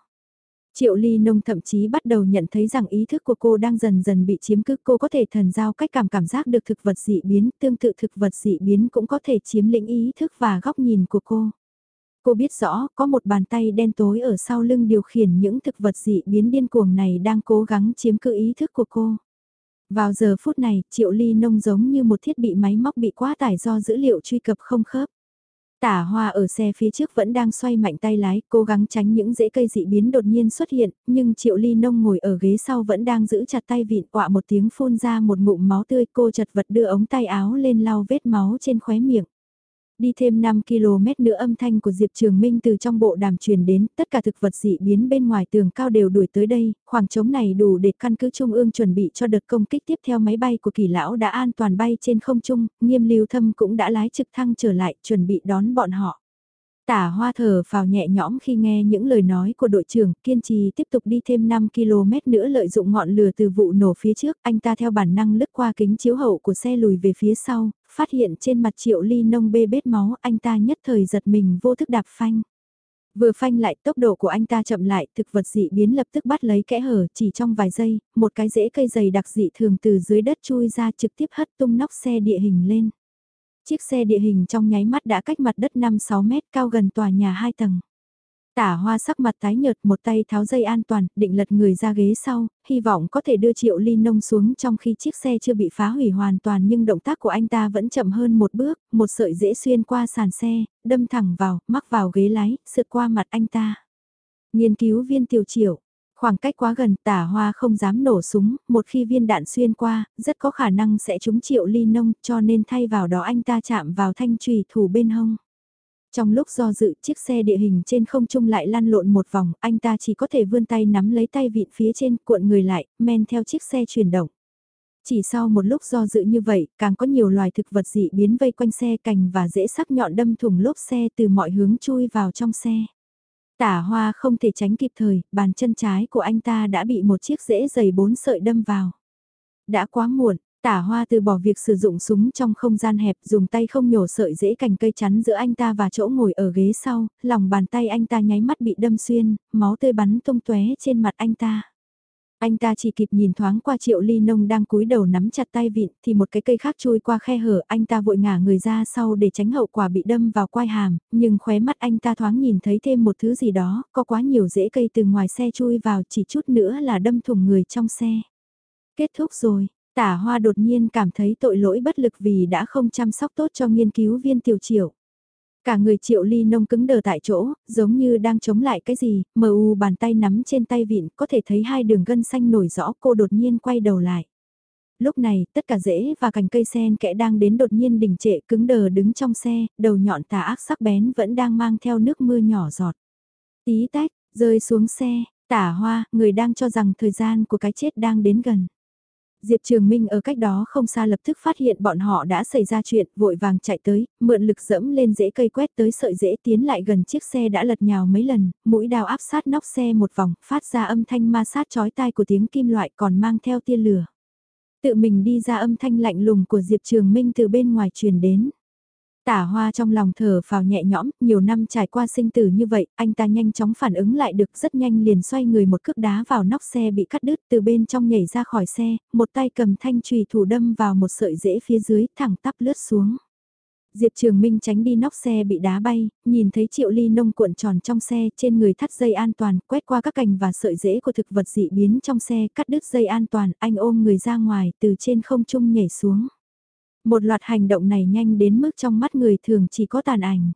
Triệu Ly Nông thậm chí bắt đầu nhận thấy rằng ý thức của cô đang dần dần bị chiếm cứ cô có thể thần giao cách cảm cảm giác được thực vật dị biến, tương tự thực vật dị biến cũng có thể chiếm lĩnh ý thức và góc nhìn của cô. Cô biết rõ có một bàn tay đen tối ở sau lưng điều khiển những thực vật dị biến điên cuồng này đang cố gắng chiếm cứ ý thức của cô. Vào giờ phút này, Triệu Ly Nông giống như một thiết bị máy móc bị quá tải do dữ liệu truy cập không khớp. Tả hoa ở xe phía trước vẫn đang xoay mạnh tay lái, cố gắng tránh những rễ cây dị biến đột nhiên xuất hiện, nhưng triệu ly nông ngồi ở ghế sau vẫn đang giữ chặt tay vịn quạ một tiếng phun ra một ngụm máu tươi cô chật vật đưa ống tay áo lên lau vết máu trên khóe miệng. Đi thêm 5 km nữa âm thanh của Diệp Trường Minh từ trong bộ đàm truyền đến, tất cả thực vật dị biến bên ngoài tường cao đều đuổi tới đây, khoảng trống này đủ để căn cứ Trung ương chuẩn bị cho đợt công kích tiếp theo máy bay của kỳ lão đã an toàn bay trên không trung, nghiêm lưu thâm cũng đã lái trực thăng trở lại, chuẩn bị đón bọn họ. Tả hoa thở vào nhẹ nhõm khi nghe những lời nói của đội trưởng, kiên trì tiếp tục đi thêm 5 km nữa lợi dụng ngọn lửa từ vụ nổ phía trước, anh ta theo bản năng lướt qua kính chiếu hậu của xe lùi về phía sau, phát hiện trên mặt triệu ly nông bê bết máu, anh ta nhất thời giật mình vô thức đạp phanh. Vừa phanh lại tốc độ của anh ta chậm lại, thực vật dị biến lập tức bắt lấy kẽ hở, chỉ trong vài giây, một cái rễ cây dày đặc dị thường từ dưới đất chui ra trực tiếp hất tung nóc xe địa hình lên. Chiếc xe địa hình trong nháy mắt đã cách mặt đất 5-6 mét cao gần tòa nhà 2 tầng. Tả hoa sắc mặt tái nhợt một tay tháo dây an toàn, định lật người ra ghế sau, hy vọng có thể đưa triệu ly nông xuống trong khi chiếc xe chưa bị phá hủy hoàn toàn nhưng động tác của anh ta vẫn chậm hơn một bước, một sợi dễ xuyên qua sàn xe, đâm thẳng vào, mắc vào ghế lái, sượt qua mặt anh ta. Nghiên cứu viên tiểu triệu, khoảng cách quá gần tả hoa không dám nổ súng, một khi viên đạn xuyên qua, rất có khả năng sẽ trúng triệu ly nông cho nên thay vào đó anh ta chạm vào thanh trùy thủ bên hông. Trong lúc do dự chiếc xe địa hình trên không trung lại lăn lộn một vòng, anh ta chỉ có thể vươn tay nắm lấy tay vịn phía trên cuộn người lại, men theo chiếc xe chuyển động. Chỉ sau một lúc do dự như vậy, càng có nhiều loài thực vật dị biến vây quanh xe cành và dễ sắc nhọn đâm thủng lốp xe từ mọi hướng chui vào trong xe. Tả hoa không thể tránh kịp thời, bàn chân trái của anh ta đã bị một chiếc rễ dày bốn sợi đâm vào. Đã quá muộn, Tả hoa từ bỏ việc sử dụng súng trong không gian hẹp dùng tay không nhổ sợi dễ cành cây chắn giữa anh ta và chỗ ngồi ở ghế sau, lòng bàn tay anh ta nháy mắt bị đâm xuyên, máu tươi bắn tung tóe trên mặt anh ta. Anh ta chỉ kịp nhìn thoáng qua triệu ly nông đang cúi đầu nắm chặt tay vịn thì một cái cây khác chui qua khe hở anh ta vội ngả người ra sau để tránh hậu quả bị đâm vào quai hàm, nhưng khóe mắt anh ta thoáng nhìn thấy thêm một thứ gì đó, có quá nhiều rễ cây từ ngoài xe chui vào chỉ chút nữa là đâm thủng người trong xe. Kết thúc rồi, Tả hoa đột nhiên cảm thấy tội lỗi bất lực vì đã không chăm sóc tốt cho nghiên cứu viên tiểu triệu. Cả người triệu ly nông cứng đờ tại chỗ, giống như đang chống lại cái gì, mờ u bàn tay nắm trên tay vịn, có thể thấy hai đường gân xanh nổi rõ cô đột nhiên quay đầu lại. Lúc này, tất cả rễ và cành cây sen kẽ đang đến đột nhiên đình trệ cứng đờ đứng trong xe, đầu nhọn tà ác sắc bén vẫn đang mang theo nước mưa nhỏ giọt. Tí tách, rơi xuống xe, tả hoa, người đang cho rằng thời gian của cái chết đang đến gần. Diệp Trường Minh ở cách đó không xa lập tức phát hiện bọn họ đã xảy ra chuyện, vội vàng chạy tới, mượn lực dẫm lên rễ cây quét tới sợi rễ tiến lại gần chiếc xe đã lật nhào mấy lần, mũi đào áp sát nóc xe một vòng, phát ra âm thanh ma sát chói tai của tiếng kim loại còn mang theo tia lửa. Tự mình đi ra âm thanh lạnh lùng của Diệp Trường Minh từ bên ngoài truyền đến. Tả hoa trong lòng thở phào nhẹ nhõm, nhiều năm trải qua sinh tử như vậy, anh ta nhanh chóng phản ứng lại được rất nhanh liền xoay người một cước đá vào nóc xe bị cắt đứt từ bên trong nhảy ra khỏi xe, một tay cầm thanh trùy thủ đâm vào một sợi rễ phía dưới thẳng tắp lướt xuống. Diệp Trường Minh tránh đi nóc xe bị đá bay, nhìn thấy triệu ly nông cuộn tròn trong xe trên người thắt dây an toàn, quét qua các cành và sợi rễ của thực vật dị biến trong xe, cắt đứt dây an toàn, anh ôm người ra ngoài, từ trên không trung nhảy xuống. Một loạt hành động này nhanh đến mức trong mắt người thường chỉ có tàn ảnh.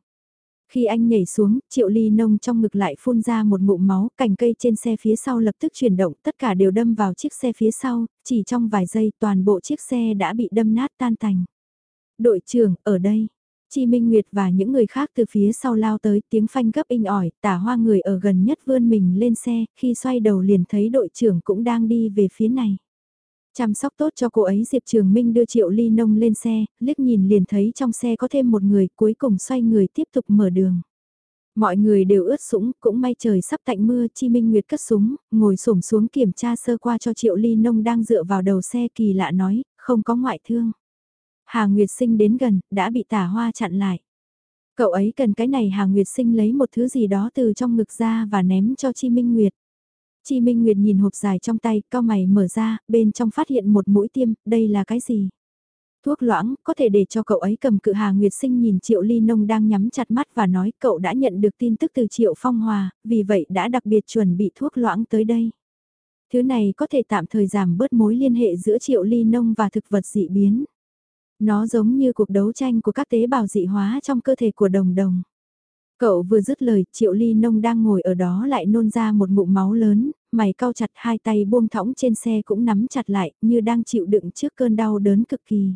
Khi anh nhảy xuống, triệu ly nông trong ngực lại phun ra một ngụm máu, cành cây trên xe phía sau lập tức chuyển động, tất cả đều đâm vào chiếc xe phía sau, chỉ trong vài giây toàn bộ chiếc xe đã bị đâm nát tan tành. Đội trưởng, ở đây. Chi Minh Nguyệt và những người khác từ phía sau lao tới tiếng phanh gấp inh ỏi, tả hoa người ở gần nhất vươn mình lên xe, khi xoay đầu liền thấy đội trưởng cũng đang đi về phía này. Chăm sóc tốt cho cô ấy Diệp Trường Minh đưa Triệu Ly Nông lên xe, liếc nhìn liền thấy trong xe có thêm một người cuối cùng xoay người tiếp tục mở đường. Mọi người đều ướt sũng, cũng may trời sắp tạnh mưa, Chi Minh Nguyệt cất súng, ngồi xổm xuống kiểm tra sơ qua cho Triệu Ly Nông đang dựa vào đầu xe kỳ lạ nói, không có ngoại thương. Hà Nguyệt Sinh đến gần, đã bị tả hoa chặn lại. Cậu ấy cần cái này Hà Nguyệt Sinh lấy một thứ gì đó từ trong ngực ra và ném cho Chi Minh Nguyệt. Chi Minh Nguyệt nhìn hộp dài trong tay, cao mày mở ra, bên trong phát hiện một mũi tiêm, đây là cái gì? Thuốc loãng, có thể để cho cậu ấy cầm cự Hà Nguyệt Sinh nhìn Triệu Ly Nông đang nhắm chặt mắt và nói cậu đã nhận được tin tức từ Triệu Phong Hòa, vì vậy đã đặc biệt chuẩn bị thuốc loãng tới đây. Thứ này có thể tạm thời giảm bớt mối liên hệ giữa Triệu Ly Nông và thực vật dị biến. Nó giống như cuộc đấu tranh của các tế bào dị hóa trong cơ thể của đồng đồng. Cậu vừa dứt lời, Triệu Ly Nông đang ngồi ở đó lại nôn ra một ngụm máu lớn, mày cau chặt hai tay buông thõng trên xe cũng nắm chặt lại, như đang chịu đựng trước cơn đau đớn cực kỳ.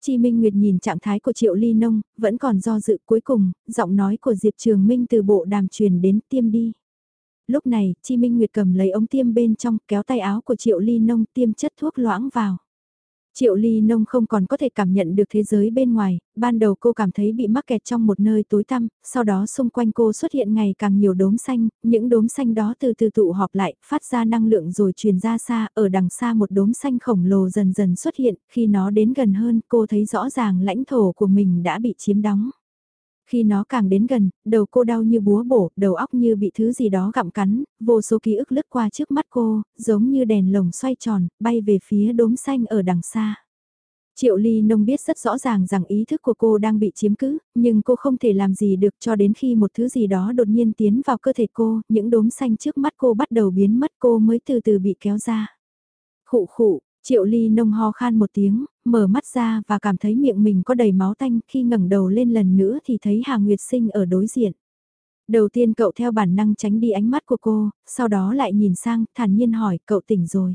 Chi Minh Nguyệt nhìn trạng thái của Triệu Ly Nông, vẫn còn do dự cuối cùng, giọng nói của Diệp Trường Minh từ bộ đàm truyền đến tiêm đi. Lúc này, Chi Minh Nguyệt cầm lấy ống tiêm bên trong, kéo tay áo của Triệu Ly Nông tiêm chất thuốc loãng vào. Triệu Ly Nông không còn có thể cảm nhận được thế giới bên ngoài, ban đầu cô cảm thấy bị mắc kẹt trong một nơi tối tăm, sau đó xung quanh cô xuất hiện ngày càng nhiều đốm xanh, những đốm xanh đó từ từ tụ họp lại, phát ra năng lượng rồi truyền ra xa, ở đằng xa một đốm xanh khổng lồ dần dần xuất hiện, khi nó đến gần hơn cô thấy rõ ràng lãnh thổ của mình đã bị chiếm đóng. Khi nó càng đến gần, đầu cô đau như búa bổ, đầu óc như bị thứ gì đó gặm cắn, vô số ký ức lướt qua trước mắt cô, giống như đèn lồng xoay tròn, bay về phía đốm xanh ở đằng xa. Triệu Ly Nông biết rất rõ ràng rằng ý thức của cô đang bị chiếm cứ, nhưng cô không thể làm gì được cho đến khi một thứ gì đó đột nhiên tiến vào cơ thể cô, những đốm xanh trước mắt cô bắt đầu biến mất cô mới từ từ bị kéo ra. Khụ khụ, Triệu Ly Nông ho khan một tiếng, mở mắt ra và cảm thấy miệng mình có đầy máu tanh khi ngẩng đầu lên lần nữa thì thấy Hà Nguyệt Sinh ở đối diện. Đầu tiên cậu theo bản năng tránh đi ánh mắt của cô, sau đó lại nhìn sang, thản nhiên hỏi cậu tỉnh rồi.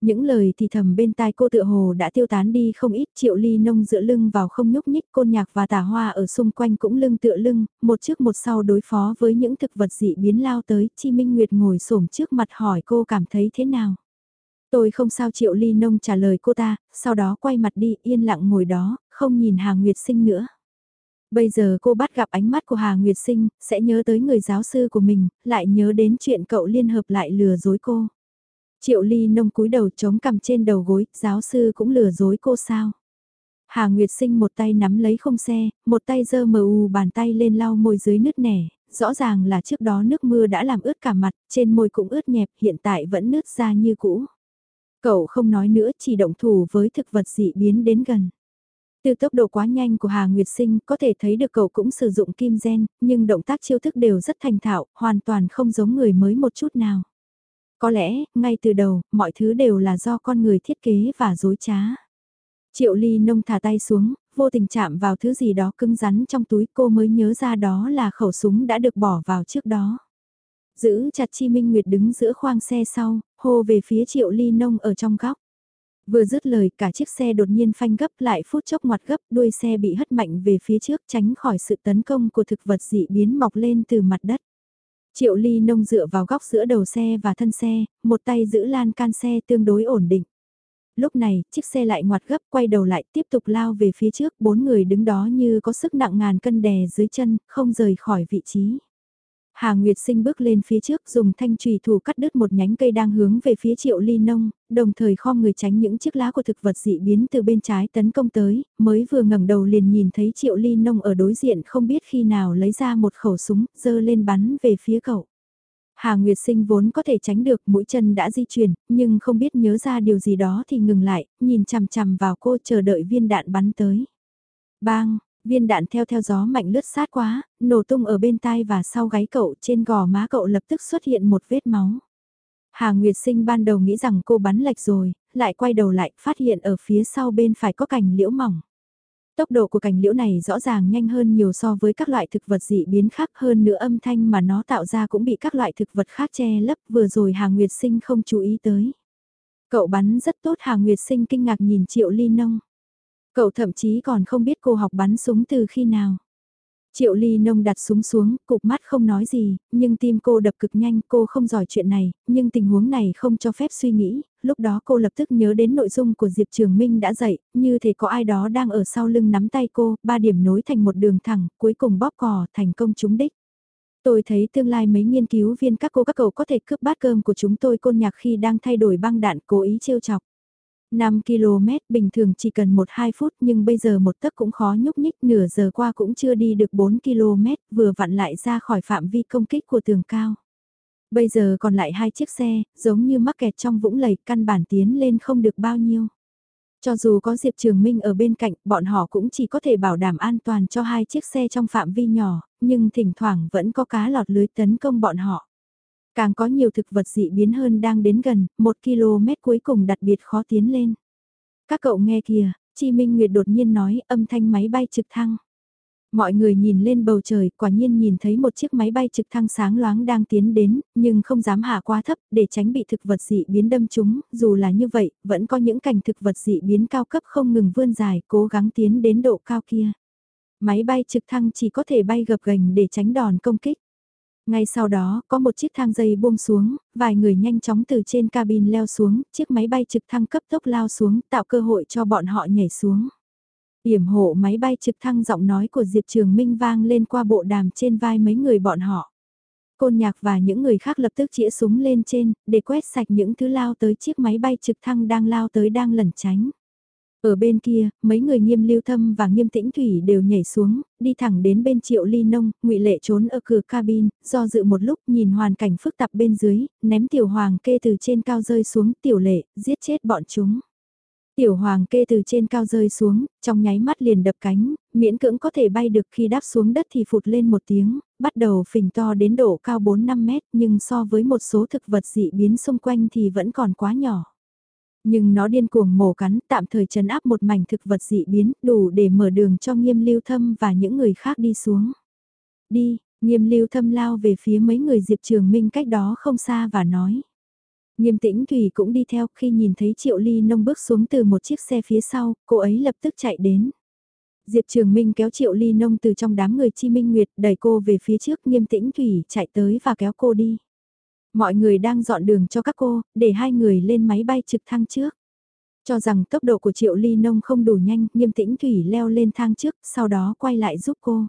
Những lời thì thầm bên tai cô tựa hồ đã tiêu tán đi không ít triệu ly nông dựa lưng vào không nhúc nhích côn nhạc và tà hoa ở xung quanh cũng lưng tựa lưng, một trước một sau đối phó với những thực vật dị biến lao tới, Chi Minh Nguyệt ngồi xổm trước mặt hỏi cô cảm thấy thế nào. Tôi không sao Triệu Ly Nông trả lời cô ta, sau đó quay mặt đi yên lặng ngồi đó, không nhìn Hà Nguyệt Sinh nữa. Bây giờ cô bắt gặp ánh mắt của Hà Nguyệt Sinh, sẽ nhớ tới người giáo sư của mình, lại nhớ đến chuyện cậu liên hợp lại lừa dối cô. Triệu Ly Nông cúi đầu chống cằm trên đầu gối, giáo sư cũng lừa dối cô sao. Hà Nguyệt Sinh một tay nắm lấy không xe, một tay giơ mờ u bàn tay lên lau môi dưới nứt nẻ, rõ ràng là trước đó nước mưa đã làm ướt cả mặt, trên môi cũng ướt nhẹp, hiện tại vẫn nứt ra như cũ. Cậu không nói nữa chỉ động thủ với thực vật dị biến đến gần. Từ tốc độ quá nhanh của Hà Nguyệt Sinh có thể thấy được cậu cũng sử dụng kim gen, nhưng động tác chiêu thức đều rất thành thạo, hoàn toàn không giống người mới một chút nào. Có lẽ, ngay từ đầu, mọi thứ đều là do con người thiết kế và dối trá. Triệu Ly nông thả tay xuống, vô tình chạm vào thứ gì đó cứng rắn trong túi cô mới nhớ ra đó là khẩu súng đã được bỏ vào trước đó. Giữ chặt Chi Minh Nguyệt đứng giữa khoang xe sau, hô về phía Triệu Ly Nông ở trong góc. Vừa dứt lời cả chiếc xe đột nhiên phanh gấp lại phút chốc ngoặt gấp đuôi xe bị hất mạnh về phía trước tránh khỏi sự tấn công của thực vật dị biến mọc lên từ mặt đất. Triệu Ly Nông dựa vào góc giữa đầu xe và thân xe, một tay giữ lan can xe tương đối ổn định. Lúc này, chiếc xe lại ngoặt gấp quay đầu lại tiếp tục lao về phía trước, bốn người đứng đó như có sức nặng ngàn cân đè dưới chân, không rời khỏi vị trí. Hà Nguyệt Sinh bước lên phía trước dùng thanh trùy thủ cắt đứt một nhánh cây đang hướng về phía triệu ly nông, đồng thời kho người tránh những chiếc lá của thực vật dị biến từ bên trái tấn công tới, mới vừa ngẩng đầu liền nhìn thấy triệu ly nông ở đối diện không biết khi nào lấy ra một khẩu súng, dơ lên bắn về phía cậu. Hà Nguyệt Sinh vốn có thể tránh được mũi chân đã di chuyển, nhưng không biết nhớ ra điều gì đó thì ngừng lại, nhìn chằm chằm vào cô chờ đợi viên đạn bắn tới. Bang, Viên đạn theo theo gió mạnh lướt sát quá, nổ tung ở bên tai và sau gáy cậu trên gò má cậu lập tức xuất hiện một vết máu. Hà Nguyệt Sinh ban đầu nghĩ rằng cô bắn lệch rồi, lại quay đầu lại phát hiện ở phía sau bên phải có cành liễu mỏng. Tốc độ của cành liễu này rõ ràng nhanh hơn nhiều so với các loại thực vật dị biến khác hơn nữa âm thanh mà nó tạo ra cũng bị các loại thực vật khác che lấp vừa rồi Hà Nguyệt Sinh không chú ý tới. Cậu bắn rất tốt Hà Nguyệt Sinh kinh ngạc nhìn Triệu Ly Nông. Cậu thậm chí còn không biết cô học bắn súng từ khi nào. Triệu Ly Nông đặt súng xuống, cục mắt không nói gì, nhưng tim cô đập cực nhanh, cô không giỏi chuyện này, nhưng tình huống này không cho phép suy nghĩ, lúc đó cô lập tức nhớ đến nội dung của Diệp Trường Minh đã dạy, như thể có ai đó đang ở sau lưng nắm tay cô, ba điểm nối thành một đường thẳng, cuối cùng bóp cò, thành công trúng đích. Tôi thấy tương lai mấy nghiên cứu viên các cô các cậu có thể cướp bát cơm của chúng tôi côn nhạc khi đang thay đổi băng đạn cố ý trêu chọc. 5 km bình thường chỉ cần 1-2 phút nhưng bây giờ một tấc cũng khó nhúc nhích nửa giờ qua cũng chưa đi được 4 km vừa vặn lại ra khỏi phạm vi công kích của tường cao. Bây giờ còn lại hai chiếc xe, giống như mắc kẹt trong vũng lầy căn bản tiến lên không được bao nhiêu. Cho dù có Diệp Trường Minh ở bên cạnh, bọn họ cũng chỉ có thể bảo đảm an toàn cho hai chiếc xe trong phạm vi nhỏ, nhưng thỉnh thoảng vẫn có cá lọt lưới tấn công bọn họ. Càng có nhiều thực vật dị biến hơn đang đến gần, một km cuối cùng đặc biệt khó tiến lên. Các cậu nghe kìa, Chi Minh Nguyệt đột nhiên nói âm thanh máy bay trực thăng. Mọi người nhìn lên bầu trời, quả nhiên nhìn thấy một chiếc máy bay trực thăng sáng loáng đang tiến đến, nhưng không dám hạ quá thấp để tránh bị thực vật dị biến đâm chúng, dù là như vậy, vẫn có những cảnh thực vật dị biến cao cấp không ngừng vươn dài, cố gắng tiến đến độ cao kia. Máy bay trực thăng chỉ có thể bay gập gành để tránh đòn công kích. Ngay sau đó, có một chiếc thang dây buông xuống, vài người nhanh chóng từ trên cabin leo xuống, chiếc máy bay trực thăng cấp tốc lao xuống, tạo cơ hội cho bọn họ nhảy xuống. Yểm hộ máy bay trực thăng giọng nói của Diệp Trường Minh vang lên qua bộ đàm trên vai mấy người bọn họ. Côn nhạc và những người khác lập tức chĩa súng lên trên, để quét sạch những thứ lao tới chiếc máy bay trực thăng đang lao tới đang lẩn tránh. Ở bên kia, mấy người nghiêm lưu thâm và nghiêm tĩnh thủy đều nhảy xuống, đi thẳng đến bên triệu ly nông, ngụy lệ trốn ở cửa cabin, do dự một lúc nhìn hoàn cảnh phức tạp bên dưới, ném tiểu hoàng kê từ trên cao rơi xuống tiểu lệ, giết chết bọn chúng. Tiểu hoàng kê từ trên cao rơi xuống, trong nháy mắt liền đập cánh, miễn cưỡng có thể bay được khi đáp xuống đất thì phụt lên một tiếng, bắt đầu phình to đến độ cao 4-5 mét nhưng so với một số thực vật dị biến xung quanh thì vẫn còn quá nhỏ. Nhưng nó điên cuồng mổ cắn tạm thời chấn áp một mảnh thực vật dị biến đủ để mở đường cho nghiêm lưu thâm và những người khác đi xuống. Đi, nghiêm lưu thâm lao về phía mấy người Diệp Trường Minh cách đó không xa và nói. Nghiêm tĩnh Thủy cũng đi theo khi nhìn thấy Triệu Ly Nông bước xuống từ một chiếc xe phía sau, cô ấy lập tức chạy đến. Diệp Trường Minh kéo Triệu Ly Nông từ trong đám người Chi Minh Nguyệt đẩy cô về phía trước nghiêm tĩnh Thủy chạy tới và kéo cô đi. Mọi người đang dọn đường cho các cô, để hai người lên máy bay trực thăng trước. Cho rằng tốc độ của Triệu Ly Nông không đủ nhanh, nghiêm tĩnh Thủy leo lên thang trước, sau đó quay lại giúp cô.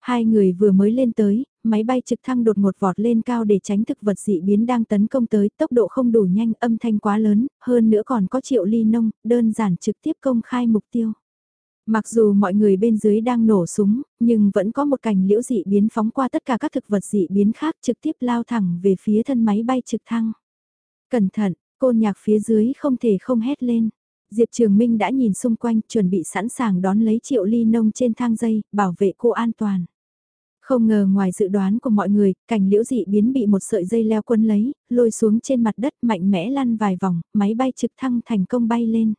Hai người vừa mới lên tới, máy bay trực thăng đột ngột vọt lên cao để tránh thực vật dị biến đang tấn công tới, tốc độ không đủ nhanh, âm thanh quá lớn, hơn nữa còn có triệu ly nông, đơn giản trực tiếp công khai mục tiêu. Mặc dù mọi người bên dưới đang nổ súng, nhưng vẫn có một cành liễu dị biến phóng qua tất cả các thực vật dị biến khác trực tiếp lao thẳng về phía thân máy bay trực thăng. Cẩn thận, côn nhạc phía dưới không thể không hét lên. Diệp Trường Minh đã nhìn xung quanh chuẩn bị sẵn sàng đón lấy triệu ly nông trên thang dây, bảo vệ cô an toàn. Không ngờ ngoài dự đoán của mọi người, cành liễu dị biến bị một sợi dây leo quân lấy, lôi xuống trên mặt đất mạnh mẽ lăn vài vòng, máy bay trực thăng thành công bay lên.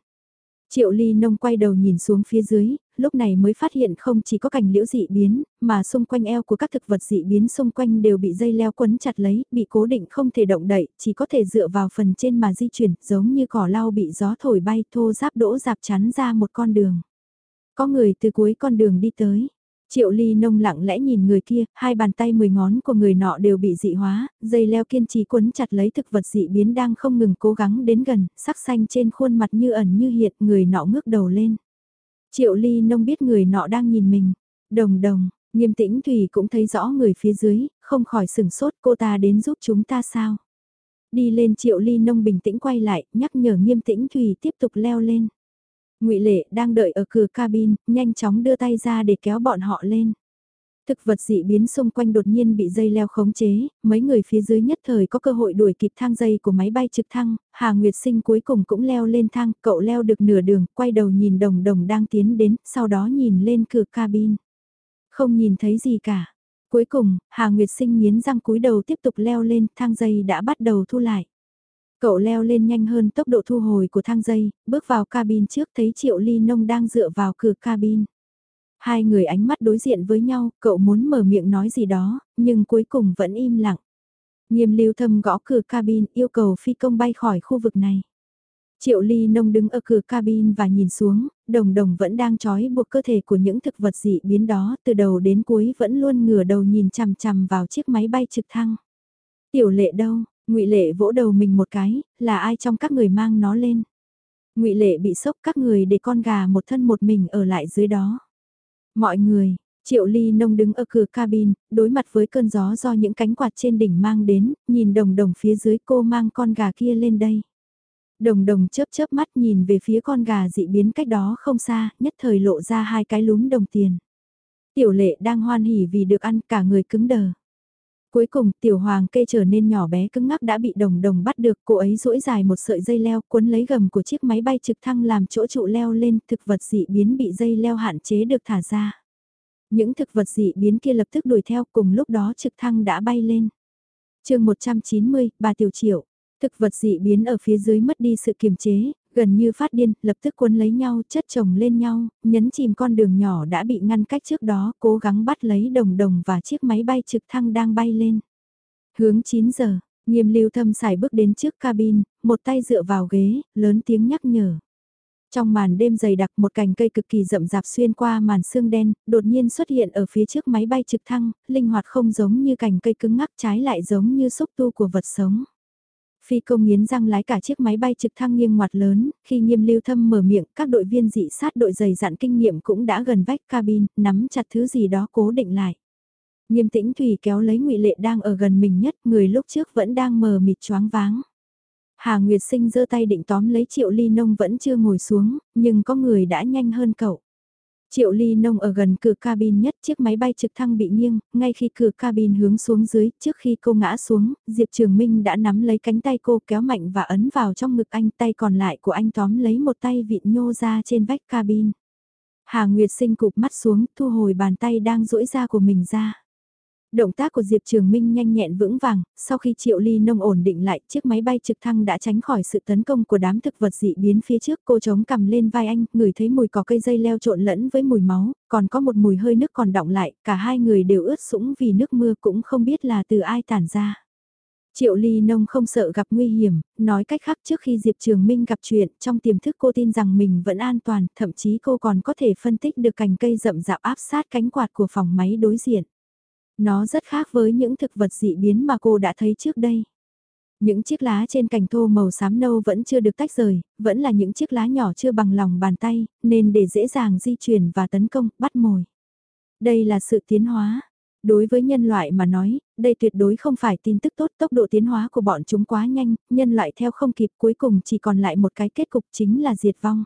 Triệu ly nông quay đầu nhìn xuống phía dưới, lúc này mới phát hiện không chỉ có cành liễu dị biến, mà xung quanh eo của các thực vật dị biến xung quanh đều bị dây leo quấn chặt lấy, bị cố định không thể động đậy, chỉ có thể dựa vào phần trên mà di chuyển, giống như cỏ lau bị gió thổi bay thô giáp đỗ dạp chắn ra một con đường. Có người từ cuối con đường đi tới. Triệu ly nông lặng lẽ nhìn người kia, hai bàn tay mười ngón của người nọ đều bị dị hóa, dây leo kiên trì quấn chặt lấy thực vật dị biến đang không ngừng cố gắng đến gần, sắc xanh trên khuôn mặt như ẩn như hiện, người nọ ngước đầu lên. Triệu ly nông biết người nọ đang nhìn mình. Đồng đồng, nghiêm tĩnh Thủy cũng thấy rõ người phía dưới, không khỏi sừng sốt cô ta đến giúp chúng ta sao. Đi lên triệu ly nông bình tĩnh quay lại, nhắc nhở nghiêm tĩnh Thủy tiếp tục leo lên ngụy Lệ đang đợi ở cửa cabin, nhanh chóng đưa tay ra để kéo bọn họ lên. Thực vật dị biến xung quanh đột nhiên bị dây leo khống chế, mấy người phía dưới nhất thời có cơ hội đuổi kịp thang dây của máy bay trực thăng, Hà Nguyệt Sinh cuối cùng cũng leo lên thang, cậu leo được nửa đường, quay đầu nhìn đồng đồng đang tiến đến, sau đó nhìn lên cửa cabin. Không nhìn thấy gì cả. Cuối cùng, Hà Nguyệt Sinh nghiến răng cúi đầu tiếp tục leo lên, thang dây đã bắt đầu thu lại. Cậu leo lên nhanh hơn tốc độ thu hồi của thang dây, bước vào cabin trước thấy Triệu Ly Nông đang dựa vào cửa cabin. Hai người ánh mắt đối diện với nhau, cậu muốn mở miệng nói gì đó, nhưng cuối cùng vẫn im lặng. Nghiêm lưu thâm gõ cửa cabin yêu cầu phi công bay khỏi khu vực này. Triệu ly nông đứng ở cửa cabin và nhìn xuống, đồng đồng vẫn đang trói buộc cơ thể của những thực vật dị biến đó từ đầu đến cuối vẫn luôn ngửa đầu nhìn chằm chằm vào chiếc máy bay trực thăng. Tiểu lệ đâu, ngụy Lệ vỗ đầu mình một cái, là ai trong các người mang nó lên? ngụy Lệ bị sốc các người để con gà một thân một mình ở lại dưới đó. Mọi người, Triệu Ly Nông đứng ở cửa cabin, đối mặt với cơn gió do những cánh quạt trên đỉnh mang đến, nhìn đồng đồng phía dưới cô mang con gà kia lên đây. Đồng đồng chớp chớp mắt nhìn về phía con gà dị biến cách đó không xa, nhất thời lộ ra hai cái lúm đồng tiền. Tiểu lệ đang hoan hỉ vì được ăn cả người cứng đờ. Cuối cùng tiểu hoàng kê trở nên nhỏ bé cứng ngắc đã bị đồng đồng bắt được cô ấy duỗi dài một sợi dây leo cuốn lấy gầm của chiếc máy bay trực thăng làm chỗ trụ leo lên thực vật dị biến bị dây leo hạn chế được thả ra. Những thực vật dị biến kia lập tức đuổi theo cùng lúc đó trực thăng đã bay lên. chương 190, bà Tiểu Triệu. Thực vật dị biến ở phía dưới mất đi sự kiềm chế, Gần như phát điên, lập tức cuốn lấy nhau, chất chồng lên nhau, nhấn chìm con đường nhỏ đã bị ngăn cách trước đó, cố gắng bắt lấy đồng đồng và chiếc máy bay trực thăng đang bay lên. Hướng 9 giờ, nghiêm lưu thâm xài bước đến trước cabin, một tay dựa vào ghế, lớn tiếng nhắc nhở. Trong màn đêm dày đặc một cành cây cực kỳ rậm rạp xuyên qua màn xương đen, đột nhiên xuất hiện ở phía trước máy bay trực thăng, linh hoạt không giống như cành cây cứng ngắc trái lại giống như xúc tu của vật sống. Phi công nghiến răng lái cả chiếc máy bay trực thăng nghiêng ngoặt lớn, khi nghiêm lưu thâm mở miệng, các đội viên dị sát đội dày dặn kinh nghiệm cũng đã gần vách cabin, nắm chặt thứ gì đó cố định lại. Nghiêm tĩnh Thủy kéo lấy ngụy Lệ đang ở gần mình nhất, người lúc trước vẫn đang mờ mịt choáng váng. Hà Nguyệt Sinh giơ tay định tóm lấy Triệu Ly Nông vẫn chưa ngồi xuống, nhưng có người đã nhanh hơn cậu. Triệu Ly Nông ở gần cửa cabin nhất chiếc máy bay trực thăng bị nghiêng, ngay khi cửa cabin hướng xuống dưới, trước khi cô ngã xuống, Diệp Trường Minh đã nắm lấy cánh tay cô kéo mạnh và ấn vào trong ngực anh tay còn lại của anh tóm lấy một tay vịn nhô ra trên vách cabin. Hà Nguyệt sinh cụp mắt xuống, thu hồi bàn tay đang duỗi ra của mình ra. Động tác của Diệp Trường Minh nhanh nhẹn vững vàng, sau khi Triệu Ly Nông ổn định lại, chiếc máy bay trực thăng đã tránh khỏi sự tấn công của đám thực vật dị biến phía trước. Cô chống cầm lên vai anh, ngửi thấy mùi cỏ cây dây leo trộn lẫn với mùi máu, còn có một mùi hơi nước còn đọng lại, cả hai người đều ướt sũng vì nước mưa cũng không biết là từ ai tản ra. Triệu Ly Nông không sợ gặp nguy hiểm, nói cách khác trước khi Diệp Trường Minh gặp chuyện, trong tiềm thức cô tin rằng mình vẫn an toàn, thậm chí cô còn có thể phân tích được cành cây rậm rạp áp sát cánh quạt của phòng máy đối diện. Nó rất khác với những thực vật dị biến mà cô đã thấy trước đây. Những chiếc lá trên cành thô màu xám nâu vẫn chưa được tách rời, vẫn là những chiếc lá nhỏ chưa bằng lòng bàn tay, nên để dễ dàng di chuyển và tấn công, bắt mồi. Đây là sự tiến hóa. Đối với nhân loại mà nói, đây tuyệt đối không phải tin tức tốt tốc độ tiến hóa của bọn chúng quá nhanh, nhân loại theo không kịp cuối cùng chỉ còn lại một cái kết cục chính là diệt vong.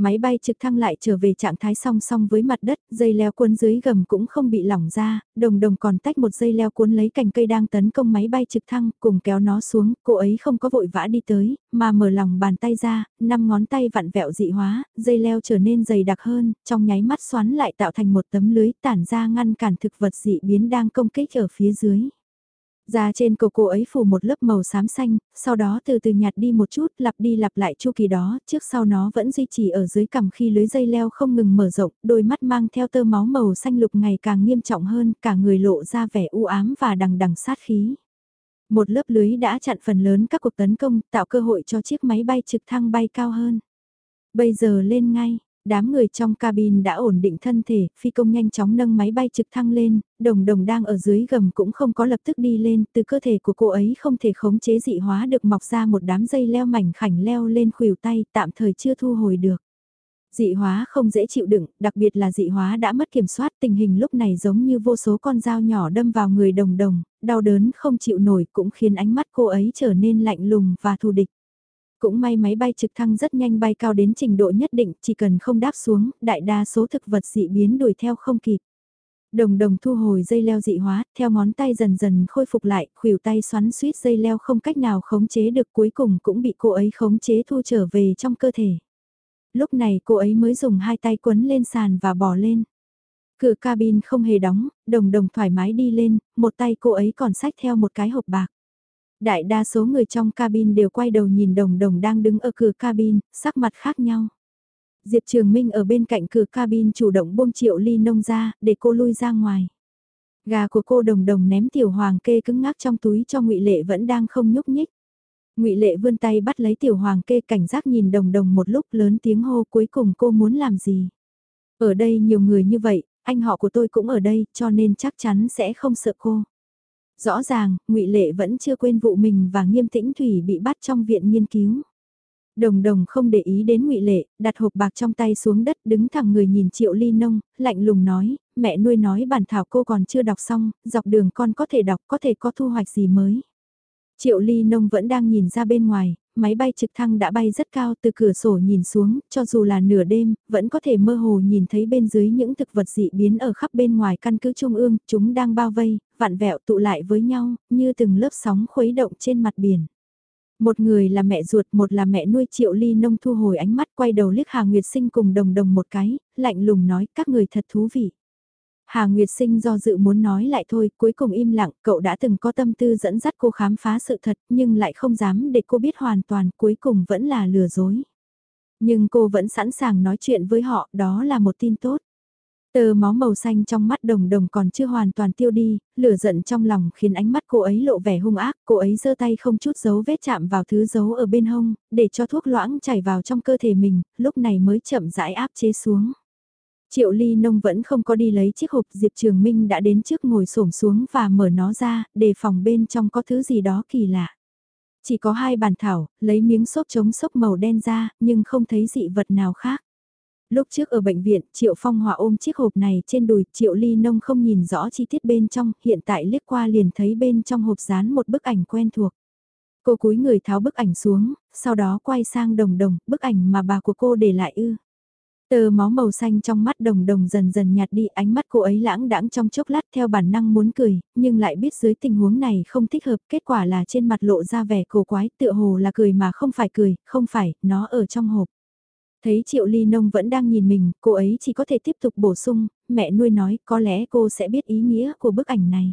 Máy bay trực thăng lại trở về trạng thái song song với mặt đất, dây leo cuốn dưới gầm cũng không bị lỏng ra, đồng đồng còn tách một dây leo cuốn lấy cành cây đang tấn công máy bay trực thăng, cùng kéo nó xuống, cô ấy không có vội vã đi tới, mà mở lòng bàn tay ra, năm ngón tay vặn vẹo dị hóa, dây leo trở nên dày đặc hơn, trong nháy mắt xoắn lại tạo thành một tấm lưới tản ra ngăn cản thực vật dị biến đang công kích ở phía dưới. Da trên cổ cô ấy phủ một lớp màu xám xanh, sau đó từ từ nhạt đi một chút, lặp đi lặp lại chu kỳ đó, trước sau nó vẫn duy trì ở dưới cằm khi lưới dây leo không ngừng mở rộng, đôi mắt mang theo tơ máu màu xanh lục ngày càng nghiêm trọng hơn, cả người lộ ra vẻ u ám và đằng đằng sát khí. Một lớp lưới đã chặn phần lớn các cuộc tấn công, tạo cơ hội cho chiếc máy bay trực thăng bay cao hơn. Bây giờ lên ngay, Đám người trong cabin đã ổn định thân thể, phi công nhanh chóng nâng máy bay trực thăng lên, đồng đồng đang ở dưới gầm cũng không có lập tức đi lên, từ cơ thể của cô ấy không thể khống chế dị hóa được mọc ra một đám dây leo mảnh khảnh leo lên khuỷu tay, tạm thời chưa thu hồi được. Dị hóa không dễ chịu đựng, đặc biệt là dị hóa đã mất kiểm soát tình hình lúc này giống như vô số con dao nhỏ đâm vào người đồng đồng, đau đớn không chịu nổi cũng khiến ánh mắt cô ấy trở nên lạnh lùng và thù địch. Cũng may máy bay trực thăng rất nhanh bay cao đến trình độ nhất định, chỉ cần không đáp xuống, đại đa số thực vật dị biến đuổi theo không kịp. Đồng đồng thu hồi dây leo dị hóa, theo ngón tay dần dần khôi phục lại, khuỷu tay xoắn suýt dây leo không cách nào khống chế được cuối cùng cũng bị cô ấy khống chế thu trở về trong cơ thể. Lúc này cô ấy mới dùng hai tay quấn lên sàn và bỏ lên. Cửa cabin không hề đóng, đồng đồng thoải mái đi lên, một tay cô ấy còn sách theo một cái hộp bạc. Đại đa số người trong cabin đều quay đầu nhìn đồng đồng đang đứng ở cửa cabin, sắc mặt khác nhau. Diệp Trường Minh ở bên cạnh cửa cabin chủ động buông triệu ly nông ra, để cô lui ra ngoài. Gà của cô đồng đồng ném tiểu hoàng kê cứng ngắc trong túi cho ngụy Lệ vẫn đang không nhúc nhích. ngụy Lệ vươn tay bắt lấy tiểu hoàng kê cảnh giác nhìn đồng đồng một lúc lớn tiếng hô cuối cùng cô muốn làm gì. Ở đây nhiều người như vậy, anh họ của tôi cũng ở đây cho nên chắc chắn sẽ không sợ cô. Rõ ràng, ngụy Lệ vẫn chưa quên vụ mình và nghiêm tĩnh Thủy bị bắt trong viện nghiên cứu. Đồng đồng không để ý đến ngụy Lệ, đặt hộp bạc trong tay xuống đất đứng thẳng người nhìn Triệu Ly Nông, lạnh lùng nói, mẹ nuôi nói bản thảo cô còn chưa đọc xong, dọc đường con có thể đọc có thể có thu hoạch gì mới. Triệu Ly Nông vẫn đang nhìn ra bên ngoài, máy bay trực thăng đã bay rất cao từ cửa sổ nhìn xuống, cho dù là nửa đêm, vẫn có thể mơ hồ nhìn thấy bên dưới những thực vật dị biến ở khắp bên ngoài căn cứ trung ương, chúng đang bao vây, vặn vẹo tụ lại với nhau, như từng lớp sóng khuấy động trên mặt biển. Một người là mẹ ruột, một là mẹ nuôi triệu ly nông thu hồi ánh mắt quay đầu liếc Hà Nguyệt Sinh cùng đồng đồng một cái, lạnh lùng nói các người thật thú vị. Hà Nguyệt Sinh do dự muốn nói lại thôi, cuối cùng im lặng, cậu đã từng có tâm tư dẫn dắt cô khám phá sự thật nhưng lại không dám để cô biết hoàn toàn, cuối cùng vẫn là lừa dối. Nhưng cô vẫn sẵn sàng nói chuyện với họ, đó là một tin tốt. Tờ máu màu xanh trong mắt đồng đồng còn chưa hoàn toàn tiêu đi, lửa giận trong lòng khiến ánh mắt cô ấy lộ vẻ hung ác, cô ấy giơ tay không chút dấu vết chạm vào thứ dấu ở bên hông, để cho thuốc loãng chảy vào trong cơ thể mình, lúc này mới chậm rãi áp chế xuống. Triệu Ly Nông vẫn không có đi lấy chiếc hộp Diệp Trường Minh đã đến trước ngồi xổm xuống và mở nó ra, để phòng bên trong có thứ gì đó kỳ lạ. Chỉ có hai bàn thảo, lấy miếng xốp chống xốp màu đen ra, nhưng không thấy dị vật nào khác. Lúc trước ở bệnh viện, Triệu Phong Hòa ôm chiếc hộp này trên đùi, Triệu Ly Nông không nhìn rõ chi tiết bên trong, hiện tại liếc qua liền thấy bên trong hộp dán một bức ảnh quen thuộc. Cô cúi người tháo bức ảnh xuống, sau đó quay sang đồng đồng, bức ảnh mà bà của cô để lại ư. Tờ máu màu xanh trong mắt đồng đồng dần dần nhạt đi, ánh mắt cô ấy lãng đãng trong chốc lát theo bản năng muốn cười, nhưng lại biết dưới tình huống này không thích hợp, kết quả là trên mặt lộ ra vẻ cổ quái, tựa hồ là cười mà không phải cười, không phải, nó ở trong hộp. Thấy Triệu Ly Nông vẫn đang nhìn mình, cô ấy chỉ có thể tiếp tục bổ sung, mẹ nuôi nói có lẽ cô sẽ biết ý nghĩa của bức ảnh này.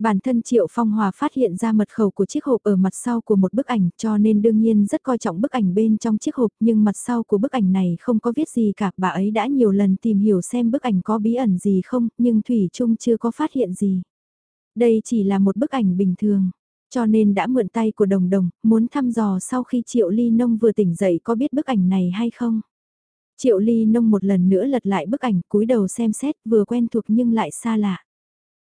Bản thân Triệu Phong Hòa phát hiện ra mật khẩu của chiếc hộp ở mặt sau của một bức ảnh cho nên đương nhiên rất coi trọng bức ảnh bên trong chiếc hộp nhưng mặt sau của bức ảnh này không có viết gì cả. Bà ấy đã nhiều lần tìm hiểu xem bức ảnh có bí ẩn gì không nhưng Thủy Trung chưa có phát hiện gì. Đây chỉ là một bức ảnh bình thường. Cho nên đã mượn tay của đồng đồng, muốn thăm dò sau khi Triệu Ly Nông vừa tỉnh dậy có biết bức ảnh này hay không. Triệu Ly Nông một lần nữa lật lại bức ảnh cúi đầu xem xét vừa quen thuộc nhưng lại xa lạ.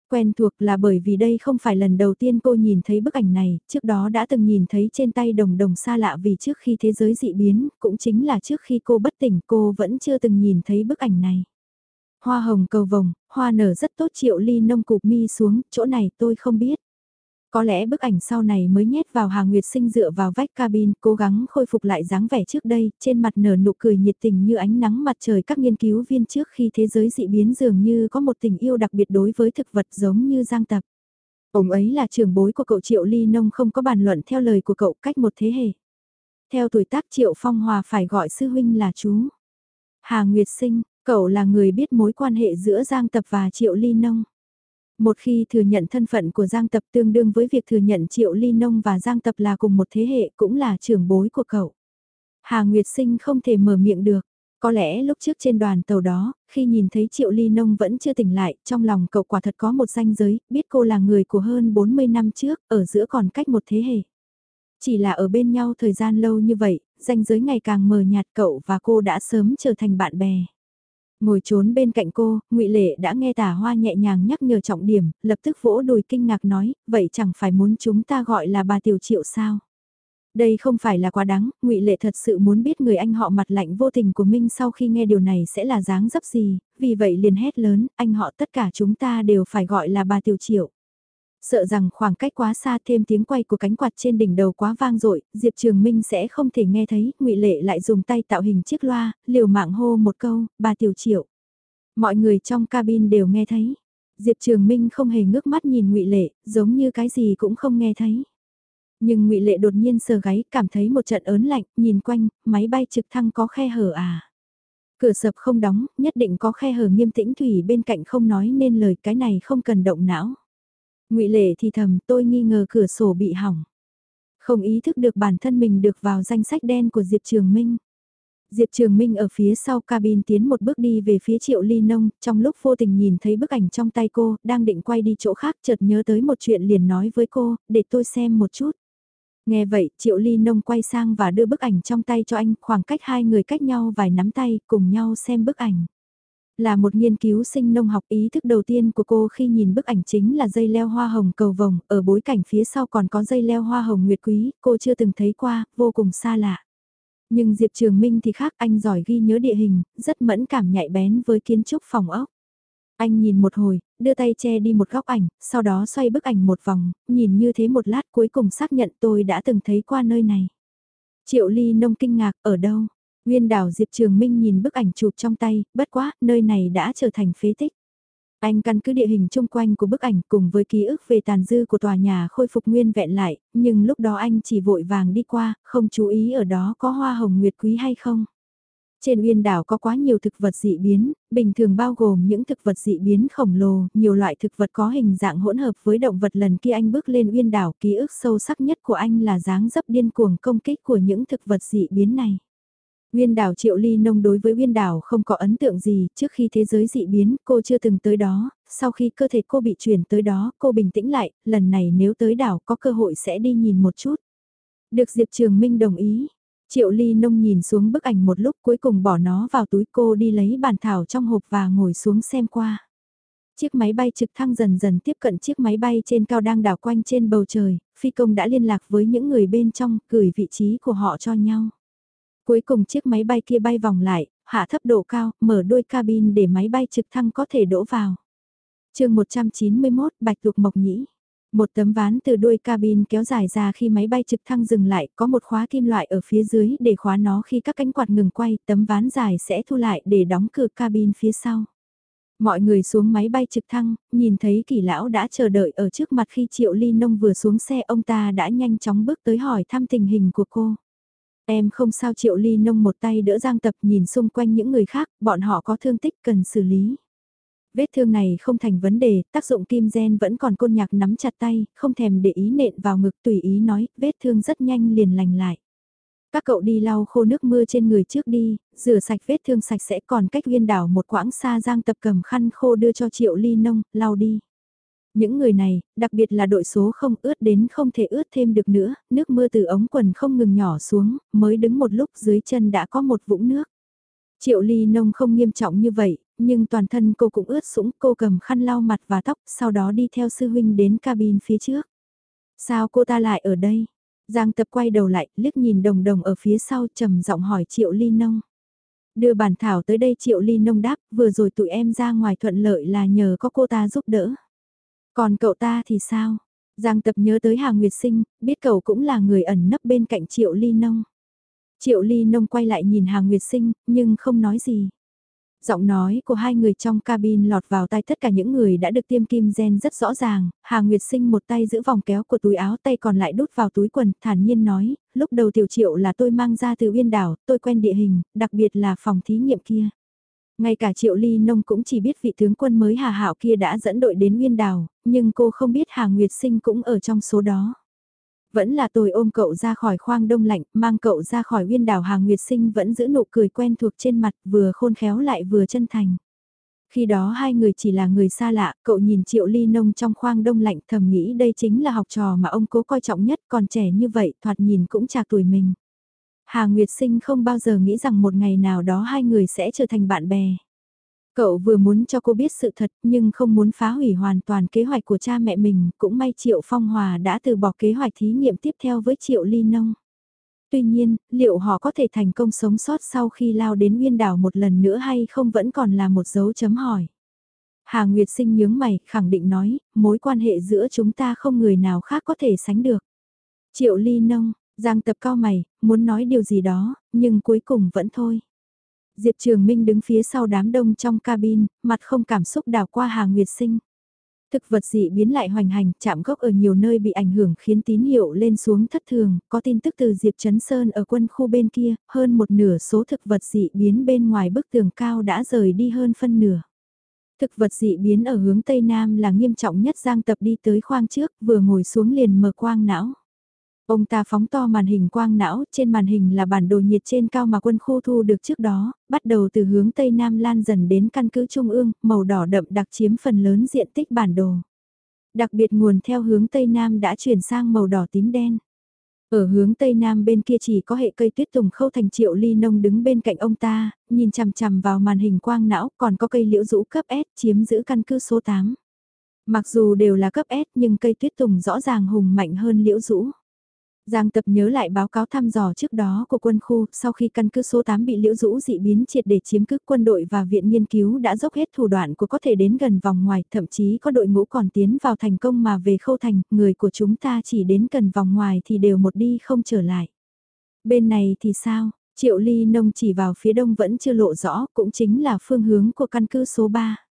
Quen thuộc là bởi vì đây không phải lần đầu tiên cô nhìn thấy bức ảnh này, trước đó đã từng nhìn thấy trên tay đồng đồng xa lạ vì trước khi thế giới dị biến, cũng chính là trước khi cô bất tỉnh cô vẫn chưa từng nhìn thấy bức ảnh này. Hoa hồng cầu vồng, hoa nở rất tốt triệu ly nông cục mi xuống, chỗ này tôi không biết. Có lẽ bức ảnh sau này mới nhét vào Hà Nguyệt Sinh dựa vào vách cabin, cố gắng khôi phục lại dáng vẻ trước đây, trên mặt nở nụ cười nhiệt tình như ánh nắng mặt trời các nghiên cứu viên trước khi thế giới dị biến dường như có một tình yêu đặc biệt đối với thực vật giống như Giang Tập. Ông ấy là trưởng bối của cậu Triệu Ly Nông không có bàn luận theo lời của cậu cách một thế hệ. Theo tuổi tác Triệu Phong Hòa phải gọi sư huynh là chú. Hà Nguyệt Sinh, cậu là người biết mối quan hệ giữa Giang Tập và Triệu Ly Nông. Một khi thừa nhận thân phận của Giang Tập tương đương với việc thừa nhận Triệu Ly Nông và Giang Tập là cùng một thế hệ cũng là trưởng bối của cậu. Hà Nguyệt Sinh không thể mở miệng được. Có lẽ lúc trước trên đoàn tàu đó, khi nhìn thấy Triệu Ly Nông vẫn chưa tỉnh lại, trong lòng cậu quả thật có một danh giới, biết cô là người của hơn 40 năm trước, ở giữa còn cách một thế hệ. Chỉ là ở bên nhau thời gian lâu như vậy, danh giới ngày càng mờ nhạt cậu và cô đã sớm trở thành bạn bè. Ngồi trốn bên cạnh cô, ngụy Lệ đã nghe tả hoa nhẹ nhàng nhắc nhở trọng điểm, lập tức vỗ đùi kinh ngạc nói, vậy chẳng phải muốn chúng ta gọi là bà tiểu triệu sao? Đây không phải là quá đáng, ngụy Lệ thật sự muốn biết người anh họ mặt lạnh vô tình của Minh sau khi nghe điều này sẽ là dáng dấp gì, vì vậy liền hét lớn, anh họ tất cả chúng ta đều phải gọi là bà tiểu triệu. Sợ rằng khoảng cách quá xa thêm tiếng quay của cánh quạt trên đỉnh đầu quá vang dội, Diệp Trường Minh sẽ không thể nghe thấy, ngụy Lệ lại dùng tay tạo hình chiếc loa, liều mạng hô một câu, bà tiểu triệu. Mọi người trong cabin đều nghe thấy. Diệp Trường Minh không hề ngước mắt nhìn ngụy Lệ, giống như cái gì cũng không nghe thấy. Nhưng ngụy Lệ đột nhiên sờ gáy, cảm thấy một trận ớn lạnh, nhìn quanh, máy bay trực thăng có khe hở à. Cửa sập không đóng, nhất định có khe hở nghiêm tĩnh thủy bên cạnh không nói nên lời cái này không cần động não ngụy Lệ thì thầm tôi nghi ngờ cửa sổ bị hỏng. Không ý thức được bản thân mình được vào danh sách đen của Diệp Trường Minh. Diệp Trường Minh ở phía sau cabin tiến một bước đi về phía Triệu Ly Nông, trong lúc vô tình nhìn thấy bức ảnh trong tay cô, đang định quay đi chỗ khác chợt nhớ tới một chuyện liền nói với cô, để tôi xem một chút. Nghe vậy, Triệu Ly Nông quay sang và đưa bức ảnh trong tay cho anh, khoảng cách hai người cách nhau vài nắm tay, cùng nhau xem bức ảnh. Là một nghiên cứu sinh nông học ý thức đầu tiên của cô khi nhìn bức ảnh chính là dây leo hoa hồng cầu vồng, ở bối cảnh phía sau còn có dây leo hoa hồng nguyệt quý, cô chưa từng thấy qua, vô cùng xa lạ. Nhưng Diệp Trường Minh thì khác, anh giỏi ghi nhớ địa hình, rất mẫn cảm nhạy bén với kiến trúc phòng ốc. Anh nhìn một hồi, đưa tay che đi một góc ảnh, sau đó xoay bức ảnh một vòng, nhìn như thế một lát cuối cùng xác nhận tôi đã từng thấy qua nơi này. Triệu Ly nông kinh ngạc, ở đâu? Nguyên đảo Diệp Trường Minh nhìn bức ảnh chụp trong tay, bất quá, nơi này đã trở thành phế tích. Anh căn cứ địa hình chung quanh của bức ảnh cùng với ký ức về tàn dư của tòa nhà khôi phục nguyên vẹn lại, nhưng lúc đó anh chỉ vội vàng đi qua, không chú ý ở đó có hoa hồng nguyệt quý hay không. Trên uyên đảo có quá nhiều thực vật dị biến, bình thường bao gồm những thực vật dị biến khổng lồ, nhiều loại thực vật có hình dạng hỗn hợp với động vật lần kia anh bước lên uyên đảo. Ký ức sâu sắc nhất của anh là dáng dấp điên cuồng công kích của những thực vật dị biến này. Nguyên đảo Triệu Ly Nông đối với Nguyên đảo không có ấn tượng gì, trước khi thế giới dị biến, cô chưa từng tới đó, sau khi cơ thể cô bị chuyển tới đó, cô bình tĩnh lại, lần này nếu tới đảo có cơ hội sẽ đi nhìn một chút. Được Diệp Trường Minh đồng ý. Triệu Ly Nông nhìn xuống bức ảnh một lúc cuối cùng bỏ nó vào túi cô đi lấy bàn thảo trong hộp và ngồi xuống xem qua. Chiếc máy bay trực thăng dần dần tiếp cận chiếc máy bay trên cao đang đảo quanh trên bầu trời, phi công đã liên lạc với những người bên trong, gửi vị trí của họ cho nhau. Cuối cùng chiếc máy bay kia bay vòng lại, hạ thấp độ cao, mở đôi cabin để máy bay trực thăng có thể đỗ vào. chương 191 Bạch Tuộc Mộc Nhĩ một tấm ván từ đuôi cabin kéo dài ra khi máy bay trực thăng dừng lại, có một khóa kim loại ở phía dưới để khóa nó khi các cánh quạt ngừng quay, tấm ván dài sẽ thu lại để đóng cửa cabin phía sau. Mọi người xuống máy bay trực thăng, nhìn thấy kỳ lão đã chờ đợi ở trước mặt khi Triệu Ly Nông vừa xuống xe ông ta đã nhanh chóng bước tới hỏi thăm tình hình của cô. Em không sao Triệu Ly Nông một tay đỡ Giang Tập nhìn xung quanh những người khác, bọn họ có thương tích cần xử lý. Vết thương này không thành vấn đề, tác dụng kim gen vẫn còn côn nhạc nắm chặt tay, không thèm để ý nện vào ngực tùy ý nói, vết thương rất nhanh liền lành lại. Các cậu đi lau khô nước mưa trên người trước đi, rửa sạch vết thương sạch sẽ còn cách viên đảo một quãng xa giang tập cầm khăn khô đưa cho triệu ly nông, lau đi. Những người này, đặc biệt là đội số không ướt đến không thể ướt thêm được nữa, nước mưa từ ống quần không ngừng nhỏ xuống, mới đứng một lúc dưới chân đã có một vũng nước. Triệu ly nông không nghiêm trọng như vậy, nhưng toàn thân cô cũng ướt sũng, cô cầm khăn lau mặt và tóc, sau đó đi theo sư huynh đến cabin phía trước. Sao cô ta lại ở đây? Giang tập quay đầu lại, liếc nhìn đồng đồng ở phía sau trầm giọng hỏi Triệu Ly Nông. Đưa bản thảo tới đây Triệu Ly Nông đáp, vừa rồi tụi em ra ngoài thuận lợi là nhờ có cô ta giúp đỡ. Còn cậu ta thì sao? Giang tập nhớ tới Hà Nguyệt Sinh, biết cậu cũng là người ẩn nấp bên cạnh Triệu Ly Nông. Triệu Ly Nông quay lại nhìn Hà Nguyệt Sinh, nhưng không nói gì. Giọng nói của hai người trong cabin lọt vào tay tất cả những người đã được tiêm kim gen rất rõ ràng, Hà Nguyệt Sinh một tay giữ vòng kéo của túi áo tay còn lại đút vào túi quần, thản nhiên nói, lúc đầu tiểu triệu là tôi mang ra từ Uyên Đảo, tôi quen địa hình, đặc biệt là phòng thí nghiệm kia. Ngay cả Triệu Ly Nông cũng chỉ biết vị tướng quân mới Hà Hạo kia đã dẫn đội đến nguyên Đảo, nhưng cô không biết Hà Nguyệt Sinh cũng ở trong số đó. Vẫn là tôi ôm cậu ra khỏi khoang đông lạnh, mang cậu ra khỏi nguyên đảo hàng nguyệt sinh vẫn giữ nụ cười quen thuộc trên mặt vừa khôn khéo lại vừa chân thành. Khi đó hai người chỉ là người xa lạ, cậu nhìn triệu ly nông trong khoang đông lạnh thầm nghĩ đây chính là học trò mà ông cố coi trọng nhất còn trẻ như vậy thoạt nhìn cũng chạc tuổi mình. Hà Nguyệt Sinh không bao giờ nghĩ rằng một ngày nào đó hai người sẽ trở thành bạn bè. Cậu vừa muốn cho cô biết sự thật nhưng không muốn phá hủy hoàn toàn kế hoạch của cha mẹ mình, cũng may Triệu Phong Hòa đã từ bỏ kế hoạch thí nghiệm tiếp theo với Triệu Ly Nông. Tuy nhiên, liệu họ có thể thành công sống sót sau khi lao đến nguyên đảo một lần nữa hay không vẫn còn là một dấu chấm hỏi. Hà Nguyệt Sinh nhướng mày, khẳng định nói, mối quan hệ giữa chúng ta không người nào khác có thể sánh được. Triệu Ly Nông, Giang tập cao mày, muốn nói điều gì đó, nhưng cuối cùng vẫn thôi. Diệp Trường Minh đứng phía sau đám đông trong cabin, mặt không cảm xúc đảo qua Hà Nguyệt Sinh. Thực vật dị biến lại hoành hành, chạm gốc ở nhiều nơi bị ảnh hưởng khiến tín hiệu lên xuống thất thường, có tin tức từ Diệp Trấn Sơn ở quân khu bên kia, hơn một nửa số thực vật dị biến bên ngoài bức tường cao đã rời đi hơn phân nửa. Thực vật dị biến ở hướng Tây Nam là nghiêm trọng nhất Giang Tập đi tới khoang trước, vừa ngồi xuống liền mở quang não. Ông ta phóng to màn hình quang não, trên màn hình là bản đồ nhiệt trên cao mà quân khu thu được trước đó, bắt đầu từ hướng Tây Nam lan dần đến căn cứ Trung ương, màu đỏ đậm đặc chiếm phần lớn diện tích bản đồ. Đặc biệt nguồn theo hướng Tây Nam đã chuyển sang màu đỏ tím đen. Ở hướng Tây Nam bên kia chỉ có hệ cây tuyết tùng khâu thành triệu ly nông đứng bên cạnh ông ta, nhìn chằm chằm vào màn hình quang não, còn có cây liễu rũ cấp S chiếm giữ căn cứ số 8. Mặc dù đều là cấp S nhưng cây tuyết tùng rõ ràng hùng mạnh hơn liễu rũ. Giang tập nhớ lại báo cáo thăm dò trước đó của quân khu, sau khi căn cứ số 8 bị liễu rũ dị biến triệt để chiếm cứ quân đội và viện nghiên cứu đã dốc hết thủ đoạn của có thể đến gần vòng ngoài, thậm chí có đội ngũ còn tiến vào thành công mà về khâu thành, người của chúng ta chỉ đến gần vòng ngoài thì đều một đi không trở lại. Bên này thì sao? Triệu ly nông chỉ vào phía đông vẫn chưa lộ rõ, cũng chính là phương hướng của căn cứ số 3.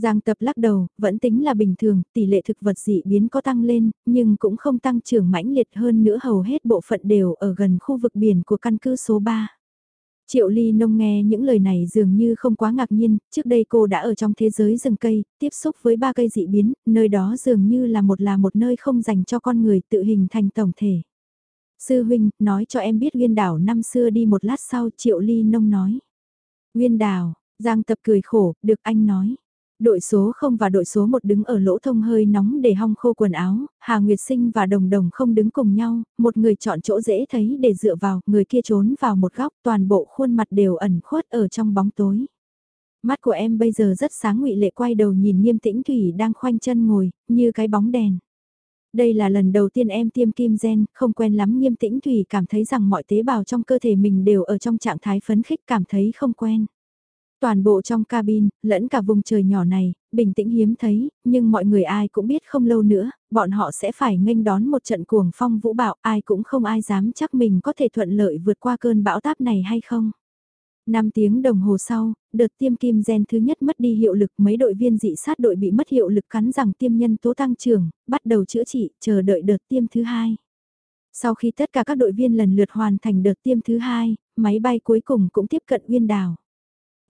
Giang tập lắc đầu, vẫn tính là bình thường, tỷ lệ thực vật dị biến có tăng lên, nhưng cũng không tăng trưởng mãnh liệt hơn nữa hầu hết bộ phận đều ở gần khu vực biển của căn cứ số 3. Triệu Ly Nông nghe những lời này dường như không quá ngạc nhiên, trước đây cô đã ở trong thế giới rừng cây, tiếp xúc với ba cây dị biến, nơi đó dường như là một là một nơi không dành cho con người tự hình thành tổng thể. Sư huynh, nói cho em biết Nguyên Đảo năm xưa đi một lát sau Triệu Ly Nông nói. Nguyên Đảo, Giang Tập cười khổ, được anh nói. Đội số 0 và đội số 1 đứng ở lỗ thông hơi nóng để hong khô quần áo, Hà Nguyệt Sinh và Đồng Đồng không đứng cùng nhau, một người chọn chỗ dễ thấy để dựa vào, người kia trốn vào một góc, toàn bộ khuôn mặt đều ẩn khuất ở trong bóng tối. Mắt của em bây giờ rất sáng ngụy lệ quay đầu nhìn nghiêm tĩnh Thủy đang khoanh chân ngồi, như cái bóng đèn. Đây là lần đầu tiên em tiêm kim gen, không quen lắm nghiêm tĩnh Thủy cảm thấy rằng mọi tế bào trong cơ thể mình đều ở trong trạng thái phấn khích cảm thấy không quen. Toàn bộ trong cabin, lẫn cả vùng trời nhỏ này, bình tĩnh hiếm thấy, nhưng mọi người ai cũng biết không lâu nữa, bọn họ sẽ phải nghênh đón một trận cuồng phong vũ bạo, ai cũng không ai dám chắc mình có thể thuận lợi vượt qua cơn bão táp này hay không. 5 tiếng đồng hồ sau, đợt tiêm kim gen thứ nhất mất đi hiệu lực mấy đội viên dị sát đội bị mất hiệu lực cắn rằng tiêm nhân tố tăng trưởng, bắt đầu chữa trị, chờ đợi đợt tiêm thứ hai. Sau khi tất cả các đội viên lần lượt hoàn thành đợt tiêm thứ hai, máy bay cuối cùng cũng tiếp cận Uyên đảo.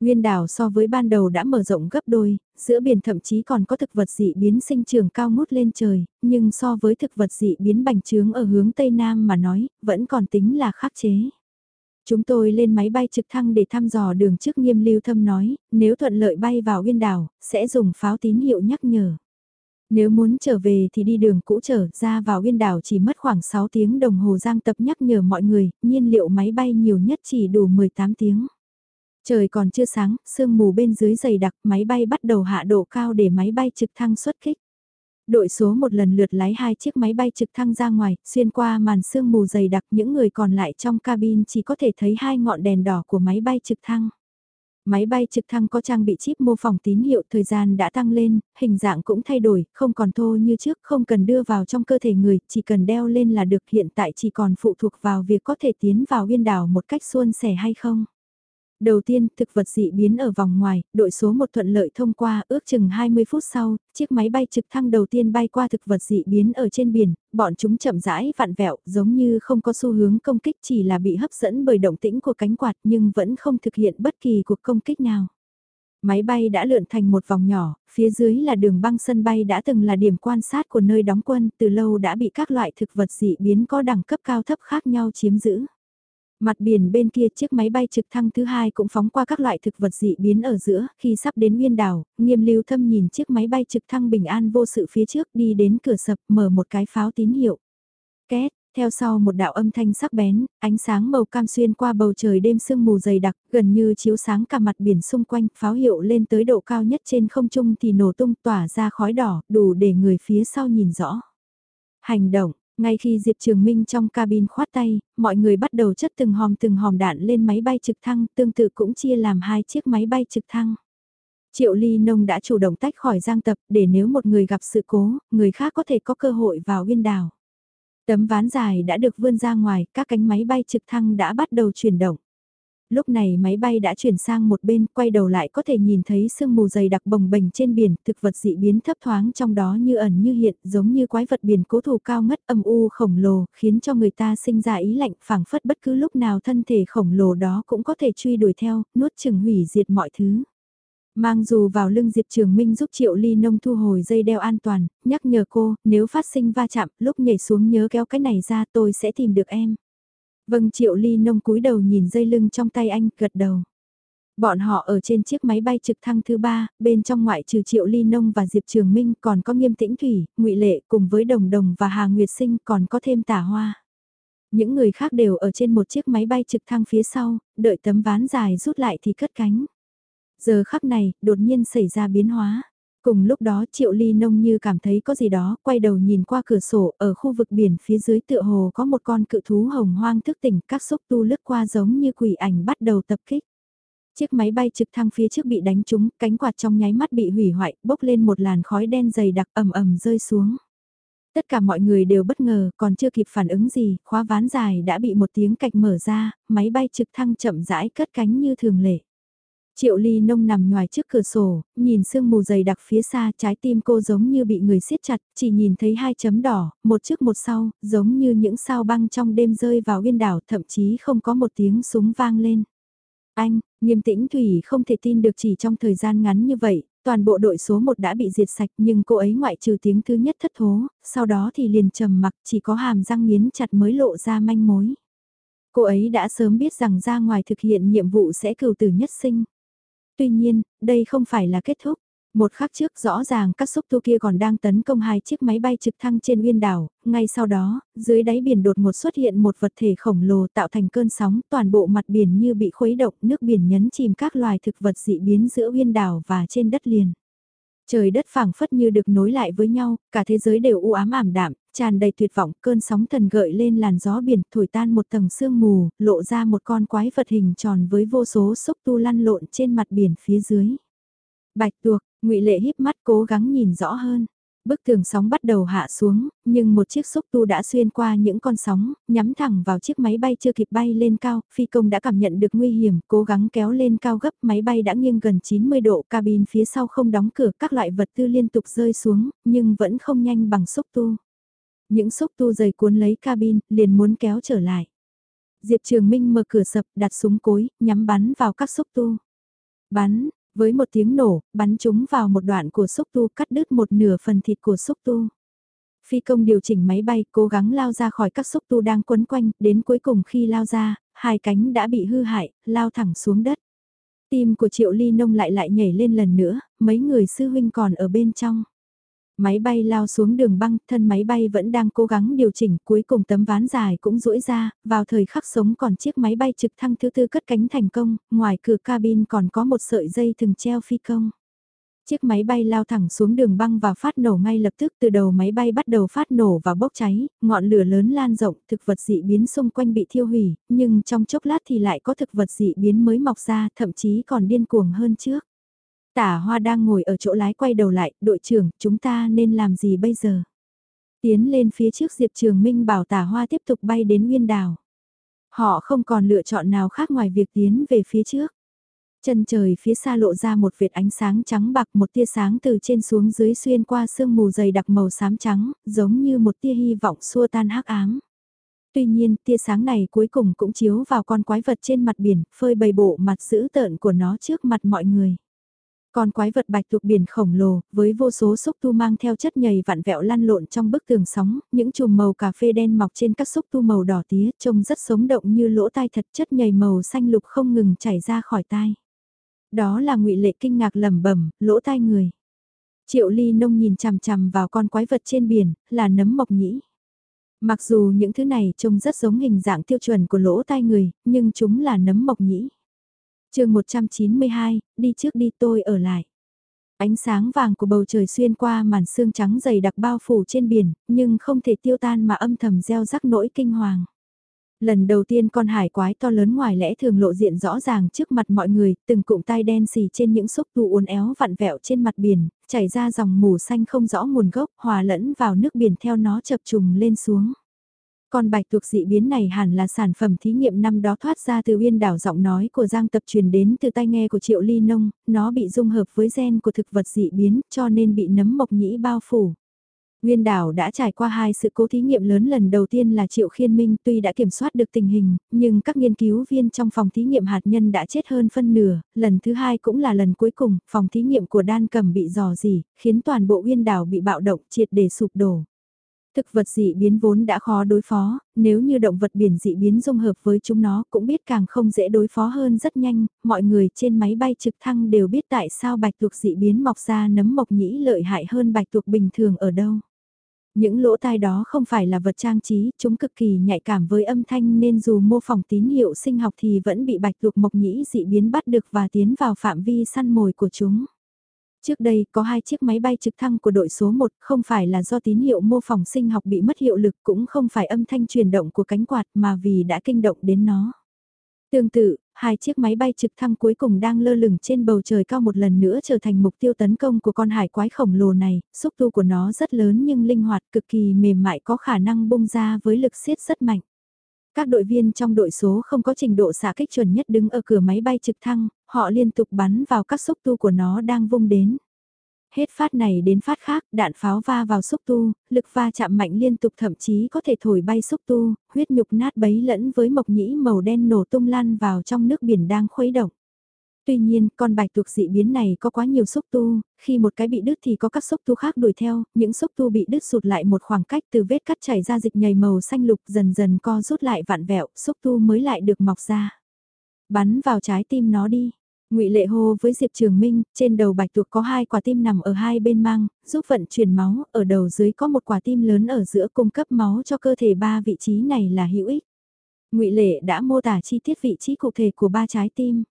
Nguyên đảo so với ban đầu đã mở rộng gấp đôi, giữa biển thậm chí còn có thực vật dị biến sinh trưởng cao ngút lên trời, nhưng so với thực vật dị biến bành trướng ở hướng Tây Nam mà nói, vẫn còn tính là khắc chế. Chúng tôi lên máy bay trực thăng để thăm dò đường trước nghiêm lưu thâm nói, nếu thuận lợi bay vào Nguyên đảo, sẽ dùng pháo tín hiệu nhắc nhở. Nếu muốn trở về thì đi đường cũ trở ra vào Nguyên đảo chỉ mất khoảng 6 tiếng đồng hồ giang tập nhắc nhở mọi người, nhiên liệu máy bay nhiều nhất chỉ đủ 18 tiếng. Trời còn chưa sáng, sương mù bên dưới dày đặc, máy bay bắt đầu hạ độ cao để máy bay trực thăng xuất kích. Đội số một lần lượt lái hai chiếc máy bay trực thăng ra ngoài, xuyên qua màn sương mù dày đặc những người còn lại trong cabin chỉ có thể thấy hai ngọn đèn đỏ của máy bay trực thăng. Máy bay trực thăng có trang bị chip mô phỏng tín hiệu thời gian đã tăng lên, hình dạng cũng thay đổi, không còn thô như trước, không cần đưa vào trong cơ thể người, chỉ cần đeo lên là được hiện tại chỉ còn phụ thuộc vào việc có thể tiến vào viên đảo một cách suôn sẻ hay không. Đầu tiên, thực vật dị biến ở vòng ngoài, đội số 1 thuận lợi thông qua, ước chừng 20 phút sau, chiếc máy bay trực thăng đầu tiên bay qua thực vật dị biến ở trên biển, bọn chúng chậm rãi vặn vẹo, giống như không có xu hướng công kích chỉ là bị hấp dẫn bởi động tĩnh của cánh quạt nhưng vẫn không thực hiện bất kỳ cuộc công kích nào. Máy bay đã lượn thành một vòng nhỏ, phía dưới là đường băng sân bay đã từng là điểm quan sát của nơi đóng quân, từ lâu đã bị các loại thực vật dị biến có đẳng cấp cao thấp khác nhau chiếm giữ. Mặt biển bên kia chiếc máy bay trực thăng thứ hai cũng phóng qua các loại thực vật dị biến ở giữa, khi sắp đến nguyên đảo, nghiêm lưu thâm nhìn chiếc máy bay trực thăng bình an vô sự phía trước đi đến cửa sập mở một cái pháo tín hiệu. Két, theo sau một đạo âm thanh sắc bén, ánh sáng màu cam xuyên qua bầu trời đêm sương mù dày đặc, gần như chiếu sáng cả mặt biển xung quanh, pháo hiệu lên tới độ cao nhất trên không trung thì nổ tung tỏa ra khói đỏ, đủ để người phía sau nhìn rõ. Hành động, ngay khi Diệp Trường Minh trong cabin khoát tay, mọi người bắt đầu chất từng hòm từng hòm đạn lên máy bay trực thăng, tương tự cũng chia làm hai chiếc máy bay trực thăng. Triệu Ly Nông đã chủ động tách khỏi giang tập để nếu một người gặp sự cố, người khác có thể có cơ hội vào viên đảo. Tấm ván dài đã được vươn ra ngoài, các cánh máy bay trực thăng đã bắt đầu chuyển động lúc này máy bay đã chuyển sang một bên, quay đầu lại có thể nhìn thấy sương mù dày đặc bồng bềnh trên biển, thực vật dị biến thấp thoáng trong đó như ẩn như hiện, giống như quái vật biển cố thủ cao ngất âm u khổng lồ, khiến cho người ta sinh ra ý lạnh phảng phất bất cứ lúc nào thân thể khổng lồ đó cũng có thể truy đuổi theo, nuốt chừng hủy diệt mọi thứ. Mang dù vào lưng Diệp Trường Minh giúp Triệu Ly Nông thu hồi dây đeo an toàn, nhắc nhở cô, nếu phát sinh va chạm, lúc nhảy xuống nhớ kéo cái này ra tôi sẽ tìm được em. Vâng Triệu Ly Nông cúi đầu nhìn dây lưng trong tay anh, gật đầu. Bọn họ ở trên chiếc máy bay trực thăng thứ ba, bên trong ngoại trừ Triệu Ly Nông và Diệp Trường Minh còn có Nghiêm Tĩnh Thủy, ngụy Lệ cùng với Đồng Đồng và Hà Nguyệt Sinh còn có thêm Tả Hoa. Những người khác đều ở trên một chiếc máy bay trực thăng phía sau, đợi tấm ván dài rút lại thì cất cánh. Giờ khắc này, đột nhiên xảy ra biến hóa. Cùng lúc đó Triệu Ly Nông như cảm thấy có gì đó, quay đầu nhìn qua cửa sổ, ở khu vực biển phía dưới tựa hồ có một con cự thú hồng hoang thức tỉnh, các xúc tu lướt qua giống như quỷ ảnh bắt đầu tập kích. Chiếc máy bay trực thăng phía trước bị đánh trúng, cánh quạt trong nháy mắt bị hủy hoại, bốc lên một làn khói đen dày đặc ầm ầm rơi xuống. Tất cả mọi người đều bất ngờ, còn chưa kịp phản ứng gì, khóa ván dài đã bị một tiếng cạch mở ra, máy bay trực thăng chậm rãi cất cánh như thường lệ. Triệu ly nông nằm ngoài trước cửa sổ, nhìn sương mù dày đặc phía xa trái tim cô giống như bị người siết chặt, chỉ nhìn thấy hai chấm đỏ, một trước một sau, giống như những sao băng trong đêm rơi vào viên đảo thậm chí không có một tiếng súng vang lên. Anh, nghiêm tĩnh Thủy không thể tin được chỉ trong thời gian ngắn như vậy, Toàn bộ đội số 1 đã bị diệt sạch nhưng cô ấy ngoại trừ tiếng thứ nhất thất thố, sau đó thì liền trầm mặc chỉ có hàm răng nghiến chặt mới lộ ra manh mối. Cô ấy đã sớm biết rằng ra ngoài thực hiện nhiệm vụ sẽ cừu tử nhất sinh. Tuy nhiên, đây không phải là kết thúc. Một khắc trước rõ ràng các xúc tu kia còn đang tấn công hai chiếc máy bay trực thăng trên uyên đảo, ngay sau đó, dưới đáy biển đột ngột xuất hiện một vật thể khổng lồ tạo thành cơn sóng, toàn bộ mặt biển như bị khuấy động, nước biển nhấn chìm các loài thực vật dị biến giữa uyên đảo và trên đất liền. Trời đất phảng phất như được nối lại với nhau, cả thế giới đều u ám ảm đạm, tràn đầy tuyệt vọng, cơn sóng thần gợi lên làn gió biển, thổi tan một tầng sương mù, lộ ra một con quái vật hình tròn với vô số xúc tu lăn lộn trên mặt biển phía dưới. Bạch tuộc, ngụy Lệ híp mắt cố gắng nhìn rõ hơn. Bức tường sóng bắt đầu hạ xuống, nhưng một chiếc xúc tu đã xuyên qua những con sóng, nhắm thẳng vào chiếc máy bay chưa kịp bay lên cao, phi công đã cảm nhận được nguy hiểm, cố gắng kéo lên cao gấp, máy bay đã nghiêng gần 90 độ, cabin phía sau không đóng cửa, các loại vật tư liên tục rơi xuống, nhưng vẫn không nhanh bằng xúc tu. Những xúc tu dày cuốn lấy cabin, liền muốn kéo trở lại. Diệp Trường Minh mở cửa sập, đặt súng cối, nhắm bắn vào các xúc tu. Bắn, với một tiếng nổ, bắn chúng vào một đoạn của xúc tu cắt đứt một nửa phần thịt của xúc tu. Phi công điều chỉnh máy bay cố gắng lao ra khỏi các xúc tu đang quấn quanh, đến cuối cùng khi lao ra, hai cánh đã bị hư hại, lao thẳng xuống đất. Tim của Triệu Ly Nông lại lại nhảy lên lần nữa, mấy người sư huynh còn ở bên trong. Máy bay lao xuống đường băng, thân máy bay vẫn đang cố gắng điều chỉnh, cuối cùng tấm ván dài cũng rũi ra, vào thời khắc sống còn chiếc máy bay trực thăng thứ tư cất cánh thành công, ngoài cửa cabin còn có một sợi dây thừng treo phi công. Chiếc máy bay lao thẳng xuống đường băng và phát nổ ngay lập tức từ đầu máy bay bắt đầu phát nổ và bốc cháy, ngọn lửa lớn lan rộng, thực vật dị biến xung quanh bị thiêu hủy, nhưng trong chốc lát thì lại có thực vật dị biến mới mọc ra, thậm chí còn điên cuồng hơn trước. Tả hoa đang ngồi ở chỗ lái quay đầu lại, đội trưởng, chúng ta nên làm gì bây giờ? Tiến lên phía trước Diệp Trường Minh bảo tả hoa tiếp tục bay đến nguyên đảo. Họ không còn lựa chọn nào khác ngoài việc tiến về phía trước. Chân trời phía xa lộ ra một vệt ánh sáng trắng bạc một tia sáng từ trên xuống dưới xuyên qua sương mù dày đặc màu xám trắng, giống như một tia hy vọng xua tan hắc ám. Tuy nhiên, tia sáng này cuối cùng cũng chiếu vào con quái vật trên mặt biển, phơi bầy bộ mặt dữ tợn của nó trước mặt mọi người. Con quái vật bạch tuộc biển khổng lồ, với vô số xúc tu mang theo chất nhầy vặn vẹo lăn lộn trong bức tường sóng, những chùm màu cà phê đen mọc trên các xúc tu màu đỏ tía, trông rất sống động như lỗ tai thật chất nhầy màu xanh lục không ngừng chảy ra khỏi tai. Đó là ngụy Lệ kinh ngạc lẩm bẩm, lỗ tai người. Triệu Ly Nông nhìn chằm chằm vào con quái vật trên biển, là nấm mộc nhĩ. Mặc dù những thứ này trông rất giống hình dạng tiêu chuẩn của lỗ tai người, nhưng chúng là nấm mộc nhĩ chương 192, đi trước đi tôi ở lại. Ánh sáng vàng của bầu trời xuyên qua màn sương trắng dày đặc bao phủ trên biển, nhưng không thể tiêu tan mà âm thầm gieo rắc nỗi kinh hoàng. Lần đầu tiên con hải quái to lớn ngoài lẽ thường lộ diện rõ ràng trước mặt mọi người, từng cụm tai đen xì trên những xúc tu uốn éo vặn vẹo trên mặt biển, chảy ra dòng mù xanh không rõ nguồn gốc, hòa lẫn vào nước biển theo nó chập trùng lên xuống. Con bạch tuộc dị biến này hẳn là sản phẩm thí nghiệm năm đó thoát ra từ uyên đảo giọng nói của Giang Tập truyền đến từ tai nghe của Triệu Ly Nông, nó bị dung hợp với gen của thực vật dị biến cho nên bị nấm mộc nhĩ bao phủ. Nguyên đảo đã trải qua hai sự cố thí nghiệm lớn lần đầu tiên là Triệu Khiên Minh tuy đã kiểm soát được tình hình, nhưng các nghiên cứu viên trong phòng thí nghiệm hạt nhân đã chết hơn phân nửa, lần thứ hai cũng là lần cuối cùng, phòng thí nghiệm của Đan Cầm bị dò dỉ, khiến toàn bộ Nguyên đảo bị bạo động triệt để sụp đổ. Thực vật dị biến vốn đã khó đối phó, nếu như động vật biển dị biến dung hợp với chúng nó cũng biết càng không dễ đối phó hơn rất nhanh, mọi người trên máy bay trực thăng đều biết tại sao bạch tuộc dị biến mọc ra nấm mộc nhĩ lợi hại hơn bạch tuộc bình thường ở đâu. Những lỗ tai đó không phải là vật trang trí, chúng cực kỳ nhạy cảm với âm thanh nên dù mô phỏng tín hiệu sinh học thì vẫn bị bạch tuộc mộc nhĩ dị biến bắt được và tiến vào phạm vi săn mồi của chúng. Trước đây có hai chiếc máy bay trực thăng của đội số 1 không phải là do tín hiệu mô phỏng sinh học bị mất hiệu lực cũng không phải âm thanh truyền động của cánh quạt mà vì đã kinh động đến nó. Tương tự, hai chiếc máy bay trực thăng cuối cùng đang lơ lửng trên bầu trời cao một lần nữa trở thành mục tiêu tấn công của con hải quái khổng lồ này, xúc tu của nó rất lớn nhưng linh hoạt cực kỳ mềm mại có khả năng bung ra với lực siết rất mạnh. Các đội viên trong đội số không có trình độ xả kích chuẩn nhất đứng ở cửa máy bay trực thăng, họ liên tục bắn vào các xúc tu của nó đang vung đến. Hết phát này đến phát khác, đạn pháo va vào xúc tu, lực va chạm mạnh liên tục thậm chí có thể thổi bay xúc tu, huyết nhục nát bấy lẫn với mộc nhĩ màu đen nổ tung lan vào trong nước biển đang khuấy động. Tuy nhiên, con bạch tuộc dị biến này có quá nhiều xúc tu, khi một cái bị đứt thì có các xúc tu khác đuổi theo, những xúc tu bị đứt sụt lại một khoảng cách từ vết cắt chảy ra dịch nhầy màu xanh lục dần dần co rút lại vạn vẹo, xúc tu mới lại được mọc ra. Bắn vào trái tim nó đi. Ngụy Lệ hô với Diệp Trường Minh, trên đầu bạch tuộc có hai quả tim nằm ở hai bên mang, giúp vận chuyển máu, ở đầu dưới có một quả tim lớn ở giữa cung cấp máu cho cơ thể ba vị trí này là hữu ích. Ngụy Lệ đã mô tả chi tiết vị trí cụ thể của ba trái tim.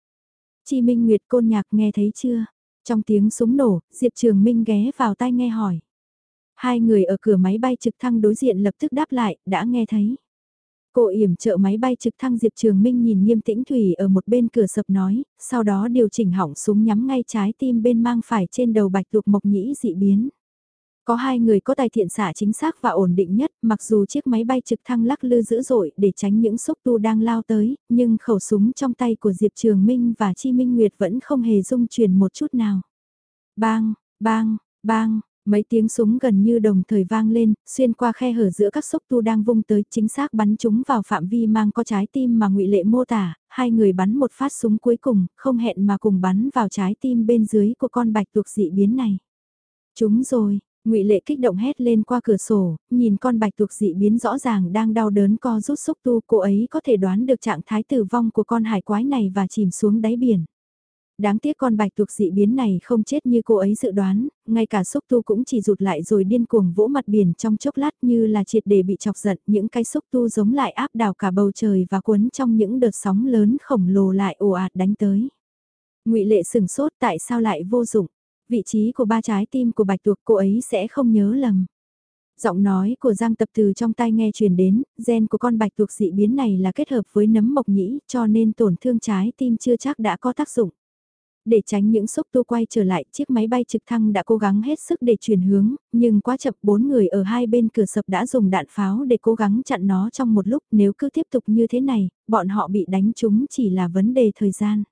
Chi Minh Nguyệt côn nhạc nghe thấy chưa? Trong tiếng súng nổ, Diệp Trường Minh ghé vào tai nghe hỏi. Hai người ở cửa máy bay trực thăng đối diện lập tức đáp lại, đã nghe thấy. Cô yểm trợ máy bay trực thăng Diệp Trường Minh nhìn nghiêm tĩnh Thủy ở một bên cửa sập nói, sau đó điều chỉnh hỏng súng nhắm ngay trái tim bên mang phải trên đầu bạch lục mộc nhĩ dị biến. Có hai người có tài thiện xạ chính xác và ổn định nhất, mặc dù chiếc máy bay trực thăng lắc lư dữ dội để tránh những xúc tu đang lao tới, nhưng khẩu súng trong tay của Diệp Trường Minh và Chi Minh Nguyệt vẫn không hề rung chuyển một chút nào. Bang, bang, bang, mấy tiếng súng gần như đồng thời vang lên, xuyên qua khe hở giữa các xúc tu đang vung tới, chính xác bắn chúng vào phạm vi mang có trái tim mà ngụy Lệ mô tả, hai người bắn một phát súng cuối cùng, không hẹn mà cùng bắn vào trái tim bên dưới của con bạch tuộc dị biến này. Chúng rồi, ngụy Lệ kích động hét lên qua cửa sổ, nhìn con bạch tuộc dị biến rõ ràng đang đau đớn co rút xúc tu, cô ấy có thể đoán được trạng thái tử vong của con hải quái này và chìm xuống đáy biển đáng tiếc con bạch tuộc dị biến này không chết như cô ấy dự đoán, ngay cả xúc tu cũng chỉ rụt lại rồi điên cuồng vỗ mặt biển trong chốc lát như là triệt để bị chọc giận, những cái xúc tu giống lại áp đảo cả bầu trời và cuốn trong những đợt sóng lớn khổng lồ lại ồ ạt đánh tới. ngụy Lệ sừng sốt tại sao lại vô dụng, vị trí của ba trái tim của bạch tuộc cô ấy sẽ không nhớ lầm. Giọng nói của Giang Tập từ trong tai nghe truyền đến, gen của con bạch tuộc dị biến này là kết hợp với nấm mộc nhĩ cho nên tổn thương trái tim chưa chắc đã có tác dụng. Để tránh những xúc tu quay trở lại, chiếc máy bay trực thăng đã cố gắng hết sức để chuyển hướng, nhưng quá chậm bốn người ở hai bên cửa sập đã dùng đạn pháo để cố gắng chặn nó trong một lúc. Nếu cứ tiếp tục như thế này, bọn họ bị đánh trúng chỉ là vấn đề thời gian.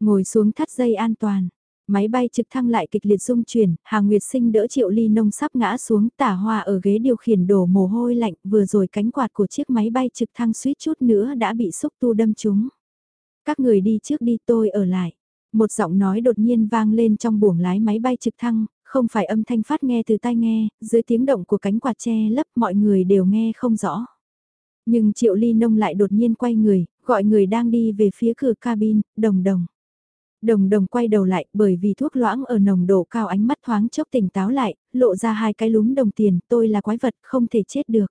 Ngồi xuống thắt dây an toàn. Máy bay trực thăng lại kịch liệt rung chuyển, Hà Nguyệt Sinh đỡ Triệu Ly Nông sắp ngã xuống tả hoa ở ghế điều khiển đổ mồ hôi lạnh vừa rồi cánh quạt của chiếc máy bay trực thăng suýt chút nữa đã bị xúc tu đâm trúng. Các người đi trước đi tôi ở lại. Một giọng nói đột nhiên vang lên trong buồng lái máy bay trực thăng, không phải âm thanh phát nghe từ tai nghe, dưới tiếng động của cánh quạt che lấp mọi người đều nghe không rõ. Nhưng Triệu Ly Nông lại đột nhiên quay người, gọi người đang đi về phía cửa cabin, đồng đồng. Đồng đồng quay đầu lại bởi vì thuốc loãng ở nồng độ cao ánh mắt thoáng chốc tỉnh táo lại, lộ ra hai cái lúm đồng tiền, tôi là quái vật không thể chết được.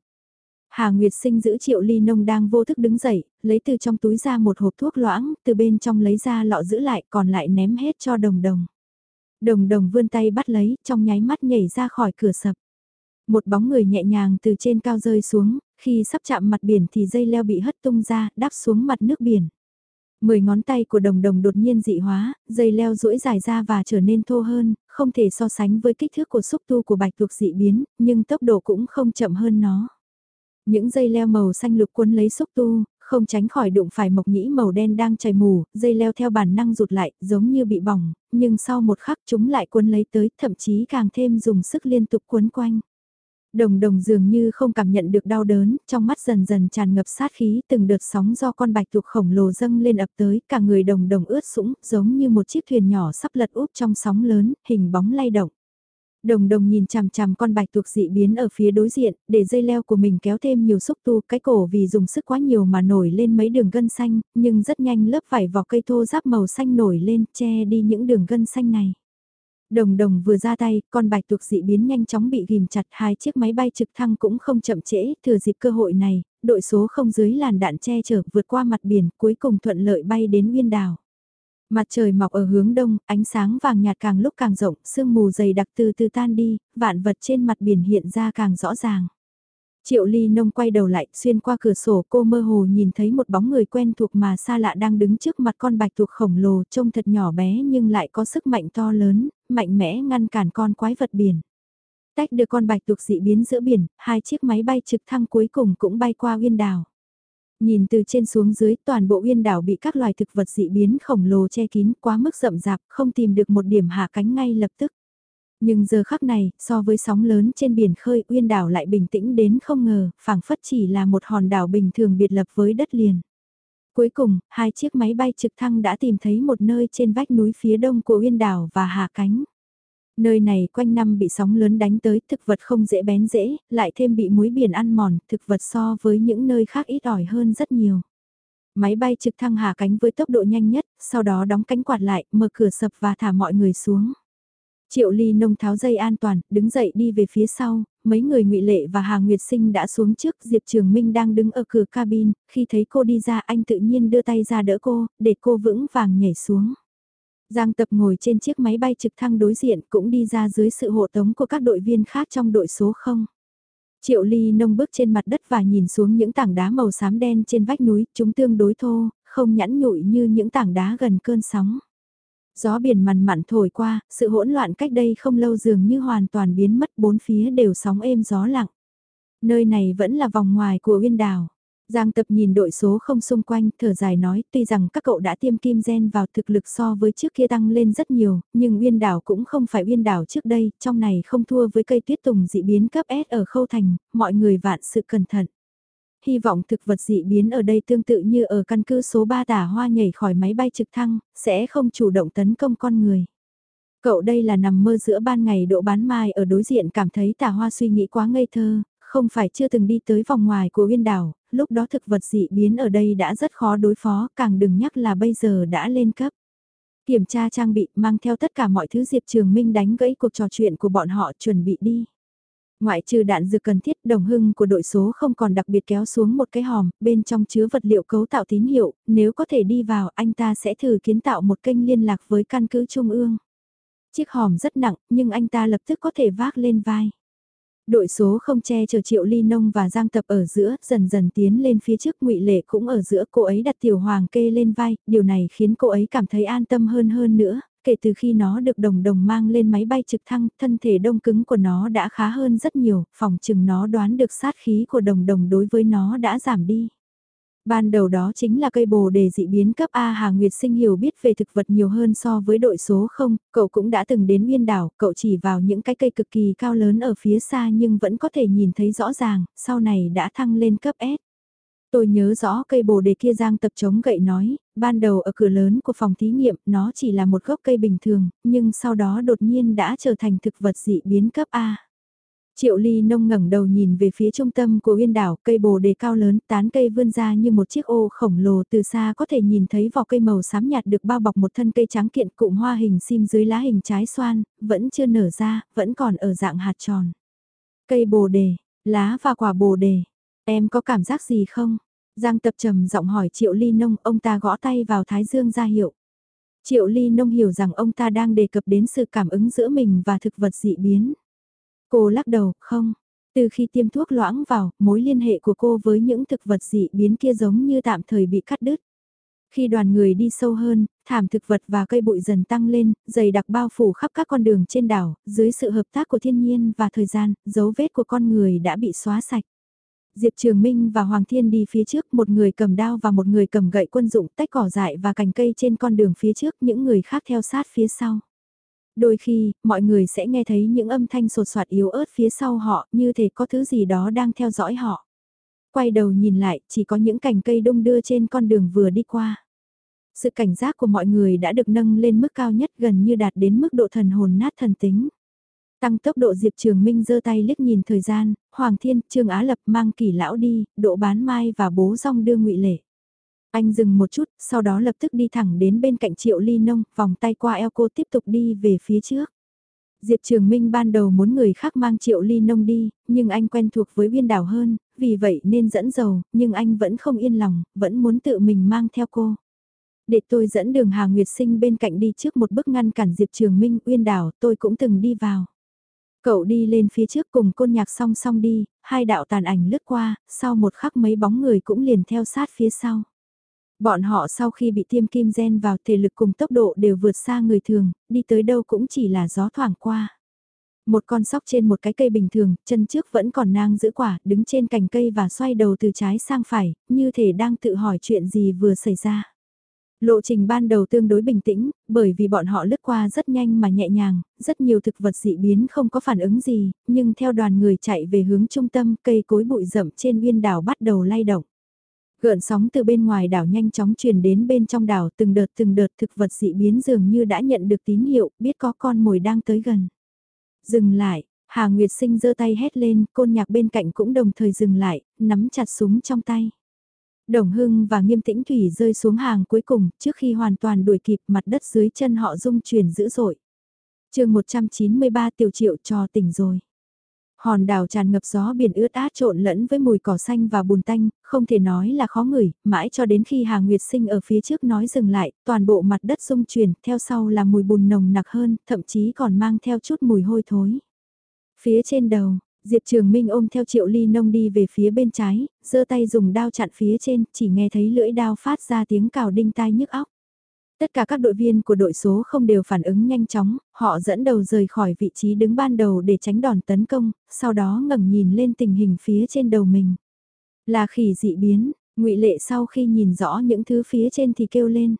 Hà Nguyệt Sinh giữ Triệu Ly Nông đang vô thức đứng dậy, lấy từ trong túi ra một hộp thuốc loãng, từ bên trong lấy ra lọ giữ lại còn lại ném hết cho đồng đồng. Đồng đồng vươn tay bắt lấy, trong nháy mắt nhảy ra khỏi cửa sập. Một bóng người nhẹ nhàng từ trên cao rơi xuống, khi sắp chạm mặt biển thì dây leo bị hất tung ra, đáp xuống mặt nước biển. Mười ngón tay của đồng đồng đột nhiên dị hóa, dây leo duỗi dài ra và trở nên thô hơn, không thể so sánh với kích thước của xúc tu của bạch tuộc dị biến, nhưng tốc độ cũng không chậm hơn nó. Những dây leo màu xanh lục cuốn lấy xúc tu, không tránh khỏi đụng phải mộc nhĩ màu đen đang chảy mù, dây leo theo bản năng rụt lại, giống như bị bỏng, nhưng sau một khắc chúng lại cuốn lấy tới, thậm chí càng thêm dùng sức liên tục cuốn quanh. Đồng đồng dường như không cảm nhận được đau đớn, trong mắt dần dần tràn ngập sát khí, từng đợt sóng do con bạch tuộc khổng lồ dâng lên ập tới, cả người đồng đồng ướt sũng, giống như một chiếc thuyền nhỏ sắp lật úp trong sóng lớn, hình bóng lay động. Đồng đồng nhìn chằm chằm con bạch tuộc dị biến ở phía đối diện, để dây leo của mình kéo thêm nhiều xúc tu, cái cổ vì dùng sức quá nhiều mà nổi lên mấy đường gân xanh, nhưng rất nhanh lớp vải vỏ cây thô giáp màu xanh nổi lên, che đi những đường gân xanh này. Đồng đồng vừa ra tay, con bạch tuộc dị biến nhanh chóng bị ghim chặt hai chiếc máy bay trực thăng cũng không chậm trễ, thừa dịp cơ hội này, đội số không dưới làn đạn che chở vượt qua mặt biển cuối cùng thuận lợi bay đến nguyên đảo. Mặt trời mọc ở hướng đông, ánh sáng vàng nhạt càng lúc càng rộng, sương mù dày đặc từ từ tan đi, vạn vật trên mặt biển hiện ra càng rõ ràng. Triệu Ly Nông quay đầu lại, xuyên qua cửa sổ cô mơ hồ nhìn thấy một bóng người quen thuộc mà xa lạ đang đứng trước mặt con bạch tuộc khổng lồ trông thật nhỏ bé nhưng lại có sức mạnh to lớn, mạnh mẽ ngăn cản con quái vật biển. Tách được con bạch tuộc dị biến giữa biển, hai chiếc máy bay trực thăng cuối cùng cũng bay qua uyên đảo. Nhìn từ trên xuống dưới toàn bộ uyên đảo bị các loài thực vật dị biến khổng lồ che kín quá mức rậm rạp không tìm được một điểm hạ cánh ngay lập tức. Nhưng giờ khắc này, so với sóng lớn trên biển khơi uyên đảo lại bình tĩnh đến không ngờ, phảng phất chỉ là một hòn đảo bình thường biệt lập với đất liền. Cuối cùng, hai chiếc máy bay trực thăng đã tìm thấy một nơi trên vách núi phía đông của Uyên đảo và hạ cánh. Nơi này quanh năm bị sóng lớn đánh tới, thực vật không dễ bén dễ, lại thêm bị muối biển ăn mòn, thực vật so với những nơi khác ít ỏi hơn rất nhiều. Máy bay trực thăng hạ cánh với tốc độ nhanh nhất, sau đó đóng cánh quạt lại, mở cửa sập và thả mọi người xuống. Triệu Ly nông tháo dây an toàn, đứng dậy đi về phía sau, mấy người ngụy Lệ và Hà Nguyệt Sinh đã xuống trước, Diệp Trường Minh đang đứng ở cửa cabin, khi thấy cô đi ra anh tự nhiên đưa tay ra đỡ cô, để cô vững vàng nhảy xuống. Giang Tập ngồi trên chiếc máy bay trực thăng đối diện cũng đi ra dưới sự hộ tống của các đội viên khác trong đội số 0. Triệu Ly nông bước trên mặt đất và nhìn xuống những tảng đá màu xám đen trên vách núi, chúng tương đối thô, không nhẵn nhụi như những tảng đá gần cơn sóng. Gió biển mằn mặn thổi qua, sự hỗn loạn cách đây không lâu dường như hoàn toàn biến mất bốn phía đều sóng êm gió lặng. Nơi này vẫn là vòng ngoài của uyên đảo. Giang tập nhìn đội số không xung quanh, thở dài nói, tuy rằng các cậu đã tiêm kim gen vào thực lực so với trước kia tăng lên rất nhiều, nhưng uyên đảo cũng không phải uyên đảo trước đây, trong này không thua với cây tuyết tùng dị biến cấp S ở khâu thành, mọi người vạn sự cẩn thận. Hy vọng thực vật dị biến ở đây tương tự như ở căn cứ số 3 tả hoa nhảy khỏi máy bay trực thăng, sẽ không chủ động tấn công con người. Cậu đây là nằm mơ giữa ban ngày độ bán mai ở đối diện cảm thấy tả hoa suy nghĩ quá ngây thơ, không phải chưa từng đi tới vòng ngoài của uyên đảo, lúc đó thực vật dị biến ở đây đã rất khó đối phó, càng đừng nhắc là bây giờ đã lên cấp. Kiểm tra trang bị mang theo tất cả mọi thứ Diệp Trường Minh đánh gãy cuộc trò chuyện của bọn họ chuẩn bị đi. Ngoại trừ đạn dược cần thiết đồng hưng của đội số không còn đặc biệt kéo xuống một cái hòm, bên trong chứa vật liệu cấu tạo tín hiệu, nếu có thể đi vào anh ta sẽ thử kiến tạo một kênh liên lạc với căn cứ trung ương. Chiếc hòm rất nặng nhưng anh ta lập tức có thể vác lên vai. Đội số không che chở Triệu Ly Nông và Giang Tập ở giữa, dần dần tiến lên phía trước ngụy Lệ cũng ở giữa cô ấy đặt Tiểu Hoàng kê lên vai, điều này khiến cô ấy cảm thấy an tâm hơn hơn nữa, kể từ khi nó được đồng đồng mang lên máy bay trực thăng, thân thể đông cứng của nó đã khá hơn rất nhiều, phòng chừng nó đoán được sát khí của đồng đồng đối với nó đã giảm đi. Ban đầu đó chính là cây bồ đề dị biến cấp A Hà Nguyệt Sinh hiểu biết về thực vật nhiều hơn so với đội số 0, cậu cũng đã từng đến nguyên đảo, cậu chỉ vào những cái cây cực kỳ cao lớn ở phía xa nhưng vẫn có thể nhìn thấy rõ ràng, sau này đã thăng lên cấp S. Tôi nhớ rõ cây bồ đề kia giang tập chống gậy nói, ban đầu ở cửa lớn của phòng thí nghiệm nó chỉ là một gốc cây bình thường, nhưng sau đó đột nhiên đã trở thành thực vật dị biến cấp A. Triệu ly nông ngẩng đầu nhìn về phía trung tâm của uyên đảo, cây bồ đề cao lớn, tán cây vươn ra như một chiếc ô khổng lồ từ xa có thể nhìn thấy vỏ cây màu xám nhạt được bao bọc một thân cây trắng kiện cụm hoa hình sim dưới lá hình trái xoan, vẫn chưa nở ra, vẫn còn ở dạng hạt tròn. Cây bồ đề, lá và quả bồ đề, em có cảm giác gì không? Giang tập trầm giọng hỏi Triệu ly nông, ông ta gõ tay vào thái dương ra hiệu. Triệu ly nông hiểu rằng ông ta đang đề cập đến sự cảm ứng giữa mình và thực vật dị biến. Cô lắc đầu, không. Từ khi tiêm thuốc loãng vào, mối liên hệ của cô với những thực vật dị biến kia giống như tạm thời bị cắt đứt. Khi đoàn người đi sâu hơn, thảm thực vật và cây bụi dần tăng lên, dày đặc bao phủ khắp các con đường trên đảo, dưới sự hợp tác của thiên nhiên và thời gian, dấu vết của con người đã bị xóa sạch. Diệp Trường Minh và Hoàng Thiên đi phía trước, một người cầm đao và một người cầm gậy quân dụng tách cỏ dại và cành cây trên con đường phía trước, những người khác theo sát phía sau. Đôi khi, mọi người sẽ nghe thấy những âm thanh sột soạt yếu ớt phía sau họ như thể có thứ gì đó đang theo dõi họ. Quay đầu nhìn lại, chỉ có những cành cây đông đưa trên con đường vừa đi qua. Sự cảnh giác của mọi người đã được nâng lên mức cao nhất gần như đạt đến mức độ thần hồn nát thần tính. Tăng tốc độ Diệp Trường Minh giơ tay liếc nhìn thời gian, Hoàng Thiên, Trương Á Lập mang kỳ lão đi, độ bán mai và bố rong đưa ngụy Lệ. Anh dừng một chút, sau đó lập tức đi thẳng đến bên cạnh Triệu Ly Nông, vòng tay qua eo cô tiếp tục đi về phía trước. Diệp Trường Minh ban đầu muốn người khác mang Triệu Ly Nông đi, nhưng anh quen thuộc với biên đảo hơn, vì vậy nên dẫn dầu, nhưng anh vẫn không yên lòng, vẫn muốn tự mình mang theo cô. Để tôi dẫn đường Hà Nguyệt Sinh bên cạnh đi trước một bước ngăn cản Diệp Trường Minh uyên đảo, tôi cũng từng đi vào. Cậu đi lên phía trước cùng côn nhạc song song đi, hai đạo tàn ảnh lướt qua, sau một khắc mấy bóng người cũng liền theo sát phía sau. Bọn họ sau khi bị tiêm kim gen vào thể lực cùng tốc độ đều vượt xa người thường, đi tới đâu cũng chỉ là gió thoảng qua. Một con sóc trên một cái cây bình thường, chân trước vẫn còn nang giữ quả, đứng trên cành cây và xoay đầu từ trái sang phải, như thể đang tự hỏi chuyện gì vừa xảy ra. Lộ trình ban đầu tương đối bình tĩnh, bởi vì bọn họ lướt qua rất nhanh mà nhẹ nhàng, rất nhiều thực vật dị biến không có phản ứng gì, nhưng theo đoàn người chạy về hướng trung tâm cây cối bụi rậm trên viên đảo bắt đầu lay động. Gợn sóng từ bên ngoài đảo nhanh chóng truyền đến bên trong đảo từng đợt từng đợt thực vật dị biến dường như đã nhận được tín hiệu, biết có con mồi đang tới gần. Dừng lại, Hà Nguyệt Sinh giơ tay hét lên, côn nhạc bên cạnh cũng đồng thời dừng lại, nắm chặt súng trong tay. Đồng Hưng và Nghiêm Tĩnh Thủy rơi xuống hàng cuối cùng, trước khi hoàn toàn đuổi kịp mặt đất dưới chân họ rung chuyển dữ dội. chương 193 tiểu triệu cho tỉnh rồi. Hòn đảo tràn ngập gió biển ướt át trộn lẫn với mùi cỏ xanh và bùn tanh, không thể nói là khó ngửi, mãi cho đến khi Hà Nguyệt Sinh ở phía trước nói dừng lại, toàn bộ mặt đất rung chuyển, theo sau là mùi bùn nồng nặc hơn, thậm chí còn mang theo chút mùi hôi thối. Phía trên đầu, Diệp Trường Minh ôm theo Triệu Ly Nông đi về phía bên trái, giơ tay dùng đao chặn phía trên, chỉ nghe thấy lưỡi đao phát ra tiếng cào đinh tai nhức óc. Tất cả các đội viên của đội số không đều phản ứng nhanh chóng, họ dẫn đầu rời khỏi vị trí đứng ban đầu để tránh đòn tấn công, sau đó ngẩng nhìn lên tình hình phía trên đầu mình. Là khỉ dị biến, ngụy Lệ sau khi nhìn rõ những thứ phía trên thì kêu lên.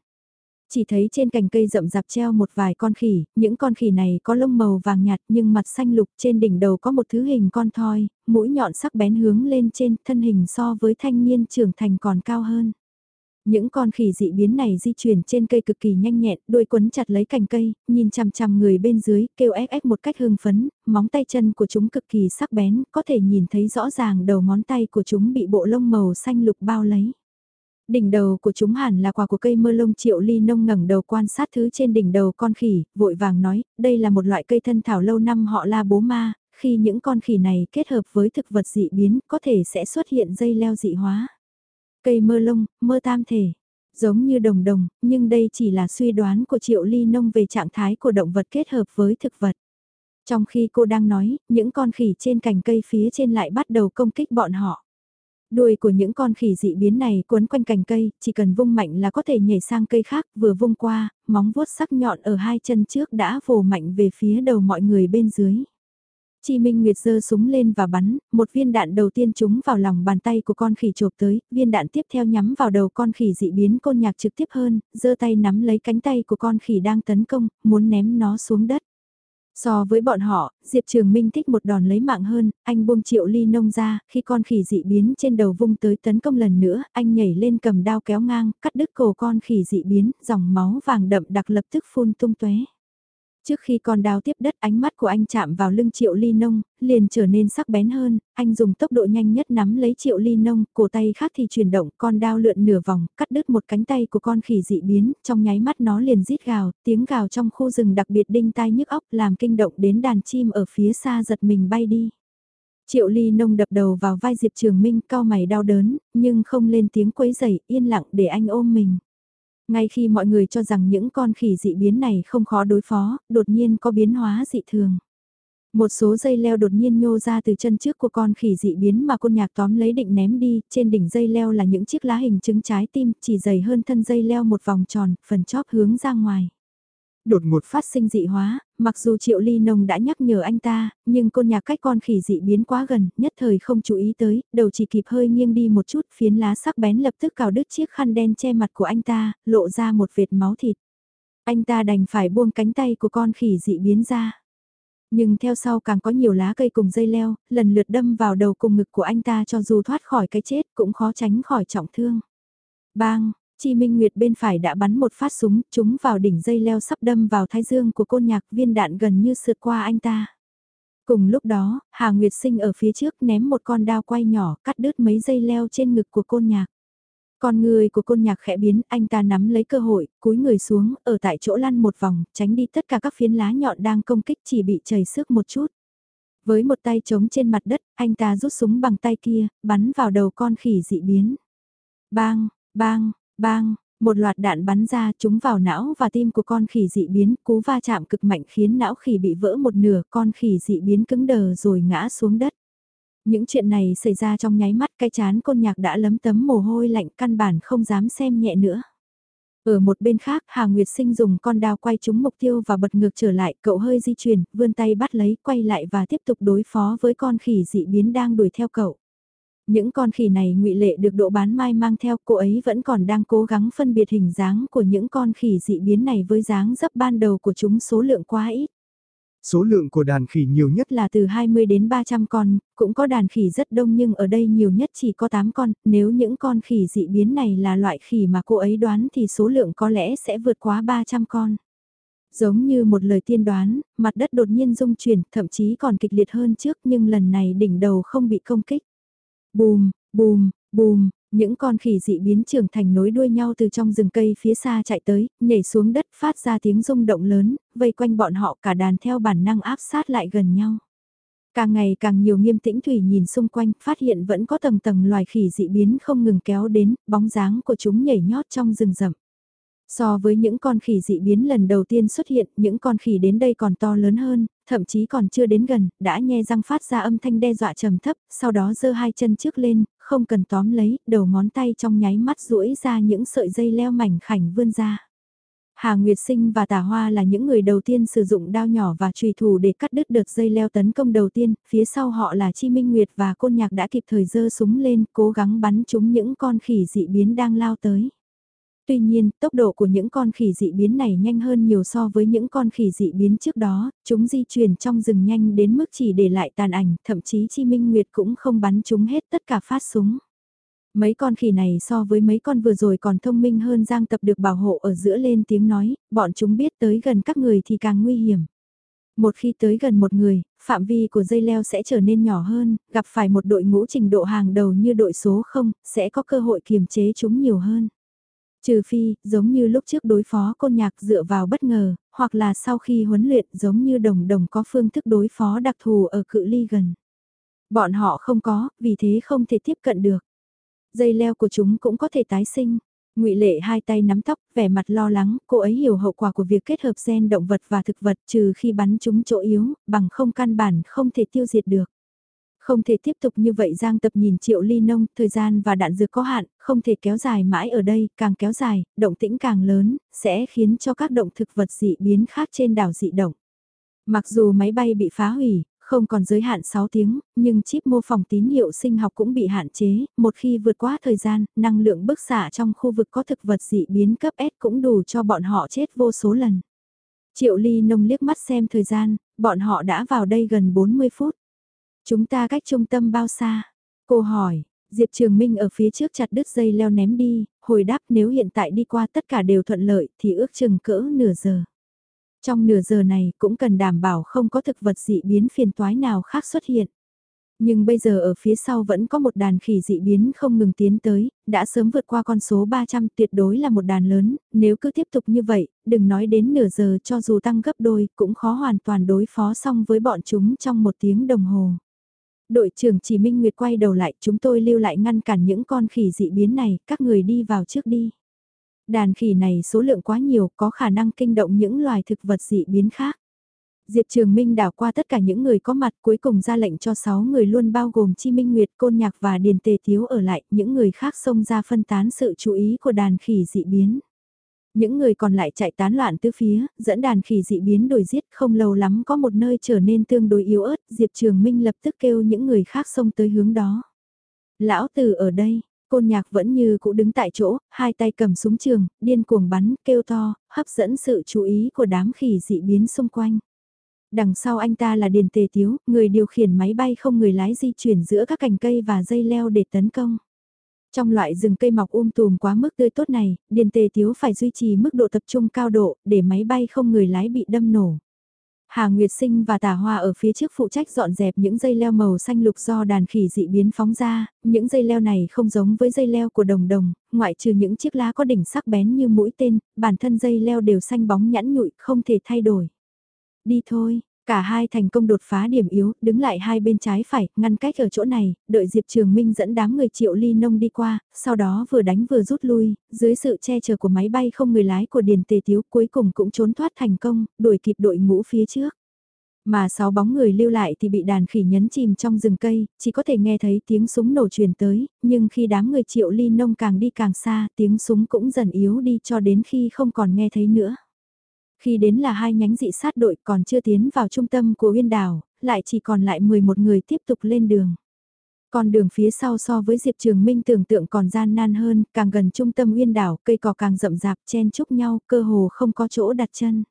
Chỉ thấy trên cành cây rậm rạp treo một vài con khỉ, những con khỉ này có lông màu vàng nhạt nhưng mặt xanh lục trên đỉnh đầu có một thứ hình con thoi, mũi nhọn sắc bén hướng lên trên thân hình so với thanh niên trưởng thành còn cao hơn. Những con khỉ dị biến này di chuyển trên cây cực kỳ nhanh nhẹn, đuôi quấn chặt lấy cành cây, nhìn chằm chằm người bên dưới, kêu ép ép một cách hưng phấn, móng tay chân của chúng cực kỳ sắc bén, có thể nhìn thấy rõ ràng đầu ngón tay của chúng bị bộ lông màu xanh lục bao lấy. Đỉnh đầu của chúng hẳn là quà của cây mơ lông triệu ly nông ngẩng đầu quan sát thứ trên đỉnh đầu con khỉ, vội vàng nói, đây là một loại cây thân thảo lâu năm họ la bố ma, khi những con khỉ này kết hợp với thực vật dị biến có thể sẽ xuất hiện dây leo dị hóa. Cây mơ lông, mơ tam thể, giống như đồng đồng, nhưng đây chỉ là suy đoán của triệu ly nông về trạng thái của động vật kết hợp với thực vật. Trong khi cô đang nói, những con khỉ trên cành cây phía trên lại bắt đầu công kích bọn họ. Đuôi của những con khỉ dị biến này cuốn quanh cành cây, chỉ cần vung mạnh là có thể nhảy sang cây khác, vừa vung qua, móng vuốt sắc nhọn ở hai chân trước đã vồ mạnh về phía đầu mọi người bên dưới. Chi Minh Nguyệt giơ súng lên và bắn, một viên đạn đầu tiên trúng vào lòng bàn tay của con khỉ chộp tới, viên đạn tiếp theo nhắm vào đầu con khỉ dị biến côn nhạc trực tiếp hơn, giơ tay nắm lấy cánh tay của con khỉ đang tấn công, muốn ném nó xuống đất. So với bọn họ, Diệp Trường Minh thích một đòn lấy mạng hơn, anh buông triệu ly nông ra, khi con khỉ dị biến trên đầu vung tới tấn công lần nữa, anh nhảy lên cầm đao kéo ngang, cắt đứt cổ con khỉ dị biến, dòng máu vàng đậm đặc lập tức phun tung tuế. Trước khi con đao tiếp đất ánh mắt của anh chạm vào lưng triệu ly nông, liền trở nên sắc bén hơn, anh dùng tốc độ nhanh nhất nắm lấy triệu ly nông, cổ tay khác thì chuyển động, con đao lượn nửa vòng, cắt đứt một cánh tay của con khỉ dị biến, trong nháy mắt nó liền rít gào, tiếng gào trong khu rừng đặc biệt đinh tai nhức óc làm kinh động đến đàn chim ở phía xa giật mình bay đi. Triệu ly nông đập đầu vào vai Diệp Trường Minh cao mày đau đớn, nhưng không lên tiếng quấy giày, yên lặng để anh ôm mình. Ngay khi mọi người cho rằng những con khỉ dị biến này không khó đối phó, đột nhiên có biến hóa dị thường. Một số dây leo đột nhiên nhô ra từ chân trước của con khỉ dị biến mà côn nhạc tóm lấy định ném đi, trên đỉnh dây leo là những chiếc lá hình trứng trái tim, chỉ dày hơn thân dây leo một vòng tròn, phần chóp hướng ra ngoài đột ngột phát sinh dị hóa, mặc dù Triệu Ly Nông đã nhắc nhở anh ta, nhưng côn nhạc cách con khỉ dị biến quá gần, nhất thời không chú ý tới, đầu chỉ kịp hơi nghiêng đi một chút, phiến lá sắc bén lập tức cào đứt chiếc khăn đen che mặt của anh ta, lộ ra một vệt máu thịt. Anh ta đành phải buông cánh tay của con khỉ dị biến ra. Nhưng theo sau càng có nhiều lá cây cùng dây leo, lần lượt đâm vào đầu cùng ngực của anh ta cho dù thoát khỏi cái chết cũng khó tránh khỏi trọng thương. Bang, Chi Minh Nguyệt bên phải đã bắn một phát súng, trúng vào đỉnh dây leo sắp đâm vào thái dương của côn nhạc viên đạn gần như sượt qua anh ta. Cùng lúc đó, Hà Nguyệt Sinh ở phía trước ném một con đao quay nhỏ cắt đứt mấy dây leo trên ngực của côn nhạc. Con người của côn nhạc khẽ biến, anh ta nắm lấy cơ hội, cúi người xuống, ở tại chỗ lăn một vòng, tránh đi tất cả các phiến lá nhọn đang công kích chỉ bị chảy sức một chút. Với một tay trống trên mặt đất, anh ta rút súng bằng tay kia, bắn vào đầu con khỉ dị biến. Bang, bang, Bang, một loạt đạn bắn ra trúng vào não và tim của con khỉ dị biến, cú va chạm cực mạnh khiến não khỉ bị vỡ một nửa, con khỉ dị biến cứng đờ rồi ngã xuống đất. Những chuyện này xảy ra trong nháy mắt cái chán côn nhạc đã lấm tấm mồ hôi lạnh căn bản không dám xem nhẹ nữa. Ở một bên khác, Hà Nguyệt Sinh dùng con đao quay trúng mục tiêu và bật ngược trở lại, cậu hơi di chuyển, vươn tay bắt lấy, quay lại và tiếp tục đối phó với con khỉ dị biến đang đuổi theo cậu. Những con khỉ này ngụy Lệ được độ bán mai mang theo cô ấy vẫn còn đang cố gắng phân biệt hình dáng của những con khỉ dị biến này với dáng dấp ban đầu của chúng số lượng quá ít. Số lượng của đàn khỉ nhiều nhất là từ 20 đến 300 con, cũng có đàn khỉ rất đông nhưng ở đây nhiều nhất chỉ có 8 con, nếu những con khỉ dị biến này là loại khỉ mà cô ấy đoán thì số lượng có lẽ sẽ vượt quá 300 con. Giống như một lời tiên đoán, mặt đất đột nhiên rung chuyển, thậm chí còn kịch liệt hơn trước nhưng lần này đỉnh đầu không bị công kích. Bùm, bùm, bùm, những con khỉ dị biến trưởng thành nối đuôi nhau từ trong rừng cây phía xa chạy tới, nhảy xuống đất phát ra tiếng rung động lớn, vây quanh bọn họ cả đàn theo bản năng áp sát lại gần nhau. Càng ngày càng nhiều nghiêm tĩnh Thủy nhìn xung quanh, phát hiện vẫn có tầng tầng loài khỉ dị biến không ngừng kéo đến, bóng dáng của chúng nhảy nhót trong rừng rậm. So với những con khỉ dị biến lần đầu tiên xuất hiện, những con khỉ đến đây còn to lớn hơn, thậm chí còn chưa đến gần, đã nhe răng phát ra âm thanh đe dọa trầm thấp, sau đó giơ hai chân trước lên, không cần tóm lấy, đầu ngón tay trong nháy mắt duỗi ra những sợi dây leo mảnh khảnh vươn ra. Hà Nguyệt Sinh và Tả Hoa là những người đầu tiên sử dụng đao nhỏ và trùy thủ để cắt đứt đợt dây leo tấn công đầu tiên, phía sau họ là Chi Minh Nguyệt và Côn Nhạc đã kịp thời giơ súng lên, cố gắng bắn trúng những con khỉ dị biến đang lao tới. Tuy nhiên, tốc độ của những con khỉ dị biến này nhanh hơn nhiều so với những con khỉ dị biến trước đó, chúng di chuyển trong rừng nhanh đến mức chỉ để lại tàn ảnh, thậm chí Chi Minh Nguyệt cũng không bắn chúng hết tất cả phát súng. Mấy con khỉ này so với mấy con vừa rồi còn thông minh hơn Giang Tập được bảo hộ ở giữa lên tiếng nói, bọn chúng biết tới gần các người thì càng nguy hiểm. Một khi tới gần một người, phạm vi của dây leo sẽ trở nên nhỏ hơn, gặp phải một đội ngũ trình độ hàng đầu như đội số 0, sẽ có cơ hội kiềm chế chúng nhiều hơn. Trừ phi, giống như lúc trước đối phó côn nhạc dựa vào bất ngờ, hoặc là sau khi huấn luyện giống như đồng đồng có phương thức đối phó đặc thù ở cự ly gần. Bọn họ không có, vì thế không thể tiếp cận được. Dây leo của chúng cũng có thể tái sinh. ngụy Lệ hai tay nắm tóc, vẻ mặt lo lắng, cô ấy hiểu hậu quả của việc kết hợp gen động vật và thực vật trừ khi bắn chúng chỗ yếu, bằng không căn bản không thể tiêu diệt được. Không thể tiếp tục như vậy Giang Tập nhìn Triệu Ly Nông, thời gian và đạn dược có hạn, không thể kéo dài mãi ở đây, càng kéo dài, động tĩnh càng lớn, sẽ khiến cho các động thực vật dị biến khác trên đảo dị động. Mặc dù máy bay bị phá hủy, không còn giới hạn 6 tiếng, nhưng chip mô phỏng tín hiệu sinh học cũng bị hạn chế, một khi vượt qua thời gian, năng lượng bức xạ trong khu vực có thực vật dị biến cấp S cũng đủ cho bọn họ chết vô số lần. Triệu Ly Nông liếc mắt xem thời gian, bọn họ đã vào đây gần 40 phút. Chúng ta cách trung tâm bao xa? Cô hỏi, Diệp Trường Minh ở phía trước chặt đứt dây leo ném đi, hồi đáp nếu hiện tại đi qua tất cả đều thuận lợi thì ước chừng cỡ nửa giờ. Trong nửa giờ này cũng cần đảm bảo không có thực vật dị biến phiền toái nào khác xuất hiện. Nhưng bây giờ ở phía sau vẫn có một đàn khỉ dị biến không ngừng tiến tới, đã sớm vượt qua con số 300 tuyệt đối là một đàn lớn, nếu cứ tiếp tục như vậy, đừng nói đến nửa giờ cho dù tăng gấp đôi cũng khó hoàn toàn đối phó xong với bọn chúng trong một tiếng đồng hồ. Đội trưởng chỉ Minh Nguyệt quay đầu lại, chúng tôi lưu lại ngăn cản những con khỉ dị biến này, các người đi vào trước đi. Đàn khỉ này số lượng quá nhiều, có khả năng kinh động những loài thực vật dị biến khác. Diệp Trường Minh đảo qua tất cả những người có mặt cuối cùng ra lệnh cho 6 người luôn bao gồm Chi Minh Nguyệt, Côn Nhạc và Điền Tề Thiếu ở lại, những người khác xông ra phân tán sự chú ý của đàn khỉ dị biến. Những người còn lại chạy tán loạn tứ phía, dẫn đàn khỉ dị biến đổi giết không lâu lắm có một nơi trở nên tương đối yếu ớt, Diệp Trường Minh lập tức kêu những người khác xông tới hướng đó. Lão Tử ở đây, côn nhạc vẫn như cũ đứng tại chỗ, hai tay cầm súng trường, điên cuồng bắn, kêu to, hấp dẫn sự chú ý của đám khỉ dị biến xung quanh. Đằng sau anh ta là Điền Tề Tiếu, người điều khiển máy bay không người lái di chuyển giữa các cành cây và dây leo để tấn công. Trong loại rừng cây mọc um tùm quá mức tươi tốt này, Điền Tề Tiếu phải duy trì mức độ tập trung cao độ để máy bay không người lái bị đâm nổ. Hà Nguyệt Sinh và Tả Hoa ở phía trước phụ trách dọn dẹp những dây leo màu xanh lục do đàn khỉ dị biến phóng ra, những dây leo này không giống với dây leo của đồng đồng, ngoại trừ những chiếc lá có đỉnh sắc bén như mũi tên, bản thân dây leo đều xanh bóng nhẵn nhụi, không thể thay đổi. Đi thôi, Cả hai thành công đột phá điểm yếu, đứng lại hai bên trái phải, ngăn cách ở chỗ này, đợi Diệp Trường Minh dẫn đám người triệu ly nông đi qua, sau đó vừa đánh vừa rút lui, dưới sự che chở của máy bay không người lái của Điền Tề Tiếu cuối cùng cũng trốn thoát thành công, đuổi kịp đội ngũ phía trước. Mà sáu bóng người lưu lại thì bị đàn khỉ nhấn chìm trong rừng cây, chỉ có thể nghe thấy tiếng súng nổ truyền tới, nhưng khi đám người triệu ly nông càng đi càng xa, tiếng súng cũng dần yếu đi cho đến khi không còn nghe thấy nữa. Khi đến là hai nhánh dị sát đội còn chưa tiến vào trung tâm của uyên đảo, lại chỉ còn lại 11 người tiếp tục lên đường. Còn đường phía sau so với Diệp Trường Minh tưởng tượng còn gian nan hơn, càng gần trung tâm uyên đảo, cây cỏ càng rậm rạp chen chúc nhau, cơ hồ không có chỗ đặt chân.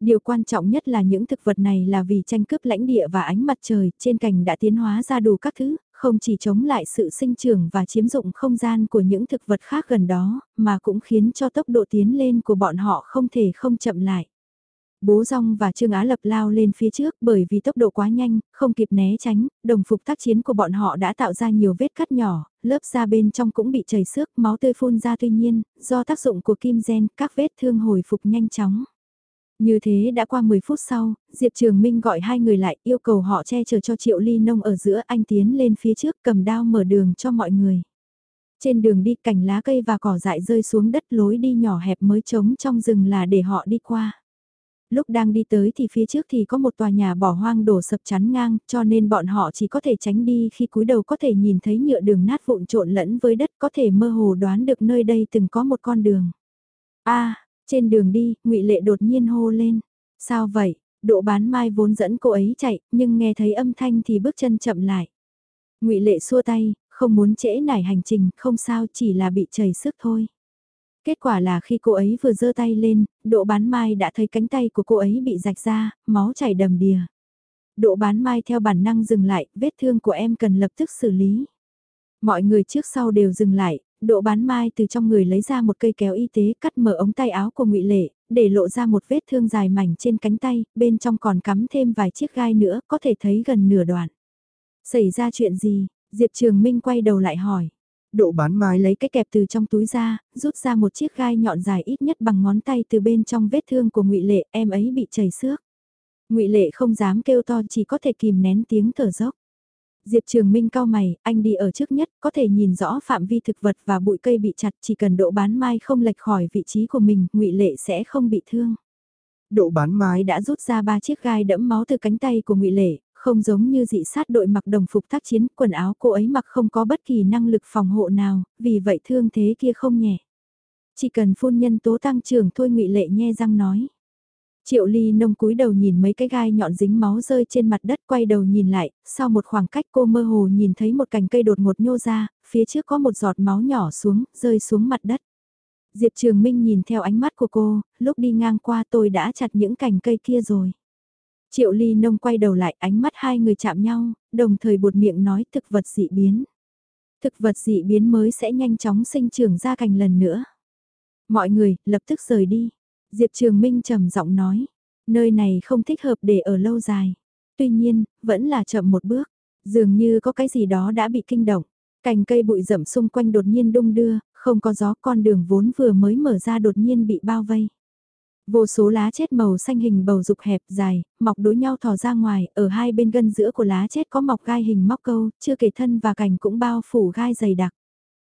Điều quan trọng nhất là những thực vật này là vì tranh cướp lãnh địa và ánh mặt trời trên cành đã tiến hóa ra đủ các thứ, không chỉ chống lại sự sinh trưởng và chiếm dụng không gian của những thực vật khác gần đó, mà cũng khiến cho tốc độ tiến lên của bọn họ không thể không chậm lại. Bố Rong và Trương Á Lập lao lên phía trước bởi vì tốc độ quá nhanh, không kịp né tránh, đồng phục tác chiến của bọn họ đã tạo ra nhiều vết cắt nhỏ, lớp da bên trong cũng bị chảy xước, máu tươi phun ra tuy nhiên, do tác dụng của kim gen, các vết thương hồi phục nhanh chóng. Như thế đã qua 10 phút sau, Diệp Trường Minh gọi hai người lại yêu cầu họ che chở cho Triệu Ly Nông ở giữa anh tiến lên phía trước cầm đao mở đường cho mọi người. Trên đường đi cành lá cây và cỏ dại rơi xuống đất lối đi nhỏ hẹp mới trống trong rừng là để họ đi qua. Lúc đang đi tới thì phía trước thì có một tòa nhà bỏ hoang đổ sập chắn ngang, cho nên bọn họ chỉ có thể tránh đi khi cúi đầu có thể nhìn thấy nhựa đường nát vụn trộn lẫn với đất có thể mơ hồ đoán được nơi đây từng có một con đường. a trên đường đi, ngụy Lệ đột nhiên hô lên. Sao vậy? Độ bán mai vốn dẫn cô ấy chạy, nhưng nghe thấy âm thanh thì bước chân chậm lại. ngụy Lệ xua tay, không muốn trễ nải hành trình, không sao chỉ là bị chảy sức thôi. Kết quả là khi cô ấy vừa giơ tay lên, độ bán mai đã thấy cánh tay của cô ấy bị rạch ra, máu chảy đầm đìa. Độ bán mai theo bản năng dừng lại, vết thương của em cần lập tức xử lý. Mọi người trước sau đều dừng lại, độ bán mai từ trong người lấy ra một cây kéo y tế cắt mở ống tay áo của ngụy Lệ, để lộ ra một vết thương dài mảnh trên cánh tay, bên trong còn cắm thêm vài chiếc gai nữa, có thể thấy gần nửa đoạn. Xảy ra chuyện gì? Diệp Trường Minh quay đầu lại hỏi. Độ bán mai lấy cái kẹp từ trong túi ra, rút ra một chiếc gai nhọn dài ít nhất bằng ngón tay từ bên trong vết thương của ngụy Lệ, em ấy bị chảy xước. ngụy Lệ không dám kêu to chỉ có thể kìm nén tiếng thở dốc. Diệp Trường Minh cao mày, anh đi ở trước nhất, có thể nhìn rõ phạm vi thực vật và bụi cây bị chặt, chỉ cần độ bán mai không lệch khỏi vị trí của mình, ngụy Lệ sẽ không bị thương. Độ bán mai đã rút ra ba chiếc gai đẫm máu từ cánh tay của ngụy Lệ, không giống như dị sát đội mặc đồng phục tác chiến, quần áo cô ấy mặc không có bất kỳ năng lực phòng hộ nào, vì vậy thương thế kia không nhẹ. Chỉ cần phun nhân tố tăng trưởng thôi ngụy Lệ nhe răng nói. Triệu ly nông cúi đầu nhìn mấy cái gai nhọn dính máu rơi trên mặt đất quay đầu nhìn lại, sau một khoảng cách cô mơ hồ nhìn thấy một cành cây đột ngột nhô ra, phía trước có một giọt máu nhỏ xuống, rơi xuống mặt đất. Diệp Trường Minh nhìn theo ánh mắt của cô, lúc đi ngang qua tôi đã chặt những cành cây kia rồi. Triệu ly nông quay đầu lại ánh mắt hai người chạm nhau, đồng thời buột miệng nói thực vật dị biến. Thực vật dị biến mới sẽ nhanh chóng sinh trưởng ra cành lần nữa. Mọi người, lập tức rời đi. Diệp Trường Minh trầm giọng nói, nơi này không thích hợp để ở lâu dài. Tuy nhiên, vẫn là chậm một bước, dường như có cái gì đó đã bị kinh động. Cành cây bụi rậm xung quanh đột nhiên đung đưa, không có gió con đường vốn vừa mới mở ra đột nhiên bị bao vây. Vô số lá chết màu xanh hình bầu dục hẹp dài, mọc đối nhau thò ra ngoài, ở hai bên gân giữa của lá chết có mọc gai hình móc câu, chưa kể thân và cành cũng bao phủ gai dày đặc.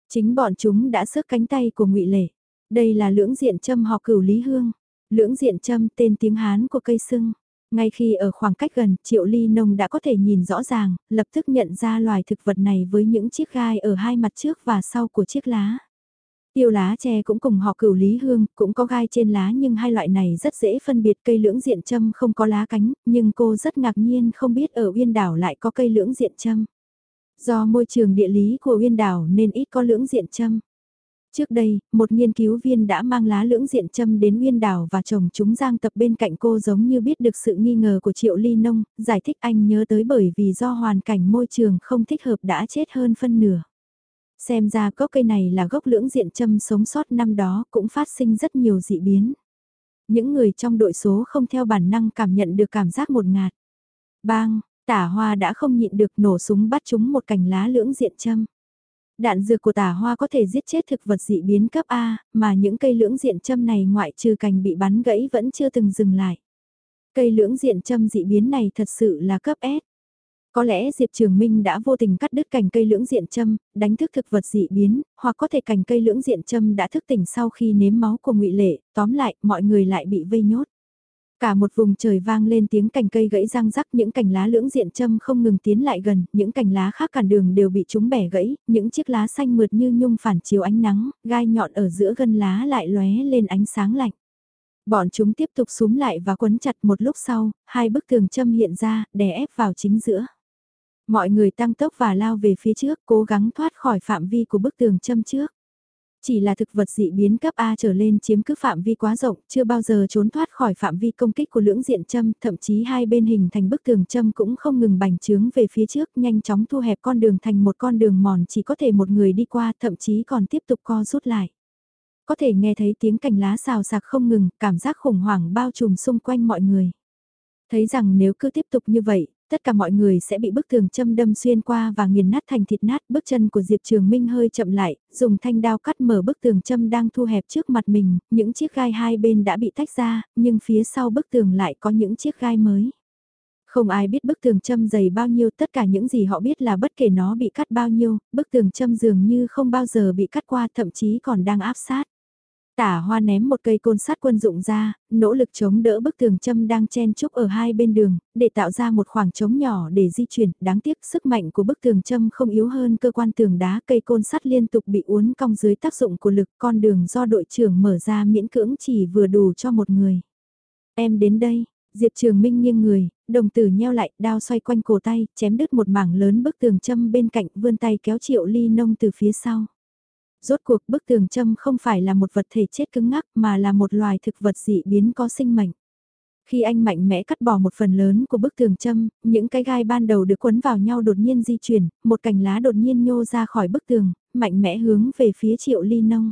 Chính bọn chúng đã xước cánh tay của ngụy Lệ. Đây là lưỡng diện châm họ cửu Lý Hương. Lưỡng diện châm tên tiếng Hán của cây sưng. Ngay khi ở khoảng cách gần, Triệu Ly Nông đã có thể nhìn rõ ràng, lập tức nhận ra loài thực vật này với những chiếc gai ở hai mặt trước và sau của chiếc lá. Tiêu lá tre cũng cùng họ cửu lý hương, cũng có gai trên lá nhưng hai loại này rất dễ phân biệt cây lưỡng diện châm không có lá cánh, nhưng cô rất ngạc nhiên không biết ở Uyên Đảo lại có cây lưỡng diện châm. Do môi trường địa lý của Uyên Đảo nên ít có lưỡng diện châm. Trước đây, một nghiên cứu viên đã mang lá lưỡng diện châm đến nguyên Đảo và chồng chúng giang tập bên cạnh cô giống như biết được sự nghi ngờ của Triệu Ly Nông, giải thích anh nhớ tới bởi vì do hoàn cảnh môi trường không thích hợp đã chết hơn phân nửa. Xem ra gốc cây này là gốc lưỡng diện châm sống sót năm đó cũng phát sinh rất nhiều dị biến. Những người trong đội số không theo bản năng cảm nhận được cảm giác một ngạt. Bang, tả hoa đã không nhịn được nổ súng bắt chúng một cành lá lưỡng diện châm. Đạn dược của tả hoa có thể giết chết thực vật dị biến cấp A, mà những cây lưỡng diện châm này ngoại trừ cành bị bắn gãy vẫn chưa từng dừng lại. Cây lưỡng diện châm dị biến này thật sự là cấp S. Có lẽ Diệp Trường Minh đã vô tình cắt đứt cành cây lưỡng diện châm, đánh thức thực vật dị biến, hoặc có thể cành cây lưỡng diện châm đã thức tỉnh sau khi nếm máu của ngụy Lệ, tóm lại, mọi người lại bị vây nhốt. Cả một vùng trời vang lên tiếng cành cây gãy răng rắc những cành lá lưỡng diện châm không ngừng tiến lại gần, những cành lá khác cản đường đều bị chúng bẻ gãy, những chiếc lá xanh mượt như nhung phản chiếu ánh nắng, gai nhọn ở giữa gân lá lại lóe lên ánh sáng lạnh. Bọn chúng tiếp tục súm lại và quấn chặt một lúc sau, hai bức tường châm hiện ra, đè ép vào chính giữa. Mọi người tăng tốc và lao về phía trước, cố gắng thoát khỏi phạm vi của bức tường châm trước. Chỉ là thực vật dị biến cấp A trở lên chiếm cứ phạm vi quá rộng, chưa bao giờ trốn thoát khỏi phạm vi công kích của lưỡng diện châm, thậm chí hai bên hình thành bức tường châm cũng không ngừng bành trướng về phía trước, nhanh chóng thu hẹp con đường thành một con đường mòn chỉ có thể một người đi qua, thậm chí còn tiếp tục co rút lại. Có thể nghe thấy tiếng cành lá xào sạc không ngừng, cảm giác khủng hoảng bao trùm xung quanh mọi người. Thấy rằng nếu cứ tiếp tục như vậy, tất cả mọi người sẽ bị bức tường châm đâm xuyên qua và nghiền nát thành thịt nát. Bước chân của Diệp Trường Minh hơi chậm lại, dùng thanh đao cắt mở bức tường châm đang thu hẹp trước mặt mình, những chiếc gai hai bên đã bị tách ra, nhưng phía sau bức tường lại có những chiếc gai mới. Không ai biết bức tường châm dày bao nhiêu, tất cả những gì họ biết là bất kể nó bị cắt bao nhiêu, bức tường châm dường như không bao giờ bị cắt qua thậm chí còn đang áp sát. Tả hoa ném một cây côn sắt quân dụng ra, nỗ lực chống đỡ bức tường châm đang chen chúc ở hai bên đường, để tạo ra một khoảng trống nhỏ để di chuyển. Đáng tiếc sức mạnh của bức tường châm không yếu hơn cơ quan tường đá cây côn sắt liên tục bị uốn cong dưới tác dụng của lực con đường do đội trưởng mở ra miễn cưỡng chỉ vừa đủ cho một người. Em đến đây, Diệp Trường Minh nghiêng người, đồng tử nheo lại, đao xoay quanh cổ tay, chém đứt một mảng lớn bức tường châm bên cạnh vươn tay kéo triệu ly nông từ phía sau. Rốt cuộc bức tường châm không phải là một vật thể chết cứng ngắc mà là một loài thực vật dị biến có sinh mệnh. Khi anh mạnh mẽ cắt bỏ một phần lớn của bức tường châm, những cái gai ban đầu được quấn vào nhau đột nhiên di chuyển, một cành lá đột nhiên nhô ra khỏi bức tường, mạnh mẽ hướng về phía triệu ly nông.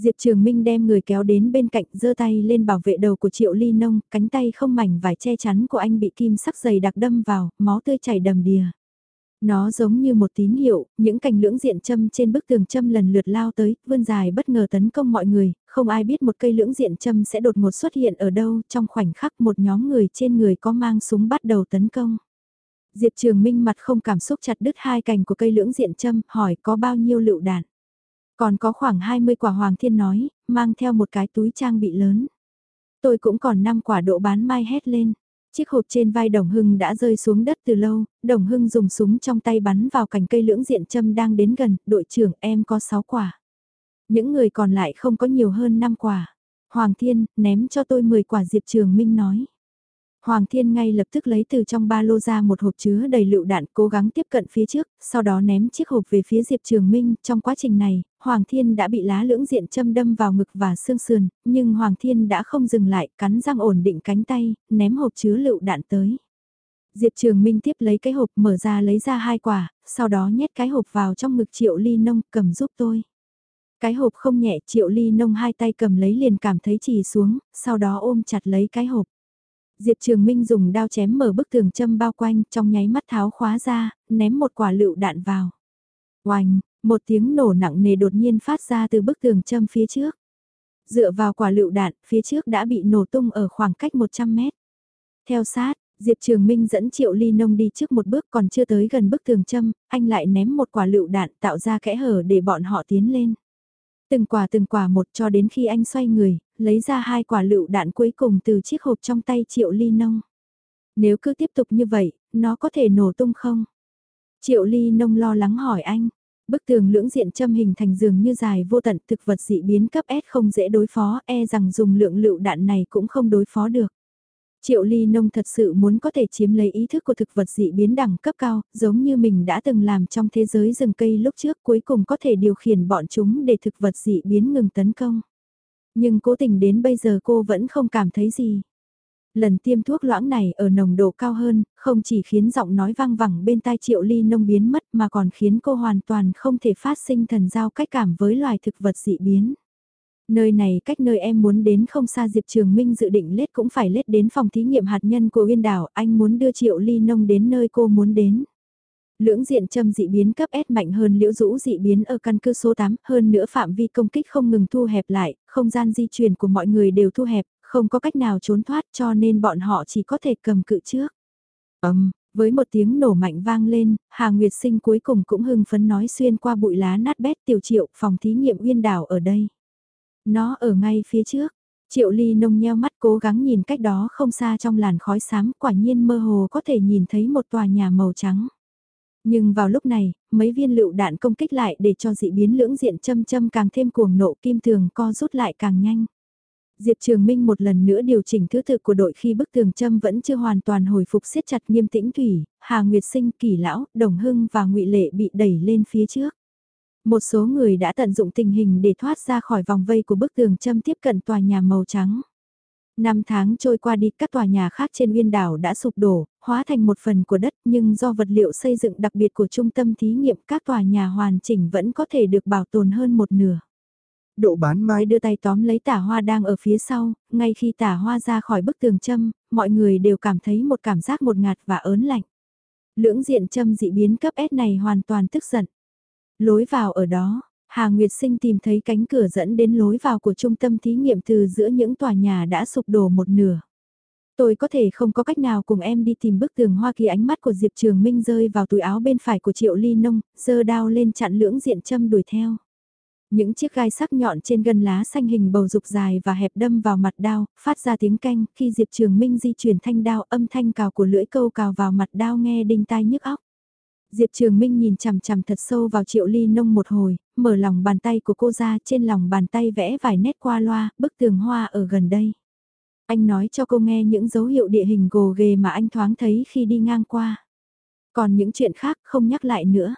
Diệp Trường Minh đem người kéo đến bên cạnh giơ tay lên bảo vệ đầu của Triệu Ly Nông, cánh tay không mảnh vải che chắn của anh bị kim sắc dày đặc đâm vào, máu tươi chảy đầm đìa. Nó giống như một tín hiệu, những cành lưỡng diện châm trên bức tường châm lần lượt lao tới, vươn dài bất ngờ tấn công mọi người, không ai biết một cây lưỡng diện châm sẽ đột ngột xuất hiện ở đâu, trong khoảnh khắc một nhóm người trên người có mang súng bắt đầu tấn công. Diệp Trường Minh mặt không cảm xúc chặt đứt hai cành của cây lưỡng diện châm, hỏi có bao nhiêu lựu đạn. Còn có khoảng 20 quả Hoàng Thiên nói, mang theo một cái túi trang bị lớn. Tôi cũng còn 5 quả độ bán mai hét lên. Chiếc hộp trên vai Đồng Hưng đã rơi xuống đất từ lâu, Đồng Hưng dùng súng trong tay bắn vào cành cây lưỡng diện châm đang đến gần, đội trưởng em có 6 quả. Những người còn lại không có nhiều hơn 5 quả. Hoàng Thiên, ném cho tôi 10 quả Diệp Trường Minh nói. Hoàng Thiên ngay lập tức lấy từ trong ba lô ra một hộp chứa đầy lựu đạn cố gắng tiếp cận phía trước, sau đó ném chiếc hộp về phía Diệp Trường Minh. Trong quá trình này, Hoàng Thiên đã bị lá lưỡng diện châm đâm vào ngực và xương sườn, nhưng Hoàng Thiên đã không dừng lại, cắn răng ổn định cánh tay, ném hộp chứa lựu đạn tới. Diệp Trường Minh tiếp lấy cái hộp mở ra lấy ra hai quả, sau đó nhét cái hộp vào trong ngực Triệu Ly Nông cầm giúp tôi. Cái hộp không nhẹ Triệu Ly Nông hai tay cầm lấy liền cảm thấy trì xuống, sau đó ôm chặt lấy cái hộp. Diệp Trường Minh dùng đao chém mở bức tường châm bao quanh trong nháy mắt tháo khóa ra, ném một quả lựu đạn vào. Oanh, một tiếng nổ nặng nề đột nhiên phát ra từ bức tường châm phía trước. Dựa vào quả lựu đạn, phía trước đã bị nổ tung ở khoảng cách 100 mét. Theo sát, Diệp Trường Minh dẫn Triệu Ly Nông đi trước một bước còn chưa tới gần bức tường châm, anh lại ném một quả lựu đạn tạo ra kẽ hở để bọn họ tiến lên. Từng quả từng quả một cho đến khi anh xoay người, lấy ra hai quả lựu đạn cuối cùng từ chiếc hộp trong tay Triệu Ly Nông. Nếu cứ tiếp tục như vậy, nó có thể nổ tung không? Triệu Ly Nông lo lắng hỏi anh. Bức tường lưỡng diện châm hình thành giường như dài vô tận thực vật dị biến cấp S không dễ đối phó e rằng dùng lượng lựu đạn này cũng không đối phó được. Triệu Ly Nông thật sự muốn có thể chiếm lấy ý thức của thực vật dị biến đẳng cấp cao, giống như mình đã từng làm trong thế giới rừng cây lúc trước cuối cùng có thể điều khiển bọn chúng để thực vật dị biến ngừng tấn công. Nhưng cố tình đến bây giờ cô vẫn không cảm thấy gì. Lần tiêm thuốc loãng này ở nồng độ cao hơn, không chỉ khiến giọng nói vang vẳng bên tai triệu ly nông biến mất mà còn khiến cô hoàn toàn không thể phát sinh thần giao cách cảm với loài thực vật dị biến. Nơi này cách nơi em muốn đến không xa Diệp Trường Minh dự định lết cũng phải lết đến phòng thí nghiệm hạt nhân của Uyên Đảo, anh muốn đưa Triệu Ly Nông đến nơi cô muốn đến. Lưỡng diện châm dị biến cấp S mạnh hơn liễu rũ dị biến ở căn cứ số 8, hơn nữa phạm vi công kích không ngừng thu hẹp lại, không gian di chuyển của mọi người đều thu hẹp, không có cách nào trốn thoát cho nên bọn họ chỉ có thể cầm cự trước. Ấm, với một tiếng nổ mạnh vang lên, Hà Nguyệt Sinh cuối cùng cũng hưng phấn nói xuyên qua bụi lá nát bét tiểu triệu phòng thí nghiệm uyên đảo ở đây. Nó ở ngay phía trước. Triệu ly nông nheo mắt cố gắng nhìn cách đó không xa trong làn khói xám quả nhiên mơ hồ có thể nhìn thấy một tòa nhà màu trắng. Nhưng vào lúc này, mấy viên lựu đạn công kích lại để cho dị biến lưỡng diện châm châm càng thêm cuồng nộ kim thường co rút lại càng nhanh. Diệp Trường Minh một lần nữa điều chỉnh thứ tự của đội khi bức tường châm vẫn chưa hoàn toàn hồi phục siết chặt nghiêm tĩnh thủy, Hà Nguyệt Sinh, Kỳ Lão, Đồng Hưng và ngụy Lệ bị đẩy lên phía trước. Một số người đã tận dụng tình hình để thoát ra khỏi vòng vây của bức tường châm tiếp cận tòa nhà màu trắng. Năm tháng trôi qua đi, các tòa nhà khác trên uyên đảo đã sụp đổ, hóa thành một phần của đất nhưng do vật liệu xây dựng đặc biệt của trung tâm thí nghiệm các tòa nhà hoàn chỉnh vẫn có thể được bảo tồn hơn một nửa. Độ bán mai đưa tay tóm lấy tả hoa đang ở phía sau, ngay khi tả hoa ra khỏi bức tường châm, mọi người đều cảm thấy một cảm giác một ngạt và ớn lạnh. Lưỡng diện châm dị biến cấp S này hoàn toàn tức giận. Lối vào ở đó, Hà Nguyệt Sinh tìm thấy cánh cửa dẫn đến lối vào của trung tâm thí nghiệm từ giữa những tòa nhà đã sụp đổ một nửa. Tôi có thể không có cách nào cùng em đi tìm bức tường Hoa Kỳ ánh mắt của Diệp Trường Minh rơi vào túi áo bên phải của Triệu Ly Nông, giơ đao lên chặn lưỡng diện châm đuổi theo. Những chiếc gai sắc nhọn trên gân lá xanh hình bầu dục dài và hẹp đâm vào mặt đao, phát ra tiếng canh, khi Diệp Trường Minh di chuyển thanh đao âm thanh cào của lưỡi câu cào vào mặt đao nghe đinh tai nhức óc. Diệp Trường Minh nhìn chằm chằm thật sâu vào triệu ly nông một hồi, mở lòng bàn tay của cô ra trên lòng bàn tay vẽ vài nét qua loa, bức tường hoa ở gần đây. Anh nói cho cô nghe những dấu hiệu địa hình gồ ghề mà anh thoáng thấy khi đi ngang qua. Còn những chuyện khác không nhắc lại nữa.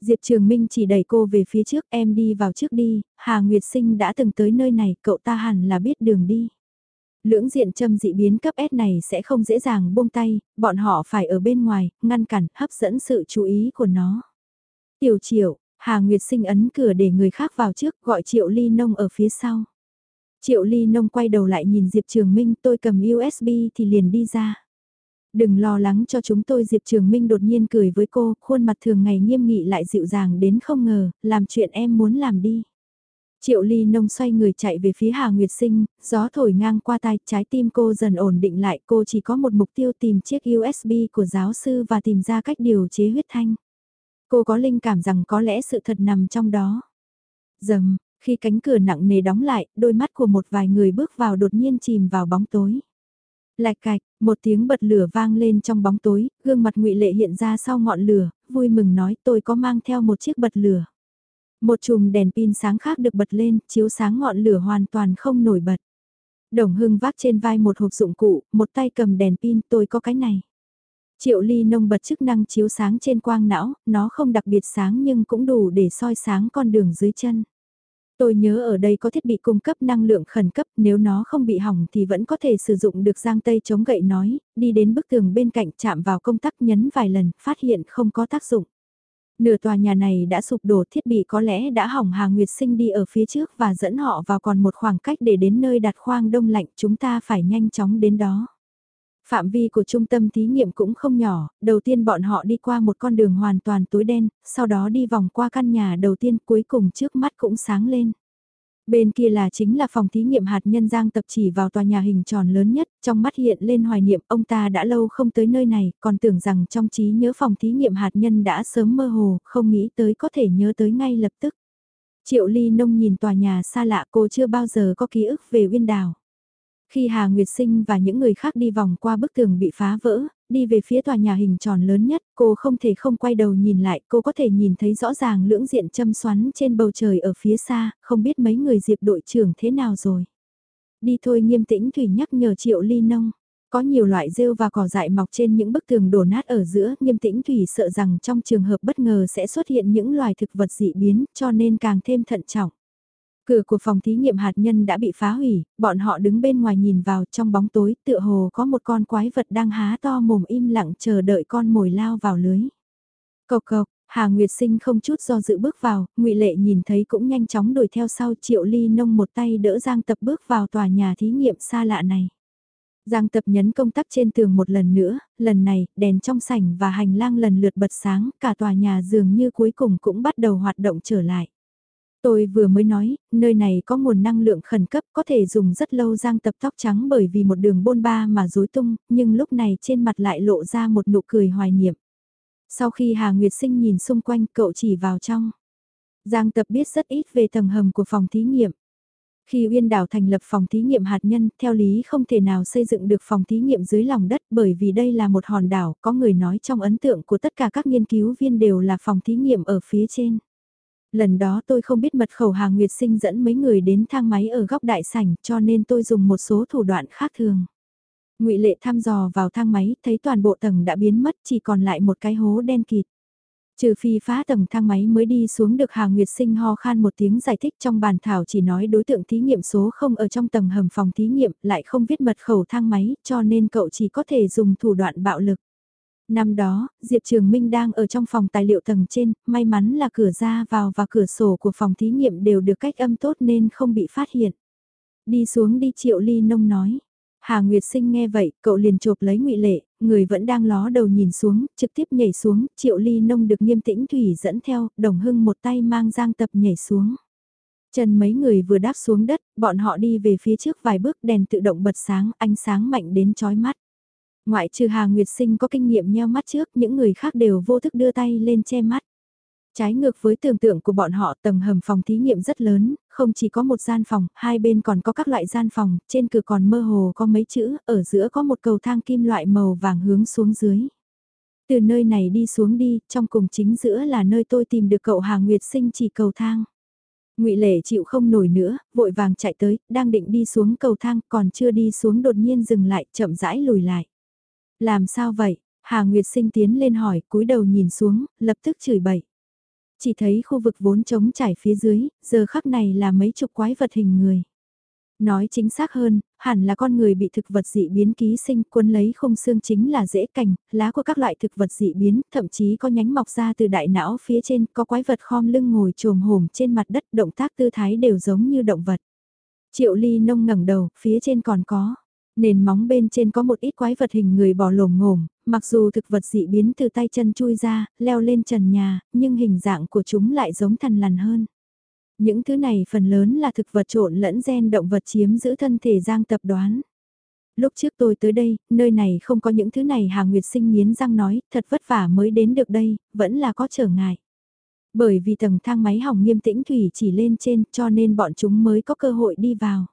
Diệp Trường Minh chỉ đẩy cô về phía trước em đi vào trước đi, Hà Nguyệt Sinh đã từng tới nơi này, cậu ta hẳn là biết đường đi. Lưỡng diện châm dị biến cấp S này sẽ không dễ dàng buông tay, bọn họ phải ở bên ngoài, ngăn cản, hấp dẫn sự chú ý của nó. Tiểu triệu, Hà Nguyệt sinh ấn cửa để người khác vào trước, gọi triệu ly nông ở phía sau. Triệu ly nông quay đầu lại nhìn Diệp Trường Minh tôi cầm USB thì liền đi ra. Đừng lo lắng cho chúng tôi Diệp Trường Minh đột nhiên cười với cô, khuôn mặt thường ngày nghiêm nghị lại dịu dàng đến không ngờ, làm chuyện em muốn làm đi. Triệu Ly Nông xoay người chạy về phía Hà Nguyệt Sinh, gió thổi ngang qua tai, trái tim cô dần ổn định lại, cô chỉ có một mục tiêu tìm chiếc USB của giáo sư và tìm ra cách điều chế huyết thanh. Cô có linh cảm rằng có lẽ sự thật nằm trong đó. Dầm, khi cánh cửa nặng nề đóng lại, đôi mắt của một vài người bước vào đột nhiên chìm vào bóng tối. Lạch cạch, một tiếng bật lửa vang lên trong bóng tối, gương mặt ngụy Lệ hiện ra sau ngọn lửa, vui mừng nói tôi có mang theo một chiếc bật lửa. Một chùm đèn pin sáng khác được bật lên, chiếu sáng ngọn lửa hoàn toàn không nổi bật. Đồng Hưng vác trên vai một hộp dụng cụ, một tay cầm đèn pin, tôi có cái này. Triệu ly nông bật chức năng chiếu sáng trên quang não, nó không đặc biệt sáng nhưng cũng đủ để soi sáng con đường dưới chân. Tôi nhớ ở đây có thiết bị cung cấp năng lượng khẩn cấp, nếu nó không bị hỏng thì vẫn có thể sử dụng được giang tây chống gậy nói, đi đến bức tường bên cạnh chạm vào công tắc nhấn vài lần, phát hiện không có tác dụng. Nửa tòa nhà này đã sụp đổ thiết bị có lẽ đã hỏng Hà Nguyệt Sinh đi ở phía trước và dẫn họ vào còn một khoảng cách để đến nơi đặt khoang đông lạnh chúng ta phải nhanh chóng đến đó. Phạm vi của trung tâm thí nghiệm cũng không nhỏ, đầu tiên bọn họ đi qua một con đường hoàn toàn tối đen, sau đó đi vòng qua căn nhà đầu tiên cuối cùng trước mắt cũng sáng lên. Bên kia là chính là phòng thí nghiệm hạt nhân Giang tập chỉ vào tòa nhà hình tròn lớn nhất, trong mắt hiện lên hoài niệm ông ta đã lâu không tới nơi này, còn tưởng rằng trong trí nhớ phòng thí nghiệm hạt nhân đã sớm mơ hồ, không nghĩ tới có thể nhớ tới ngay lập tức. Triệu Ly Nông nhìn tòa nhà xa lạ cô chưa bao giờ có ký ức về Uyên Đảo. Khi Hà Nguyệt Sinh và những người khác đi vòng qua bức tường bị phá vỡ, đi về phía tòa nhà hình tròn lớn nhất, cô không thể không quay đầu nhìn lại, cô có thể nhìn thấy rõ ràng lưỡng diện châm xoắn trên bầu trời ở phía xa, không biết mấy người diệp đội trưởng thế nào rồi. Đi thôi nghiêm tĩnh Thủy nhắc nhở Triệu Ly Nông. Có nhiều loại rêu và cỏ dại mọc trên những bức tường đổ nát ở giữa, nghiêm tĩnh Thủy sợ rằng trong trường hợp bất ngờ sẽ xuất hiện những loài thực vật dị biến, cho nên càng thêm thận trọng. Cửa của phòng thí nghiệm hạt nhân đã bị phá hủy, bọn họ đứng bên ngoài nhìn vào trong bóng tối tựa hồ có một con quái vật đang há to mồm im lặng chờ đợi con mồi lao vào lưới. Cộc cộc, Hà Nguyệt Sinh không chút do dự bước vào, ngụy Lệ nhìn thấy cũng nhanh chóng đuổi theo sau Triệu Ly nông một tay đỡ Giang Tập bước vào tòa nhà thí nghiệm xa lạ này. Giang Tập nhấn công tắc trên tường một lần nữa, lần này đèn trong sảnh và hành lang lần lượt bật sáng, cả tòa nhà dường như cuối cùng cũng bắt đầu hoạt động trở lại. Tôi vừa mới nói, nơi này có nguồn năng lượng khẩn cấp có thể dùng rất lâu giang tập tóc trắng bởi vì một đường bôn ba mà rối tung, nhưng lúc này trên mặt lại lộ ra một nụ cười hoài niệm. Sau khi Hà Nguyệt Sinh nhìn xung quanh cậu chỉ vào trong. Giang tập biết rất ít về tầng hầm của phòng thí nghiệm. Khi Uyên Đảo thành lập phòng thí nghiệm hạt nhân, theo lý không thể nào xây dựng được phòng thí nghiệm dưới lòng đất bởi vì đây là một hòn đảo, có người nói trong ấn tượng của tất cả các nghiên cứu viên đều là phòng thí nghiệm ở phía trên. Lần đó tôi không biết mật khẩu Hà Nguyệt Sinh dẫn mấy người đến thang máy ở góc đại sảnh, cho nên tôi dùng một số thủ đoạn khác thường. ngụy Lệ thăm dò vào thang máy, thấy toàn bộ tầng đã biến mất, chỉ còn lại một cái hố đen kịt. Trừ phi phá tầng thang máy mới đi xuống được Hà Nguyệt Sinh ho khan một tiếng giải thích trong bàn thảo chỉ nói đối tượng thí nghiệm số không ở trong tầng hầm phòng thí nghiệm, lại không viết mật khẩu thang máy, cho nên cậu chỉ có thể dùng thủ đoạn bạo lực. Năm đó, Diệp Trường Minh đang ở trong phòng tài liệu tầng trên, may mắn là cửa ra vào và cửa sổ của phòng thí nghiệm đều được cách âm tốt nên không bị phát hiện. Đi xuống đi Triệu Ly Nông nói. Hà Nguyệt Sinh nghe vậy, cậu liền chộp lấy ngụy Lệ, người vẫn đang ló đầu nhìn xuống, trực tiếp nhảy xuống, Triệu Ly Nông được nghiêm tĩnh Thủy dẫn theo, Đồng Hưng một tay mang Giang Tập nhảy xuống. Chân mấy người vừa đáp xuống đất, bọn họ đi về phía trước vài bước đèn tự động bật sáng, ánh sáng mạnh đến chói mắt. Ngoại trừ Hà Nguyệt Sinh có kinh nghiệm nheo mắt trước, những người khác đều vô thức đưa tay lên che mắt. Trái ngược với tưởng tượng của bọn họ tầng hầm phòng thí nghiệm rất lớn, không chỉ có một gian phòng, hai bên còn có các loại gian phòng, trên cửa còn mơ hồ có mấy chữ, ở giữa có một cầu thang kim loại màu vàng hướng xuống dưới. Từ nơi này đi xuống đi, trong cùng chính giữa là nơi tôi tìm được cậu Hà Nguyệt Sinh chỉ cầu thang. ngụy Lệ chịu không nổi nữa, vội vàng chạy tới, đang định đi xuống cầu thang, còn chưa đi xuống đột nhiên dừng lại, chậm rãi lùi lại. Làm sao vậy? Hà Nguyệt Sinh tiến lên hỏi, cúi đầu nhìn xuống, lập tức chửi bậy. Chỉ thấy khu vực vốn trống trải phía dưới, giờ khắc này là mấy chục quái vật hình người. Nói chính xác hơn, hẳn là con người bị thực vật dị biến ký sinh cuốn lấy khung xương chính là rễ cành, lá của các loại thực vật dị biến, thậm chí có nhánh mọc ra từ đại não phía trên, có quái vật khom lưng ngồi trồm hổm trên mặt đất, động tác tư thái đều giống như động vật. Triệu ly nông ngẩng đầu, phía trên còn có. Nền móng bên trên có một ít quái vật hình người bò lổm ngổm. mặc dù thực vật dị biến từ tay chân chui ra, leo lên trần nhà, nhưng hình dạng của chúng lại giống thần lằn hơn. Những thứ này phần lớn là thực vật trộn lẫn gen động vật chiếm giữ thân thể giang tập đoán. Lúc trước tôi tới đây, nơi này không có những thứ này Hà Nguyệt sinh miến răng nói, thật vất vả mới đến được đây, vẫn là có trở ngại. Bởi vì tầng thang máy hỏng nghiêm tĩnh thủy chỉ lên trên cho nên bọn chúng mới có cơ hội đi vào.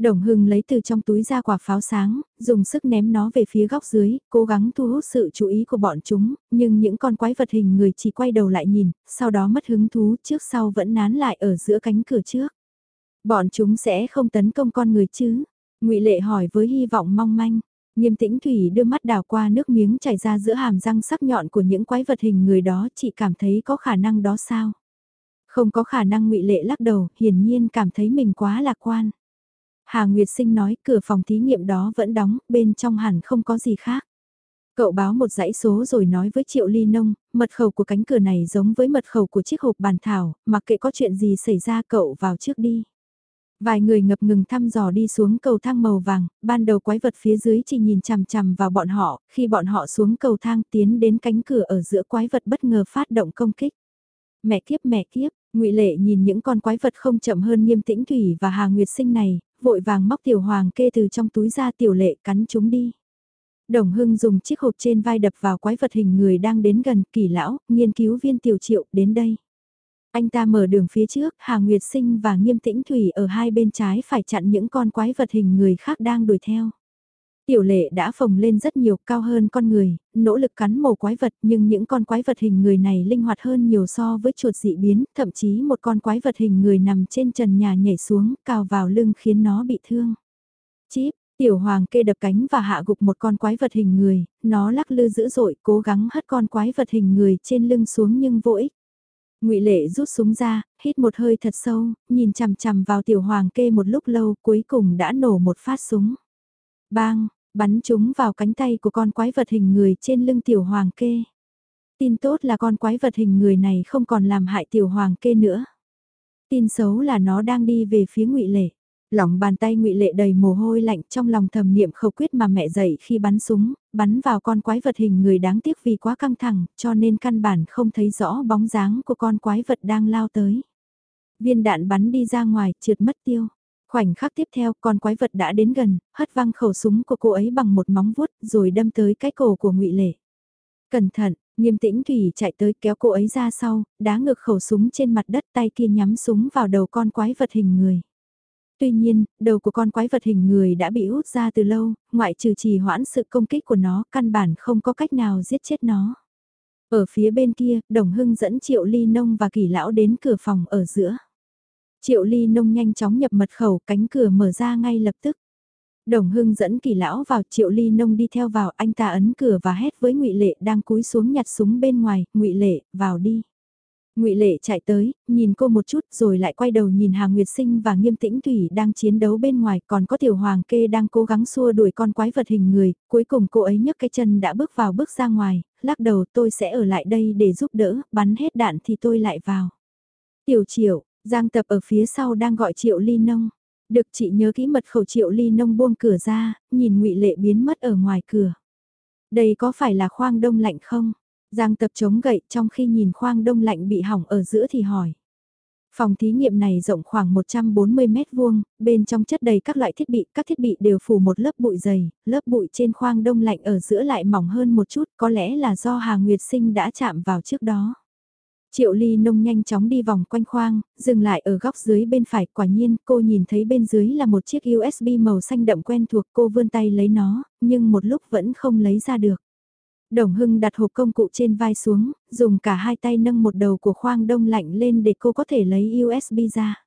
Đồng Hưng lấy từ trong túi ra quả pháo sáng, dùng sức ném nó về phía góc dưới, cố gắng thu hút sự chú ý của bọn chúng, nhưng những con quái vật hình người chỉ quay đầu lại nhìn, sau đó mất hứng thú trước sau vẫn nán lại ở giữa cánh cửa trước. Bọn chúng sẽ không tấn công con người chứ? ngụy Lệ hỏi với hy vọng mong manh. Nghiêm tĩnh Thủy đưa mắt đào qua nước miếng chảy ra giữa hàm răng sắc nhọn của những quái vật hình người đó chị cảm thấy có khả năng đó sao? Không có khả năng ngụy Lệ lắc đầu, hiển nhiên cảm thấy mình quá lạc quan. Hà Nguyệt Sinh nói cửa phòng thí nghiệm đó vẫn đóng, bên trong hẳn không có gì khác. Cậu báo một dãy số rồi nói với Triệu Ly Nông, mật khẩu của cánh cửa này giống với mật khẩu của chiếc hộp bàn thảo, mặc kệ có chuyện gì xảy ra cậu vào trước đi. Vài người ngập ngừng thăm dò đi xuống cầu thang màu vàng, ban đầu quái vật phía dưới chỉ nhìn chằm chằm vào bọn họ, khi bọn họ xuống cầu thang tiến đến cánh cửa ở giữa quái vật bất ngờ phát động công kích. Mẹ kiếp mẹ kiếp, ngụy Lệ nhìn những con quái vật không chậm hơn nghiêm tĩnh thủy và Hà Nguyệt Sinh này, vội vàng móc tiểu hoàng kê từ trong túi ra tiểu lệ cắn chúng đi. Đồng Hưng dùng chiếc hộp trên vai đập vào quái vật hình người đang đến gần kỳ lão, nghiên cứu viên tiểu triệu đến đây. Anh ta mở đường phía trước, Hà Nguyệt Sinh và Nghiêm Tĩnh Thủy ở hai bên trái phải chặn những con quái vật hình người khác đang đuổi theo. Tiểu lệ đã phồng lên rất nhiều cao hơn con người, nỗ lực cắn mổ quái vật nhưng những con quái vật hình người này linh hoạt hơn nhiều so với chuột dị biến, thậm chí một con quái vật hình người nằm trên trần nhà nhảy xuống, cào vào lưng khiến nó bị thương. Chíp, tiểu hoàng kê đập cánh và hạ gục một con quái vật hình người, nó lắc lư dữ dội cố gắng hất con quái vật hình người trên lưng xuống nhưng vô ích. Ngụy Lệ rút súng ra, hít một hơi thật sâu, nhìn chằm chằm vào tiểu hoàng kê một lúc lâu cuối cùng đã nổ một phát súng. Bang, Bắn chúng vào cánh tay của con quái vật hình người trên lưng tiểu hoàng kê. Tin tốt là con quái vật hình người này không còn làm hại tiểu hoàng kê nữa. Tin xấu là nó đang đi về phía ngụy Lệ. Lòng bàn tay ngụy Lệ đầy mồ hôi lạnh trong lòng thầm niệm khẩu quyết mà mẹ dạy khi bắn súng, bắn vào con quái vật hình người đáng tiếc vì quá căng thẳng, cho nên căn bản không thấy rõ bóng dáng của con quái vật đang lao tới. Viên đạn bắn đi ra ngoài, trượt mất tiêu. Khoảnh khắc tiếp theo con quái vật đã đến gần, hất văng khẩu súng của cô ấy bằng một móng vuốt rồi đâm tới cái cổ của ngụy Lệ. Cẩn thận, nghiêm tĩnh Thủy chạy tới kéo cô ấy ra sau, đá ngược khẩu súng trên mặt đất tay kia nhắm súng vào đầu con quái vật hình người. Tuy nhiên, đầu của con quái vật hình người đã bị hút ra từ lâu, ngoại trừ trì hoãn sự công kích của nó, căn bản không có cách nào giết chết nó. Ở phía bên kia, Đồng Hưng dẫn Triệu Ly Nông và Kỳ Lão đến cửa phòng ở giữa. Triệu Ly Nông nhanh chóng nhập mật khẩu cánh cửa mở ra ngay lập tức. Đồng Hưng dẫn kỳ lão vào, Triệu Ly Nông đi theo vào, anh ta ấn cửa và hét với Ngụy Lệ đang cúi xuống nhặt súng bên ngoài, "Ngụy Lệ, vào đi." Ngụy Lệ chạy tới, nhìn cô một chút rồi lại quay đầu nhìn Hà Nguyệt Sinh và Nghiêm Tĩnh Thủy đang chiến đấu bên ngoài, còn có Tiểu Hoàng Kê đang cố gắng xua đuổi con quái vật hình người, cuối cùng cô ấy nhấc cái chân đã bước vào bước ra ngoài, lắc đầu tôi sẽ ở lại đây để giúp đỡ, bắn hết đạn thì tôi lại vào. Tiểu Triệu, Giang Tập ở phía sau đang gọi Triệu Ly Nông. Được chị nhớ kỹ mật khẩu Triệu Ly Nông buông cửa ra, nhìn Ngụy Lệ biến mất ở ngoài cửa. Đây có phải là khoang đông lạnh không? Giang tập chống gậy trong khi nhìn khoang đông lạnh bị hỏng ở giữa thì hỏi. Phòng thí nghiệm này rộng khoảng 140 mét vuông, bên trong chất đầy các loại thiết bị, các thiết bị đều phủ một lớp bụi dày, lớp bụi trên khoang đông lạnh ở giữa lại mỏng hơn một chút, có lẽ là do Hà Nguyệt Sinh đã chạm vào trước đó. Triệu Ly Nông nhanh chóng đi vòng quanh khoang, dừng lại ở góc dưới bên phải, quả nhiên cô nhìn thấy bên dưới là một chiếc USB màu xanh đậm quen thuộc cô vươn tay lấy nó, nhưng một lúc vẫn không lấy ra được. Đồng Hưng đặt hộp công cụ trên vai xuống, dùng cả hai tay nâng một đầu của khoang đông lạnh lên để cô có thể lấy USB ra.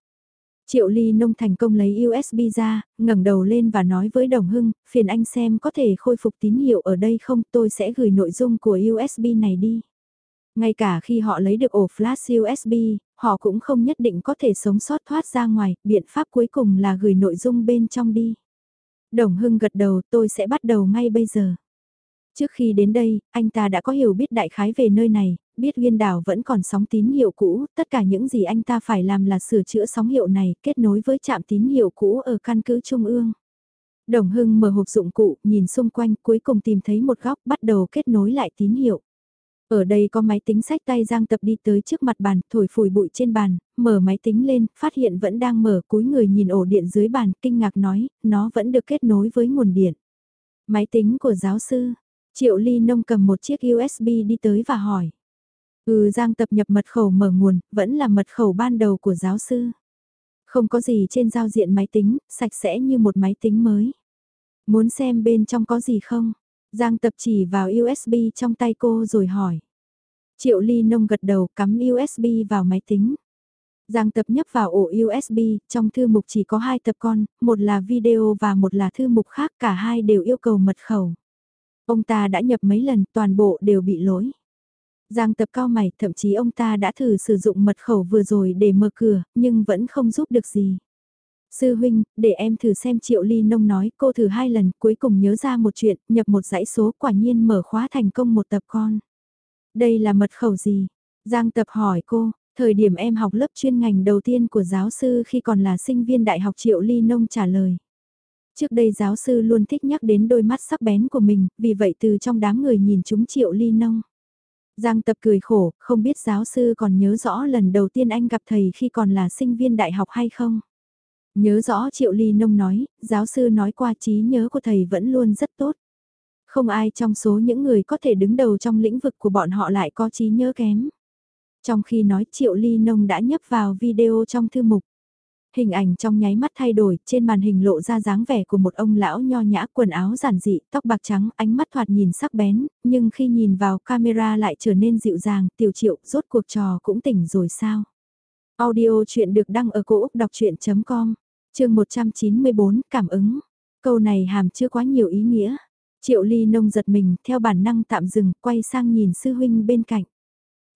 Triệu Ly Nông thành công lấy USB ra, ngẩng đầu lên và nói với Đồng Hưng, phiền anh xem có thể khôi phục tín hiệu ở đây không, tôi sẽ gửi nội dung của USB này đi. Ngay cả khi họ lấy được ổ flash USB, họ cũng không nhất định có thể sống sót thoát ra ngoài, biện pháp cuối cùng là gửi nội dung bên trong đi. Đồng Hưng gật đầu tôi sẽ bắt đầu ngay bây giờ. Trước khi đến đây, anh ta đã có hiểu biết đại khái về nơi này, biết viên đảo vẫn còn sóng tín hiệu cũ, tất cả những gì anh ta phải làm là sửa chữa sóng hiệu này, kết nối với trạm tín hiệu cũ ở căn cứ Trung ương. Đồng Hưng mở hộp dụng cụ, nhìn xung quanh, cuối cùng tìm thấy một góc bắt đầu kết nối lại tín hiệu. Ở đây có máy tính sách tay Giang Tập đi tới trước mặt bàn, thổi phủi bụi trên bàn, mở máy tính lên, phát hiện vẫn đang mở, cúi người nhìn ổ điện dưới bàn, kinh ngạc nói, nó vẫn được kết nối với nguồn điện. Máy tính của giáo sư, Triệu Ly Nông cầm một chiếc USB đi tới và hỏi. Ừ Giang tập nhập mật khẩu mở nguồn, vẫn là mật khẩu ban đầu của giáo sư. Không có gì trên giao diện máy tính, sạch sẽ như một máy tính mới. Muốn xem bên trong có gì không? Giang tập chỉ vào USB trong tay cô rồi hỏi. Triệu Ly Nông gật đầu cắm USB vào máy tính. Giang tập nhấp vào ổ USB, trong thư mục chỉ có hai tập con, một là video và một là thư mục khác, cả hai đều yêu cầu mật khẩu. Ông ta đã nhập mấy lần toàn bộ đều bị lỗi. Giang tập cao mày, thậm chí ông ta đã thử sử dụng mật khẩu vừa rồi để mở cửa, nhưng vẫn không giúp được gì. Sư huynh, để em thử xem triệu ly nông nói, cô thử hai lần, cuối cùng nhớ ra một chuyện, nhập một dãy số quả nhiên mở khóa thành công một tập con. Đây là mật khẩu gì? Giang tập hỏi cô, thời điểm em học lớp chuyên ngành đầu tiên của giáo sư khi còn là sinh viên đại học triệu ly nông trả lời. Trước đây giáo sư luôn thích nhắc đến đôi mắt sắc bén của mình, vì vậy từ trong đám người nhìn chúng triệu ly nông. Giang tập cười khổ, không biết giáo sư còn nhớ rõ lần đầu tiên anh gặp thầy khi còn là sinh viên đại học hay không? Nhớ rõ triệu ly nông nói, giáo sư nói qua trí nhớ của thầy vẫn luôn rất tốt. Không ai trong số những người có thể đứng đầu trong lĩnh vực của bọn họ lại có trí nhớ kém. Trong khi nói triệu ly nông đã nhấp vào video trong thư mục. Hình ảnh trong nháy mắt thay đổi, trên màn hình lộ ra dáng vẻ của một ông lão nho nhã quần áo giản dị, tóc bạc trắng, ánh mắt thoạt nhìn sắc bén, nhưng khi nhìn vào camera lại trở nên dịu dàng, tiểu triệu, rốt cuộc trò cũng tỉnh rồi sao? Audio chuyện được đăng ở cổ Úc đọc chuyện.com, chương 194, cảm ứng. Câu này hàm chưa quá nhiều ý nghĩa. Triệu ly nông giật mình, theo bản năng tạm dừng, quay sang nhìn sư huynh bên cạnh.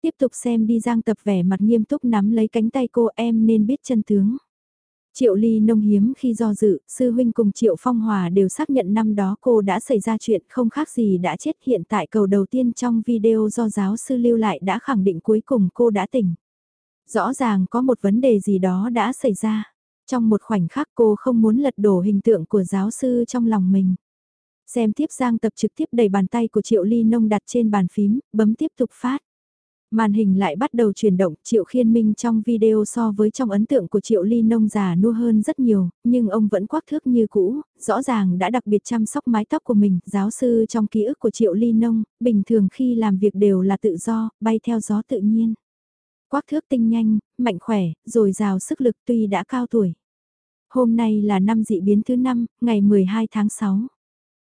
Tiếp tục xem đi giang tập vẻ mặt nghiêm túc nắm lấy cánh tay cô em nên biết chân tướng. Triệu Ly nông hiếm khi do dự, sư huynh cùng Triệu Phong Hòa đều xác nhận năm đó cô đã xảy ra chuyện không khác gì đã chết hiện tại cầu đầu tiên trong video do giáo sư lưu lại đã khẳng định cuối cùng cô đã tỉnh. Rõ ràng có một vấn đề gì đó đã xảy ra. Trong một khoảnh khắc cô không muốn lật đổ hình tượng của giáo sư trong lòng mình. Xem tiếp Giang tập trực tiếp đẩy bàn tay của Triệu Ly Nông đặt trên bàn phím, bấm tiếp tục phát. Màn hình lại bắt đầu chuyển động, Triệu Khiên Minh trong video so với trong ấn tượng của Triệu Ly nông già nua hơn rất nhiều, nhưng ông vẫn quắc thước như cũ, rõ ràng đã đặc biệt chăm sóc mái tóc của mình, giáo sư trong ký ức của Triệu Ly nông, bình thường khi làm việc đều là tự do, bay theo gió tự nhiên. Quắc thước tinh nhanh, mạnh khỏe, rồi rào sức lực tuy đã cao tuổi. Hôm nay là năm dị biến thứ năm, ngày 12 tháng 6.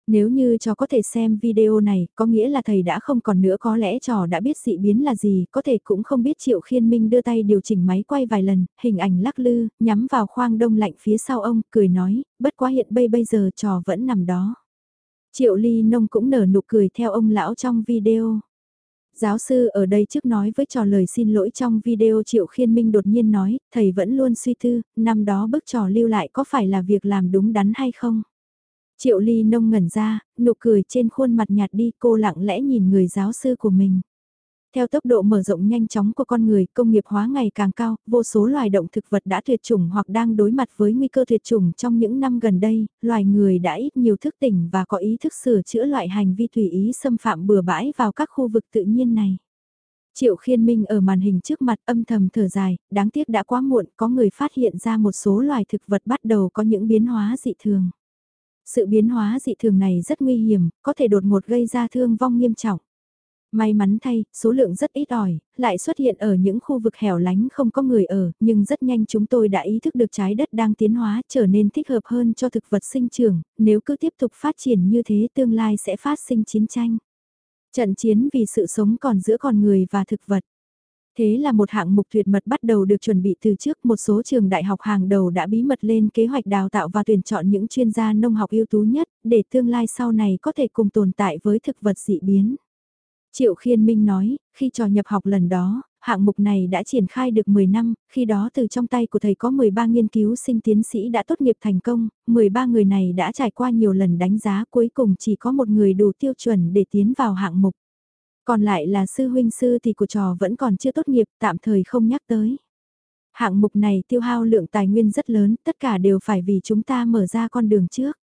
Nếu như trò có thể xem video này, có nghĩa là thầy đã không còn nữa có lẽ trò đã biết dị biến là gì, có thể cũng không biết Triệu Khiên Minh đưa tay điều chỉnh máy quay vài lần, hình ảnh lắc lư, nhắm vào khoang đông lạnh phía sau ông, cười nói, bất quá hiện bây bây giờ trò vẫn nằm đó. Triệu Ly Nông cũng nở nụ cười theo ông lão trong video. Giáo sư ở đây trước nói với trò lời xin lỗi trong video Triệu Khiên Minh đột nhiên nói, thầy vẫn luôn suy tư, năm đó bức trò lưu lại có phải là việc làm đúng đắn hay không? Triệu Ly nông ngẩn ra, nụ cười trên khuôn mặt nhạt đi cô lặng lẽ nhìn người giáo sư của mình. Theo tốc độ mở rộng nhanh chóng của con người, công nghiệp hóa ngày càng cao, vô số loài động thực vật đã tuyệt chủng hoặc đang đối mặt với nguy cơ tuyệt chủng trong những năm gần đây, loài người đã ít nhiều thức tỉnh và có ý thức sửa chữa loại hành vi tùy ý xâm phạm bừa bãi vào các khu vực tự nhiên này. Triệu khiên minh ở màn hình trước mặt âm thầm thở dài, đáng tiếc đã quá muộn, có người phát hiện ra một số loài thực vật bắt đầu có những biến hóa dị thường. Sự biến hóa dị thường này rất nguy hiểm, có thể đột ngột gây ra thương vong nghiêm trọng. May mắn thay, số lượng rất ít ỏi, lại xuất hiện ở những khu vực hẻo lánh không có người ở, nhưng rất nhanh chúng tôi đã ý thức được trái đất đang tiến hóa trở nên thích hợp hơn cho thực vật sinh trưởng, nếu cứ tiếp tục phát triển như thế tương lai sẽ phát sinh chiến tranh. Trận chiến vì sự sống còn giữa con người và thực vật. Thế là một hạng mục tuyệt mật bắt đầu được chuẩn bị từ trước một số trường đại học hàng đầu đã bí mật lên kế hoạch đào tạo và tuyển chọn những chuyên gia nông học ưu tú nhất để tương lai sau này có thể cùng tồn tại với thực vật dị biến. Triệu Khiên Minh nói, khi trò nhập học lần đó, hạng mục này đã triển khai được 10 năm, khi đó từ trong tay của thầy có 13 nghiên cứu sinh tiến sĩ đã tốt nghiệp thành công, 13 người này đã trải qua nhiều lần đánh giá cuối cùng chỉ có một người đủ tiêu chuẩn để tiến vào hạng mục. Còn lại là sư huynh sư thì của trò vẫn còn chưa tốt nghiệp, tạm thời không nhắc tới. Hạng mục này tiêu hao lượng tài nguyên rất lớn, tất cả đều phải vì chúng ta mở ra con đường trước.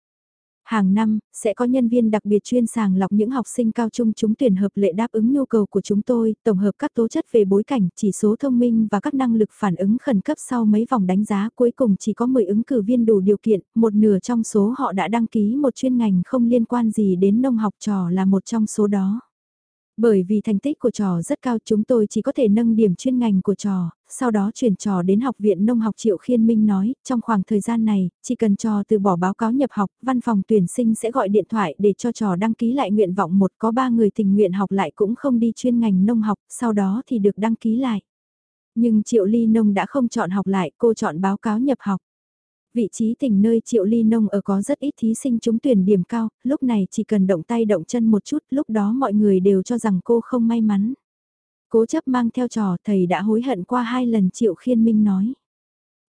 Hàng năm, sẽ có nhân viên đặc biệt chuyên sàng lọc những học sinh cao trung chúng tuyển hợp lệ đáp ứng nhu cầu của chúng tôi, tổng hợp các tố chất về bối cảnh, chỉ số thông minh và các năng lực phản ứng khẩn cấp sau mấy vòng đánh giá cuối cùng chỉ có 10 ứng cử viên đủ điều kiện, một nửa trong số họ đã đăng ký một chuyên ngành không liên quan gì đến nông học trò là một trong số đó. Bởi vì thành tích của trò rất cao chúng tôi chỉ có thể nâng điểm chuyên ngành của trò, sau đó chuyển trò đến học viện nông học Triệu Khiên Minh nói, trong khoảng thời gian này, chỉ cần trò từ bỏ báo cáo nhập học, văn phòng tuyển sinh sẽ gọi điện thoại để cho trò đăng ký lại nguyện vọng một có ba người tình nguyện học lại cũng không đi chuyên ngành nông học, sau đó thì được đăng ký lại. Nhưng Triệu Ly Nông đã không chọn học lại, cô chọn báo cáo nhập học. Vị trí tỉnh nơi Triệu Ly Nông ở có rất ít thí sinh trúng tuyển điểm cao, lúc này chỉ cần động tay động chân một chút, lúc đó mọi người đều cho rằng cô không may mắn. Cố chấp mang theo trò thầy đã hối hận qua hai lần Triệu Khiên Minh nói.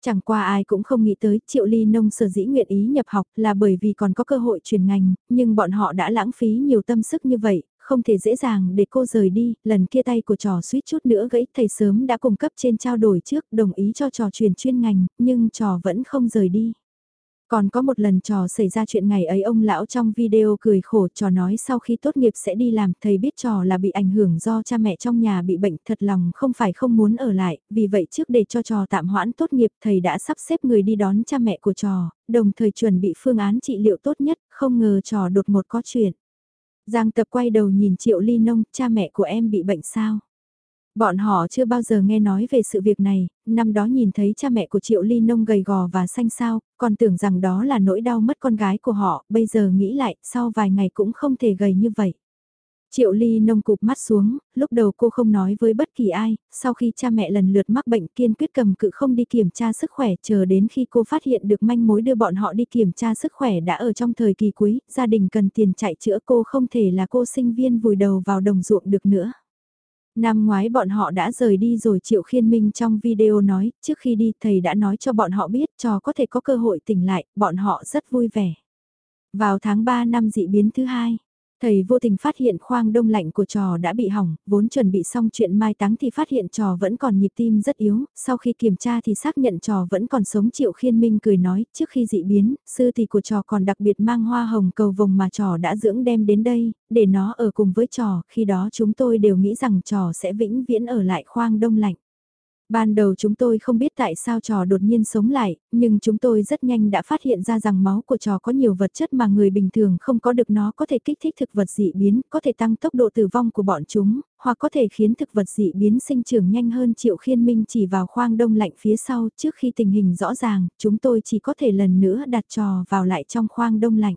Chẳng qua ai cũng không nghĩ tới Triệu Ly Nông sở dĩ nguyện ý nhập học là bởi vì còn có cơ hội chuyển ngành, nhưng bọn họ đã lãng phí nhiều tâm sức như vậy, không thể dễ dàng để cô rời đi, lần kia tay của trò suýt chút nữa gãy thầy sớm đã cung cấp trên trao đổi trước đồng ý cho trò chuyển chuyên ngành, nhưng trò vẫn không rời đi. Còn có một lần trò xảy ra chuyện ngày ấy ông lão trong video cười khổ trò nói sau khi tốt nghiệp sẽ đi làm thầy biết trò là bị ảnh hưởng do cha mẹ trong nhà bị bệnh thật lòng không phải không muốn ở lại, vì vậy trước để cho trò tạm hoãn tốt nghiệp thầy đã sắp xếp người đi đón cha mẹ của trò, đồng thời chuẩn bị phương án trị liệu tốt nhất, không ngờ trò đột một có chuyện. Giang tập quay đầu nhìn Triệu Ly Nông, cha mẹ của em bị bệnh sao? Bọn họ chưa bao giờ nghe nói về sự việc này, năm đó nhìn thấy cha mẹ của Triệu Ly Nông gầy gò và xanh xao, còn tưởng rằng đó là nỗi đau mất con gái của họ, bây giờ nghĩ lại, sau vài ngày cũng không thể gầy như vậy. Triệu Ly nông cụp mắt xuống, lúc đầu cô không nói với bất kỳ ai, sau khi cha mẹ lần lượt mắc bệnh kiên quyết cầm cự không đi kiểm tra sức khỏe chờ đến khi cô phát hiện được manh mối đưa bọn họ đi kiểm tra sức khỏe đã ở trong thời kỳ cuối, gia đình cần tiền chạy chữa cô không thể là cô sinh viên vùi đầu vào đồng ruộng được nữa. Năm ngoái bọn họ đã rời đi rồi Triệu Khiên Minh trong video nói, trước khi đi thầy đã nói cho bọn họ biết trò có thể có cơ hội tỉnh lại, bọn họ rất vui vẻ. Vào tháng 3 năm dị biến thứ hai, Thầy vô tình phát hiện khoang đông lạnh của trò đã bị hỏng, vốn chuẩn bị xong chuyện mai táng thì phát hiện trò vẫn còn nhịp tim rất yếu, sau khi kiểm tra thì xác nhận trò vẫn còn sống Triệu Khiên Minh cười nói, trước khi dị biến, sư thì của trò còn đặc biệt mang hoa hồng cầu vồng mà trò đã dưỡng đem đến đây, để nó ở cùng với trò, khi đó chúng tôi đều nghĩ rằng trò sẽ vĩnh viễn ở lại khoang đông lạnh. Ban đầu chúng tôi không biết tại sao trò đột nhiên sống lại, nhưng chúng tôi rất nhanh đã phát hiện ra rằng máu của trò có nhiều vật chất mà người bình thường không có được nó có thể kích thích thực vật dị biến, có thể tăng tốc độ tử vong của bọn chúng, hoặc có thể khiến thực vật dị biến sinh trưởng nhanh hơn triệu khiên minh chỉ vào khoang đông lạnh phía sau trước khi tình hình rõ ràng, chúng tôi chỉ có thể lần nữa đặt trò vào lại trong khoang đông lạnh.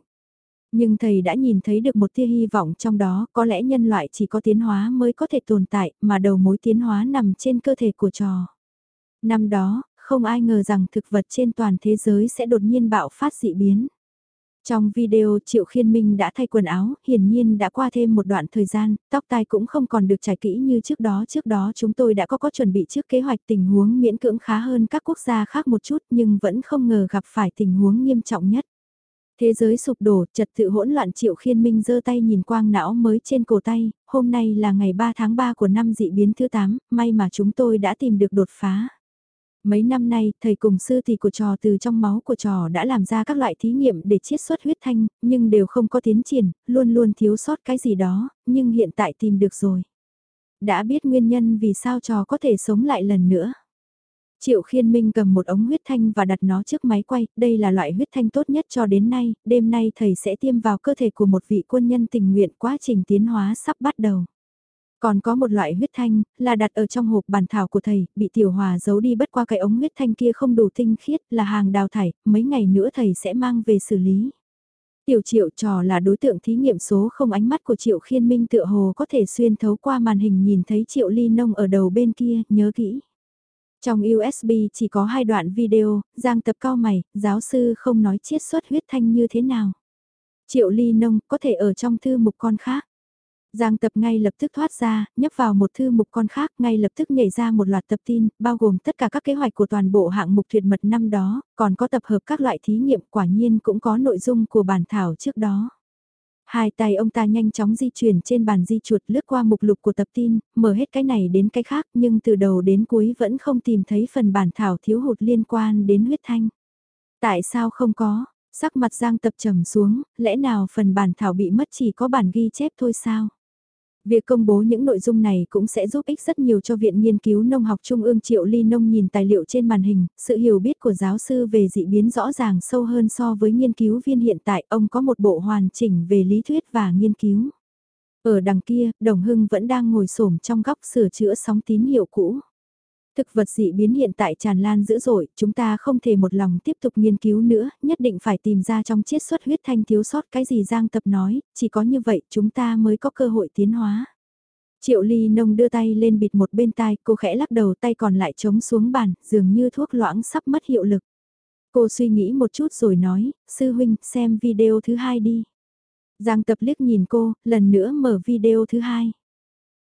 Nhưng thầy đã nhìn thấy được một tia hy vọng trong đó, có lẽ nhân loại chỉ có tiến hóa mới có thể tồn tại, mà đầu mối tiến hóa nằm trên cơ thể của trò. Năm đó, không ai ngờ rằng thực vật trên toàn thế giới sẽ đột nhiên bạo phát dị biến. Trong video Triệu Khiên Minh đã thay quần áo, hiển nhiên đã qua thêm một đoạn thời gian, tóc tai cũng không còn được trải kỹ như trước đó. Trước đó chúng tôi đã có có chuẩn bị trước kế hoạch tình huống miễn cưỡng khá hơn các quốc gia khác một chút nhưng vẫn không ngờ gặp phải tình huống nghiêm trọng nhất. Thế giới sụp đổ, trật tự hỗn loạn Triệu Khiên Minh giơ tay nhìn quang não mới trên cổ tay, hôm nay là ngày 3 tháng 3 của năm dị biến thứ 8, may mà chúng tôi đã tìm được đột phá. Mấy năm nay, thầy cùng sư thì của trò từ trong máu của trò đã làm ra các loại thí nghiệm để chiết xuất huyết thanh, nhưng đều không có tiến triển, luôn luôn thiếu sót cái gì đó, nhưng hiện tại tìm được rồi. Đã biết nguyên nhân vì sao trò có thể sống lại lần nữa. Triệu Khiên Minh cầm một ống huyết thanh và đặt nó trước máy quay, đây là loại huyết thanh tốt nhất cho đến nay, đêm nay thầy sẽ tiêm vào cơ thể của một vị quân nhân tình nguyện quá trình tiến hóa sắp bắt đầu. Còn có một loại huyết thanh, là đặt ở trong hộp bàn thảo của thầy, bị tiểu hòa giấu đi bất qua cái ống huyết thanh kia không đủ tinh khiết, là hàng đào thải, mấy ngày nữa thầy sẽ mang về xử lý. Tiểu triệu trò là đối tượng thí nghiệm số không ánh mắt của triệu khiên minh tựa hồ có thể xuyên thấu qua màn hình nhìn thấy triệu ly nông ở đầu bên kia, nhớ kỹ. Trong USB chỉ có hai đoạn video, giang tập cao mày, giáo sư không nói chiết xuất huyết thanh như thế nào. Triệu ly nông có thể ở trong thư mục con khác. Giang tập ngay lập tức thoát ra, nhấp vào một thư mục con khác, ngay lập tức nhảy ra một loạt tập tin, bao gồm tất cả các kế hoạch của toàn bộ hạng mục tuyệt mật năm đó, còn có tập hợp các loại thí nghiệm quả nhiên cũng có nội dung của bản thảo trước đó. Hai tay ông ta nhanh chóng di chuyển trên bàn di chuột lướt qua mục lục của tập tin, mở hết cái này đến cái khác nhưng từ đầu đến cuối vẫn không tìm thấy phần bản thảo thiếu hụt liên quan đến huyết thanh. Tại sao không có? Sắc mặt Giang tập trầm xuống, lẽ nào phần bản thảo bị mất chỉ có bản ghi chép thôi sao? Việc công bố những nội dung này cũng sẽ giúp ích rất nhiều cho Viện Nghiên cứu Nông học Trung ương Triệu Ly Nông nhìn tài liệu trên màn hình, sự hiểu biết của giáo sư về dị biến rõ ràng sâu hơn so với nghiên cứu viên hiện tại, ông có một bộ hoàn chỉnh về lý thuyết và nghiên cứu. Ở đằng kia, Đồng Hưng vẫn đang ngồi xổm trong góc sửa chữa sóng tín hiệu cũ. Thực vật dị biến hiện tại tràn lan dữ dội, chúng ta không thể một lòng tiếp tục nghiên cứu nữa, nhất định phải tìm ra trong chiết xuất huyết thanh thiếu sót cái gì Giang Tập nói, chỉ có như vậy chúng ta mới có cơ hội tiến hóa. Triệu Ly Nông đưa tay lên bịt một bên tai, cô khẽ lắc đầu tay còn lại chống xuống bàn, dường như thuốc loãng sắp mất hiệu lực. Cô suy nghĩ một chút rồi nói, sư huynh, xem video thứ hai đi. Giang Tập liếc nhìn cô, lần nữa mở video thứ hai.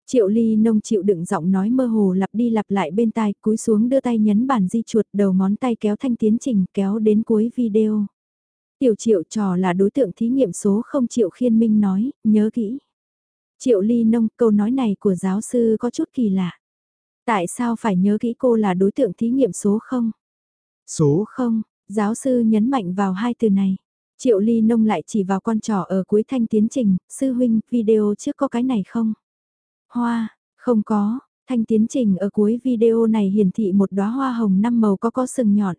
Triệu ly nông chịu đựng giọng nói mơ hồ lặp đi lặp lại bên tai, cúi xuống đưa tay nhấn bàn di chuột đầu ngón tay kéo thanh tiến trình kéo đến cuối video. Tiểu triệu trò là đối tượng thí nghiệm số không triệu khiên minh nói, nhớ kỹ. Triệu ly nông câu nói này của giáo sư có chút kỳ lạ. Tại sao phải nhớ kỹ cô là đối tượng thí nghiệm số không? Số không, giáo sư nhấn mạnh vào hai từ này. Triệu ly nông lại chỉ vào con trò ở cuối thanh tiến trình, sư huynh, video trước có cái này không? Hoa, không có, thanh tiến trình ở cuối video này hiển thị một đóa hoa hồng năm màu có có sừng nhọn.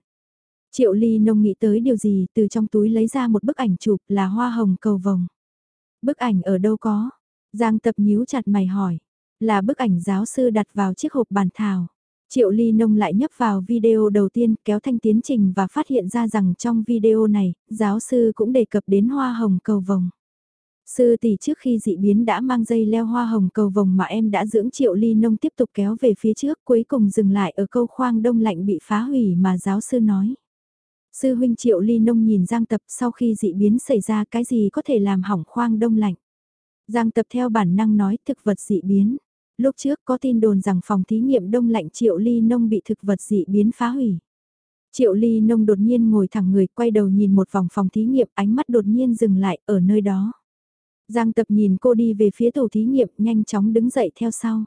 Triệu Ly Nông nghĩ tới điều gì từ trong túi lấy ra một bức ảnh chụp là hoa hồng cầu vồng. Bức ảnh ở đâu có? Giang tập nhíu chặt mày hỏi. Là bức ảnh giáo sư đặt vào chiếc hộp bàn thảo. Triệu Ly Nông lại nhấp vào video đầu tiên kéo thanh tiến trình và phát hiện ra rằng trong video này, giáo sư cũng đề cập đến hoa hồng cầu vồng. Sư tỷ trước khi dị biến đã mang dây leo hoa hồng cầu vồng mà em đã dưỡng triệu ly nông tiếp tục kéo về phía trước, cuối cùng dừng lại ở câu khoang đông lạnh bị phá hủy mà giáo sư nói. Sư huynh triệu ly nông nhìn Giang Tập sau khi dị biến xảy ra cái gì có thể làm hỏng khoang đông lạnh. Giang Tập theo bản năng nói thực vật dị biến. Lúc trước có tin đồn rằng phòng thí nghiệm đông lạnh triệu ly nông bị thực vật dị biến phá hủy. Triệu ly nông đột nhiên ngồi thẳng người, quay đầu nhìn một vòng phòng thí nghiệm, ánh mắt đột nhiên dừng lại ở nơi đó. Giang tập nhìn cô đi về phía tổ thí nghiệm nhanh chóng đứng dậy theo sau.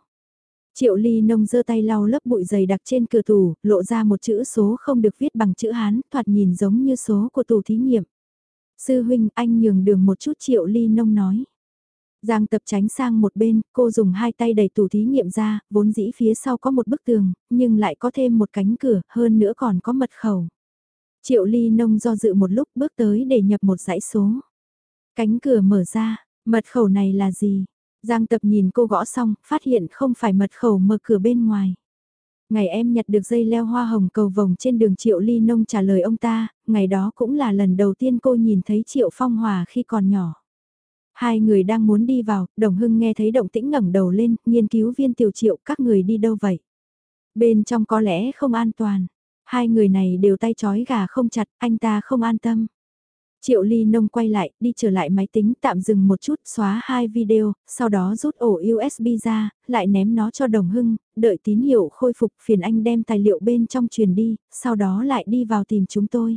Triệu ly nông giơ tay lau lớp bụi dày đặc trên cửa tủ, lộ ra một chữ số không được viết bằng chữ Hán, thoạt nhìn giống như số của tủ thí nghiệm. Sư huynh anh nhường đường một chút triệu ly nông nói. Giang tập tránh sang một bên, cô dùng hai tay đẩy tủ thí nghiệm ra, vốn dĩ phía sau có một bức tường, nhưng lại có thêm một cánh cửa, hơn nữa còn có mật khẩu. Triệu ly nông do dự một lúc bước tới để nhập một dãy số. Cánh cửa mở ra, Mật khẩu này là gì? Giang tập nhìn cô gõ xong, phát hiện không phải mật khẩu mở cửa bên ngoài. Ngày em nhặt được dây leo hoa hồng cầu vồng trên đường Triệu Ly Nông trả lời ông ta, ngày đó cũng là lần đầu tiên cô nhìn thấy Triệu Phong Hòa khi còn nhỏ. Hai người đang muốn đi vào, Đồng Hưng nghe thấy động tĩnh ngẩng đầu lên, nghiên cứu viên tiểu triệu các người đi đâu vậy? Bên trong có lẽ không an toàn. Hai người này đều tay chói gà không chặt, anh ta không an tâm. Triệu Ly Nông quay lại, đi trở lại máy tính tạm dừng một chút, xóa hai video, sau đó rút ổ USB ra, lại ném nó cho Đồng Hưng, đợi tín hiệu khôi phục phiền anh đem tài liệu bên trong truyền đi, sau đó lại đi vào tìm chúng tôi.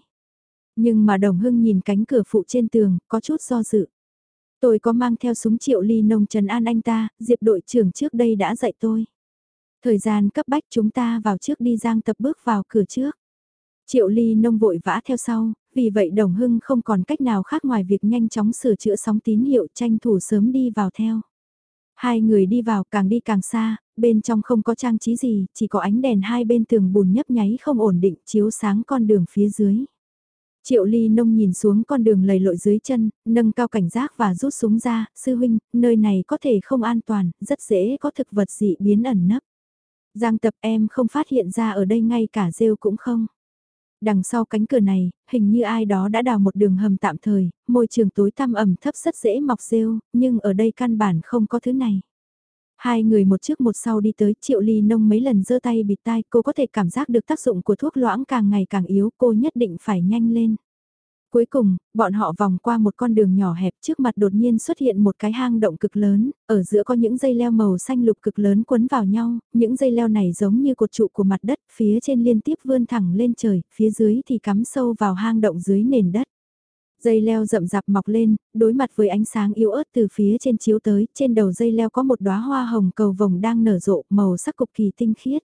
Nhưng mà Đồng Hưng nhìn cánh cửa phụ trên tường, có chút do dự. Tôi có mang theo súng Triệu Ly Nông trần an anh ta, Diệp đội trưởng trước đây đã dạy tôi. Thời gian cấp bách chúng ta vào trước đi giang tập bước vào cửa trước. Triệu Ly Nông vội vã theo sau, vì vậy Đồng Hưng không còn cách nào khác ngoài việc nhanh chóng sửa chữa sóng tín hiệu tranh thủ sớm đi vào theo. Hai người đi vào càng đi càng xa, bên trong không có trang trí gì, chỉ có ánh đèn hai bên tường bùn nhấp nháy không ổn định chiếu sáng con đường phía dưới. Triệu ly nông nhìn xuống con đường lầy lội dưới chân, nâng cao cảnh giác và rút súng ra, sư huynh, nơi này có thể không an toàn, rất dễ có thực vật dị biến ẩn nấp. Giang tập em không phát hiện ra ở đây ngay cả rêu cũng không. Đằng sau cánh cửa này, hình như ai đó đã đào một đường hầm tạm thời, môi trường tối tăm ẩm thấp rất dễ mọc rêu, nhưng ở đây căn bản không có thứ này. Hai người một trước một sau đi tới triệu ly nông mấy lần giơ tay bịt tai cô có thể cảm giác được tác dụng của thuốc loãng càng ngày càng yếu cô nhất định phải nhanh lên. Cuối cùng, bọn họ vòng qua một con đường nhỏ hẹp trước mặt đột nhiên xuất hiện một cái hang động cực lớn, ở giữa có những dây leo màu xanh lục cực lớn quấn vào nhau, những dây leo này giống như cột trụ của mặt đất, phía trên liên tiếp vươn thẳng lên trời, phía dưới thì cắm sâu vào hang động dưới nền đất. Dây leo rậm rạp mọc lên, đối mặt với ánh sáng yếu ớt từ phía trên chiếu tới, trên đầu dây leo có một đóa hoa hồng cầu vồng đang nở rộ, màu sắc cực kỳ tinh khiết.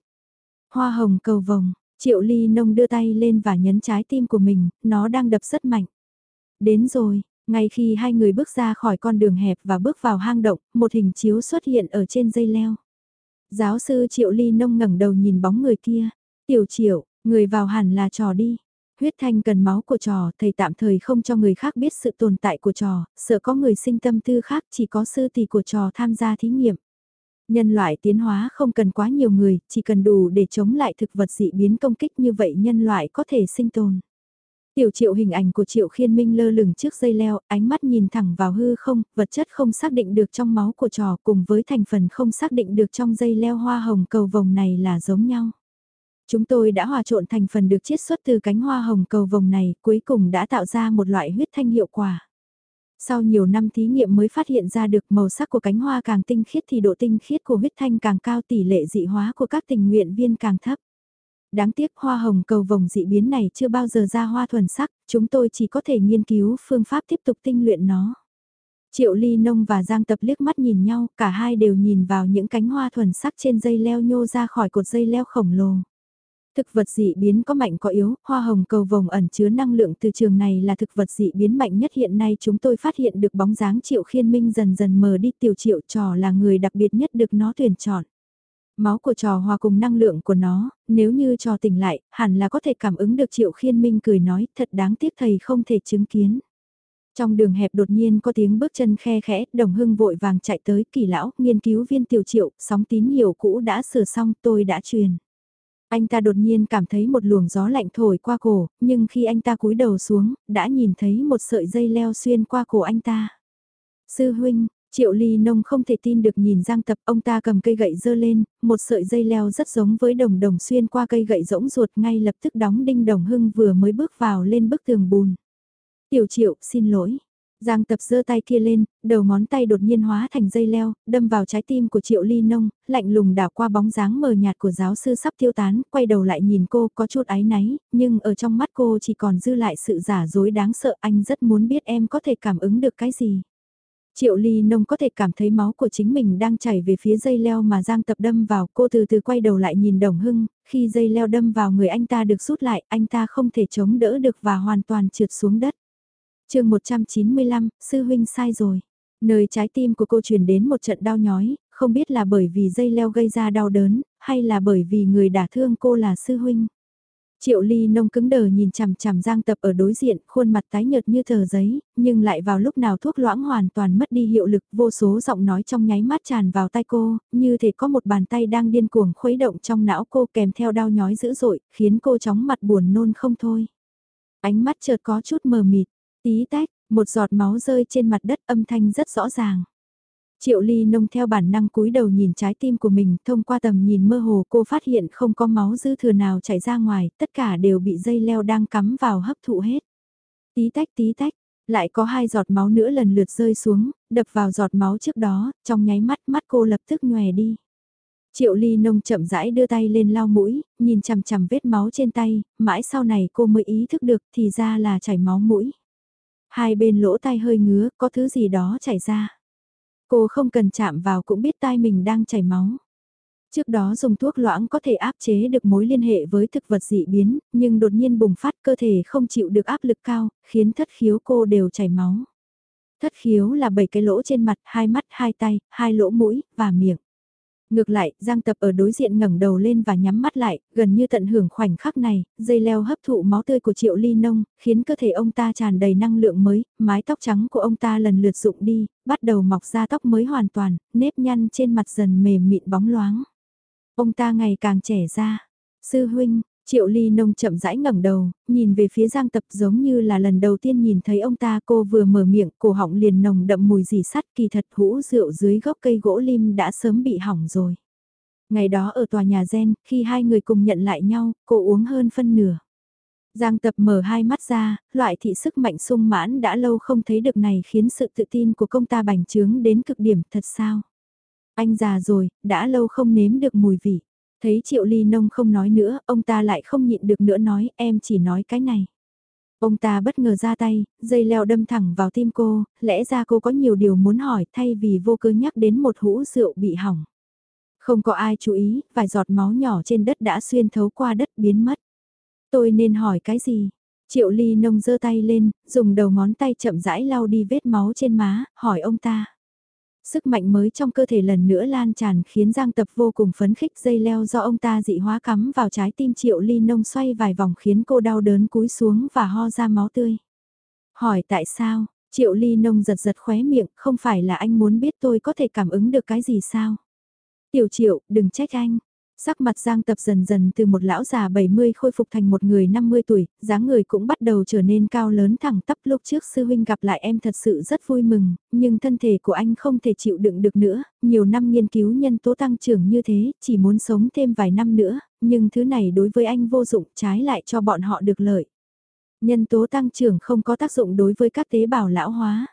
Hoa hồng cầu vồng, Triệu Ly Nông đưa tay lên và nhấn trái tim của mình, nó đang đập rất mạnh. Đến rồi, ngay khi hai người bước ra khỏi con đường hẹp và bước vào hang động, một hình chiếu xuất hiện ở trên dây leo. Giáo sư Triệu Ly Nông ngẩng đầu nhìn bóng người kia. Tiểu Triệu, người vào hẳn là trò đi. Huyết thanh cần máu của trò, thầy tạm thời không cho người khác biết sự tồn tại của trò, sợ có người sinh tâm tư khác chỉ có sư tỷ của trò tham gia thí nghiệm. Nhân loại tiến hóa không cần quá nhiều người, chỉ cần đủ để chống lại thực vật dị biến công kích như vậy nhân loại có thể sinh tồn. Tiểu triệu hình ảnh của triệu khiên minh lơ lửng trước dây leo, ánh mắt nhìn thẳng vào hư không, vật chất không xác định được trong máu của trò cùng với thành phần không xác định được trong dây leo hoa hồng cầu vồng này là giống nhau. Chúng tôi đã hòa trộn thành phần được chiết xuất từ cánh hoa hồng cầu vồng này, cuối cùng đã tạo ra một loại huyết thanh hiệu quả. Sau nhiều năm thí nghiệm mới phát hiện ra được màu sắc của cánh hoa càng tinh khiết thì độ tinh khiết của huyết thanh càng cao tỷ lệ dị hóa của các tình nguyện viên càng thấp. Đáng tiếc hoa hồng cầu vồng dị biến này chưa bao giờ ra hoa thuần sắc, chúng tôi chỉ có thể nghiên cứu phương pháp tiếp tục tinh luyện nó. Triệu Ly Nông và Giang Tập liếc mắt nhìn nhau, cả hai đều nhìn vào những cánh hoa thuần sắc trên dây leo nhô ra khỏi cột dây leo khổng lồ. Thực vật dị biến có mạnh có yếu, hoa hồng cầu vồng ẩn chứa năng lượng từ trường này là thực vật dị biến mạnh nhất hiện nay chúng tôi phát hiện được bóng dáng triệu khiên minh dần dần mờ đi tiểu triệu trò là người đặc biệt nhất được nó tuyển chọn. Máu của trò hòa cùng năng lượng của nó, nếu như trò tỉnh lại, hẳn là có thể cảm ứng được triệu khiên minh cười nói thật đáng tiếc thầy không thể chứng kiến. Trong đường hẹp đột nhiên có tiếng bước chân khe khẽ, đồng hưng vội vàng chạy tới kỳ lão, nghiên cứu viên tiểu triệu, sóng tín hiệu cũ đã sửa xong tôi đã truyền. Anh ta đột nhiên cảm thấy một luồng gió lạnh thổi qua cổ, nhưng khi anh ta cúi đầu xuống, đã nhìn thấy một sợi dây leo xuyên qua cổ anh ta. Sư huynh, Triệu Ly Nông không thể tin được nhìn Giang Tập, ông ta cầm cây gậy dơ lên, một sợi dây leo rất giống với đồng đồng xuyên qua cây gậy rỗng ruột ngay lập tức đóng đinh đồng hưng vừa mới bước vào lên bức tường bùn. Tiểu Triệu, xin lỗi. Giang tập giơ tay kia lên, đầu ngón tay đột nhiên hóa thành dây leo, đâm vào trái tim của Triệu Ly Nông, lạnh lùng đảo qua bóng dáng mờ nhạt của giáo sư sắp tiêu tán, quay đầu lại nhìn cô có chút áy náy, nhưng ở trong mắt cô chỉ còn dư lại sự giả dối đáng sợ anh rất muốn biết em có thể cảm ứng được cái gì. Triệu Ly Nông có thể cảm thấy máu của chính mình đang chảy về phía dây leo mà Giang Tập đâm vào, cô từ từ quay đầu lại nhìn Đồng Hưng, khi dây leo đâm vào người anh ta được rút lại, anh ta không thể chống đỡ được và hoàn toàn trượt xuống đất chương 195, sư huynh sai rồi. Nơi trái tim của cô truyền đến một trận đau nhói, không biết là bởi vì dây leo gây ra đau đớn, hay là bởi vì người đả thương cô là sư huynh. Triệu ly nông cứng đờ nhìn chằm chằm giang tập ở đối diện, khuôn mặt tái nhợt như tờ giấy, nhưng lại vào lúc nào thuốc loãng hoàn toàn mất đi hiệu lực, vô số giọng nói trong nháy mắt tràn vào tay cô, như thể có một bàn tay đang điên cuồng khuấy động trong não cô kèm theo đau nhói dữ dội, khiến cô chóng mặt buồn nôn không thôi. Ánh mắt chợt có chút mờ mịt, tí tách, một giọt máu rơi trên mặt đất âm thanh rất rõ ràng. Triệu ly nông theo bản năng cúi đầu nhìn trái tim của mình, thông qua tầm nhìn mơ hồ cô phát hiện không có máu dư thừa nào chảy ra ngoài, tất cả đều bị dây leo đang cắm vào hấp thụ hết. Tí tách tí tách, lại có hai giọt máu nữa lần lượt rơi xuống, đập vào giọt máu trước đó, trong nháy mắt mắt cô lập tức nhòe đi. Triệu ly nông chậm rãi đưa tay lên lau mũi, nhìn chằm chằm vết máu trên tay, mãi sau này cô mới ý thức được thì ra là chảy máu mũi. Hai bên lỗ tai hơi ngứa, có thứ gì đó chảy ra. Cô không cần chạm vào cũng biết tai mình đang chảy máu. Trước đó dùng thuốc loãng có thể áp chế được mối liên hệ với thực vật dị biến, nhưng đột nhiên bùng phát cơ thể không chịu được áp lực cao, khiến thất khiếu cô đều chảy máu. Thất khiếu là bảy cái lỗ trên mặt, hai mắt, hai tay, hai lỗ mũi, và miệng. Ngược lại, Giang Tập ở đối diện ngẩng đầu lên và nhắm mắt lại, gần như tận hưởng khoảnh khắc này, dây leo hấp thụ máu tươi của Triệu Ly Nông, khiến cơ thể ông ta tràn đầy năng lượng mới, mái tóc trắng của ông ta lần lượt rụng đi, bắt đầu mọc ra tóc mới hoàn toàn, nếp nhăn trên mặt dần mềm mịn bóng loáng. Ông ta ngày càng trẻ ra. Sư huynh, Triệu Ly Nông chậm rãi ngẩng đầu, nhìn về phía Giang Tập giống như là lần đầu tiên nhìn thấy ông ta cô vừa mở miệng, cổ họng liền nồng đậm mùi dì sắt kỳ thật hũ rượu dưới gốc cây gỗ lim đã sớm bị hỏng rồi. Ngày đó ở tòa nhà gen, khi hai người cùng nhận lại nhau, cô uống hơn phân nửa. Giang Tập mở hai mắt ra, loại thị sức mạnh sung mãn đã lâu không thấy được này khiến sự tự tin của công ta bành trướng đến cực điểm thật sao. Anh già rồi, đã lâu không nếm được mùi vị. Thấy Triệu Ly Nông không nói nữa, ông ta lại không nhịn được nữa nói, em chỉ nói cái này. Ông ta bất ngờ ra tay, dây leo đâm thẳng vào tim cô, lẽ ra cô có nhiều điều muốn hỏi thay vì vô cớ nhắc đến một hũ rượu bị hỏng. Không có ai chú ý, vài giọt máu nhỏ trên đất đã xuyên thấu qua đất biến mất. Tôi nên hỏi cái gì? Triệu ly nông giơ tay lên, dùng đầu ngón tay chậm rãi lau đi vết máu trên má, hỏi ông ta. Sức mạnh mới trong cơ thể lần nữa lan tràn khiến Giang Tập vô cùng phấn khích dây leo do ông ta dị hóa cắm vào trái tim Triệu Ly Nông xoay vài vòng khiến cô đau đớn cúi xuống và ho ra máu tươi. Hỏi tại sao, Triệu Ly Nông giật giật khóe miệng, không phải là anh muốn biết tôi có thể cảm ứng được cái gì sao? Tiểu Triệu, đừng trách anh, Sắc mặt Giang Tập dần dần từ một lão già 70 khôi phục thành một người 50 tuổi, dáng người cũng bắt đầu trở nên cao lớn thẳng tắp lúc trước sư huynh gặp lại em thật sự rất vui mừng, nhưng thân thể của anh không thể chịu đựng được nữa, nhiều năm nghiên cứu nhân tố tăng trưởng như thế, chỉ muốn sống thêm vài năm nữa, nhưng thứ này đối với anh vô dụng trái lại cho bọn họ được lợi. Nhân tố tăng trưởng không có tác dụng đối với các tế bào lão hóa.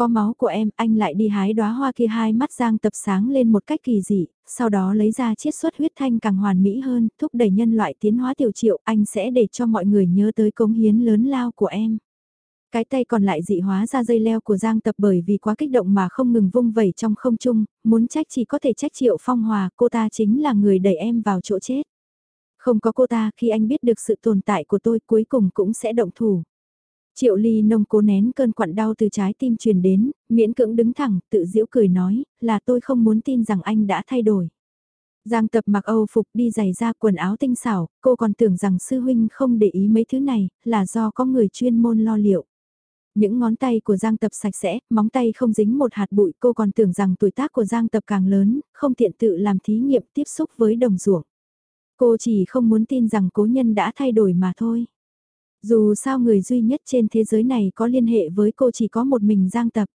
Có máu của em, anh lại đi hái đóa hoa kia hai mắt Giang Tập sáng lên một cách kỳ dị, sau đó lấy ra chiết xuất huyết thanh càng hoàn mỹ hơn, thúc đẩy nhân loại tiến hóa tiểu triệu, anh sẽ để cho mọi người nhớ tới cống hiến lớn lao của em. Cái tay còn lại dị hóa ra dây leo của Giang Tập bởi vì quá kích động mà không ngừng vung vẩy trong không trung, muốn trách chỉ có thể trách Triệu Phong Hòa, cô ta chính là người đẩy em vào chỗ chết. Không có cô ta khi anh biết được sự tồn tại của tôi cuối cùng cũng sẽ động thủ. Triệu ly nông cố nén cơn quặn đau từ trái tim truyền đến, miễn cưỡng đứng thẳng, tự giễu cười nói, là tôi không muốn tin rằng anh đã thay đổi. Giang tập mặc Âu phục đi giày ra quần áo tinh xảo, cô còn tưởng rằng sư huynh không để ý mấy thứ này, là do có người chuyên môn lo liệu. Những ngón tay của Giang tập sạch sẽ, móng tay không dính một hạt bụi, cô còn tưởng rằng tuổi tác của Giang tập càng lớn, không tiện tự làm thí nghiệm tiếp xúc với đồng ruộng. Cô chỉ không muốn tin rằng cố nhân đã thay đổi mà thôi. Dù sao người duy nhất trên thế giới này có liên hệ với cô chỉ có một mình Giang Tập.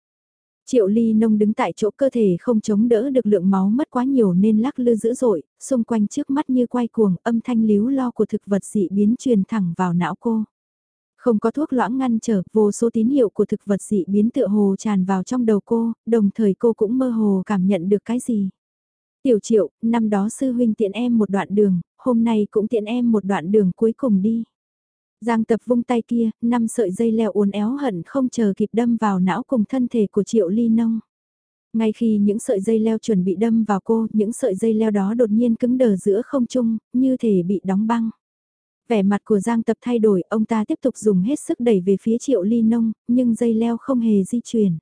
Triệu Ly Nông đứng tại chỗ cơ thể không chống đỡ được lượng máu mất quá nhiều nên lắc lư dữ dội, xung quanh trước mắt như quay cuồng, âm thanh líu lo của thực vật dị biến truyền thẳng vào não cô. Không có thuốc loãng ngăn trở, vô số tín hiệu của thực vật dị biến tựa hồ tràn vào trong đầu cô, đồng thời cô cũng mơ hồ cảm nhận được cái gì. Tiểu triệu, năm đó sư huynh tiện em một đoạn đường, hôm nay cũng tiện em một đoạn đường cuối cùng đi. Giang tập vung tay kia, năm sợi dây leo uốn éo hận không chờ kịp đâm vào não cùng thân thể của triệu ly nông. Ngay khi những sợi dây leo chuẩn bị đâm vào cô, những sợi dây leo đó đột nhiên cứng đờ giữa không trung, như thể bị đóng băng. Vẻ mặt của Giang tập thay đổi, ông ta tiếp tục dùng hết sức đẩy về phía triệu ly nông, nhưng dây leo không hề di chuyển.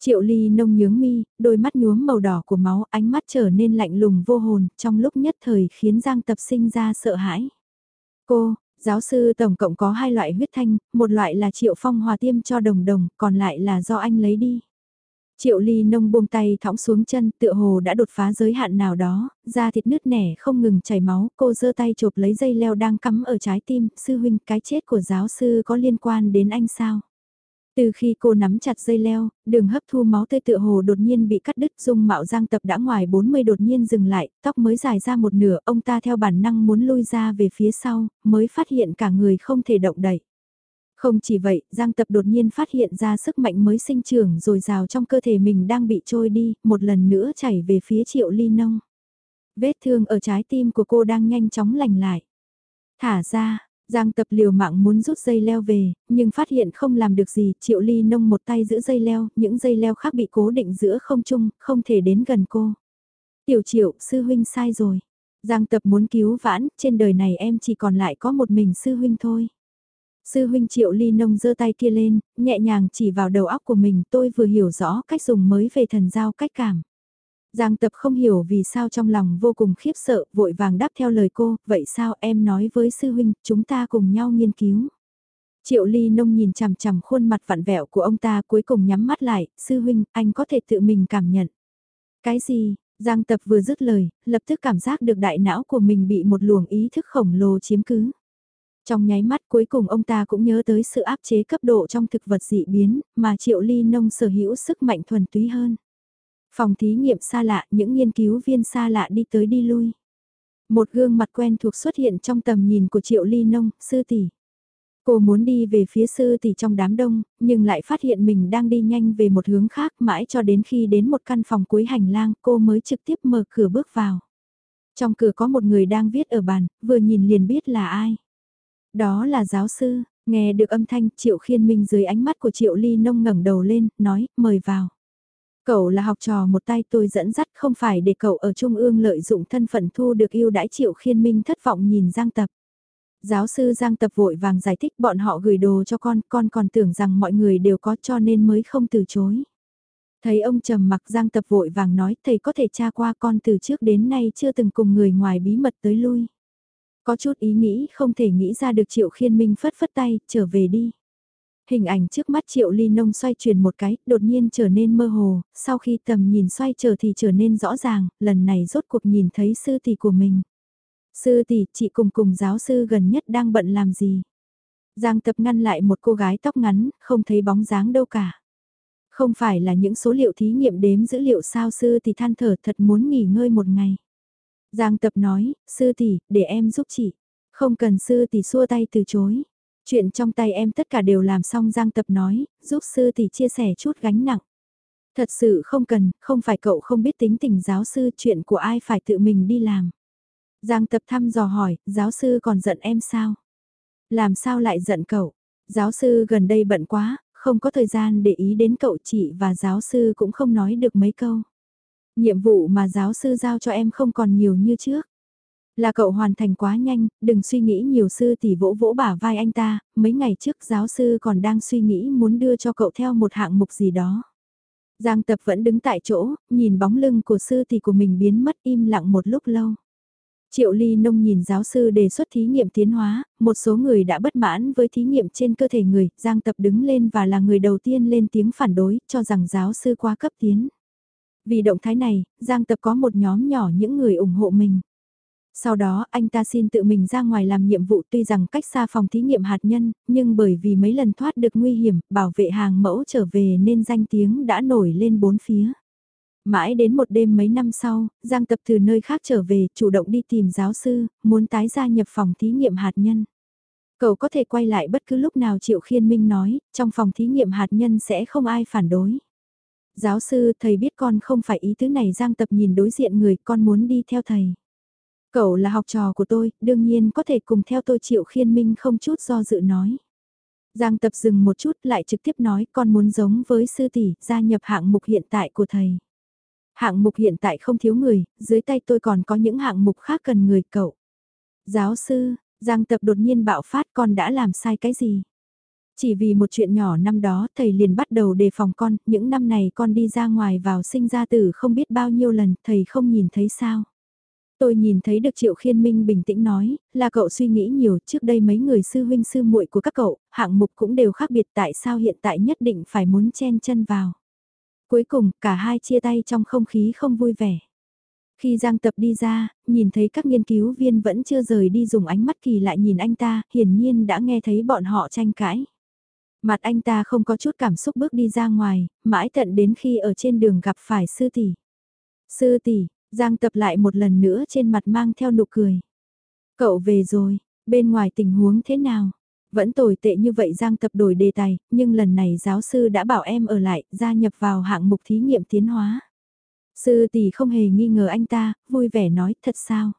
Triệu ly nông nhướng mi, đôi mắt nhuốm màu đỏ của máu, ánh mắt trở nên lạnh lùng vô hồn, trong lúc nhất thời khiến Giang tập sinh ra sợ hãi. Cô, giáo sư tổng cộng có hai loại huyết thanh, một loại là triệu phong hòa tiêm cho đồng đồng, còn lại là do anh lấy đi. Triệu ly nông buông tay thõng xuống chân tựa hồ đã đột phá giới hạn nào đó, da thịt nứt nẻ không ngừng chảy máu, cô giơ tay chộp lấy dây leo đang cắm ở trái tim, sư huynh cái chết của giáo sư có liên quan đến anh sao? Từ khi cô nắm chặt dây leo, đường hấp thu máu tươi tựa hồ đột nhiên bị cắt đứt dung mạo giang tập đã ngoài 40 đột nhiên dừng lại, tóc mới dài ra một nửa, ông ta theo bản năng muốn lui ra về phía sau, mới phát hiện cả người không thể động đậy. Không chỉ vậy, Giang Tập đột nhiên phát hiện ra sức mạnh mới sinh trưởng rồi rào trong cơ thể mình đang bị trôi đi, một lần nữa chảy về phía triệu ly nông. Vết thương ở trái tim của cô đang nhanh chóng lành lại. Thả ra, Giang tập liều mạng muốn rút dây leo về, nhưng phát hiện không làm được gì, triệu ly nông một tay giữ dây leo, những dây leo khác bị cố định giữa không trung, không thể đến gần cô. Tiểu triệu, sư huynh sai rồi. Giang tập muốn cứu vãn, trên đời này em chỉ còn lại có một mình sư huynh thôi. Sư huynh triệu ly nông giơ tay kia lên, nhẹ nhàng chỉ vào đầu óc của mình tôi vừa hiểu rõ cách dùng mới về thần giao cách cảm. Giang tập không hiểu vì sao trong lòng vô cùng khiếp sợ, vội vàng đáp theo lời cô, vậy sao em nói với sư huynh, chúng ta cùng nhau nghiên cứu. Triệu ly nông nhìn chằm chằm khuôn mặt vặn vẹo của ông ta cuối cùng nhắm mắt lại, sư huynh, anh có thể tự mình cảm nhận. Cái gì, Giang tập vừa dứt lời, lập tức cảm giác được đại não của mình bị một luồng ý thức khổng lồ chiếm cứ. Trong nháy mắt cuối cùng ông ta cũng nhớ tới sự áp chế cấp độ trong thực vật dị biến, mà triệu ly nông sở hữu sức mạnh thuần túy hơn. Phòng thí nghiệm xa lạ, những nghiên cứu viên xa lạ đi tới đi lui. Một gương mặt quen thuộc xuất hiện trong tầm nhìn của triệu ly nông, sư tỷ. Cô muốn đi về phía sư tỷ trong đám đông, nhưng lại phát hiện mình đang đi nhanh về một hướng khác mãi cho đến khi đến một căn phòng cuối hành lang cô mới trực tiếp mở cửa bước vào. Trong cửa có một người đang viết ở bàn, vừa nhìn liền biết là ai. Đó là giáo sư, nghe được âm thanh Triệu Khiên Minh dưới ánh mắt của Triệu Ly Nông ngẩng đầu lên, nói, mời vào. Cậu là học trò một tay tôi dẫn dắt không phải để cậu ở Trung ương lợi dụng thân phận thu được yêu đãi Triệu Khiên Minh thất vọng nhìn Giang Tập. Giáo sư Giang Tập vội vàng giải thích bọn họ gửi đồ cho con, con còn tưởng rằng mọi người đều có cho nên mới không từ chối. Thấy ông trầm mặc Giang Tập vội vàng nói thầy có thể tra qua con từ trước đến nay chưa từng cùng người ngoài bí mật tới lui. Có chút ý nghĩ không thể nghĩ ra được Triệu Khiên Minh phất phất tay, trở về đi. Hình ảnh trước mắt Triệu Ly Nông xoay chuyển một cái, đột nhiên trở nên mơ hồ, sau khi tầm nhìn xoay trở thì trở nên rõ ràng, lần này rốt cuộc nhìn thấy sư tỷ của mình. Sư tỷ, chị cùng cùng giáo sư gần nhất đang bận làm gì? Giang tập ngăn lại một cô gái tóc ngắn, không thấy bóng dáng đâu cả. Không phải là những số liệu thí nghiệm đếm dữ liệu sao sư thì than thở thật muốn nghỉ ngơi một ngày. Giang tập nói, sư tỷ, để em giúp chị. Không cần sư tỷ xua tay từ chối. Chuyện trong tay em tất cả đều làm xong Giang tập nói, giúp sư thì chia sẻ chút gánh nặng. Thật sự không cần, không phải cậu không biết tính tình giáo sư chuyện của ai phải tự mình đi làm. Giang tập thăm dò hỏi, giáo sư còn giận em sao? Làm sao lại giận cậu? Giáo sư gần đây bận quá, không có thời gian để ý đến cậu chị và giáo sư cũng không nói được mấy câu. Nhiệm vụ mà giáo sư giao cho em không còn nhiều như trước. Là cậu hoàn thành quá nhanh, đừng suy nghĩ nhiều sư tỷ vỗ vỗ bả vai anh ta, mấy ngày trước giáo sư còn đang suy nghĩ muốn đưa cho cậu theo một hạng mục gì đó. Giang tập vẫn đứng tại chỗ, nhìn bóng lưng của sư tỷ của mình biến mất im lặng một lúc lâu. Triệu Ly Nông nhìn giáo sư đề xuất thí nghiệm tiến hóa, một số người đã bất mãn với thí nghiệm trên cơ thể người, Giang Tập đứng lên và là người đầu tiên lên tiếng phản đối, cho rằng giáo sư quá cấp tiến. Vì động thái này, Giang Tập có một nhóm nhỏ những người ủng hộ mình. Sau đó anh ta xin tự mình ra ngoài làm nhiệm vụ tuy rằng cách xa phòng thí nghiệm hạt nhân, nhưng bởi vì mấy lần thoát được nguy hiểm, bảo vệ hàng mẫu trở về nên danh tiếng đã nổi lên bốn phía. Mãi đến một đêm mấy năm sau, Giang Tập từ nơi khác trở về, chủ động đi tìm giáo sư, muốn tái gia nhập phòng thí nghiệm hạt nhân. Cậu có thể quay lại bất cứ lúc nào Triệu Khiên Minh nói, trong phòng thí nghiệm hạt nhân sẽ không ai phản đối. Giáo sư, thầy biết con không phải ý thứ này Giang Tập nhìn đối diện người, con muốn đi theo thầy. Cậu là học trò của tôi, đương nhiên có thể cùng theo tôi chịu Khiên Minh không chút do dự nói. Giang Tập dừng một chút lại trực tiếp nói con muốn giống với sư tỷ, gia nhập hạng mục hiện tại của thầy. Hạng mục hiện tại không thiếu người, dưới tay tôi còn có những hạng mục khác cần người cậu. Giáo sư, Giang Tập đột nhiên bạo phát con đã làm sai cái gì? Chỉ vì một chuyện nhỏ năm đó thầy liền bắt đầu đề phòng con, những năm này con đi ra ngoài vào sinh ra tử không biết bao nhiêu lần, thầy không nhìn thấy sao. Tôi nhìn thấy được Triệu Khiên Minh bình tĩnh nói, là cậu suy nghĩ nhiều, trước đây mấy người sư huynh sư muội của các cậu, hạng mục cũng đều khác biệt tại sao hiện tại nhất định phải muốn chen chân vào. Cuối cùng, cả hai chia tay trong không khí không vui vẻ. Khi Giang Tập đi ra, nhìn thấy các nghiên cứu viên vẫn chưa rời đi dùng ánh mắt kỳ lại nhìn anh ta, hiển nhiên đã nghe thấy bọn họ tranh cãi. Mặt anh ta không có chút cảm xúc bước đi ra ngoài, mãi tận đến khi ở trên đường gặp phải sư tỷ. Sư tỷ, Giang Tập lại một lần nữa trên mặt mang theo nụ cười. Cậu về rồi, bên ngoài tình huống thế nào? Vẫn tồi tệ như vậy Giang Tập đổi đề tài, nhưng lần này giáo sư đã bảo em ở lại, gia nhập vào hạng mục thí nghiệm tiến hóa. Sư tỷ không hề nghi ngờ anh ta, vui vẻ nói thật sao.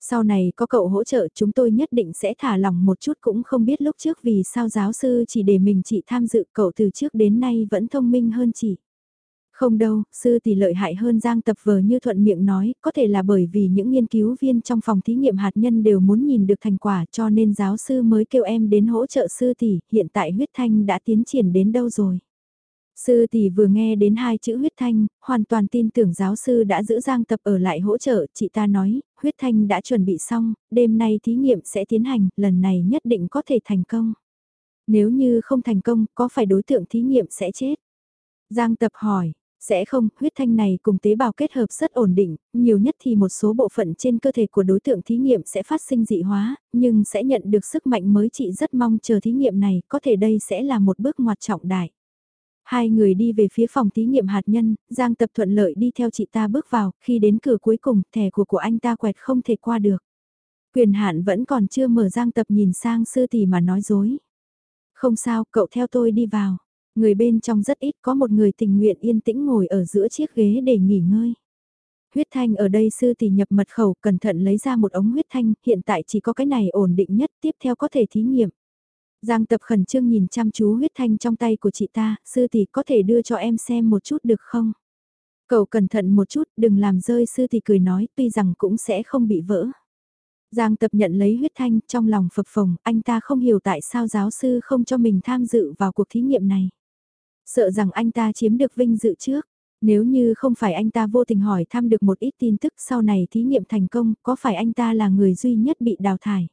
Sau này có cậu hỗ trợ chúng tôi nhất định sẽ thả lòng một chút cũng không biết lúc trước vì sao giáo sư chỉ để mình chị tham dự cậu từ trước đến nay vẫn thông minh hơn chị. Không đâu, sư tỷ lợi hại hơn Giang Tập vờ như thuận miệng nói, có thể là bởi vì những nghiên cứu viên trong phòng thí nghiệm hạt nhân đều muốn nhìn được thành quả cho nên giáo sư mới kêu em đến hỗ trợ sư tỷ, hiện tại huyết thanh đã tiến triển đến đâu rồi. Sư tỷ vừa nghe đến hai chữ huyết thanh, hoàn toàn tin tưởng giáo sư đã giữ Giang Tập ở lại hỗ trợ, chị ta nói, huyết thanh đã chuẩn bị xong, đêm nay thí nghiệm sẽ tiến hành, lần này nhất định có thể thành công. Nếu như không thành công, có phải đối tượng thí nghiệm sẽ chết? Giang Tập hỏi, sẽ không, huyết thanh này cùng tế bào kết hợp rất ổn định, nhiều nhất thì một số bộ phận trên cơ thể của đối tượng thí nghiệm sẽ phát sinh dị hóa, nhưng sẽ nhận được sức mạnh mới chị rất mong chờ thí nghiệm này, có thể đây sẽ là một bước ngoặt trọng đại. Hai người đi về phía phòng thí nghiệm hạt nhân, Giang Tập thuận lợi đi theo chị ta bước vào, khi đến cửa cuối cùng, thẻ của của anh ta quẹt không thể qua được. Quyền hạn vẫn còn chưa mở Giang Tập nhìn sang sư tỷ mà nói dối. Không sao, cậu theo tôi đi vào. Người bên trong rất ít có một người tình nguyện yên tĩnh ngồi ở giữa chiếc ghế để nghỉ ngơi. Huyết thanh ở đây sư tỷ nhập mật khẩu cẩn thận lấy ra một ống huyết thanh, hiện tại chỉ có cái này ổn định nhất, tiếp theo có thể thí nghiệm. Giang tập khẩn trương nhìn chăm chú huyết thanh trong tay của chị ta, sư tỷ có thể đưa cho em xem một chút được không? Cậu cẩn thận một chút, đừng làm rơi sư tỷ cười nói, tuy rằng cũng sẽ không bị vỡ. Giang tập nhận lấy huyết thanh, trong lòng phập phồng, anh ta không hiểu tại sao giáo sư không cho mình tham dự vào cuộc thí nghiệm này. Sợ rằng anh ta chiếm được vinh dự trước. Nếu như không phải anh ta vô tình hỏi thăm được một ít tin tức sau này thí nghiệm thành công, có phải anh ta là người duy nhất bị đào thải?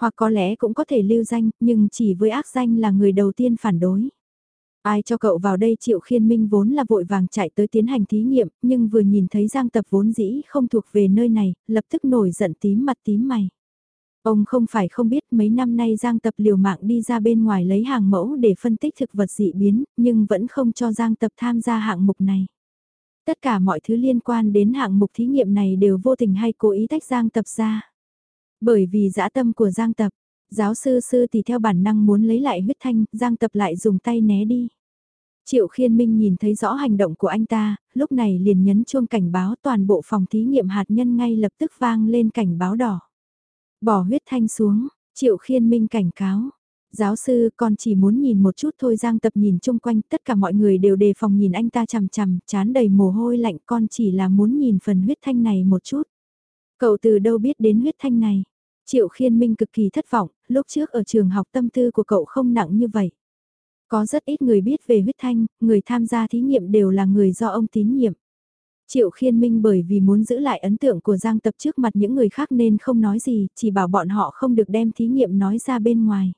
Hoặc có lẽ cũng có thể lưu danh, nhưng chỉ với ác danh là người đầu tiên phản đối. Ai cho cậu vào đây Triệu Khiên Minh vốn là vội vàng chạy tới tiến hành thí nghiệm, nhưng vừa nhìn thấy Giang Tập vốn dĩ không thuộc về nơi này, lập tức nổi giận tím mặt tím mày. Ông không phải không biết mấy năm nay Giang Tập liều mạng đi ra bên ngoài lấy hàng mẫu để phân tích thực vật dị biến, nhưng vẫn không cho Giang Tập tham gia hạng mục này. Tất cả mọi thứ liên quan đến hạng mục thí nghiệm này đều vô tình hay cố ý tách Giang Tập ra. Bởi vì dã tâm của Giang Tập, giáo sư sư thì theo bản năng muốn lấy lại huyết thanh, Giang Tập lại dùng tay né đi. Triệu Khiên Minh nhìn thấy rõ hành động của anh ta, lúc này liền nhấn chuông cảnh báo toàn bộ phòng thí nghiệm hạt nhân ngay lập tức vang lên cảnh báo đỏ. Bỏ huyết thanh xuống, Triệu Khiên Minh cảnh cáo. Giáo sư còn chỉ muốn nhìn một chút thôi Giang Tập nhìn chung quanh tất cả mọi người đều đề phòng nhìn anh ta chằm chằm, chán đầy mồ hôi lạnh con chỉ là muốn nhìn phần huyết thanh này một chút. Cậu từ đâu biết đến huyết thanh này? Triệu Khiên Minh cực kỳ thất vọng, lúc trước ở trường học tâm tư của cậu không nặng như vậy. Có rất ít người biết về huyết thanh, người tham gia thí nghiệm đều là người do ông tín nhiệm. Triệu Khiên Minh bởi vì muốn giữ lại ấn tượng của Giang Tập trước mặt những người khác nên không nói gì, chỉ bảo bọn họ không được đem thí nghiệm nói ra bên ngoài.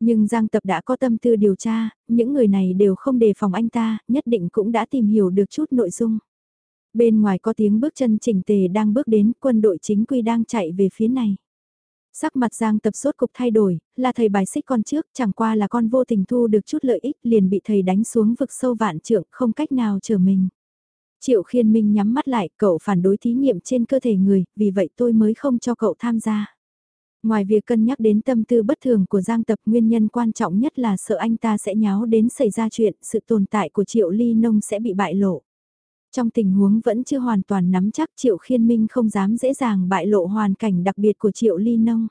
Nhưng Giang Tập đã có tâm tư điều tra, những người này đều không đề phòng anh ta, nhất định cũng đã tìm hiểu được chút nội dung. Bên ngoài có tiếng bước chân chỉnh tề đang bước đến, quân đội chính quy đang chạy về phía này. Sắc mặt Giang tập sốt cục thay đổi, là thầy bài xích con trước, chẳng qua là con vô tình thu được chút lợi ích liền bị thầy đánh xuống vực sâu vạn trượng, không cách nào trở mình. Triệu khiên minh nhắm mắt lại, cậu phản đối thí nghiệm trên cơ thể người, vì vậy tôi mới không cho cậu tham gia. Ngoài việc cân nhắc đến tâm tư bất thường của Giang Tập nguyên nhân quan trọng nhất là sợ anh ta sẽ nháo đến xảy ra chuyện, sự tồn tại của Triệu Ly Nông sẽ bị bại lộ. Trong tình huống vẫn chưa hoàn toàn nắm chắc Triệu Khiên Minh không dám dễ dàng bại lộ hoàn cảnh đặc biệt của Triệu Ly Nông.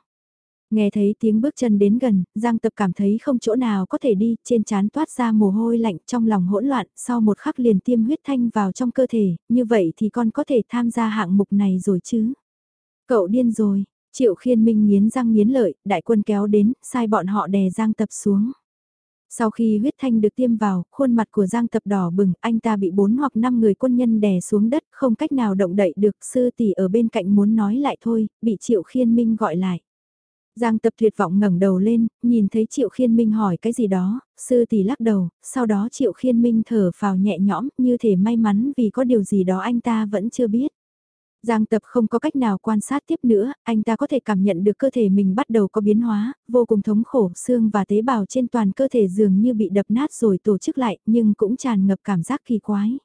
Nghe thấy tiếng bước chân đến gần, Giang Tập cảm thấy không chỗ nào có thể đi, trên trán toát ra mồ hôi lạnh trong lòng hỗn loạn, sau một khắc liền tiêm huyết thanh vào trong cơ thể, như vậy thì con có thể tham gia hạng mục này rồi chứ. Cậu điên rồi, Triệu Khiên Minh nghiến răng nghiến lợi, đại quân kéo đến, sai bọn họ đè Giang Tập xuống. Sau khi huyết thanh được tiêm vào, khuôn mặt của Giang Tập đỏ bừng, anh ta bị bốn hoặc năm người quân nhân đè xuống đất, không cách nào động đậy được, sư tỷ ở bên cạnh muốn nói lại thôi, bị Triệu Khiên Minh gọi lại. Giang Tập tuyệt vọng ngẩng đầu lên, nhìn thấy Triệu Khiên Minh hỏi cái gì đó, sư tỷ lắc đầu, sau đó Triệu Khiên Minh thở phào nhẹ nhõm, như thể may mắn vì có điều gì đó anh ta vẫn chưa biết. Giang tập không có cách nào quan sát tiếp nữa, anh ta có thể cảm nhận được cơ thể mình bắt đầu có biến hóa, vô cùng thống khổ, xương và tế bào trên toàn cơ thể dường như bị đập nát rồi tổ chức lại, nhưng cũng tràn ngập cảm giác kỳ quái.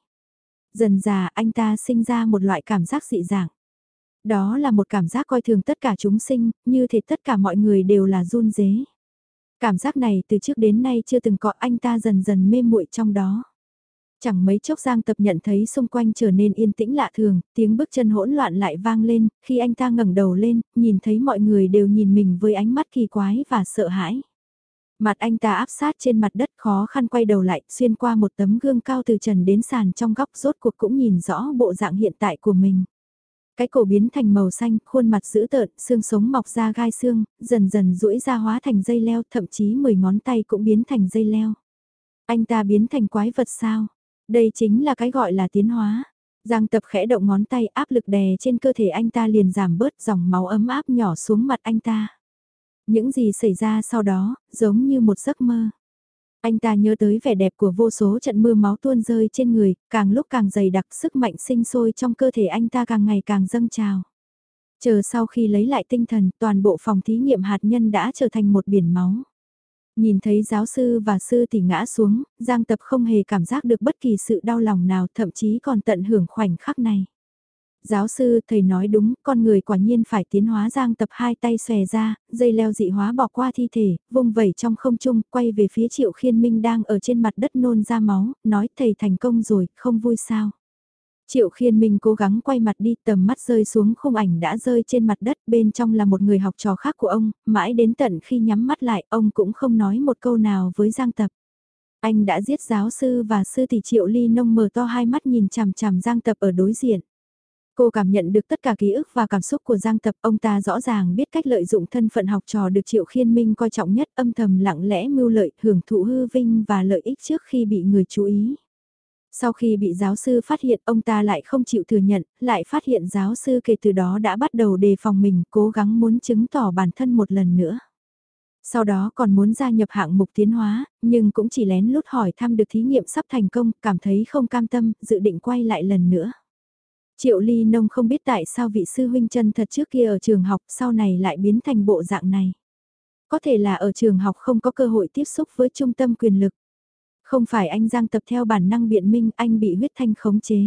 Dần già anh ta sinh ra một loại cảm giác dị dạng. Đó là một cảm giác coi thường tất cả chúng sinh, như thể tất cả mọi người đều là run dế. Cảm giác này từ trước đến nay chưa từng có anh ta dần dần mê muội trong đó. Chẳng mấy chốc Giang Tập nhận thấy xung quanh trở nên yên tĩnh lạ thường, tiếng bước chân hỗn loạn lại vang lên, khi anh ta ngẩng đầu lên, nhìn thấy mọi người đều nhìn mình với ánh mắt kỳ quái và sợ hãi. Mặt anh ta áp sát trên mặt đất khó khăn quay đầu lại, xuyên qua một tấm gương cao từ trần đến sàn trong góc rốt cuộc cũng nhìn rõ bộ dạng hiện tại của mình. Cái cổ biến thành màu xanh, khuôn mặt dữ tợn, xương sống mọc ra gai xương, dần dần duỗi ra hóa thành dây leo, thậm chí 10 ngón tay cũng biến thành dây leo. Anh ta biến thành quái vật sao? Đây chính là cái gọi là tiến hóa. Giang tập khẽ động ngón tay áp lực đè trên cơ thể anh ta liền giảm bớt dòng máu ấm áp nhỏ xuống mặt anh ta. Những gì xảy ra sau đó, giống như một giấc mơ. Anh ta nhớ tới vẻ đẹp của vô số trận mưa máu tuôn rơi trên người, càng lúc càng dày đặc sức mạnh sinh sôi trong cơ thể anh ta càng ngày càng dâng trào. Chờ sau khi lấy lại tinh thần, toàn bộ phòng thí nghiệm hạt nhân đã trở thành một biển máu. Nhìn thấy giáo sư và sư tỷ ngã xuống, Giang Tập không hề cảm giác được bất kỳ sự đau lòng nào, thậm chí còn tận hưởng khoảnh khắc này. Giáo sư, thầy nói đúng, con người quả nhiên phải tiến hóa Giang Tập hai tay xòe ra, dây leo dị hóa bỏ qua thi thể, vung vẩy trong không trung, quay về phía Triệu Khiên Minh đang ở trên mặt đất nôn ra máu, nói thầy thành công rồi, không vui sao. Triệu khiên minh cố gắng quay mặt đi tầm mắt rơi xuống khung ảnh đã rơi trên mặt đất bên trong là một người học trò khác của ông, mãi đến tận khi nhắm mắt lại ông cũng không nói một câu nào với Giang Tập. Anh đã giết giáo sư và sư tỷ Triệu Ly Nông mở to hai mắt nhìn chằm chằm Giang Tập ở đối diện. Cô cảm nhận được tất cả ký ức và cảm xúc của Giang Tập, ông ta rõ ràng biết cách lợi dụng thân phận học trò được Triệu Khiên Minh coi trọng nhất âm thầm lặng lẽ mưu lợi, hưởng thụ hư vinh và lợi ích trước khi bị người chú ý. Sau khi bị giáo sư phát hiện ông ta lại không chịu thừa nhận, lại phát hiện giáo sư kể từ đó đã bắt đầu đề phòng mình, cố gắng muốn chứng tỏ bản thân một lần nữa. Sau đó còn muốn gia nhập hạng mục tiến hóa, nhưng cũng chỉ lén lút hỏi thăm được thí nghiệm sắp thành công, cảm thấy không cam tâm, dự định quay lại lần nữa. Triệu Ly Nông không biết tại sao vị sư huynh chân thật trước kia ở trường học sau này lại biến thành bộ dạng này. Có thể là ở trường học không có cơ hội tiếp xúc với trung tâm quyền lực. Không phải anh Giang tập theo bản năng biện minh anh bị huyết thanh khống chế.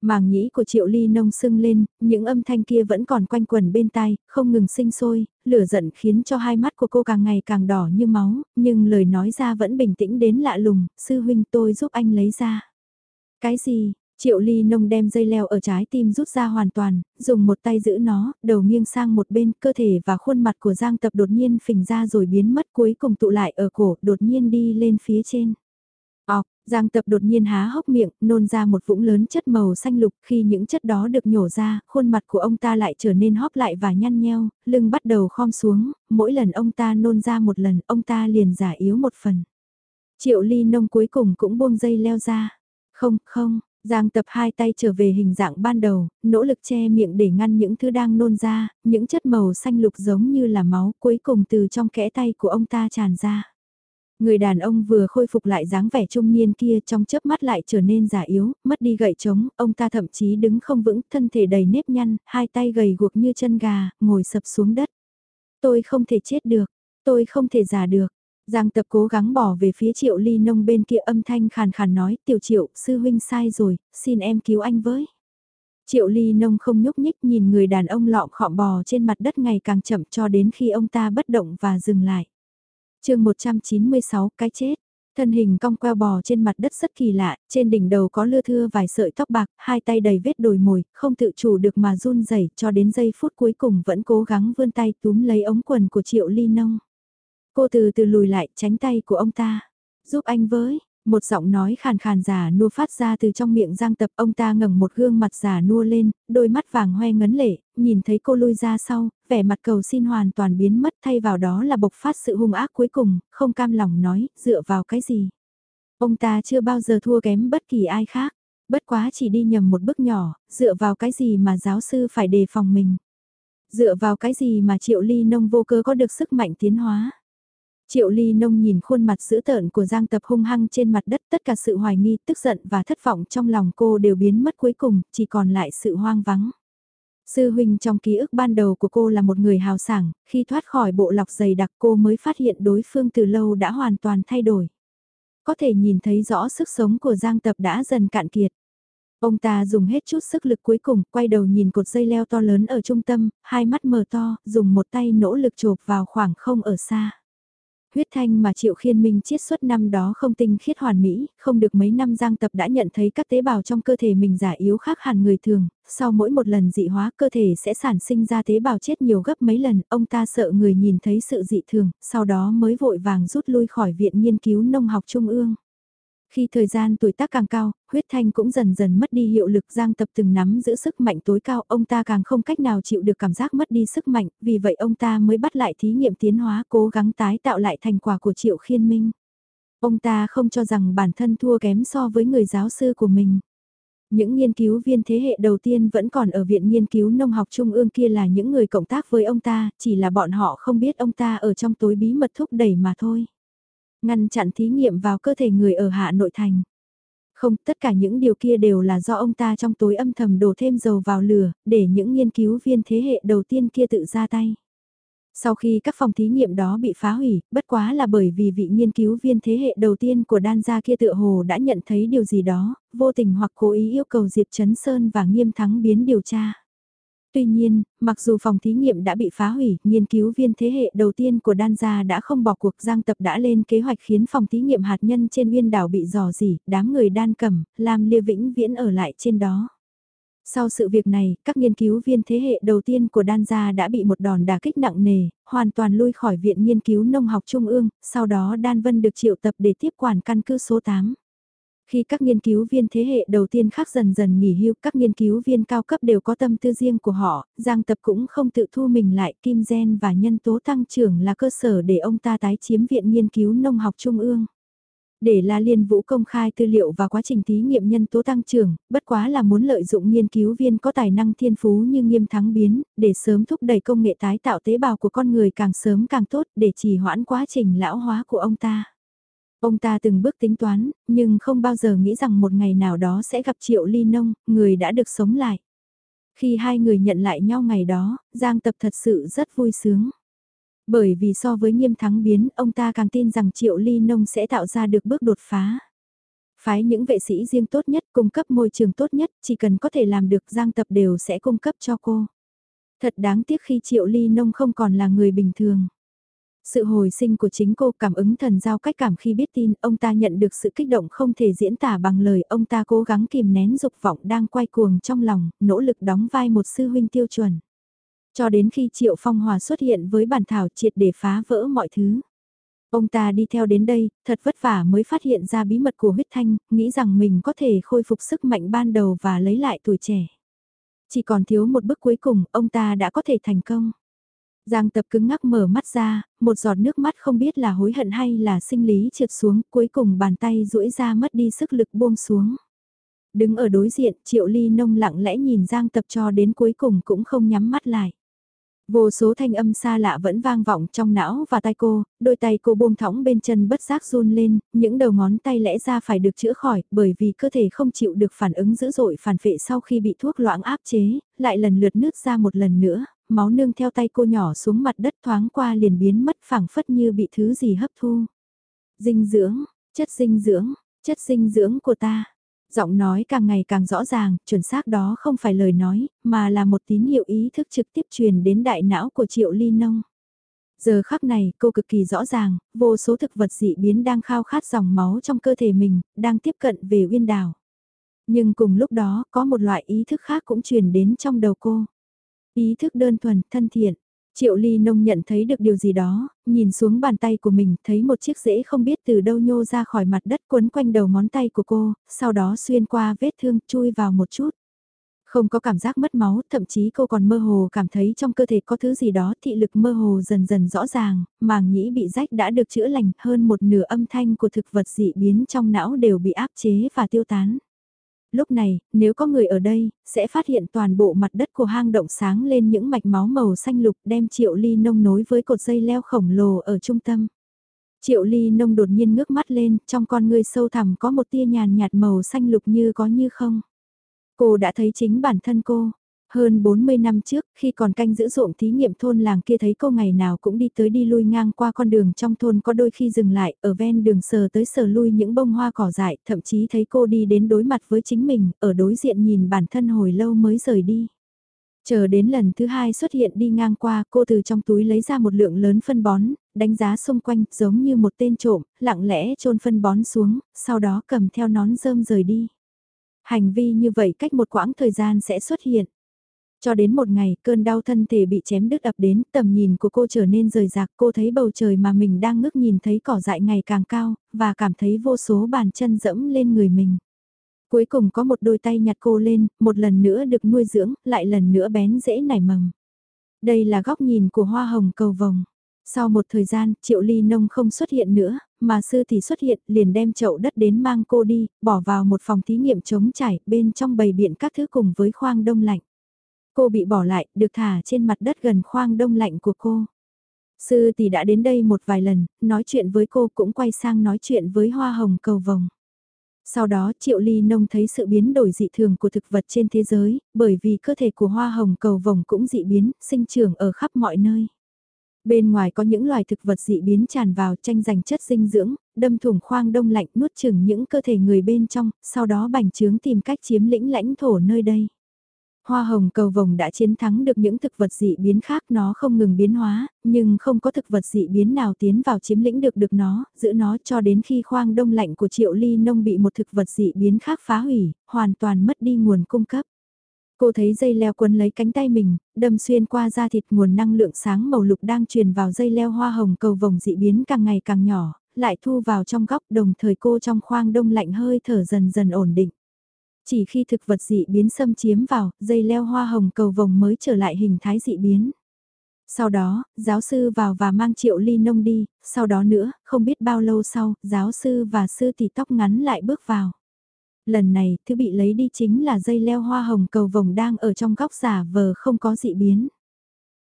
Màng nhĩ của Triệu Ly nông sưng lên, những âm thanh kia vẫn còn quanh quẩn bên tai, không ngừng sinh sôi, lửa giận khiến cho hai mắt của cô càng ngày càng đỏ như máu, nhưng lời nói ra vẫn bình tĩnh đến lạ lùng, sư huynh tôi giúp anh lấy ra. Cái gì? Triệu Ly nông đem dây leo ở trái tim rút ra hoàn toàn, dùng một tay giữ nó, đầu nghiêng sang một bên, cơ thể và khuôn mặt của Giang Tập đột nhiên phình ra rồi biến mất cuối cùng tụ lại ở cổ, đột nhiên đi lên phía trên. Ọc, Giang Tập đột nhiên há hốc miệng, nôn ra một vũng lớn chất màu xanh lục, khi những chất đó được nhổ ra, khuôn mặt của ông ta lại trở nên hóp lại và nhăn nheo, lưng bắt đầu khom xuống, mỗi lần ông ta nôn ra một lần, ông ta liền giả yếu một phần. Triệu ly nông cuối cùng cũng buông dây leo ra. Không, không, Giang tập hai tay trở về hình dạng ban đầu, nỗ lực che miệng để ngăn những thứ đang nôn ra, những chất màu xanh lục giống như là máu cuối cùng từ trong kẽ tay của ông ta tràn ra. Người đàn ông vừa khôi phục lại dáng vẻ trung niên kia trong chớp mắt lại trở nên già yếu, mất đi gậy trống, ông ta thậm chí đứng không vững, thân thể đầy nếp nhăn, hai tay gầy guộc như chân gà, ngồi sập xuống đất. Tôi không thể chết được, tôi không thể già được. Giang tập cố gắng bỏ về phía triệu ly nông bên kia âm thanh khàn khàn nói, tiểu triệu, sư huynh sai rồi, xin em cứu anh với. Triệu ly nông không nhúc nhích nhìn người đàn ông lọ khọm bò trên mặt đất ngày càng chậm cho đến khi ông ta bất động và dừng lại chương 196 cái chết. Thân hình cong queo bò trên mặt đất rất kỳ lạ, trên đỉnh đầu có lưa thưa vài sợi tóc bạc, hai tay đầy vết đồi mồi, không tự chủ được mà run rẩy cho đến giây phút cuối cùng vẫn cố gắng vươn tay túm lấy ống quần của triệu ly nông. Cô từ từ lùi lại tránh tay của ông ta. Giúp anh với, Một giọng nói khàn khàn giả nua phát ra từ trong miệng Giang Tập, ông ta ngẩng một gương mặt giả nua lên, đôi mắt vàng hoe ngấn lệ, nhìn thấy cô lui ra sau, vẻ mặt cầu xin hoàn toàn biến mất thay vào đó là bộc phát sự hung ác cuối cùng, không cam lòng nói, dựa vào cái gì. Ông ta chưa bao giờ thua kém bất kỳ ai khác, bất quá chỉ đi nhầm một bước nhỏ, dựa vào cái gì mà giáo sư phải đề phòng mình. Dựa vào cái gì mà triệu ly nông vô cớ có được sức mạnh tiến hóa. Triệu Ly Nông nhìn khuôn mặt dữ tợn của Giang Tập hung hăng trên mặt đất tất cả sự hoài nghi, tức giận và thất vọng trong lòng cô đều biến mất cuối cùng, chỉ còn lại sự hoang vắng. Sư huynh trong ký ức ban đầu của cô là một người hào sảng, khi thoát khỏi bộ lọc dày đặc cô mới phát hiện đối phương từ lâu đã hoàn toàn thay đổi. Có thể nhìn thấy rõ sức sống của Giang Tập đã dần cạn kiệt. Ông ta dùng hết chút sức lực cuối cùng, quay đầu nhìn cột dây leo to lớn ở trung tâm, hai mắt mở to, dùng một tay nỗ lực chộp vào khoảng không ở xa. Huyết thanh mà Triệu Khiên Minh chiết xuất năm đó không tinh khiết hoàn mỹ, không được mấy năm Giang Tập đã nhận thấy các tế bào trong cơ thể mình giả yếu khác hẳn người thường, sau mỗi một lần dị hóa cơ thể sẽ sản sinh ra tế bào chết nhiều gấp mấy lần, ông ta sợ người nhìn thấy sự dị thường, sau đó mới vội vàng rút lui khỏi Viện Nghiên cứu Nông học Trung ương. Khi thời gian tuổi tác càng cao, huyết thanh cũng dần dần mất đi hiệu lực Giang Tập từng nắm giữ sức mạnh tối cao, ông ta càng không cách nào chịu được cảm giác mất đi sức mạnh, vì vậy ông ta mới bắt lại thí nghiệm tiến hóa cố gắng tái tạo lại thành quả của Triệu Khiên Minh. Ông ta không cho rằng bản thân thua kém so với người giáo sư của mình. Những nghiên cứu viên thế hệ đầu tiên vẫn còn ở Viện Nghiên cứu Nông học Trung ương kia là những người cộng tác với ông ta, chỉ là bọn họ không biết ông ta ở trong tối bí mật thúc đẩy mà thôi ngăn chặn thí nghiệm vào cơ thể người ở Hạ Nội Thành. Không, tất cả những điều kia đều là do ông ta trong tối âm thầm đổ thêm dầu vào lửa, để những nghiên cứu viên thế hệ đầu tiên kia tự ra tay. Sau khi các phòng thí nghiệm đó bị phá hủy, bất quá là bởi vì vị nghiên cứu viên thế hệ đầu tiên của đan gia kia tựa hồ đã nhận thấy điều gì đó, vô tình hoặc cố ý yêu cầu Diệp Trấn Sơn và Nghiêm Thắng biến điều tra. Tuy nhiên, mặc dù phòng thí nghiệm đã bị phá hủy, nghiên cứu viên thế hệ đầu tiên của đan gia đã không bỏ cuộc Giang Tập đã lên kế hoạch khiến phòng thí nghiệm hạt nhân trên viên đảo bị dò dỉ, đám người đan cầm, làm lia vĩnh viễn ở lại trên đó. Sau sự việc này, các nghiên cứu viên thế hệ đầu tiên của đan gia đã bị một đòn đả kích nặng nề, hoàn toàn lui khỏi Viện Nghiên cứu Nông học Trung ương, sau đó Đan Vân được triệu tập để tiếp quản căn cứ số 8. Khi các nghiên cứu viên thế hệ đầu tiên khác dần dần nghỉ hưu, các nghiên cứu viên cao cấp đều có tâm tư riêng của họ, Giang Tập cũng không tự thu mình lại, kim gen và nhân tố tăng trưởng là cơ sở để ông ta tái chiếm Viện Nghiên cứu Nông học Trung ương. Để La Liên Vũ công khai tư liệu và quá trình thí nghiệm nhân tố tăng trưởng, bất quá là muốn lợi dụng nghiên cứu viên có tài năng thiên phú như nghiêm thắng biến, để sớm thúc đẩy công nghệ tái tạo tế bào của con người càng sớm càng tốt để trì hoãn quá trình lão hóa của ông ta. Ông ta từng bước tính toán, nhưng không bao giờ nghĩ rằng một ngày nào đó sẽ gặp Triệu Ly Nông, người đã được sống lại. Khi hai người nhận lại nhau ngày đó, Giang Tập thật sự rất vui sướng. Bởi vì so với nghiêm thắng biến, ông ta càng tin rằng Triệu Ly Nông sẽ tạo ra được bước đột phá. Phái những vệ sĩ riêng tốt nhất, cung cấp môi trường tốt nhất, chỉ cần có thể làm được Giang Tập đều sẽ cung cấp cho cô. Thật đáng tiếc khi Triệu Ly Nông không còn là người bình thường. Sự hồi sinh của chính cô cảm ứng thần giao cách cảm khi biết tin ông ta nhận được sự kích động không thể diễn tả bằng lời ông ta cố gắng kìm nén dục vọng đang quay cuồng trong lòng, nỗ lực đóng vai một sư huynh tiêu chuẩn. Cho đến khi Triệu Phong Hòa xuất hiện với bản thảo triệt để phá vỡ mọi thứ. Ông ta đi theo đến đây, thật vất vả mới phát hiện ra bí mật của huyết thanh, nghĩ rằng mình có thể khôi phục sức mạnh ban đầu và lấy lại tuổi trẻ. Chỉ còn thiếu một bước cuối cùng, ông ta đã có thể thành công. Giang tập cứng ngắc mở mắt ra, một giọt nước mắt không biết là hối hận hay là sinh lý trượt xuống, cuối cùng bàn tay duỗi ra mất đi sức lực buông xuống. Đứng ở đối diện, triệu ly nông lặng lẽ nhìn Giang tập cho đến cuối cùng cũng không nhắm mắt lại. Vô số thanh âm xa lạ vẫn vang vọng trong não và tay cô, đôi tay cô buông thõng bên chân bất giác run lên, những đầu ngón tay lẽ ra phải được chữa khỏi, bởi vì cơ thể không chịu được phản ứng dữ dội phản vệ sau khi bị thuốc loãng áp chế, lại lần lượt nứt ra một lần nữa, máu nương theo tay cô nhỏ xuống mặt đất thoáng qua liền biến mất phẳng phất như bị thứ gì hấp thu. Dinh dưỡng, chất dinh dưỡng, chất dinh dưỡng của ta. Giọng nói càng ngày càng rõ ràng, chuẩn xác đó không phải lời nói, mà là một tín hiệu ý thức trực tiếp truyền đến đại não của Triệu Ly Nông. Giờ khắc này, cô cực kỳ rõ ràng, vô số thực vật dị biến đang khao khát dòng máu trong cơ thể mình, đang tiếp cận về uyên đảo. Nhưng cùng lúc đó, có một loại ý thức khác cũng truyền đến trong đầu cô. Ý thức đơn thuần, thân thiện. Triệu Ly Nông nhận thấy được điều gì đó, nhìn xuống bàn tay của mình, thấy một chiếc rễ không biết từ đâu nhô ra khỏi mặt đất quấn quanh đầu ngón tay của cô, sau đó xuyên qua vết thương chui vào một chút. Không có cảm giác mất máu, thậm chí cô còn mơ hồ cảm thấy trong cơ thể có thứ gì đó thị lực mơ hồ dần dần rõ ràng, màng nhĩ bị rách đã được chữa lành hơn một nửa âm thanh của thực vật dị biến trong não đều bị áp chế và tiêu tán. Lúc này, nếu có người ở đây, sẽ phát hiện toàn bộ mặt đất của hang động sáng lên những mạch máu màu xanh lục đem triệu ly nông nối với cột dây leo khổng lồ ở trung tâm. Triệu ly nông đột nhiên ngước mắt lên, trong con người sâu thẳm có một tia nhàn nhạt màu xanh lục như có như không. Cô đã thấy chính bản thân cô. Hơn 40 năm trước, khi còn canh giữ ruộng thí nghiệm thôn làng kia thấy cô ngày nào cũng đi tới đi lui ngang qua con đường trong thôn có đôi khi dừng lại, ở ven đường sờ tới sờ lui những bông hoa cỏ dại, thậm chí thấy cô đi đến đối mặt với chính mình, ở đối diện nhìn bản thân hồi lâu mới rời đi. Chờ đến lần thứ hai xuất hiện đi ngang qua, cô từ trong túi lấy ra một lượng lớn phân bón, đánh giá xung quanh giống như một tên trộm, lặng lẽ trôn phân bón xuống, sau đó cầm theo nón rơm rời đi. Hành vi như vậy cách một quãng thời gian sẽ xuất hiện. Cho đến một ngày, cơn đau thân thể bị chém đứt ập đến, tầm nhìn của cô trở nên rời rạc, cô thấy bầu trời mà mình đang ngước nhìn thấy cỏ dại ngày càng cao, và cảm thấy vô số bàn chân dẫm lên người mình. Cuối cùng có một đôi tay nhặt cô lên, một lần nữa được nuôi dưỡng, lại lần nữa bén dễ nảy mầm. Đây là góc nhìn của hoa hồng cầu vồng. Sau một thời gian, Triệu Ly Nông không xuất hiện nữa, mà sư thì xuất hiện, liền đem chậu đất đến mang cô đi, bỏ vào một phòng thí nghiệm chống chảy, bên trong bầy biện các thứ cùng với khoang đông lạnh. Cô bị bỏ lại, được thả trên mặt đất gần khoang đông lạnh của cô. Sư tỷ đã đến đây một vài lần, nói chuyện với cô cũng quay sang nói chuyện với hoa hồng cầu vồng. Sau đó Triệu Ly Nông thấy sự biến đổi dị thường của thực vật trên thế giới, bởi vì cơ thể của hoa hồng cầu vồng cũng dị biến, sinh trưởng ở khắp mọi nơi. Bên ngoài có những loài thực vật dị biến tràn vào tranh giành chất dinh dưỡng, đâm thủng khoang đông lạnh nuốt chừng những cơ thể người bên trong, sau đó bành trướng tìm cách chiếm lĩnh lãnh thổ nơi đây. Hoa hồng cầu vồng đã chiến thắng được những thực vật dị biến khác nó không ngừng biến hóa, nhưng không có thực vật dị biến nào tiến vào chiếm lĩnh được được nó, giữ nó cho đến khi khoang đông lạnh của triệu ly nông bị một thực vật dị biến khác phá hủy, hoàn toàn mất đi nguồn cung cấp. Cô thấy dây leo quấn lấy cánh tay mình, đâm xuyên qua da thịt nguồn năng lượng sáng màu lục đang truyền vào dây leo hoa hồng cầu vồng dị biến càng ngày càng nhỏ, lại thu vào trong góc đồng thời cô trong khoang đông lạnh hơi thở dần dần ổn định. Chỉ khi thực vật dị biến xâm chiếm vào, dây leo hoa hồng cầu vồng mới trở lại hình thái dị biến. Sau đó, giáo sư vào và mang triệu ly nông đi, sau đó nữa, không biết bao lâu sau, giáo sư và sư tỷ tóc ngắn lại bước vào. Lần này, thứ bị lấy đi chính là dây leo hoa hồng cầu vồng đang ở trong góc giả vờ không có dị biến.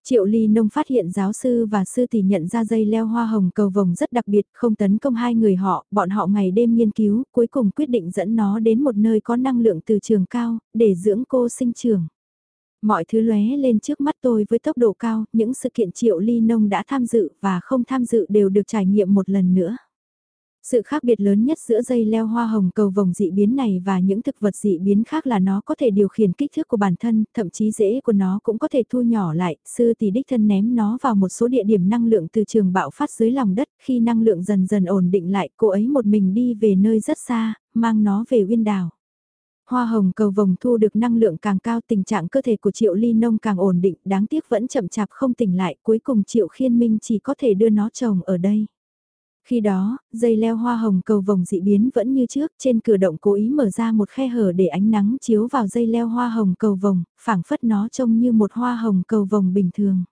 Triệu Ly Nông phát hiện giáo sư và sư tỷ nhận ra dây leo hoa hồng cầu vồng rất đặc biệt, không tấn công hai người họ, bọn họ ngày đêm nghiên cứu, cuối cùng quyết định dẫn nó đến một nơi có năng lượng từ trường cao, để dưỡng cô sinh trường. Mọi thứ lóe lên trước mắt tôi với tốc độ cao, những sự kiện Triệu Ly Nông đã tham dự và không tham dự đều được trải nghiệm một lần nữa. Sự khác biệt lớn nhất giữa dây leo hoa hồng cầu vồng dị biến này và những thực vật dị biến khác là nó có thể điều khiển kích thước của bản thân, thậm chí rễ của nó cũng có thể thu nhỏ lại, sư tỷ đích thân ném nó vào một số địa điểm năng lượng từ trường bạo phát dưới lòng đất, khi năng lượng dần dần ổn định lại, cô ấy một mình đi về nơi rất xa, mang nó về uyên đảo. Hoa hồng cầu vồng thu được năng lượng càng cao tình trạng cơ thể của Triệu Ly Nông càng ổn định, đáng tiếc vẫn chậm chạp không tỉnh lại, cuối cùng Triệu Khiên Minh chỉ có thể đưa nó trồng ở đây. Khi đó, dây leo hoa hồng cầu vồng dị biến vẫn như trước, trên cửa động cố ý mở ra một khe hở để ánh nắng chiếu vào dây leo hoa hồng cầu vồng, phảng phất nó trông như một hoa hồng cầu vồng bình thường.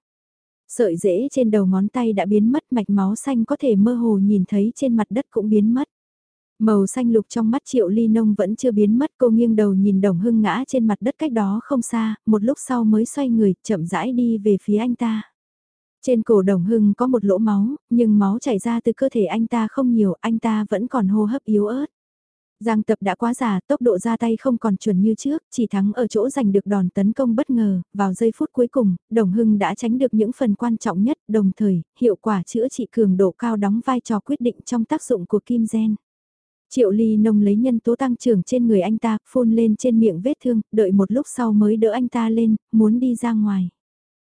Sợi rễ trên đầu ngón tay đã biến mất mạch máu xanh có thể mơ hồ nhìn thấy trên mặt đất cũng biến mất. Màu xanh lục trong mắt triệu ly nông vẫn chưa biến mất cô nghiêng đầu nhìn đồng hưng ngã trên mặt đất cách đó không xa, một lúc sau mới xoay người chậm rãi đi về phía anh ta. Trên cổ đồng hưng có một lỗ máu, nhưng máu chảy ra từ cơ thể anh ta không nhiều, anh ta vẫn còn hô hấp yếu ớt. Giang tập đã quá già, tốc độ ra tay không còn chuẩn như trước, chỉ thắng ở chỗ giành được đòn tấn công bất ngờ, vào giây phút cuối cùng, Đồng Hưng đã tránh được những phần quan trọng nhất, đồng thời, hiệu quả chữa trị cường độ cao đóng vai trò quyết định trong tác dụng của kim gen. Triệu ly nông lấy nhân tố tăng trưởng trên người anh ta, phun lên trên miệng vết thương, đợi một lúc sau mới đỡ anh ta lên, muốn đi ra ngoài.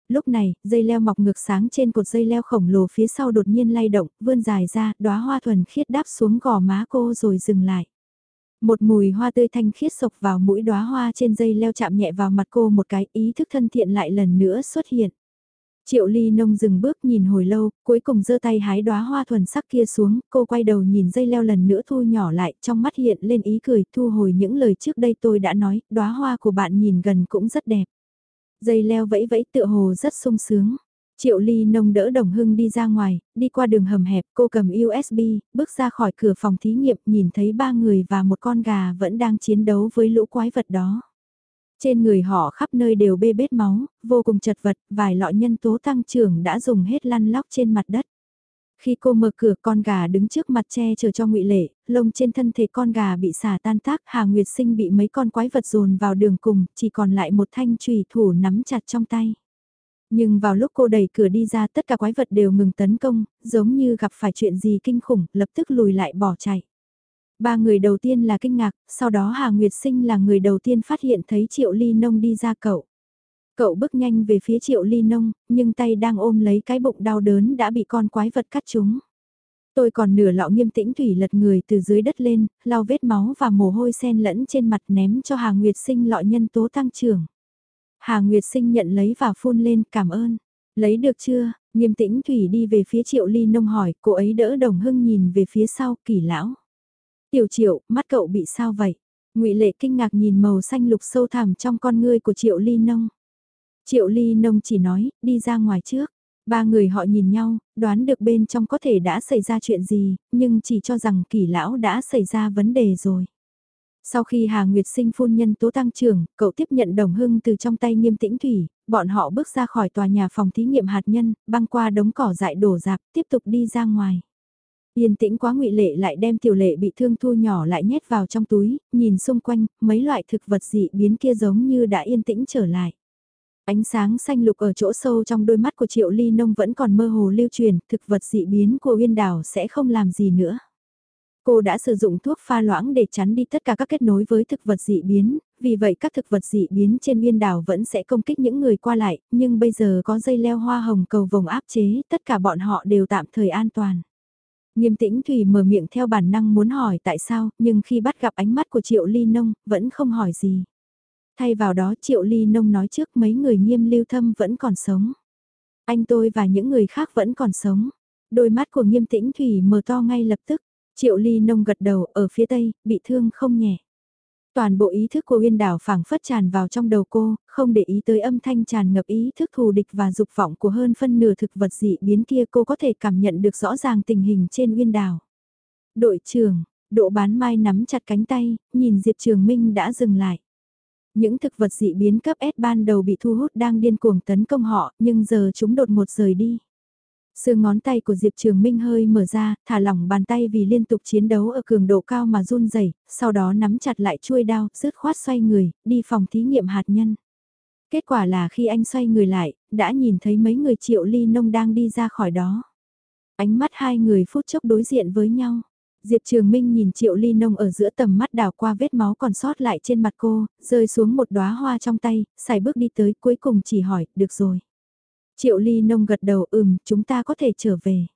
Lúc này, dây leo mọc ngược sáng trên cột dây leo khổng lồ phía sau đột nhiên lay động, vươn dài ra, đóa hoa thuần khiết đáp xuống gò má cô rồi dừng lại. Một mùi hoa tươi thanh khiết sộc vào mũi đóa hoa trên dây leo chạm nhẹ vào mặt cô một cái ý thức thân thiện lại lần nữa xuất hiện. Triệu ly nông dừng bước nhìn hồi lâu, cuối cùng giơ tay hái đóa hoa thuần sắc kia xuống, cô quay đầu nhìn dây leo lần nữa thu nhỏ lại, trong mắt hiện lên ý cười, thu hồi những lời trước đây tôi đã nói, đóa hoa của bạn nhìn gần cũng rất đẹp. Dây leo vẫy vẫy tựa hồ rất sung sướng. Triệu ly nông đỡ đồng hưng đi ra ngoài, đi qua đường hầm hẹp, cô cầm USB, bước ra khỏi cửa phòng thí nghiệm, nhìn thấy ba người và một con gà vẫn đang chiến đấu với lũ quái vật đó. Trên người họ khắp nơi đều bê bết máu, vô cùng chật vật, vài lọ nhân tố tăng trưởng đã dùng hết lăn lóc trên mặt đất. Khi cô mở cửa con gà đứng trước mặt che chờ cho ngụy Lệ, lông trên thân thể con gà bị xả tan tác, Hà Nguyệt Sinh bị mấy con quái vật dồn vào đường cùng, chỉ còn lại một thanh trùy thủ nắm chặt trong tay. Nhưng vào lúc cô đẩy cửa đi ra tất cả quái vật đều ngừng tấn công, giống như gặp phải chuyện gì kinh khủng, lập tức lùi lại bỏ chạy. Ba người đầu tiên là kinh ngạc, sau đó Hà Nguyệt Sinh là người đầu tiên phát hiện thấy Triệu Ly Nông đi ra cậu. Cậu bước nhanh về phía Triệu Ly Nông, nhưng tay đang ôm lấy cái bụng đau đớn đã bị con quái vật cắt chúng Tôi còn nửa lọ nghiêm tĩnh thủy lật người từ dưới đất lên, lau vết máu và mồ hôi sen lẫn trên mặt ném cho Hà Nguyệt Sinh lọ nhân tố tăng trưởng. Hà Nguyệt Sinh nhận lấy và phun lên cảm ơn. Lấy được chưa? Nghiêm tĩnh Thủy đi về phía Triệu Ly Nông hỏi, cô ấy đỡ Đồng Hưng nhìn về phía sau, kỳ lão. Tiểu Triệu, mắt cậu bị sao vậy? ngụy Lệ kinh ngạc nhìn màu xanh lục sâu thẳm trong con ngươi của Triệu Ly Nông. Triệu Ly Nông chỉ nói, đi ra ngoài trước. Ba người họ nhìn nhau, đoán được bên trong có thể đã xảy ra chuyện gì, nhưng chỉ cho rằng kỳ lão đã xảy ra vấn đề rồi. Sau khi Hà Nguyệt sinh phun nhân tố tăng trưởng, cậu tiếp nhận đồng hưng từ trong tay nghiêm tĩnh thủy, bọn họ bước ra khỏi tòa nhà phòng thí nghiệm hạt nhân, băng qua đống cỏ dại đổ dạp, tiếp tục đi ra ngoài. Yên tĩnh quá ngụy lệ lại đem tiểu lệ bị thương thu nhỏ lại nhét vào trong túi, nhìn xung quanh, mấy loại thực vật dị biến kia giống như đã yên tĩnh trở lại. Ánh sáng xanh lục ở chỗ sâu trong đôi mắt của triệu ly nông vẫn còn mơ hồ lưu truyền, thực vật dị biến của uyên đảo sẽ không làm gì nữa. Cô đã sử dụng thuốc pha loãng để chắn đi tất cả các kết nối với thực vật dị biến, vì vậy các thực vật dị biến trên Uyên đảo vẫn sẽ công kích những người qua lại, nhưng bây giờ có dây leo hoa hồng cầu vồng áp chế, tất cả bọn họ đều tạm thời an toàn. Nghiêm tĩnh Thủy mở miệng theo bản năng muốn hỏi tại sao, nhưng khi bắt gặp ánh mắt của Triệu Ly Nông, vẫn không hỏi gì. Thay vào đó Triệu Ly Nông nói trước mấy người nghiêm lưu thâm vẫn còn sống. Anh tôi và những người khác vẫn còn sống. Đôi mắt của nghiêm tĩnh Thủy mở to ngay lập tức. Triệu Ly Nông gật đầu ở phía tây, bị thương không nhẹ. Toàn bộ ý thức của Uyên Đảo phảng phất tràn vào trong đầu cô, không để ý tới âm thanh tràn ngập ý thức thù địch và dục vọng của hơn phân nửa thực vật dị biến kia cô có thể cảm nhận được rõ ràng tình hình trên Uyên Đảo. Đội trưởng, độ bán mai nắm chặt cánh tay, nhìn Diệp Trường Minh đã dừng lại. Những thực vật dị biến cấp S ban đầu bị thu hút đang điên cuồng tấn công họ, nhưng giờ chúng đột một rời đi. Sương ngón tay của Diệp Trường Minh hơi mở ra, thả lỏng bàn tay vì liên tục chiến đấu ở cường độ cao mà run rẩy, sau đó nắm chặt lại chuôi đao, rứt khoát xoay người, đi phòng thí nghiệm hạt nhân. Kết quả là khi anh xoay người lại, đã nhìn thấy mấy người triệu ly nông đang đi ra khỏi đó. Ánh mắt hai người phút chốc đối diện với nhau. Diệp Trường Minh nhìn Triệu Ly Nông ở giữa tầm mắt đảo qua vết máu còn sót lại trên mặt cô, rơi xuống một đóa hoa trong tay, xài bước đi tới cuối cùng chỉ hỏi, được rồi. Triệu Ly Nông gật đầu ừm, chúng ta có thể trở về.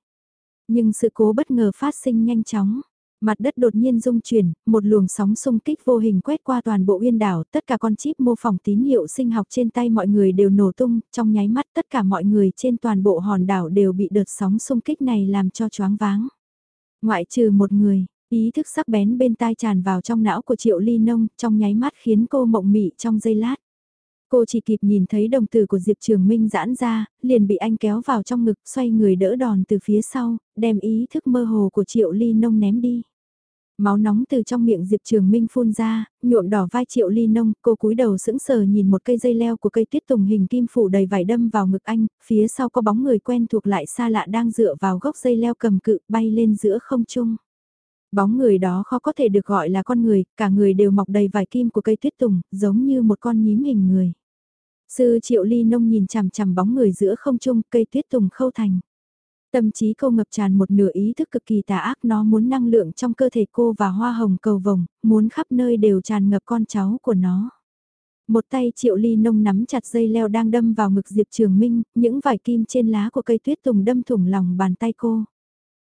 Nhưng sự cố bất ngờ phát sinh nhanh chóng. Mặt đất đột nhiên rung chuyển, một luồng sóng xung kích vô hình quét qua toàn bộ uyên đảo, tất cả con chip mô phỏng tín hiệu sinh học trên tay mọi người đều nổ tung, trong nháy mắt tất cả mọi người trên toàn bộ hòn đảo đều bị đợt sóng xung kích này làm cho choáng váng. Ngoại trừ một người, ý thức sắc bén bên tai tràn vào trong não của Triệu Ly Nông, trong nháy mắt khiến cô mộng mị trong giây lát. Cô chỉ kịp nhìn thấy đồng tử của Diệp Trường Minh giãn ra, liền bị anh kéo vào trong ngực xoay người đỡ đòn từ phía sau, đem ý thức mơ hồ của Triệu Ly Nông ném đi. Máu nóng từ trong miệng Diệp Trường Minh phun ra, nhuộm đỏ vai Triệu Ly Nông, cô cúi đầu sững sờ nhìn một cây dây leo của cây tuyết tùng hình kim phủ đầy vải đâm vào ngực anh, phía sau có bóng người quen thuộc lại xa lạ đang dựa vào gốc dây leo cầm cự bay lên giữa không trung. Bóng người đó khó có thể được gọi là con người, cả người đều mọc đầy vải kim của cây tuyết tùng, giống như một con nhím hình người. Sư Triệu Ly Nông nhìn chằm chằm bóng người giữa không trung cây tuyết tùng khâu thành. Tâm trí cô ngập tràn một nửa ý thức cực kỳ tà ác nó muốn năng lượng trong cơ thể cô và hoa hồng cầu vồng, muốn khắp nơi đều tràn ngập con cháu của nó. Một tay triệu ly nông nắm chặt dây leo đang đâm vào ngực Diệp Trường Minh, những vải kim trên lá của cây tuyết tùng đâm thủng lòng bàn tay cô.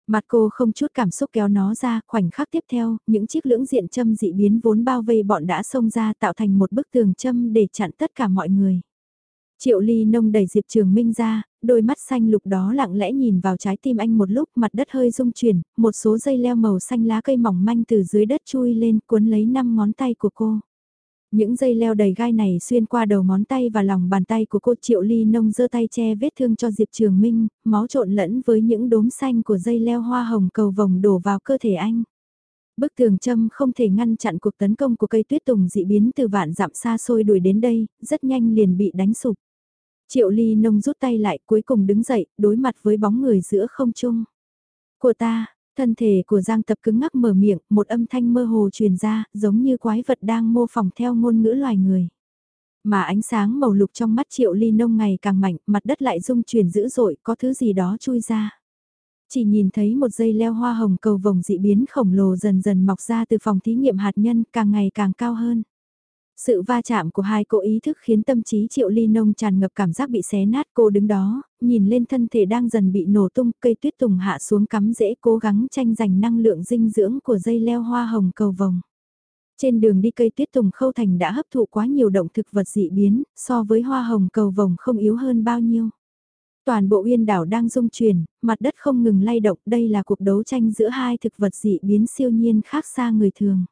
Mặt cô không chút cảm xúc kéo nó ra, khoảnh khắc tiếp theo, những chiếc lưỡng diện châm dị biến vốn bao vây bọn đã xông ra tạo thành một bức tường châm để chặn tất cả mọi người. Triệu Ly Nông đẩy Diệp Trường Minh ra, đôi mắt xanh lục đó lặng lẽ nhìn vào trái tim anh một lúc mặt đất hơi rung chuyển, một số dây leo màu xanh lá cây mỏng manh từ dưới đất chui lên cuốn lấy năm ngón tay của cô. Những dây leo đầy gai này xuyên qua đầu ngón tay và lòng bàn tay của cô Triệu Ly Nông giơ tay che vết thương cho Diệp Trường Minh, máu trộn lẫn với những đốm xanh của dây leo hoa hồng cầu vồng đổ vào cơ thể anh. Bức tường châm không thể ngăn chặn cuộc tấn công của cây tuyết tùng dị biến từ vạn dặm xa xôi đuổi đến đây, rất nhanh liền bị đánh sụp. Triệu Ly Nông rút tay lại cuối cùng đứng dậy, đối mặt với bóng người giữa không trung. Của ta, thân thể của Giang Tập cứng ngắc mở miệng, một âm thanh mơ hồ truyền ra, giống như quái vật đang mô phỏng theo ngôn ngữ loài người. Mà ánh sáng màu lục trong mắt Triệu Ly Nông ngày càng mạnh, mặt đất lại rung chuyển dữ dội, có thứ gì đó chui ra. Chỉ nhìn thấy một dây leo hoa hồng cầu vồng dị biến khổng lồ dần dần mọc ra từ phòng thí nghiệm hạt nhân càng ngày càng cao hơn. Sự va chạm của hai cô ý thức khiến tâm trí triệu ly nông tràn ngập cảm giác bị xé nát cô đứng đó, nhìn lên thân thể đang dần bị nổ tung cây tuyết tùng hạ xuống cắm dễ cố gắng tranh giành năng lượng dinh dưỡng của dây leo hoa hồng cầu vồng. Trên đường đi cây tuyết tùng khâu thành đã hấp thụ quá nhiều động thực vật dị biến, so với hoa hồng cầu vồng không yếu hơn bao nhiêu. Toàn bộ uyên đảo đang rung chuyển, mặt đất không ngừng lay động, đây là cuộc đấu tranh giữa hai thực vật dị biến siêu nhiên khác xa người thường.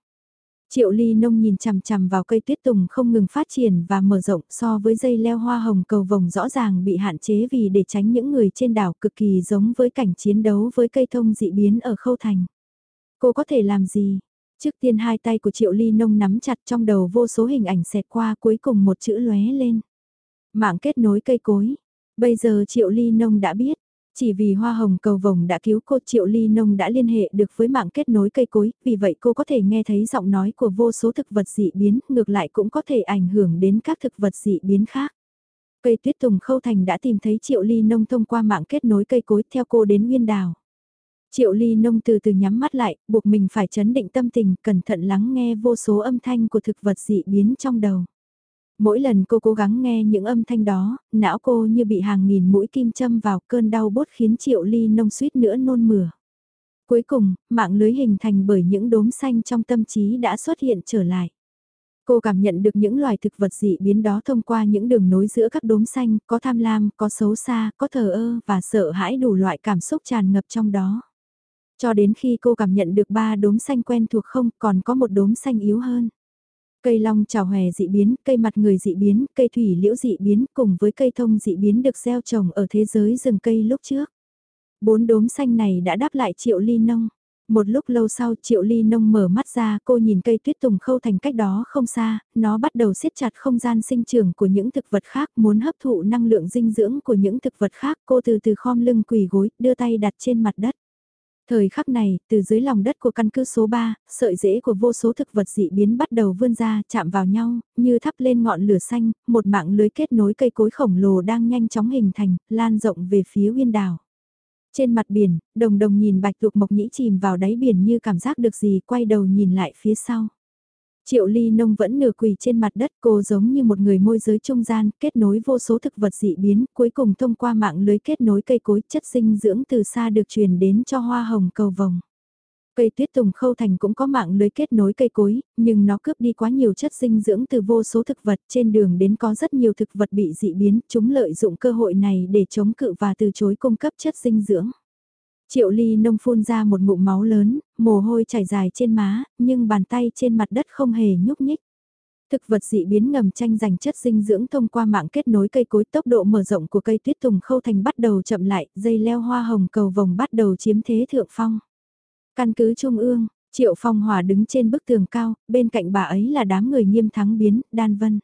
Triệu ly nông nhìn chằm chằm vào cây tuyết tùng không ngừng phát triển và mở rộng so với dây leo hoa hồng cầu vồng rõ ràng bị hạn chế vì để tránh những người trên đảo cực kỳ giống với cảnh chiến đấu với cây thông dị biến ở khâu thành. Cô có thể làm gì? Trước tiên hai tay của triệu ly nông nắm chặt trong đầu vô số hình ảnh xẹt qua cuối cùng một chữ lóe lên. Mạng kết nối cây cối. Bây giờ triệu ly nông đã biết, chỉ vì hoa hồng cầu vồng đã cứu cô Triệu Ly Nông đã liên hệ được với mạng kết nối cây cối, vì vậy cô có thể nghe thấy giọng nói của vô số thực vật dị biến, ngược lại cũng có thể ảnh hưởng đến các thực vật dị biến khác. Cây tuyết tùng khâu thành đã tìm thấy Triệu Ly Nông thông qua mạng kết nối cây cối theo cô đến nguyên đào. Triệu Ly Nông từ từ nhắm mắt lại, buộc mình phải chấn định tâm tình, cẩn thận lắng nghe vô số âm thanh của thực vật dị biến trong đầu. Mỗi lần cô cố gắng nghe những âm thanh đó, não cô như bị hàng nghìn mũi kim châm vào cơn đau bốt khiến Triệu Ly nông suýt nữa nôn mửa. Cuối cùng, mạng lưới hình thành bởi những đốm xanh trong tâm trí đã xuất hiện trở lại. Cô cảm nhận được những loài thực vật dị biến đó thông qua những đường nối giữa các đốm xanh, có tham lam, có xấu xa, có thờ ơ và sợ hãi đủ loại cảm xúc tràn ngập trong đó. Cho đến khi cô cảm nhận được ba đốm xanh quen thuộc không còn có một đốm xanh yếu hơn. Cây long trào hòe dị biến, cây mặt người dị biến, cây thủy liễu dị biến cùng với cây thông dị biến được gieo trồng ở thế giới rừng cây lúc trước. Bốn đốm xanh này đã đáp lại triệu ly nông. Một lúc lâu sau triệu ly nông mở mắt ra cô nhìn cây tuyết tùng khâu thành cách đó không xa, nó bắt đầu siết chặt không gian sinh trưởng của những thực vật khác muốn hấp thụ năng lượng dinh dưỡng của những thực vật khác cô từ từ khom lưng quỳ gối đưa tay đặt trên mặt đất. Thời khắc này, từ dưới lòng đất của căn cứ số 3, sợi rễ của vô số thực vật dị biến bắt đầu vươn ra, chạm vào nhau, như thắp lên ngọn lửa xanh, một mạng lưới kết nối cây cối khổng lồ đang nhanh chóng hình thành, lan rộng về phía uyên đảo. Trên mặt biển, đồng đồng nhìn bạch tuộc mộc nhĩ chìm vào đáy biển như cảm giác được gì, quay đầu nhìn lại phía sau. Triệu ly nông vẫn nửa quỳ trên mặt đất cô giống như một người môi giới trung gian, kết nối vô số thực vật dị biến, cuối cùng thông qua mạng lưới kết nối cây cối chất dinh dưỡng từ xa được truyền đến cho hoa hồng cầu vồng. Cây tuyết tùng khâu thành cũng có mạng lưới kết nối cây cối, nhưng nó cướp đi quá nhiều chất dinh dưỡng từ vô số thực vật trên đường đến có rất nhiều thực vật bị dị biến, chúng lợi dụng cơ hội này để chống cự và từ chối cung cấp chất dinh dưỡng. Triệu ly nông phun ra một ngụm máu lớn, mồ hôi chảy dài trên má, nhưng bàn tay trên mặt đất không hề nhúc nhích. Thực vật dị biến ngầm tranh giành chất dinh dưỡng thông qua mạng kết nối cây cối tốc độ mở rộng của cây tuyết tùng khâu thành bắt đầu chậm lại, dây leo hoa hồng cầu vồng bắt đầu chiếm thế thượng phong. Căn cứ Trung ương, Triệu Phong Hòa đứng trên bức tường cao, bên cạnh bà ấy là đám người nghiêm thắng biến, đan vân.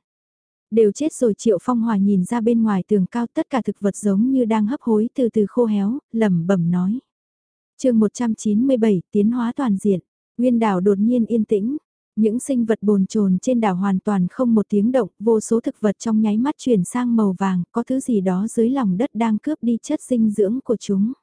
Đều chết rồi Triệu Phong Hòa nhìn ra bên ngoài tường cao tất cả thực vật giống như đang hấp hối từ từ khô héo, lẩm bẩm nói chương 197 tiến hóa toàn diện, nguyên đảo đột nhiên yên tĩnh, những sinh vật bồn chồn trên đảo hoàn toàn không một tiếng động, vô số thực vật trong nháy mắt chuyển sang màu vàng, có thứ gì đó dưới lòng đất đang cướp đi chất dinh dưỡng của chúng.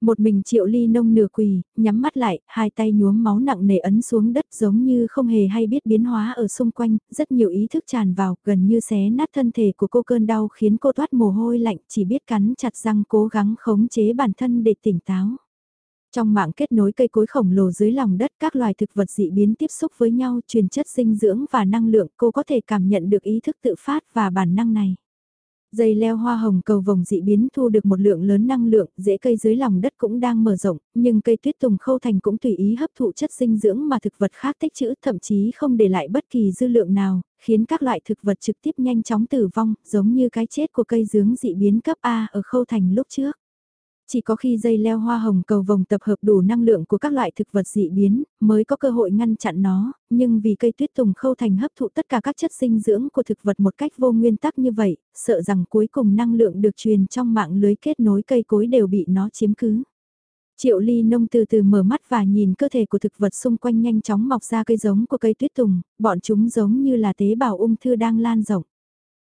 Một mình triệu ly nông nửa quỳ, nhắm mắt lại, hai tay nhuốm máu nặng nề ấn xuống đất giống như không hề hay biết biến hóa ở xung quanh, rất nhiều ý thức tràn vào, gần như xé nát thân thể của cô cơn đau khiến cô thoát mồ hôi lạnh, chỉ biết cắn chặt răng cố gắng khống chế bản thân để tỉnh táo. Trong mạng kết nối cây cối khổng lồ dưới lòng đất các loài thực vật dị biến tiếp xúc với nhau truyền chất dinh dưỡng và năng lượng cô có thể cảm nhận được ý thức tự phát và bản năng này. Dây leo hoa hồng cầu vồng dị biến thu được một lượng lớn năng lượng, rễ cây dưới lòng đất cũng đang mở rộng, nhưng cây tuyết tùng khâu thành cũng tùy ý hấp thụ chất dinh dưỡng mà thực vật khác tích trữ thậm chí không để lại bất kỳ dư lượng nào, khiến các loại thực vật trực tiếp nhanh chóng tử vong, giống như cái chết của cây dướng dị biến cấp A ở khâu thành lúc trước. Chỉ có khi dây leo hoa hồng cầu vồng tập hợp đủ năng lượng của các loại thực vật dị biến, mới có cơ hội ngăn chặn nó, nhưng vì cây tuyết tùng khâu thành hấp thụ tất cả các chất dinh dưỡng của thực vật một cách vô nguyên tắc như vậy, sợ rằng cuối cùng năng lượng được truyền trong mạng lưới kết nối cây cối đều bị nó chiếm cứ. Triệu ly nông từ từ mở mắt và nhìn cơ thể của thực vật xung quanh nhanh chóng mọc ra cây giống của cây tuyết tùng, bọn chúng giống như là tế bào ung thư đang lan rộng.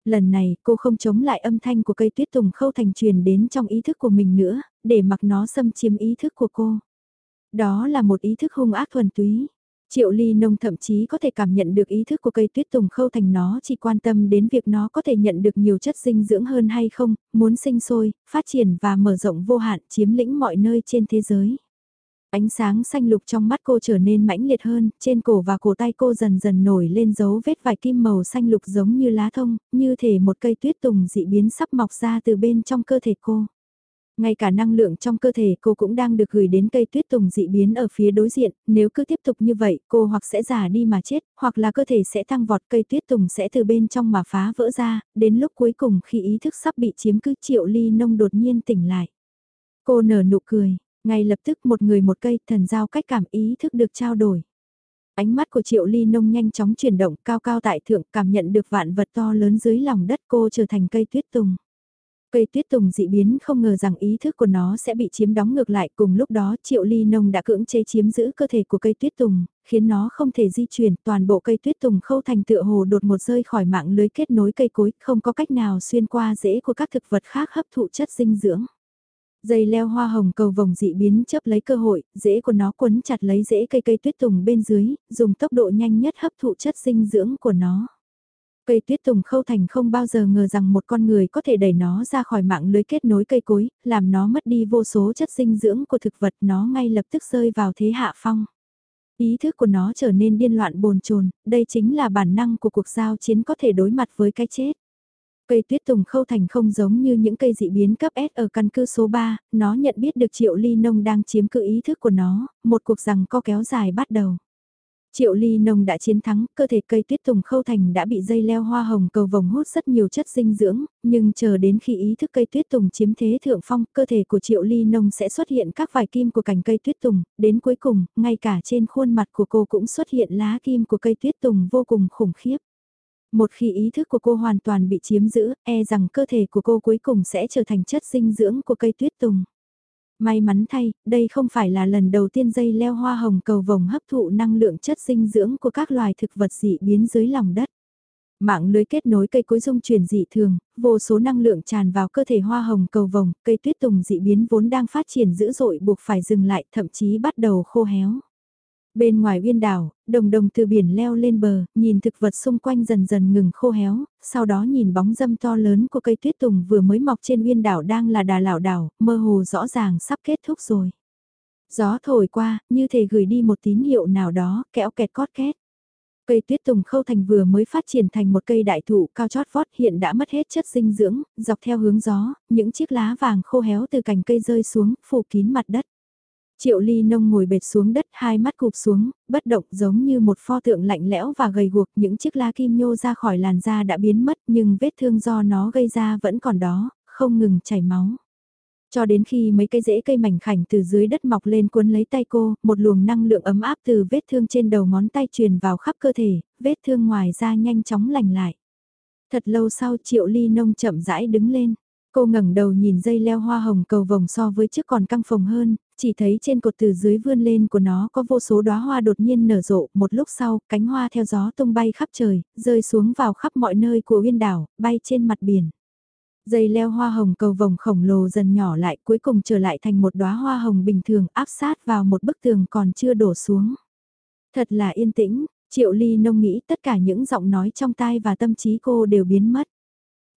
Lần này cô không chống lại âm thanh của cây tuyết tùng khâu thành truyền đến trong ý thức của mình nữa, để mặc nó xâm chiếm ý thức của cô. Đó là một ý thức hung ác thuần túy. Triệu ly nông thậm chí có thể cảm nhận được ý thức của cây tuyết tùng khâu thành nó chỉ quan tâm đến việc nó có thể nhận được nhiều chất dinh dưỡng hơn hay không, muốn sinh sôi, phát triển và mở rộng vô hạn chiếm lĩnh mọi nơi trên thế giới. Ánh sáng xanh lục trong mắt cô trở nên mãnh liệt hơn, trên cổ và cổ tay cô dần dần nổi lên dấu vết vài kim màu xanh lục giống như lá thông, như thể một cây tuyết tùng dị biến sắp mọc ra từ bên trong cơ thể cô. Ngay cả năng lượng trong cơ thể cô cũng đang được gửi đến cây tuyết tùng dị biến ở phía đối diện, nếu cứ tiếp tục như vậy cô hoặc sẽ già đi mà chết, hoặc là cơ thể sẽ tăng vọt cây tuyết tùng sẽ từ bên trong mà phá vỡ ra, đến lúc cuối cùng khi ý thức sắp bị chiếm cứ triệu ly nông đột nhiên tỉnh lại. Cô nở nụ cười, ngay lập tức một người một cây thần giao cách cảm ý thức được trao đổi. Ánh mắt của Triệu Ly Nông nhanh chóng chuyển động cao cao tại thượng cảm nhận được vạn vật to lớn dưới lòng đất cô trở thành cây tuyết tùng. Cây tuyết tùng dị biến không ngờ rằng ý thức của nó sẽ bị chiếm đóng ngược lại cùng lúc đó Triệu Ly Nông đã cưỡng chế chiếm giữ cơ thể của cây tuyết tùng, khiến nó không thể di chuyển toàn bộ cây tuyết tùng khâu thành tựa hồ đột một rơi khỏi mạng lưới kết nối cây cối không có cách nào xuyên qua rễ của các thực vật khác hấp thụ chất dinh dưỡng. Dây leo hoa hồng cầu vồng dị biến chấp lấy cơ hội, rễ của nó quấn chặt lấy rễ cây cây tuyết tùng bên dưới, dùng tốc độ nhanh nhất hấp thụ chất dinh dưỡng của nó. Cây tuyết tùng khâu thành không bao giờ ngờ rằng một con người có thể đẩy nó ra khỏi mạng lưới kết nối cây cối, làm nó mất đi vô số chất dinh dưỡng của thực vật nó ngay lập tức rơi vào thế hạ phong. Ý thức của nó trở nên điên loạn bồn chồn đây chính là bản năng của cuộc giao chiến có thể đối mặt với cái chết. Cây tuyết tùng khâu thành không giống như những cây dị biến cấp S ở căn cứ số 3, nó nhận biết được triệu ly nông đang chiếm cự ý thức của nó, một cuộc rằng co kéo dài bắt đầu. Triệu ly nông đã chiến thắng, cơ thể cây tuyết tùng khâu thành đã bị dây leo hoa hồng cầu vòng hút rất nhiều chất dinh dưỡng, nhưng chờ đến khi ý thức cây tuyết tùng chiếm thế thượng phong, cơ thể của triệu ly nông sẽ xuất hiện các vài kim của cành cây tuyết tùng, đến cuối cùng, ngay cả trên khuôn mặt của cô cũng xuất hiện lá kim của cây tuyết tùng vô cùng khủng khiếp. Một khi ý thức của cô hoàn toàn bị chiếm giữ, e rằng cơ thể của cô cuối cùng sẽ trở thành chất dinh dưỡng của cây tuyết tùng. May mắn thay, đây không phải là lần đầu tiên dây leo hoa hồng cầu vồng hấp thụ năng lượng chất dinh dưỡng của các loài thực vật dị biến dưới lòng đất. Mạng lưới kết nối cây cối dung chuyển dị thường, vô số năng lượng tràn vào cơ thể hoa hồng cầu vồng, cây tuyết tùng dị biến vốn đang phát triển dữ dội buộc phải dừng lại, thậm chí bắt đầu khô héo. Bên ngoài uyên đảo, đồng đồng từ biển leo lên bờ, nhìn thực vật xung quanh dần dần ngừng khô héo, sau đó nhìn bóng dâm to lớn của cây tuyết tùng vừa mới mọc trên uyên đảo đang là đà lão đảo, mơ hồ rõ ràng sắp kết thúc rồi. Gió thổi qua, như thể gửi đi một tín hiệu nào đó, kẽo kẹt cót két. Cây tuyết tùng khâu thành vừa mới phát triển thành một cây đại thụ cao chót vót hiện đã mất hết chất dinh dưỡng, dọc theo hướng gió, những chiếc lá vàng khô héo từ cành cây rơi xuống, phủ kín mặt đất. Triệu ly nông ngồi bệt xuống đất hai mắt cụp xuống, bất động giống như một pho tượng lạnh lẽo và gầy guộc những chiếc lá kim nhô ra khỏi làn da đã biến mất nhưng vết thương do nó gây ra vẫn còn đó, không ngừng chảy máu. Cho đến khi mấy cây rễ cây mảnh khảnh từ dưới đất mọc lên cuốn lấy tay cô, một luồng năng lượng ấm áp từ vết thương trên đầu ngón tay truyền vào khắp cơ thể, vết thương ngoài da nhanh chóng lành lại. Thật lâu sau triệu ly nông chậm rãi đứng lên. Cô ngẩng đầu nhìn dây leo hoa hồng cầu vồng so với trước còn căng phồng hơn, chỉ thấy trên cột từ dưới vươn lên của nó có vô số đóa hoa đột nhiên nở rộ, một lúc sau, cánh hoa theo gió tung bay khắp trời, rơi xuống vào khắp mọi nơi của uyên đảo, bay trên mặt biển. Dây leo hoa hồng cầu vồng khổng lồ dần nhỏ lại cuối cùng trở lại thành một đóa hoa hồng bình thường áp sát vào một bức tường còn chưa đổ xuống. Thật là yên tĩnh, triệu ly nông nghĩ tất cả những giọng nói trong tai và tâm trí cô đều biến mất.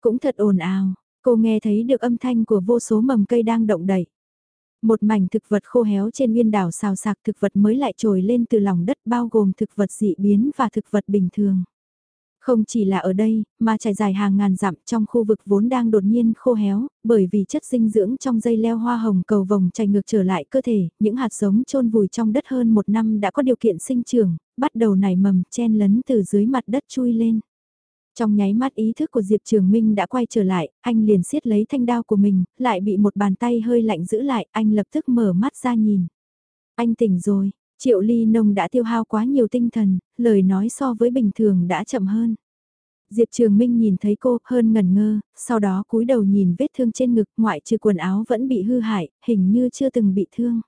Cũng thật ồn ào, cô nghe thấy được âm thanh của vô số mầm cây đang động đẩy. Một mảnh thực vật khô héo trên nguyên đảo xào sạc thực vật mới lại trồi lên từ lòng đất bao gồm thực vật dị biến và thực vật bình thường. Không chỉ là ở đây, mà trải dài hàng ngàn dặm trong khu vực vốn đang đột nhiên khô héo, bởi vì chất dinh dưỡng trong dây leo hoa hồng cầu vồng chảy ngược trở lại cơ thể, những hạt giống chôn vùi trong đất hơn một năm đã có điều kiện sinh trưởng, bắt đầu nảy mầm chen lấn từ dưới mặt đất chui lên. Trong nháy mắt ý thức của Diệp Trường Minh đã quay trở lại, anh liền siết lấy thanh đao của mình, lại bị một bàn tay hơi lạnh giữ lại, anh lập tức mở mắt ra nhìn. Anh tỉnh rồi, Triệu Ly Nông đã tiêu hao quá nhiều tinh thần, lời nói so với bình thường đã chậm hơn. Diệp Trường Minh nhìn thấy cô hơn ngẩn ngơ, sau đó cúi đầu nhìn vết thương trên ngực ngoại trừ quần áo vẫn bị hư hại, hình như chưa từng bị thương.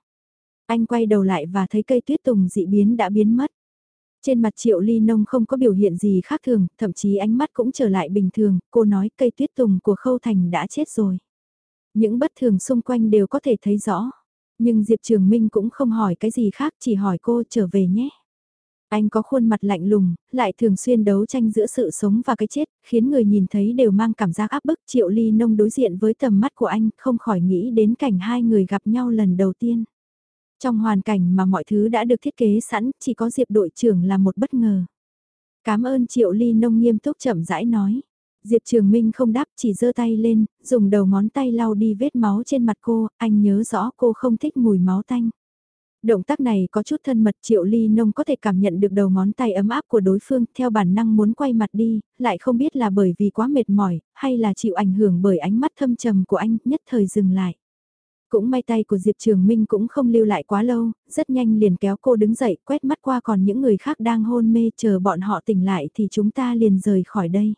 Anh quay đầu lại và thấy cây tuyết tùng dị biến đã biến mất. Trên mặt Triệu Ly Nông không có biểu hiện gì khác thường, thậm chí ánh mắt cũng trở lại bình thường, cô nói cây tuyết tùng của Khâu Thành đã chết rồi. Những bất thường xung quanh đều có thể thấy rõ. Nhưng Diệp Trường Minh cũng không hỏi cái gì khác, chỉ hỏi cô trở về nhé. Anh có khuôn mặt lạnh lùng, lại thường xuyên đấu tranh giữa sự sống và cái chết, khiến người nhìn thấy đều mang cảm giác áp bức. Triệu Ly Nông đối diện với tầm mắt của anh, không khỏi nghĩ đến cảnh hai người gặp nhau lần đầu tiên. Trong hoàn cảnh mà mọi thứ đã được thiết kế sẵn, chỉ có Diệp đội trưởng là một bất ngờ. Cảm ơn Triệu Ly Nông nghiêm túc chậm rãi nói. Diệp Trường Minh không đáp chỉ giơ tay lên, dùng đầu ngón tay lau đi vết máu trên mặt cô, anh nhớ rõ cô không thích mùi máu tanh. Động tác này có chút thân mật Triệu Ly Nông có thể cảm nhận được đầu ngón tay ấm áp của đối phương theo bản năng muốn quay mặt đi, lại không biết là bởi vì quá mệt mỏi, hay là chịu ảnh hưởng bởi ánh mắt thâm trầm của anh, nhất thời dừng lại. Cũng may tay của Diệp Trường Minh cũng không lưu lại quá lâu, rất nhanh liền kéo cô đứng dậy quét mắt qua còn những người khác đang hôn mê chờ bọn họ tỉnh lại thì chúng ta liền rời khỏi đây.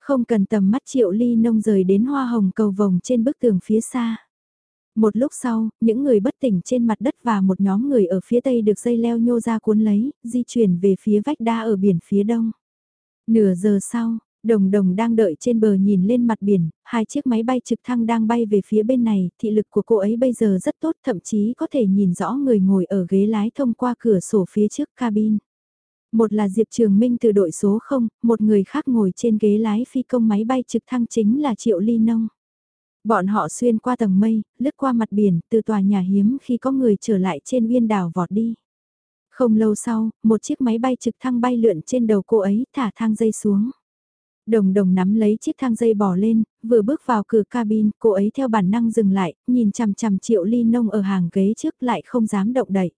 Không cần tầm mắt triệu ly nông rời đến hoa hồng cầu vồng trên bức tường phía xa. Một lúc sau, những người bất tỉnh trên mặt đất và một nhóm người ở phía tây được dây leo nhô ra cuốn lấy, di chuyển về phía vách đa ở biển phía đông. Nửa giờ sau, Đồng đồng đang đợi trên bờ nhìn lên mặt biển, hai chiếc máy bay trực thăng đang bay về phía bên này, thị lực của cô ấy bây giờ rất tốt, thậm chí có thể nhìn rõ người ngồi ở ghế lái thông qua cửa sổ phía trước cabin. Một là Diệp Trường Minh từ đội số 0, một người khác ngồi trên ghế lái phi công máy bay trực thăng chính là Triệu Ly Nông. Bọn họ xuyên qua tầng mây, lướt qua mặt biển, từ tòa nhà hiếm khi có người trở lại trên viên đảo vọt đi. Không lâu sau, một chiếc máy bay trực thăng bay lượn trên đầu cô ấy, thả thang dây xuống. Đồng đồng nắm lấy chiếc thang dây bỏ lên, vừa bước vào cửa cabin, cô ấy theo bản năng dừng lại, nhìn chằm chằm triệu ly nông ở hàng ghế trước lại không dám động đậy.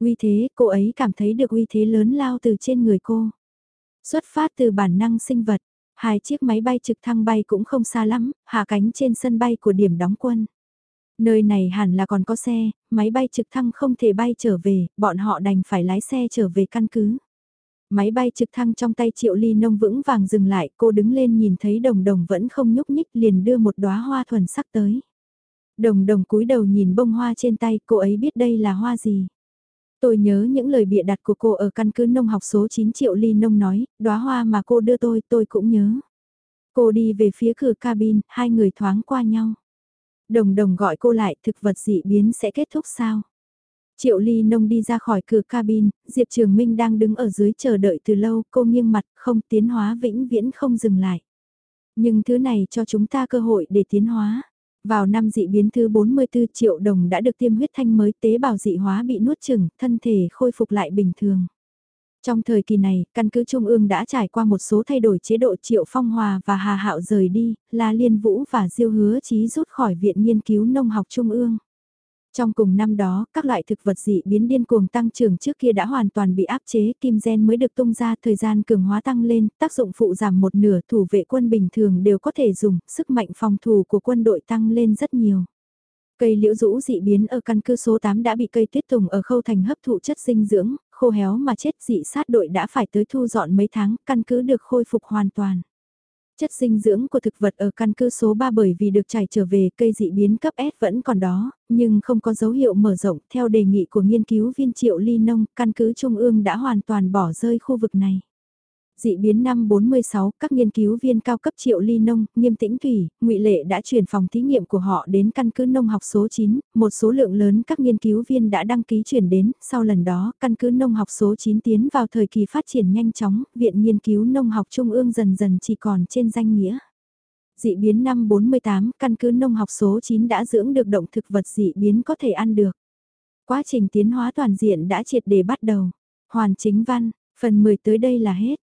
Uy thế, cô ấy cảm thấy được uy thế lớn lao từ trên người cô. Xuất phát từ bản năng sinh vật, hai chiếc máy bay trực thăng bay cũng không xa lắm, hạ cánh trên sân bay của điểm đóng quân. Nơi này hẳn là còn có xe, máy bay trực thăng không thể bay trở về, bọn họ đành phải lái xe trở về căn cứ. Máy bay trực thăng trong tay Triệu Ly Nông vững vàng dừng lại, cô đứng lên nhìn thấy đồng đồng vẫn không nhúc nhích liền đưa một đóa hoa thuần sắc tới. Đồng đồng cúi đầu nhìn bông hoa trên tay, cô ấy biết đây là hoa gì. Tôi nhớ những lời bịa đặt của cô ở căn cứ nông học số 9 Triệu Ly Nông nói, đóa hoa mà cô đưa tôi, tôi cũng nhớ. Cô đi về phía cửa cabin, hai người thoáng qua nhau. Đồng đồng gọi cô lại, thực vật dị biến sẽ kết thúc sao? Triệu Ly Nông đi ra khỏi cửa cabin, Diệp Trường Minh đang đứng ở dưới chờ đợi từ lâu, cô nghiêng mặt, không tiến hóa vĩnh viễn không dừng lại. Nhưng thứ này cho chúng ta cơ hội để tiến hóa. Vào năm dị biến thứ 44 triệu đồng đã được tiêm huyết thanh mới tế bào dị hóa bị nuốt chừng, thân thể khôi phục lại bình thường. Trong thời kỳ này, căn cứ Trung ương đã trải qua một số thay đổi chế độ Triệu Phong Hòa và Hà Hạo rời đi, La Liên Vũ và Diêu Hứa Chí rút khỏi Viện Nghiên cứu Nông học Trung ương. Trong cùng năm đó, các loại thực vật dị biến điên cuồng tăng trưởng trước kia đã hoàn toàn bị áp chế, kim gen mới được tung ra, thời gian cường hóa tăng lên, tác dụng phụ giảm một nửa, thủ vệ quân bình thường đều có thể dùng, sức mạnh phòng thủ của quân đội tăng lên rất nhiều. Cây liễu rũ dị biến ở căn cứ số 8 đã bị cây tuyết tùng ở khâu thành hấp thụ chất dinh dưỡng, khô héo mà chết dị sát đội đã phải tới thu dọn mấy tháng, căn cứ được khôi phục hoàn toàn. Chất dinh dưỡng của thực vật ở căn cứ số 3 bởi vì được trải trở về cây dị biến cấp S vẫn còn đó, nhưng không có dấu hiệu mở rộng. Theo đề nghị của nghiên cứu viên Triệu Ly Nông, căn cứ Trung ương đã hoàn toàn bỏ rơi khu vực này. Dị biến năm 46, các nghiên cứu viên cao cấp triệu ly nông, nghiêm tĩnh thủy, ngụy Lệ đã chuyển phòng thí nghiệm của họ đến căn cứ nông học số 9, một số lượng lớn các nghiên cứu viên đã đăng ký chuyển đến, sau lần đó, căn cứ nông học số 9 tiến vào thời kỳ phát triển nhanh chóng, Viện Nghiên cứu Nông học Trung ương dần dần chỉ còn trên danh nghĩa. Dị biến năm 48, căn cứ nông học số 9 đã dưỡng được động thực vật dị biến có thể ăn được. Quá trình tiến hóa toàn diện đã triệt để bắt đầu. Hoàn chính văn, phần 10 tới đây là hết.